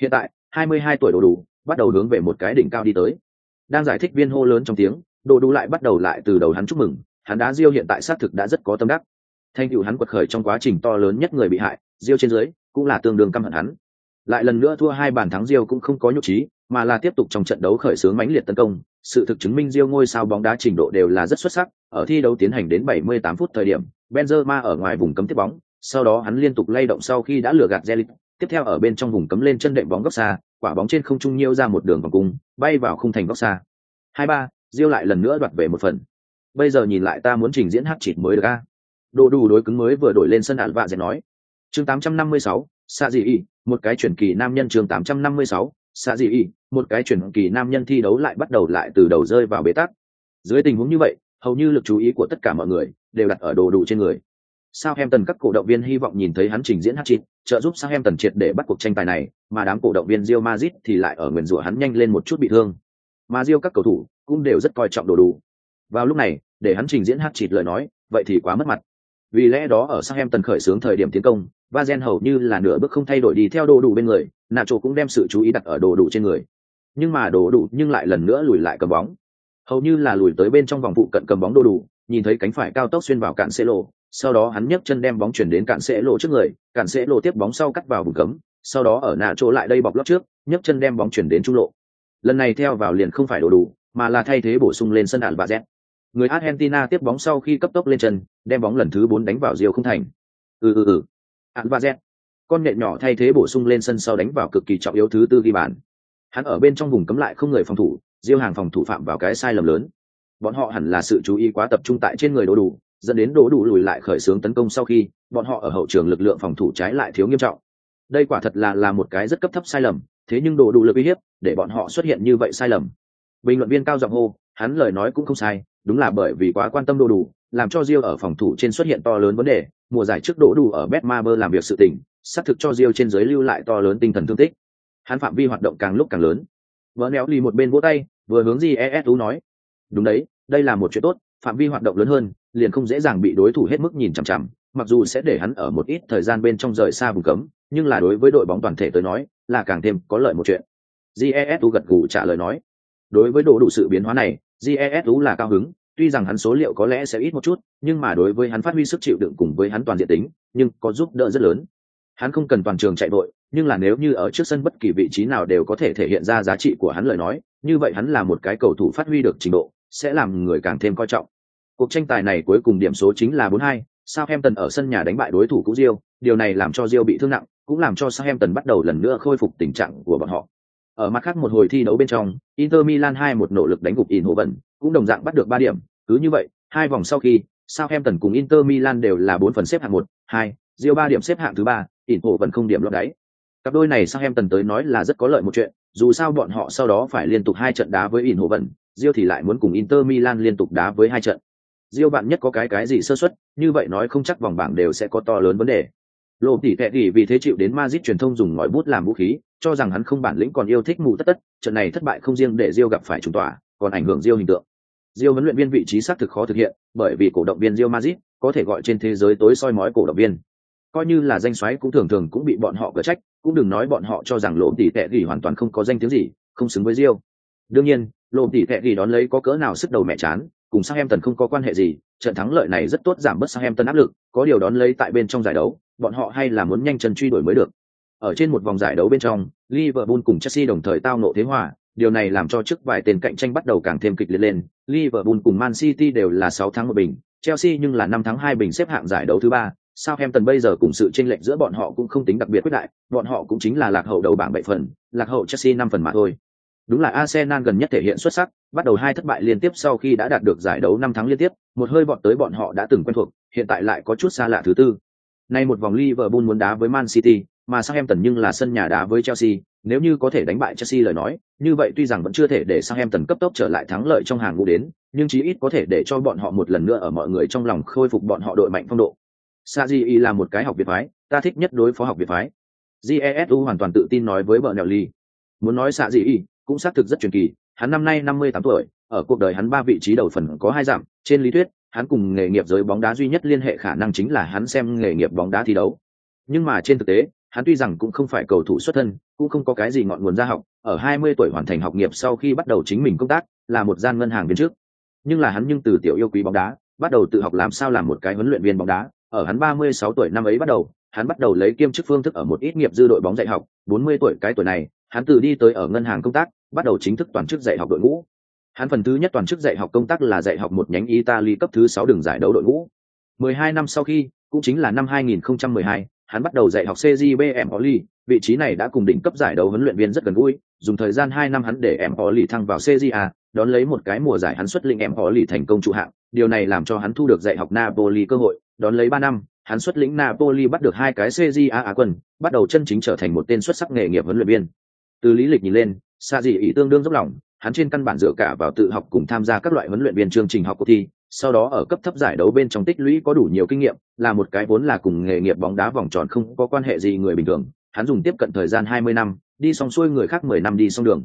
Hiện tại 22 tuổi đồ đủ bắt đầu hướng về một cái đỉnh cao đi tới. Đang giải thích viên hô lớn trong tiếng đồ đủ lại bắt đầu lại từ đầu hắn chúc mừng hắn đá Diêu hiện tại xác thực đã rất có tâm đắc. Thành tựu hắn quật khởi trong quá trình to lớn nhất người bị hại, Diêu trên dưới cũng là tương đương căm hận hắn. Lại lần nữa thua hai bàn thắng Diêu cũng không có nhục trí, mà là tiếp tục trong trận đấu khởi xướng mãnh liệt tấn công. Sự thực chứng minh Diêu ngôi sao bóng đá trình độ đều là rất xuất sắc. Ở thi đấu tiến hành đến 78 phút thời điểm, Benzema ở ngoài vùng cấm tiếp bóng, sau đó hắn liên tục lay động sau khi đã lừa gạt Zelit, tiếp theo ở bên trong vùng cấm lên chân đệm bóng góc xa, quả bóng trên không trung nhiêu ra một đường vòng cung, bay vào khung thành góc xa. hai ba diêu lại lần nữa đoạt về một phần. Bây giờ nhìn lại ta muốn trình diễn hát chịt mới được a. Đồ đủ đối cứng mới vừa đổi lên sân ạn vạ dẹt nói. Chương 856, xạ dị y một cái chuyển kỳ nam nhân chương 856, xạ dị y một cái chuyển kỳ nam nhân thi đấu lại bắt đầu lại từ đầu rơi vào bế tắc. Dưới tình huống như vậy hầu như lực chú ý của tất cả mọi người đều đặt ở đồ đủ trên người. Sao em tần các cổ động viên hy vọng nhìn thấy hắn trình diễn hát chịt trợ giúp sao em tần triệt để bắt cuộc tranh tài này mà đám cổ động viên Real Madrid thì lại ở nguyền rủa hắn nhanh lên một chút bị thương. Mà Real các cầu thủ cũng đều rất coi trọng đồ đủ. Vào lúc này, để hắn trình diễn hát chịt lời nói, vậy thì quá mất mặt. Vì lẽ đó ở sang em tần khởi xướng thời điểm tiến công va gen hầu như là nửa bước không thay đổi đi theo đồ đủ bên người, nacho cũng đem sự chú ý đặt ở đồ đủ trên người. Nhưng mà đồ đủ nhưng lại lần nữa lùi lại cầm bóng. Hầu như là lùi tới bên trong vòng vụ cận cầm bóng đồ đủ, nhìn thấy cánh phải cao tốc xuyên vào cạn xe lộ sau đó hắn nhấc chân đem bóng chuyển đến cạn xe lộ trước người cạn xe lộ tiếp bóng sau cắt vào vùng cấm, sau đó ở nạ chỗ lại đây bọc lót trước, nhấc chân đem bóng chuyển đến trung lộ. Lần này theo vào liền không phải đồ đủ mà là thay thế bổ sung lên sân đạn và z người argentina tiếp bóng sau khi cấp tốc lên chân, đem bóng lần thứ bốn đánh vào diều không thành. Ừ ừ ừ. Hạn z con nhện nhỏ thay thế bổ sung lên sân sau đánh vào cực kỳ trọng yếu thứ tư ghi bàn. Hắn ở bên trong vùng cấm lại không người phòng thủ, diêu hàng phòng thủ phạm vào cái sai lầm lớn. Bọn họ hẳn là sự chú ý quá tập trung tại trên người đỗ đủ, dẫn đến đỗ đủ lùi lại khởi xướng tấn công sau khi, bọn họ ở hậu trường lực lượng phòng thủ trái lại thiếu nghiêm trọng. Đây quả thật là là một cái rất cấp thấp sai lầm, thế nhưng đỗ đủ lực uy hiếp, để bọn họ xuất hiện như vậy sai lầm bình luận viên cao giọng hô, hắn lời nói cũng không sai, đúng là bởi vì quá quan tâm đồ đủ, làm cho Rio ở phòng thủ trên xuất hiện to lớn vấn đề, mùa giải trước đỗ đủ ở Betmaber làm việc sự tình, xác thực cho Rio trên dưới lưu lại to lớn tinh thần thương tích. Hắn phạm vi hoạt động càng lúc càng lớn. Vỡ néo lì một bên vỗ tay, vừa hướng jesu nói, đúng đấy, đây là một chuyện tốt, phạm vi hoạt động lớn hơn, liền không dễ dàng bị đối thủ hết mức nhìn chằm chằm, mặc dù sẽ để hắn ở một ít thời gian bên trong rời xa vùng cấm, nhưng là đối với đội bóng toàn thể tới nói, là càng thêm có lợi một chuyện. Jesu gật gù trả lời nói đối với độ đủ sự biến hóa này jesu là cao hứng tuy rằng hắn số liệu có lẽ sẽ ít một chút nhưng mà đối với hắn phát huy sức chịu đựng cùng với hắn toàn diện tính nhưng có giúp đỡ rất lớn hắn không cần toàn trường chạy vội nhưng là nếu như ở trước sân bất kỳ vị trí nào đều có thể thể hiện ra giá trị của hắn lời nói như vậy hắn là một cái cầu thủ phát huy được trình độ sẽ làm người càng thêm coi trọng cuộc tranh tài này cuối cùng điểm số chính là 4-2, Southampton ở sân nhà đánh bại đối thủ cũ Rio, điều này làm cho Rio bị thương nặng, cũng làm cho Southampton bắt đầu lần nữa khôi phục tình trạng của bọn họ. Ở mặt khác một hồi thi đấu bên trong, Inter Milan 2 một nỗ lực đánh gục Eindhoven, cũng đồng dạng bắt được 3 điểm, cứ như vậy, hai vòng sau khi, Southampton cùng Inter Milan đều là 4 phần xếp hạng 1, 2, Rio 3 điểm xếp hạng thứ 3, Eindhoven không điểm lọt đáy. Cặp đôi này Southampton tới nói là rất có lợi một chuyện, dù sao bọn họ sau đó phải liên tục hai trận đá với Eindhoven, Rio thì lại muốn cùng Inter Milan liên tục đá với hai trận. Rio bạn nhất có cái cái gì sơ suất, như vậy nói không chắc vòng bảng đều sẽ có to lớn vấn đề. Lộ tỷ tệ gì vì thế chịu đến Madrid truyền thông dùng ngòi bút làm vũ khí, cho rằng hắn không bản lĩnh còn yêu thích mù tất tất, trận này thất bại không riêng để diêu gặp phải trùng tỏa, còn ảnh hưởng diêu hình tượng. diêu huấn luyện viên vị trí xác thực khó thực hiện, bởi vì cổ động viên Rio Madrid có thể gọi trên thế giới tối soi mói cổ động viên. Coi như là danh xoáy cũng thường thường cũng bị bọn họ cở trách, cũng đừng nói bọn họ cho rằng lộ tỷ tệ gì hoàn toàn không có danh tiếng gì, không xứng với diêu Đương nhiên, lộ tỷ tệ gì đón lấy có cỡ nào sức đầu mẹ chán, cùng sang em tần không có quan hệ gì, trận thắng lợi này rất tốt giảm bớt sang em tần áp lực, có điều đón lấy tại bên trong giải đấu, bọn họ hay là muốn nhanh chân truy đuổi mới được. Ở trên một vòng giải đấu bên trong, Liverpool cùng Chelsea đồng thời tao nộ thế hòa, điều này làm cho trước vài tên cạnh tranh bắt đầu càng thêm kịch liệt lên. Liverpool cùng Man City đều là 6 thắng một bình, Chelsea nhưng là 5 thắng 2 bình xếp hạng giải đấu thứ ba. Southampton bây giờ cùng sự chênh lệch giữa bọn họ cũng không tính đặc biệt quyết đại, bọn họ cũng chính là lạc hậu đầu bảng 7 phần, lạc hậu Chelsea 5 phần mà thôi. Đúng là Arsenal gần nhất thể hiện xuất sắc, bắt đầu hai thất bại liên tiếp sau khi đã đạt được giải đấu năm tháng liên tiếp, một hơi bọn tới bọn họ đã từng quen thuộc, hiện tại lại có chút xa lạ thứ tư. Nay một vòng Liverpool muốn đá với Man City, mà Southampton nhưng là sân nhà đá với Chelsea, nếu như có thể đánh bại Chelsea lời nói, như vậy tuy rằng vẫn chưa thể để Southampton cấp tốc trở lại thắng lợi trong hàng ngũ đến, nhưng chí ít có thể để cho bọn họ một lần nữa ở mọi người trong lòng khôi phục bọn họ đội mạnh phong độ. Saji là một cái học viện phái, ta thích nhất đối phó học viện phái. Jesu hoàn toàn tự tin nói với Bernelli. Muốn nói Saji, cũng xác thực rất truyền kỳ, hắn năm nay 58 tuổi, ở cuộc đời hắn ba vị trí đầu phần có hai giảm, trên lý thuyết, hắn cùng nghề nghiệp giới bóng đá duy nhất liên hệ khả năng chính là hắn xem nghề nghiệp bóng đá thi đấu. Nhưng mà trên thực tế, hắn tuy rằng cũng không phải cầu thủ xuất thân, cũng không có cái gì ngọn nguồn gia học, ở 20 tuổi hoàn thành học nghiệp sau khi bắt đầu chính mình công tác, là một gian ngân hàng viên trước. Nhưng là hắn nhưng từ tiểu yêu quý bóng đá, bắt đầu tự học làm sao làm một cái huấn luyện viên bóng đá, ở hắn 36 tuổi năm ấy bắt đầu, hắn bắt đầu lấy kiêm chức phương thức ở một ít nghiệp dư đội bóng dạy học, 40 tuổi cái tuổi này, hắn từ đi tới ở ngân hàng công tác, bắt đầu chính thức toàn chức dạy học đội ngũ. Hắn phần thứ nhất toàn chức dạy học công tác là dạy học một nhánh Italy cấp thứ sáu đường giải đấu đội ngũ. 12 năm sau khi, cũng chính là năm 2012, hắn bắt đầu dạy học CJB Empoli, vị trí này đã cùng đỉnh cấp giải đấu huấn luyện viên rất gần gũi, dùng thời gian hai năm hắn để Empoli thăng vào CJA, đón lấy một cái mùa giải hắn xuất lĩnh em họ thành công trụ hạng, điều này làm cho hắn thu được dạy học Napoli cơ hội, đón lấy ba năm, hắn xuất lĩnh Napoli bắt được hai cái CJA Á quân, bắt đầu chân chính trở thành một tên xuất sắc nghề nghiệp huấn luyện viên. Từ lý lịch nhìn lên, Sa dị ý tương đương dốc lòng, hắn trên căn bản dựa cả vào tự học cùng tham gia các loại huấn luyện viên chương trình học cuộc thi, sau đó ở cấp thấp giải đấu bên trong tích lũy có đủ nhiều kinh nghiệm, là một cái vốn là cùng nghề nghiệp bóng đá vòng tròn không có quan hệ gì người bình thường, hắn dùng tiếp cận thời gian 20 năm, đi xong xuôi người khác 10 năm đi xong đường.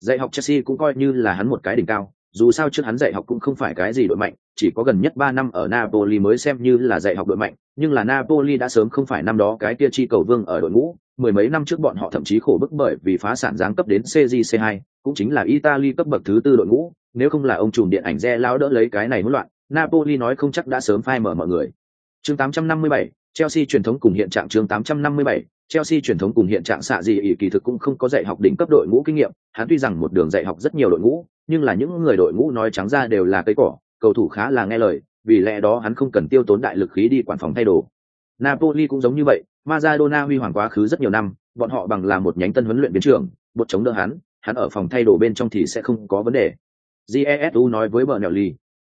Dạy học Chelsea cũng coi như là hắn một cái đỉnh cao, dù sao trước hắn dạy học cũng không phải cái gì đội mạnh, chỉ có gần nhất 3 năm ở Napoli mới xem như là dạy học đội mạnh, nhưng là Napoli đã sớm không phải năm đó cái kia chi cầu vương ở đội ngũ, mười mấy năm trước bọn họ thậm chí khổ bức bởi vì phá sản giáng cấp đến CJC2, cũng chính là Italy cấp bậc thứ tư đội ngũ, nếu không là ông trùm điện ảnh Re lao đỡ lấy cái này hỗn loạn, Napoli nói không chắc đã sớm phai mở mọi người. Chương 857, Chelsea truyền thống cùng hiện trạng chương 857, Chelsea truyền thống cùng hiện trạng xạ gì ỷ kỳ thực cũng không có dạy học đỉnh cấp đội ngũ kinh nghiệm, hắn tuy rằng một đường dạy học rất nhiều đội ngũ, nhưng là những người đội ngũ nói trắng ra đều là cây cỏ, cầu thủ khá là nghe lời, vì lẽ đó hắn không cần tiêu tốn đại lực khí đi quản phòng thay đồ. Napoli cũng giống như vậy, Maradona huy hoàng quá khứ rất nhiều năm, bọn họ bằng là một nhánh tân huấn luyện viên trưởng, bột chống đỡ hắn, hắn ở phòng thay đồ bên trong thì sẽ không có vấn đề. Jesu nói với Bernelli.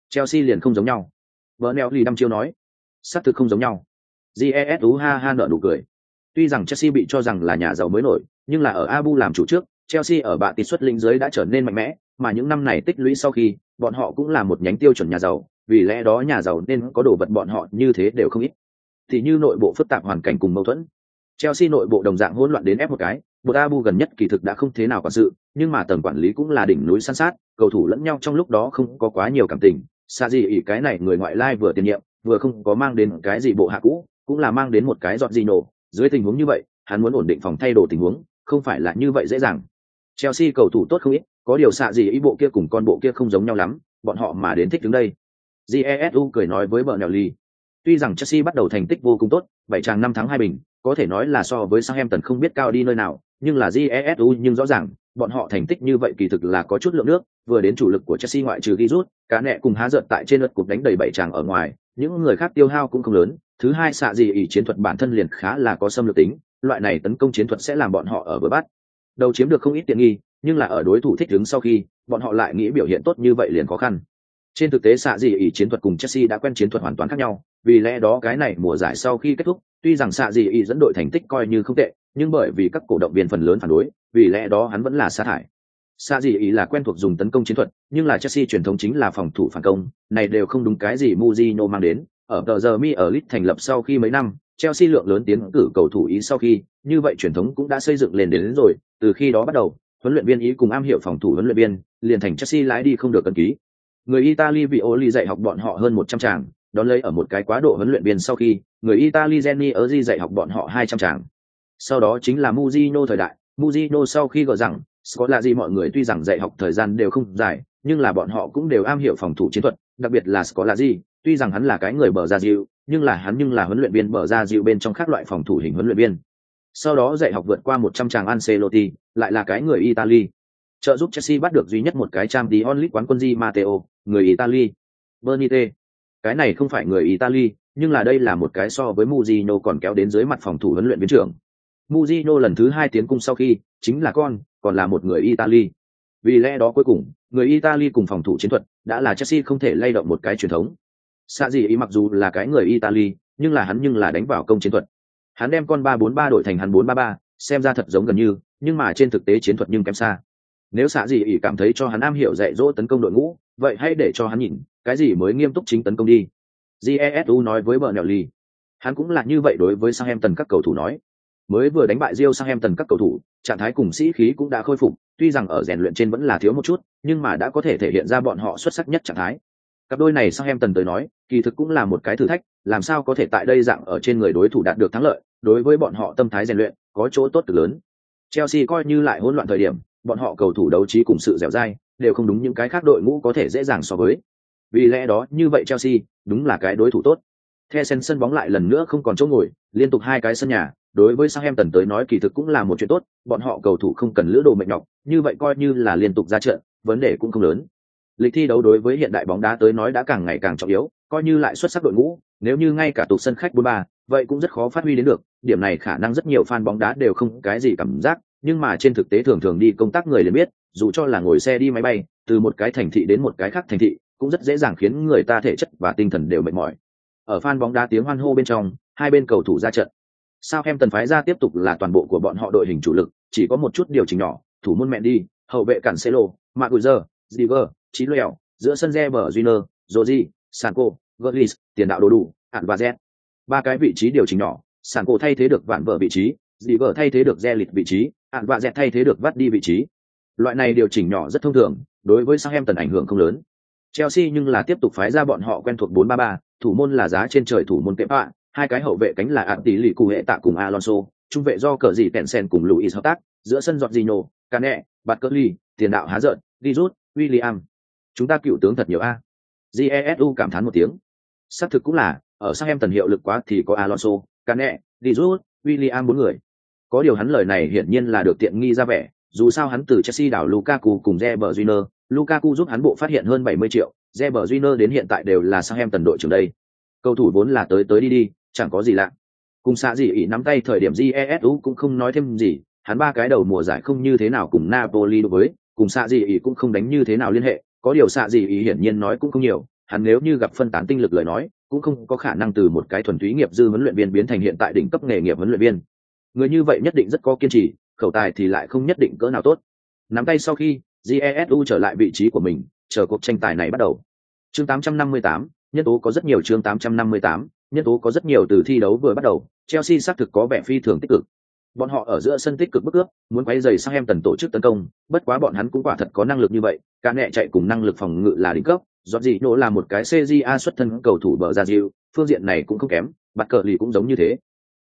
Chelsea liền không giống nhau. Bernelli đăm chiêu nói. Xác thực không giống nhau. Jesu ha ha nở nụ cười. Tuy rằng Chelsea bị cho rằng là nhà giàu mới nổi, nhưng là ở Abu làm chủ trước, Chelsea ở bạ tỷ suất linh giới đã trở nên mạnh mẽ, mà những năm này tích lũy sau khi, bọn họ cũng là một nhánh tiêu chuẩn nhà giàu, vì lẽ đó nhà giàu nên có đồ vật bọn họ như thế đều không ít. Thì như nội bộ phức tạp hoàn cảnh cùng mâu thuẫn. Chelsea nội bộ đồng dạng hỗn loạn đến ép một cái, Bột Abu gần nhất kỳ thực đã không thế nào quản sự, nhưng mà tầng quản lý cũng là đỉnh núi san sát, cầu thủ lẫn nhau trong lúc đó không có quá nhiều cảm tình. Sa gì cái này người ngoại lai vừa tiền nhiệm, vừa không có mang đến cái gì bộ hạ cũ, cũng là mang đến một cái dọn gì nổ. Dưới tình huống như vậy, hắn muốn ổn định phòng thay đồ tình huống, không phải là như vậy dễ dàng. Chelsea cầu thủ tốt không ít, có điều xạ gì ý bộ kia cùng con bộ kia không giống nhau lắm, bọn họ mà đến thích đứng đây. Jesu cười nói với Bernelli. Tuy rằng Chelsea bắt đầu thành tích vô cùng tốt, bảy tràng năm tháng hai bình, có thể nói là so với Southampton không biết cao đi nơi nào, nhưng là GESU nhưng rõ ràng, bọn họ thành tích như vậy kỳ thực là có chút lượng nước, vừa đến chủ lực của Chelsea ngoại trừ rút, cá nẹ cùng há giận tại trên lượt cục đánh đầy bảy tràng ở ngoài, những người khác tiêu hao cũng không lớn. Thứ hai xạ gì ý chiến thuật bản thân liền khá là có xâm lược tính, loại này tấn công chiến thuật sẽ làm bọn họ ở bờ bắt. Đầu chiếm được không ít tiện nghi, nhưng là ở đối thủ thích ứng sau khi, bọn họ lại nghĩ biểu hiện tốt như vậy liền khó khăn. Trên thực tế xạ gì ý chiến thuật cùng Chelsea đã quen chiến thuật hoàn toàn khác nhau, vì lẽ đó cái này mùa giải sau khi kết thúc, tuy rằng xạ gì y dẫn đội thành tích coi như không tệ, nhưng bởi vì các cổ động viên phần lớn phản đối, vì lẽ đó hắn vẫn là sa thải. Xạ gì ý là quen thuộc dùng tấn công chiến thuật, nhưng là Chelsea truyền thống chính là phòng thủ phản công, này đều không đúng cái gì Mourinho mang đến. Ở tờ giờ mi ở Leeds thành lập sau khi mấy năm, Chelsea lượng lớn tiến cử cầu thủ ý sau khi, như vậy truyền thống cũng đã xây dựng lên đến, đến rồi, từ khi đó bắt đầu, huấn luyện viên ý cùng am hiểu phòng thủ huấn luyện viên, liền thành Chelsea lái đi không được cân ký. Người Italy vì Oli dạy học bọn họ hơn một trăm tràng, đón lấy ở một cái quá độ huấn luyện viên sau khi, người Italy Jenny ở di dạy học bọn họ hai trăm tràng. Sau đó chính là Mujino thời đại, Mujino sau khi gọi rằng, Scott là gì mọi người tuy rằng dạy học thời gian đều không dài, nhưng là bọn họ cũng đều am hiểu phòng thủ chiến thuật, đặc biệt là Scott là gì, tuy rằng hắn là cái người bờ ra dịu, nhưng là hắn nhưng là huấn luyện viên bờ ra dịu bên trong các loại phòng thủ hình huấn luyện viên. Sau đó dạy học vượt qua một trăm tràng Ancelotti, lại là cái người Italy. Trợ giúp Chelsea bắt được duy nhất một cái trang tí onlit quán quân Di Matteo, người Italy. Bernite. Cái này không phải người Italy, nhưng là đây là một cái so với Mujino còn kéo đến dưới mặt phòng thủ huấn luyện viên trưởng. Mujino lần thứ hai tiến cung sau khi, chính là con, còn là một người Italy. Vì lẽ đó cuối cùng, người Italy cùng phòng thủ chiến thuật, đã là Chelsea không thể lay động một cái truyền thống. Sa gì ý mặc dù là cái người Italy, nhưng là hắn nhưng là đánh vào công chiến thuật. Hắn đem con 343 đổi thành hắn 433, xem ra thật giống gần như, nhưng mà trên thực tế chiến thuật nhưng kém xa. Nếu xạ gì ý cảm thấy cho hắn am hiểu dạy dỗ tấn công đội ngũ, vậy hãy để cho hắn nhìn, cái gì mới nghiêm túc chính tấn công đi. Jesu nói với bờ nèo ly. Hắn cũng là như vậy đối với Southampton các cầu thủ nói. Mới vừa đánh bại Rio Southampton các cầu thủ, trạng thái cùng sĩ khí cũng đã khôi phục, tuy rằng ở rèn luyện trên vẫn là thiếu một chút, nhưng mà đã có thể thể hiện ra bọn họ xuất sắc nhất trạng thái. Cặp đôi này Southampton tới nói, kỳ thực cũng là một cái thử thách, làm sao có thể tại đây dạng ở trên người đối thủ đạt được thắng lợi, đối với bọn họ tâm thái rèn luyện, có chỗ tốt cực lớn. Chelsea coi như lại hỗn loạn thời điểm, bọn họ cầu thủ đấu trí cùng sự dẻo dai, đều không đúng những cái khác đội ngũ có thể dễ dàng so với. Vì lẽ đó, như vậy Chelsea đúng là cái đối thủ tốt. The sân sân bóng lại lần nữa không còn chỗ ngồi, liên tục hai cái sân nhà, đối với Southampton tới nói kỳ thực cũng là một chuyện tốt, bọn họ cầu thủ không cần lữ đồ mệt nhọc, như vậy coi như là liên tục ra trận, vấn đề cũng không lớn. Lịch thi đấu đối với hiện đại bóng đá tới nói đã càng ngày càng trọng yếu, coi như lại xuất sắc đội ngũ, nếu như ngay cả tục sân khách 43, vậy cũng rất khó phát huy đến được, điểm này khả năng rất nhiều fan bóng đá đều không cái gì cảm giác, nhưng mà trên thực tế thường thường đi công tác người liền biết, dù cho là ngồi xe đi máy bay, từ một cái thành thị đến một cái khác thành thị cũng rất dễ dàng khiến người ta thể chất và tinh thần đều mệt mỏi ở fan bóng đá tiếng hoan hô bên trong hai bên cầu thủ ra trận sao em tần phái ra tiếp tục là toàn bộ của bọn họ đội hình chủ lực chỉ có một chút điều chỉnh nhỏ thủ môn mẹ đi hậu vệ cản celo maguire diver, chí lèo giữa sân Reber Júnior, Rodri, Sancho, Gullis, tiền đạo đồ đủ, hạn và Z. Ba cái vị trí điều chỉnh nhỏ, Sancho thay thế được vạn vợ vị trí, diver thay thế được Zelit vị trí, hạn và Z thay thế được vắt đi vị trí. Loại này điều chỉnh nhỏ rất thông thường, đối với Southampton ảnh hưởng không lớn. Chelsea nhưng là tiếp tục phái ra bọn họ quen thuộc 4-3-3, thủ môn là giá trên trời thủ môn kẹp ạ, hai cái hậu vệ cánh là ạn tỷ lì cụ hệ tạ cùng Alonso, trung vệ do cờ gì tèn sen cùng Luis hợp tác, giữa sân dọn Gino, Cane, Bạt Cỡ Ly, tiền đạo há giận, Giroud, William. Chúng ta cựu tướng thật nhiều a. Jesu cảm thán một tiếng. Xác thực cũng là, ở sang em tần hiệu lực quá thì có Alonso, Cane, Giroud, William bốn người. Có điều hắn lời này hiển nhiên là được tiện nghi ra vẻ, dù sao hắn từ Chelsea đảo Lukaku cùng Reber Júnior, Lukaku giúp hắn bộ phát hiện hơn 70 triệu, Reber Júnior đến hiện tại đều là sang em tần đội trưởng đây. Cầu thủ vốn là tới tới đi đi, chẳng có gì lạ. Cùng xạ gì ý nắm tay thời điểm Jesu cũng không nói thêm gì, hắn ba cái đầu mùa giải không như thế nào cùng Napoli đối với, cùng xạ gì ý cũng không đánh như thế nào liên hệ, có điều xạ gì ý hiển nhiên nói cũng không nhiều, hắn nếu như gặp phân tán tinh lực lời nói, cũng không có khả năng từ một cái thuần túy nghiệp dư huấn luyện viên biến thành hiện tại đỉnh cấp nghề nghiệp huấn luyện viên. Người như vậy nhất định rất có kiên trì, khẩu tài thì lại không nhất định cỡ nào tốt. Nắm tay sau khi, Jesu trở lại vị trí của mình, chờ cuộc tranh tài này bắt đầu. Chương 858, nhân tố có rất nhiều chương 858, nhân tố có rất nhiều từ thi đấu vừa bắt đầu, Chelsea xác thực có vẻ phi thường tích cực. Bọn họ ở giữa sân tích cực bức ước, muốn quay giày sang em tần tổ chức tấn công, bất quá bọn hắn cũng quả thật có năng lực như vậy, cả nẹ chạy cùng năng lực phòng ngự là đỉnh cấp, giọt gì nổ là một cái CJA xuất thân cầu thủ bờ ra diệu phương diện này cũng không kém, bạt cờ lì cũng giống như thế.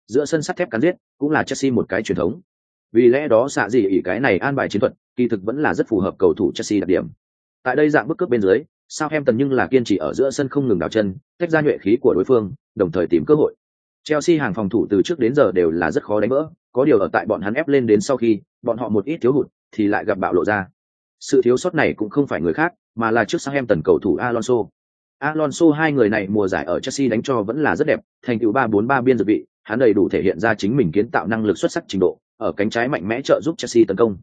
Giữa sân sắt thép cắn giết, cũng là Chelsea một cái truyền thống. Vì lẽ đó xạ gì ỷ cái này an bài chiến thuật, kỳ thực vẫn là rất phù hợp cầu thủ Chelsea đặc điểm. Tại đây dạng bức cướp bên dưới, sao em tần nhưng là kiên trì ở giữa sân không ngừng đào chân, tách ra nhuệ khí của đối phương, đồng thời tìm cơ hội. Chelsea hàng phòng thủ từ trước đến giờ đều là rất khó đánh vỡ, có điều ở tại bọn hắn ép lên đến sau khi, bọn họ một ít thiếu hụt thì lại gặp bạo lộ ra. Sự thiếu sót này cũng không phải người khác, mà là trước em tần cầu thủ Alonso. Alonso hai người này mùa giải ở Chelsea đánh cho vẫn là rất đẹp, thành tựu 3-4-3 biên dự bị, hắn đầy đủ thể hiện ra chính mình kiến tạo năng lực xuất sắc trình độ, ở cánh trái mạnh mẽ trợ giúp Chelsea tấn công.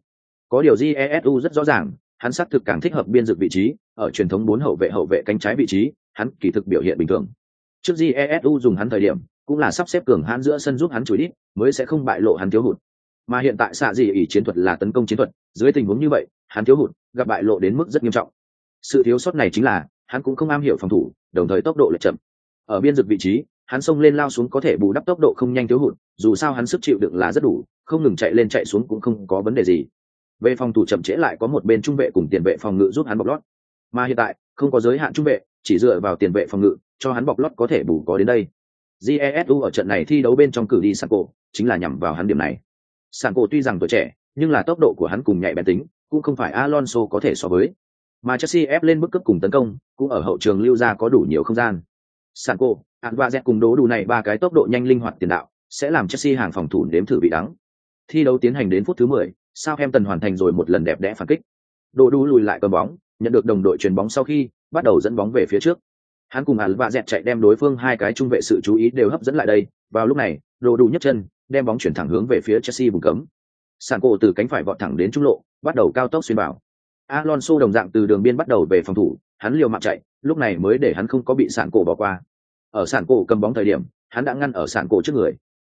Có điều Jesu rất rõ ràng, hắn xác thực càng thích hợp biên dự vị trí, ở truyền thống bốn hậu vệ hậu vệ cánh trái vị trí, hắn kỳ thực biểu hiện bình thường. Trước Jesu dùng hắn thời điểm, cũng là sắp xếp cường hãn giữa sân giúp hắn chùi đít, mới sẽ không bại lộ hắn thiếu hụt. Mà hiện tại xạ gì ỷ chiến thuật là tấn công chiến thuật, dưới tình huống như vậy, hắn thiếu hụt, gặp bại lộ đến mức rất nghiêm trọng. Sự thiếu sót này chính là, hắn cũng không am hiểu phòng thủ, đồng thời tốc độ lại chậm. Ở biên dực vị trí, hắn xông lên lao xuống có thể bù đắp tốc độ không nhanh thiếu hụt, dù sao hắn sức chịu đựng là rất đủ, không ngừng chạy lên chạy xuống cũng không có vấn đề gì. Về phòng thủ chậm trễ lại có một bên trung vệ cùng tiền vệ phòng ngự giúp hắn bọc lót. Mà hiện tại, không có giới hạn trung vệ, chỉ dựa vào tiền vệ phòng ngự, cho hắn bọc lót có thể bù có đến đây. Jesu ở trận này thi đấu bên trong cử đi Sanko, chính là nhằm vào hắn điểm này. Sanko tuy rằng tuổi trẻ, nhưng là tốc độ của hắn cùng nhạy bén tính, cũng không phải Alonso có thể so với. Mà Chelsea ép lên bức cấp cùng tấn công, cũng ở hậu trường lưu ra có đủ nhiều không gian. Hạn và dẹt cùng đố đủ này ba cái tốc độ nhanh linh hoạt tiền đạo, sẽ làm Chelsea hàng phòng thủ đếm thử bị đắng. Thi đấu tiến hành đến phút thứ 10, Southampton hoàn thành rồi một lần đẹp đẽ phản kích. đố đủ lùi lại cầm bóng, nhận được đồng đội chuyền bóng sau khi bắt đầu dẫn bóng về phía trước. Hắn cùng Alvazet chạy đem đối phương hai cái trung vệ sự chú ý đều hấp dẫn lại đây. Vào lúc này, đố đủ nhấc chân, đem bóng chuyển thẳng hướng về phía Chelsea vùng cấm. Sanko từ cánh phải vọt thẳng đến trung lộ, bắt đầu cao tốc xuyên vào. Alonso đồng dạng từ đường biên bắt đầu về phòng thủ, hắn liều mạng chạy, lúc này mới để hắn không có bị Sanko bỏ qua. Ở Sanko cầm bóng thời điểm, hắn đã ngăn ở Sanko trước người.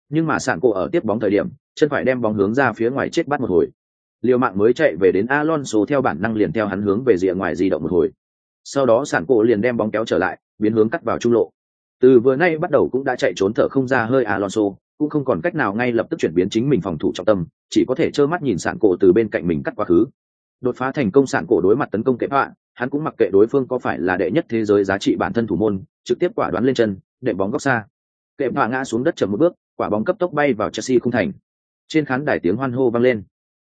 Nhưng mà Sanko ở tiếp bóng thời điểm, chân phải đem bóng hướng ra phía ngoài chết bắt một hồi. Liều mạng mới chạy về đến Alonso theo bản năng liền theo hắn hướng về rìa ngoài di động một hồi. Sau đó Sanko liền đem bóng kéo trở lại, biến hướng cắt vào trung lộ. Từ vừa nay bắt đầu cũng đã chạy trốn thở không ra hơi Alonso, cũng không còn cách nào ngay lập tức chuyển biến chính mình phòng thủ trọng tâm, chỉ có thể trơ mắt nhìn sản cổ từ bên cạnh mình cắt quá khứ. Đột phá thành công sản cổ đối mặt tấn công kệ họa, hắn cũng mặc kệ đối phương có phải là đệ nhất thế giới giá trị bản thân thủ môn, trực tiếp quả đoán lên chân, đệm bóng góc xa. Kệ họa ngã xuống đất chậm một bước, quả bóng cấp tốc bay vào Chelsea không thành. Trên khán đài tiếng hoan hô vang lên.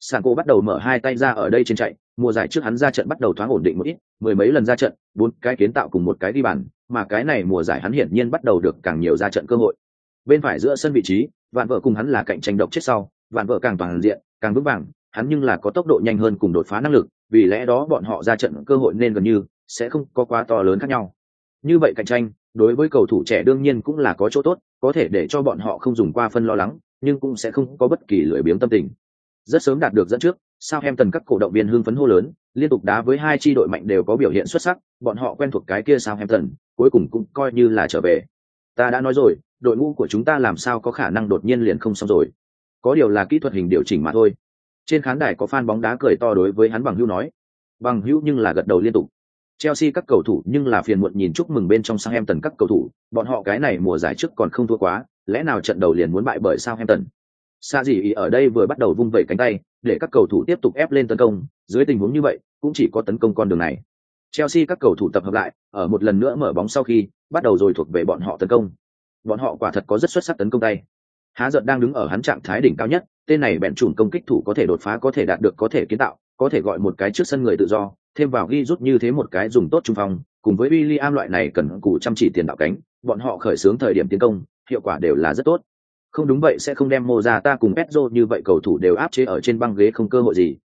Sảng cô bắt đầu mở hai tay ra ở đây trên chạy, mùa giải trước hắn ra trận bắt đầu thoáng ổn định một ít, mười mấy lần ra trận, bốn cái kiến tạo cùng một cái đi bàn, mà cái này mùa giải hắn hiển nhiên bắt đầu được càng nhiều ra trận cơ hội bên phải giữa sân vị trí vạn vợ cùng hắn là cạnh tranh độc chết sau vạn vợ càng toàn diện càng vững vàng hắn nhưng là có tốc độ nhanh hơn cùng đột phá năng lực vì lẽ đó bọn họ ra trận cơ hội nên gần như sẽ không có quá to lớn khác nhau như vậy cạnh tranh đối với cầu thủ trẻ đương nhiên cũng là có chỗ tốt có thể để cho bọn họ không dùng qua phân lo lắng nhưng cũng sẽ không có bất kỳ lười biếng tâm tình rất sớm đạt được dẫn trước sao em tần các cổ động viên hưng phấn hô lớn liên tục đá với hai chi đội mạnh đều có biểu hiện xuất sắc, bọn họ quen thuộc cái kia Southampton, cuối cùng cũng coi như là trở về. Ta đã nói rồi, đội ngũ của chúng ta làm sao có khả năng đột nhiên liền không xong rồi. Có điều là kỹ thuật hình điều chỉnh mà thôi. Trên khán đài có fan bóng đá cười to đối với hắn bằng hữu nói. Bằng hữu nhưng là gật đầu liên tục. Chelsea các cầu thủ nhưng là phiền muộn nhìn chúc mừng bên trong Southampton các cầu thủ, bọn họ cái này mùa giải trước còn không thua quá, lẽ nào trận đầu liền muốn bại bởi Southampton. Sa gì ý ở đây vừa bắt đầu vung vẩy cánh tay, để các cầu thủ tiếp tục ép lên tấn công, dưới tình huống như vậy, cũng chỉ có tấn công con đường này. Chelsea các cầu thủ tập hợp lại, ở một lần nữa mở bóng sau khi, bắt đầu rồi thuộc về bọn họ tấn công. Bọn họ quả thật có rất xuất sắc tấn công tay. Há giận đang đứng ở hắn trạng thái đỉnh cao nhất, tên này bèn chủng công kích thủ có thể đột phá có thể đạt được có thể kiến tạo, có thể gọi một cái trước sân người tự do, thêm vào ghi rút như thế một cái dùng tốt trung phong, cùng với William loại này cần cù chăm chỉ tiền đạo cánh, bọn họ khởi xướng thời điểm tiến công, hiệu quả đều là rất tốt. Không đúng vậy sẽ không đem Mozata cùng petro như vậy cầu thủ đều áp chế ở trên băng ghế không cơ hội gì.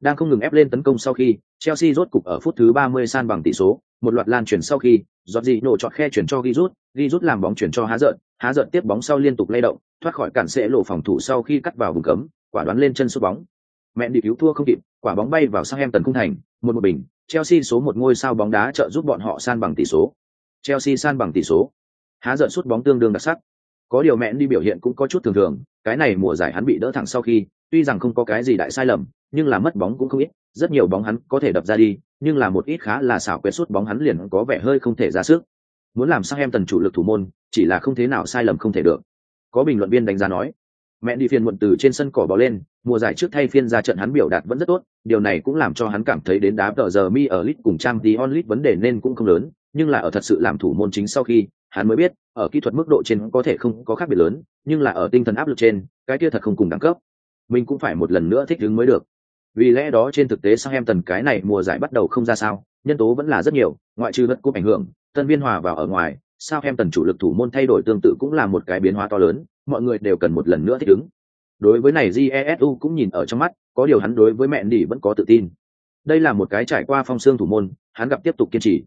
Đang không ngừng ép lên tấn công sau khi, Chelsea rốt cục ở phút thứ 30 san bằng tỷ số, một loạt lan chuyển sau khi, gì nổ chọn khe chuyển cho Giroud, Giroud làm bóng chuyển cho Há rợn Há rợn tiếp bóng sau liên tục lay động, thoát khỏi cản sẽ lộ phòng thủ sau khi cắt vào vùng cấm, quả đoán lên chân sút bóng. Mẹ đi cứu thua không kịp, quả bóng bay vào sang em tấn cung thành, một một bình, Chelsea số một ngôi sao bóng đá trợ giúp bọn họ san bằng tỷ số. Chelsea san bằng tỷ số. Há rợn sút bóng tương đương đặc sắc. Có điều mẹ đi biểu hiện cũng có chút thường thường, cái này mùa giải hắn bị đỡ thẳng sau khi, tuy rằng không có cái gì đại sai lầm, nhưng là mất bóng cũng không ít, rất nhiều bóng hắn có thể đập ra đi, nhưng là một ít khá là xảo quyệt sút bóng hắn liền có vẻ hơi không thể ra sức. Muốn làm sao em tần chủ lực thủ môn, chỉ là không thế nào sai lầm không thể được. Có bình luận viên đánh giá nói, mẹ đi phiền muộn từ trên sân cỏ bò lên mùa giải trước thay phiên ra trận hắn biểu đạt vẫn rất tốt điều này cũng làm cho hắn cảm thấy đến đá tờ giờ mi ở lit cùng trang tí onlit vấn đề nên cũng không lớn nhưng là ở thật sự làm thủ môn chính sau khi hắn mới biết ở kỹ thuật mức độ trên có thể không có khác biệt lớn nhưng là ở tinh thần áp lực trên cái kia thật không cùng đẳng cấp mình cũng phải một lần nữa thích ứng mới được vì lẽ đó trên thực tế sang em tần cái này mùa giải bắt đầu không ra sao, nhân tố vẫn là rất nhiều, ngoại trừ đất cúp ảnh hưởng, tân viên hòa vào ở ngoài sao em tần chủ lực thủ môn thay đổi tương tự cũng là một cái biến hóa to lớn, mọi người đều cần một lần nữa thích ứng. Đối với này jesu cũng nhìn ở trong mắt, có điều hắn đối với mẹ nỉ vẫn có tự tin. Đây là một cái trải qua phong xương thủ môn, hắn gặp tiếp tục kiên trì.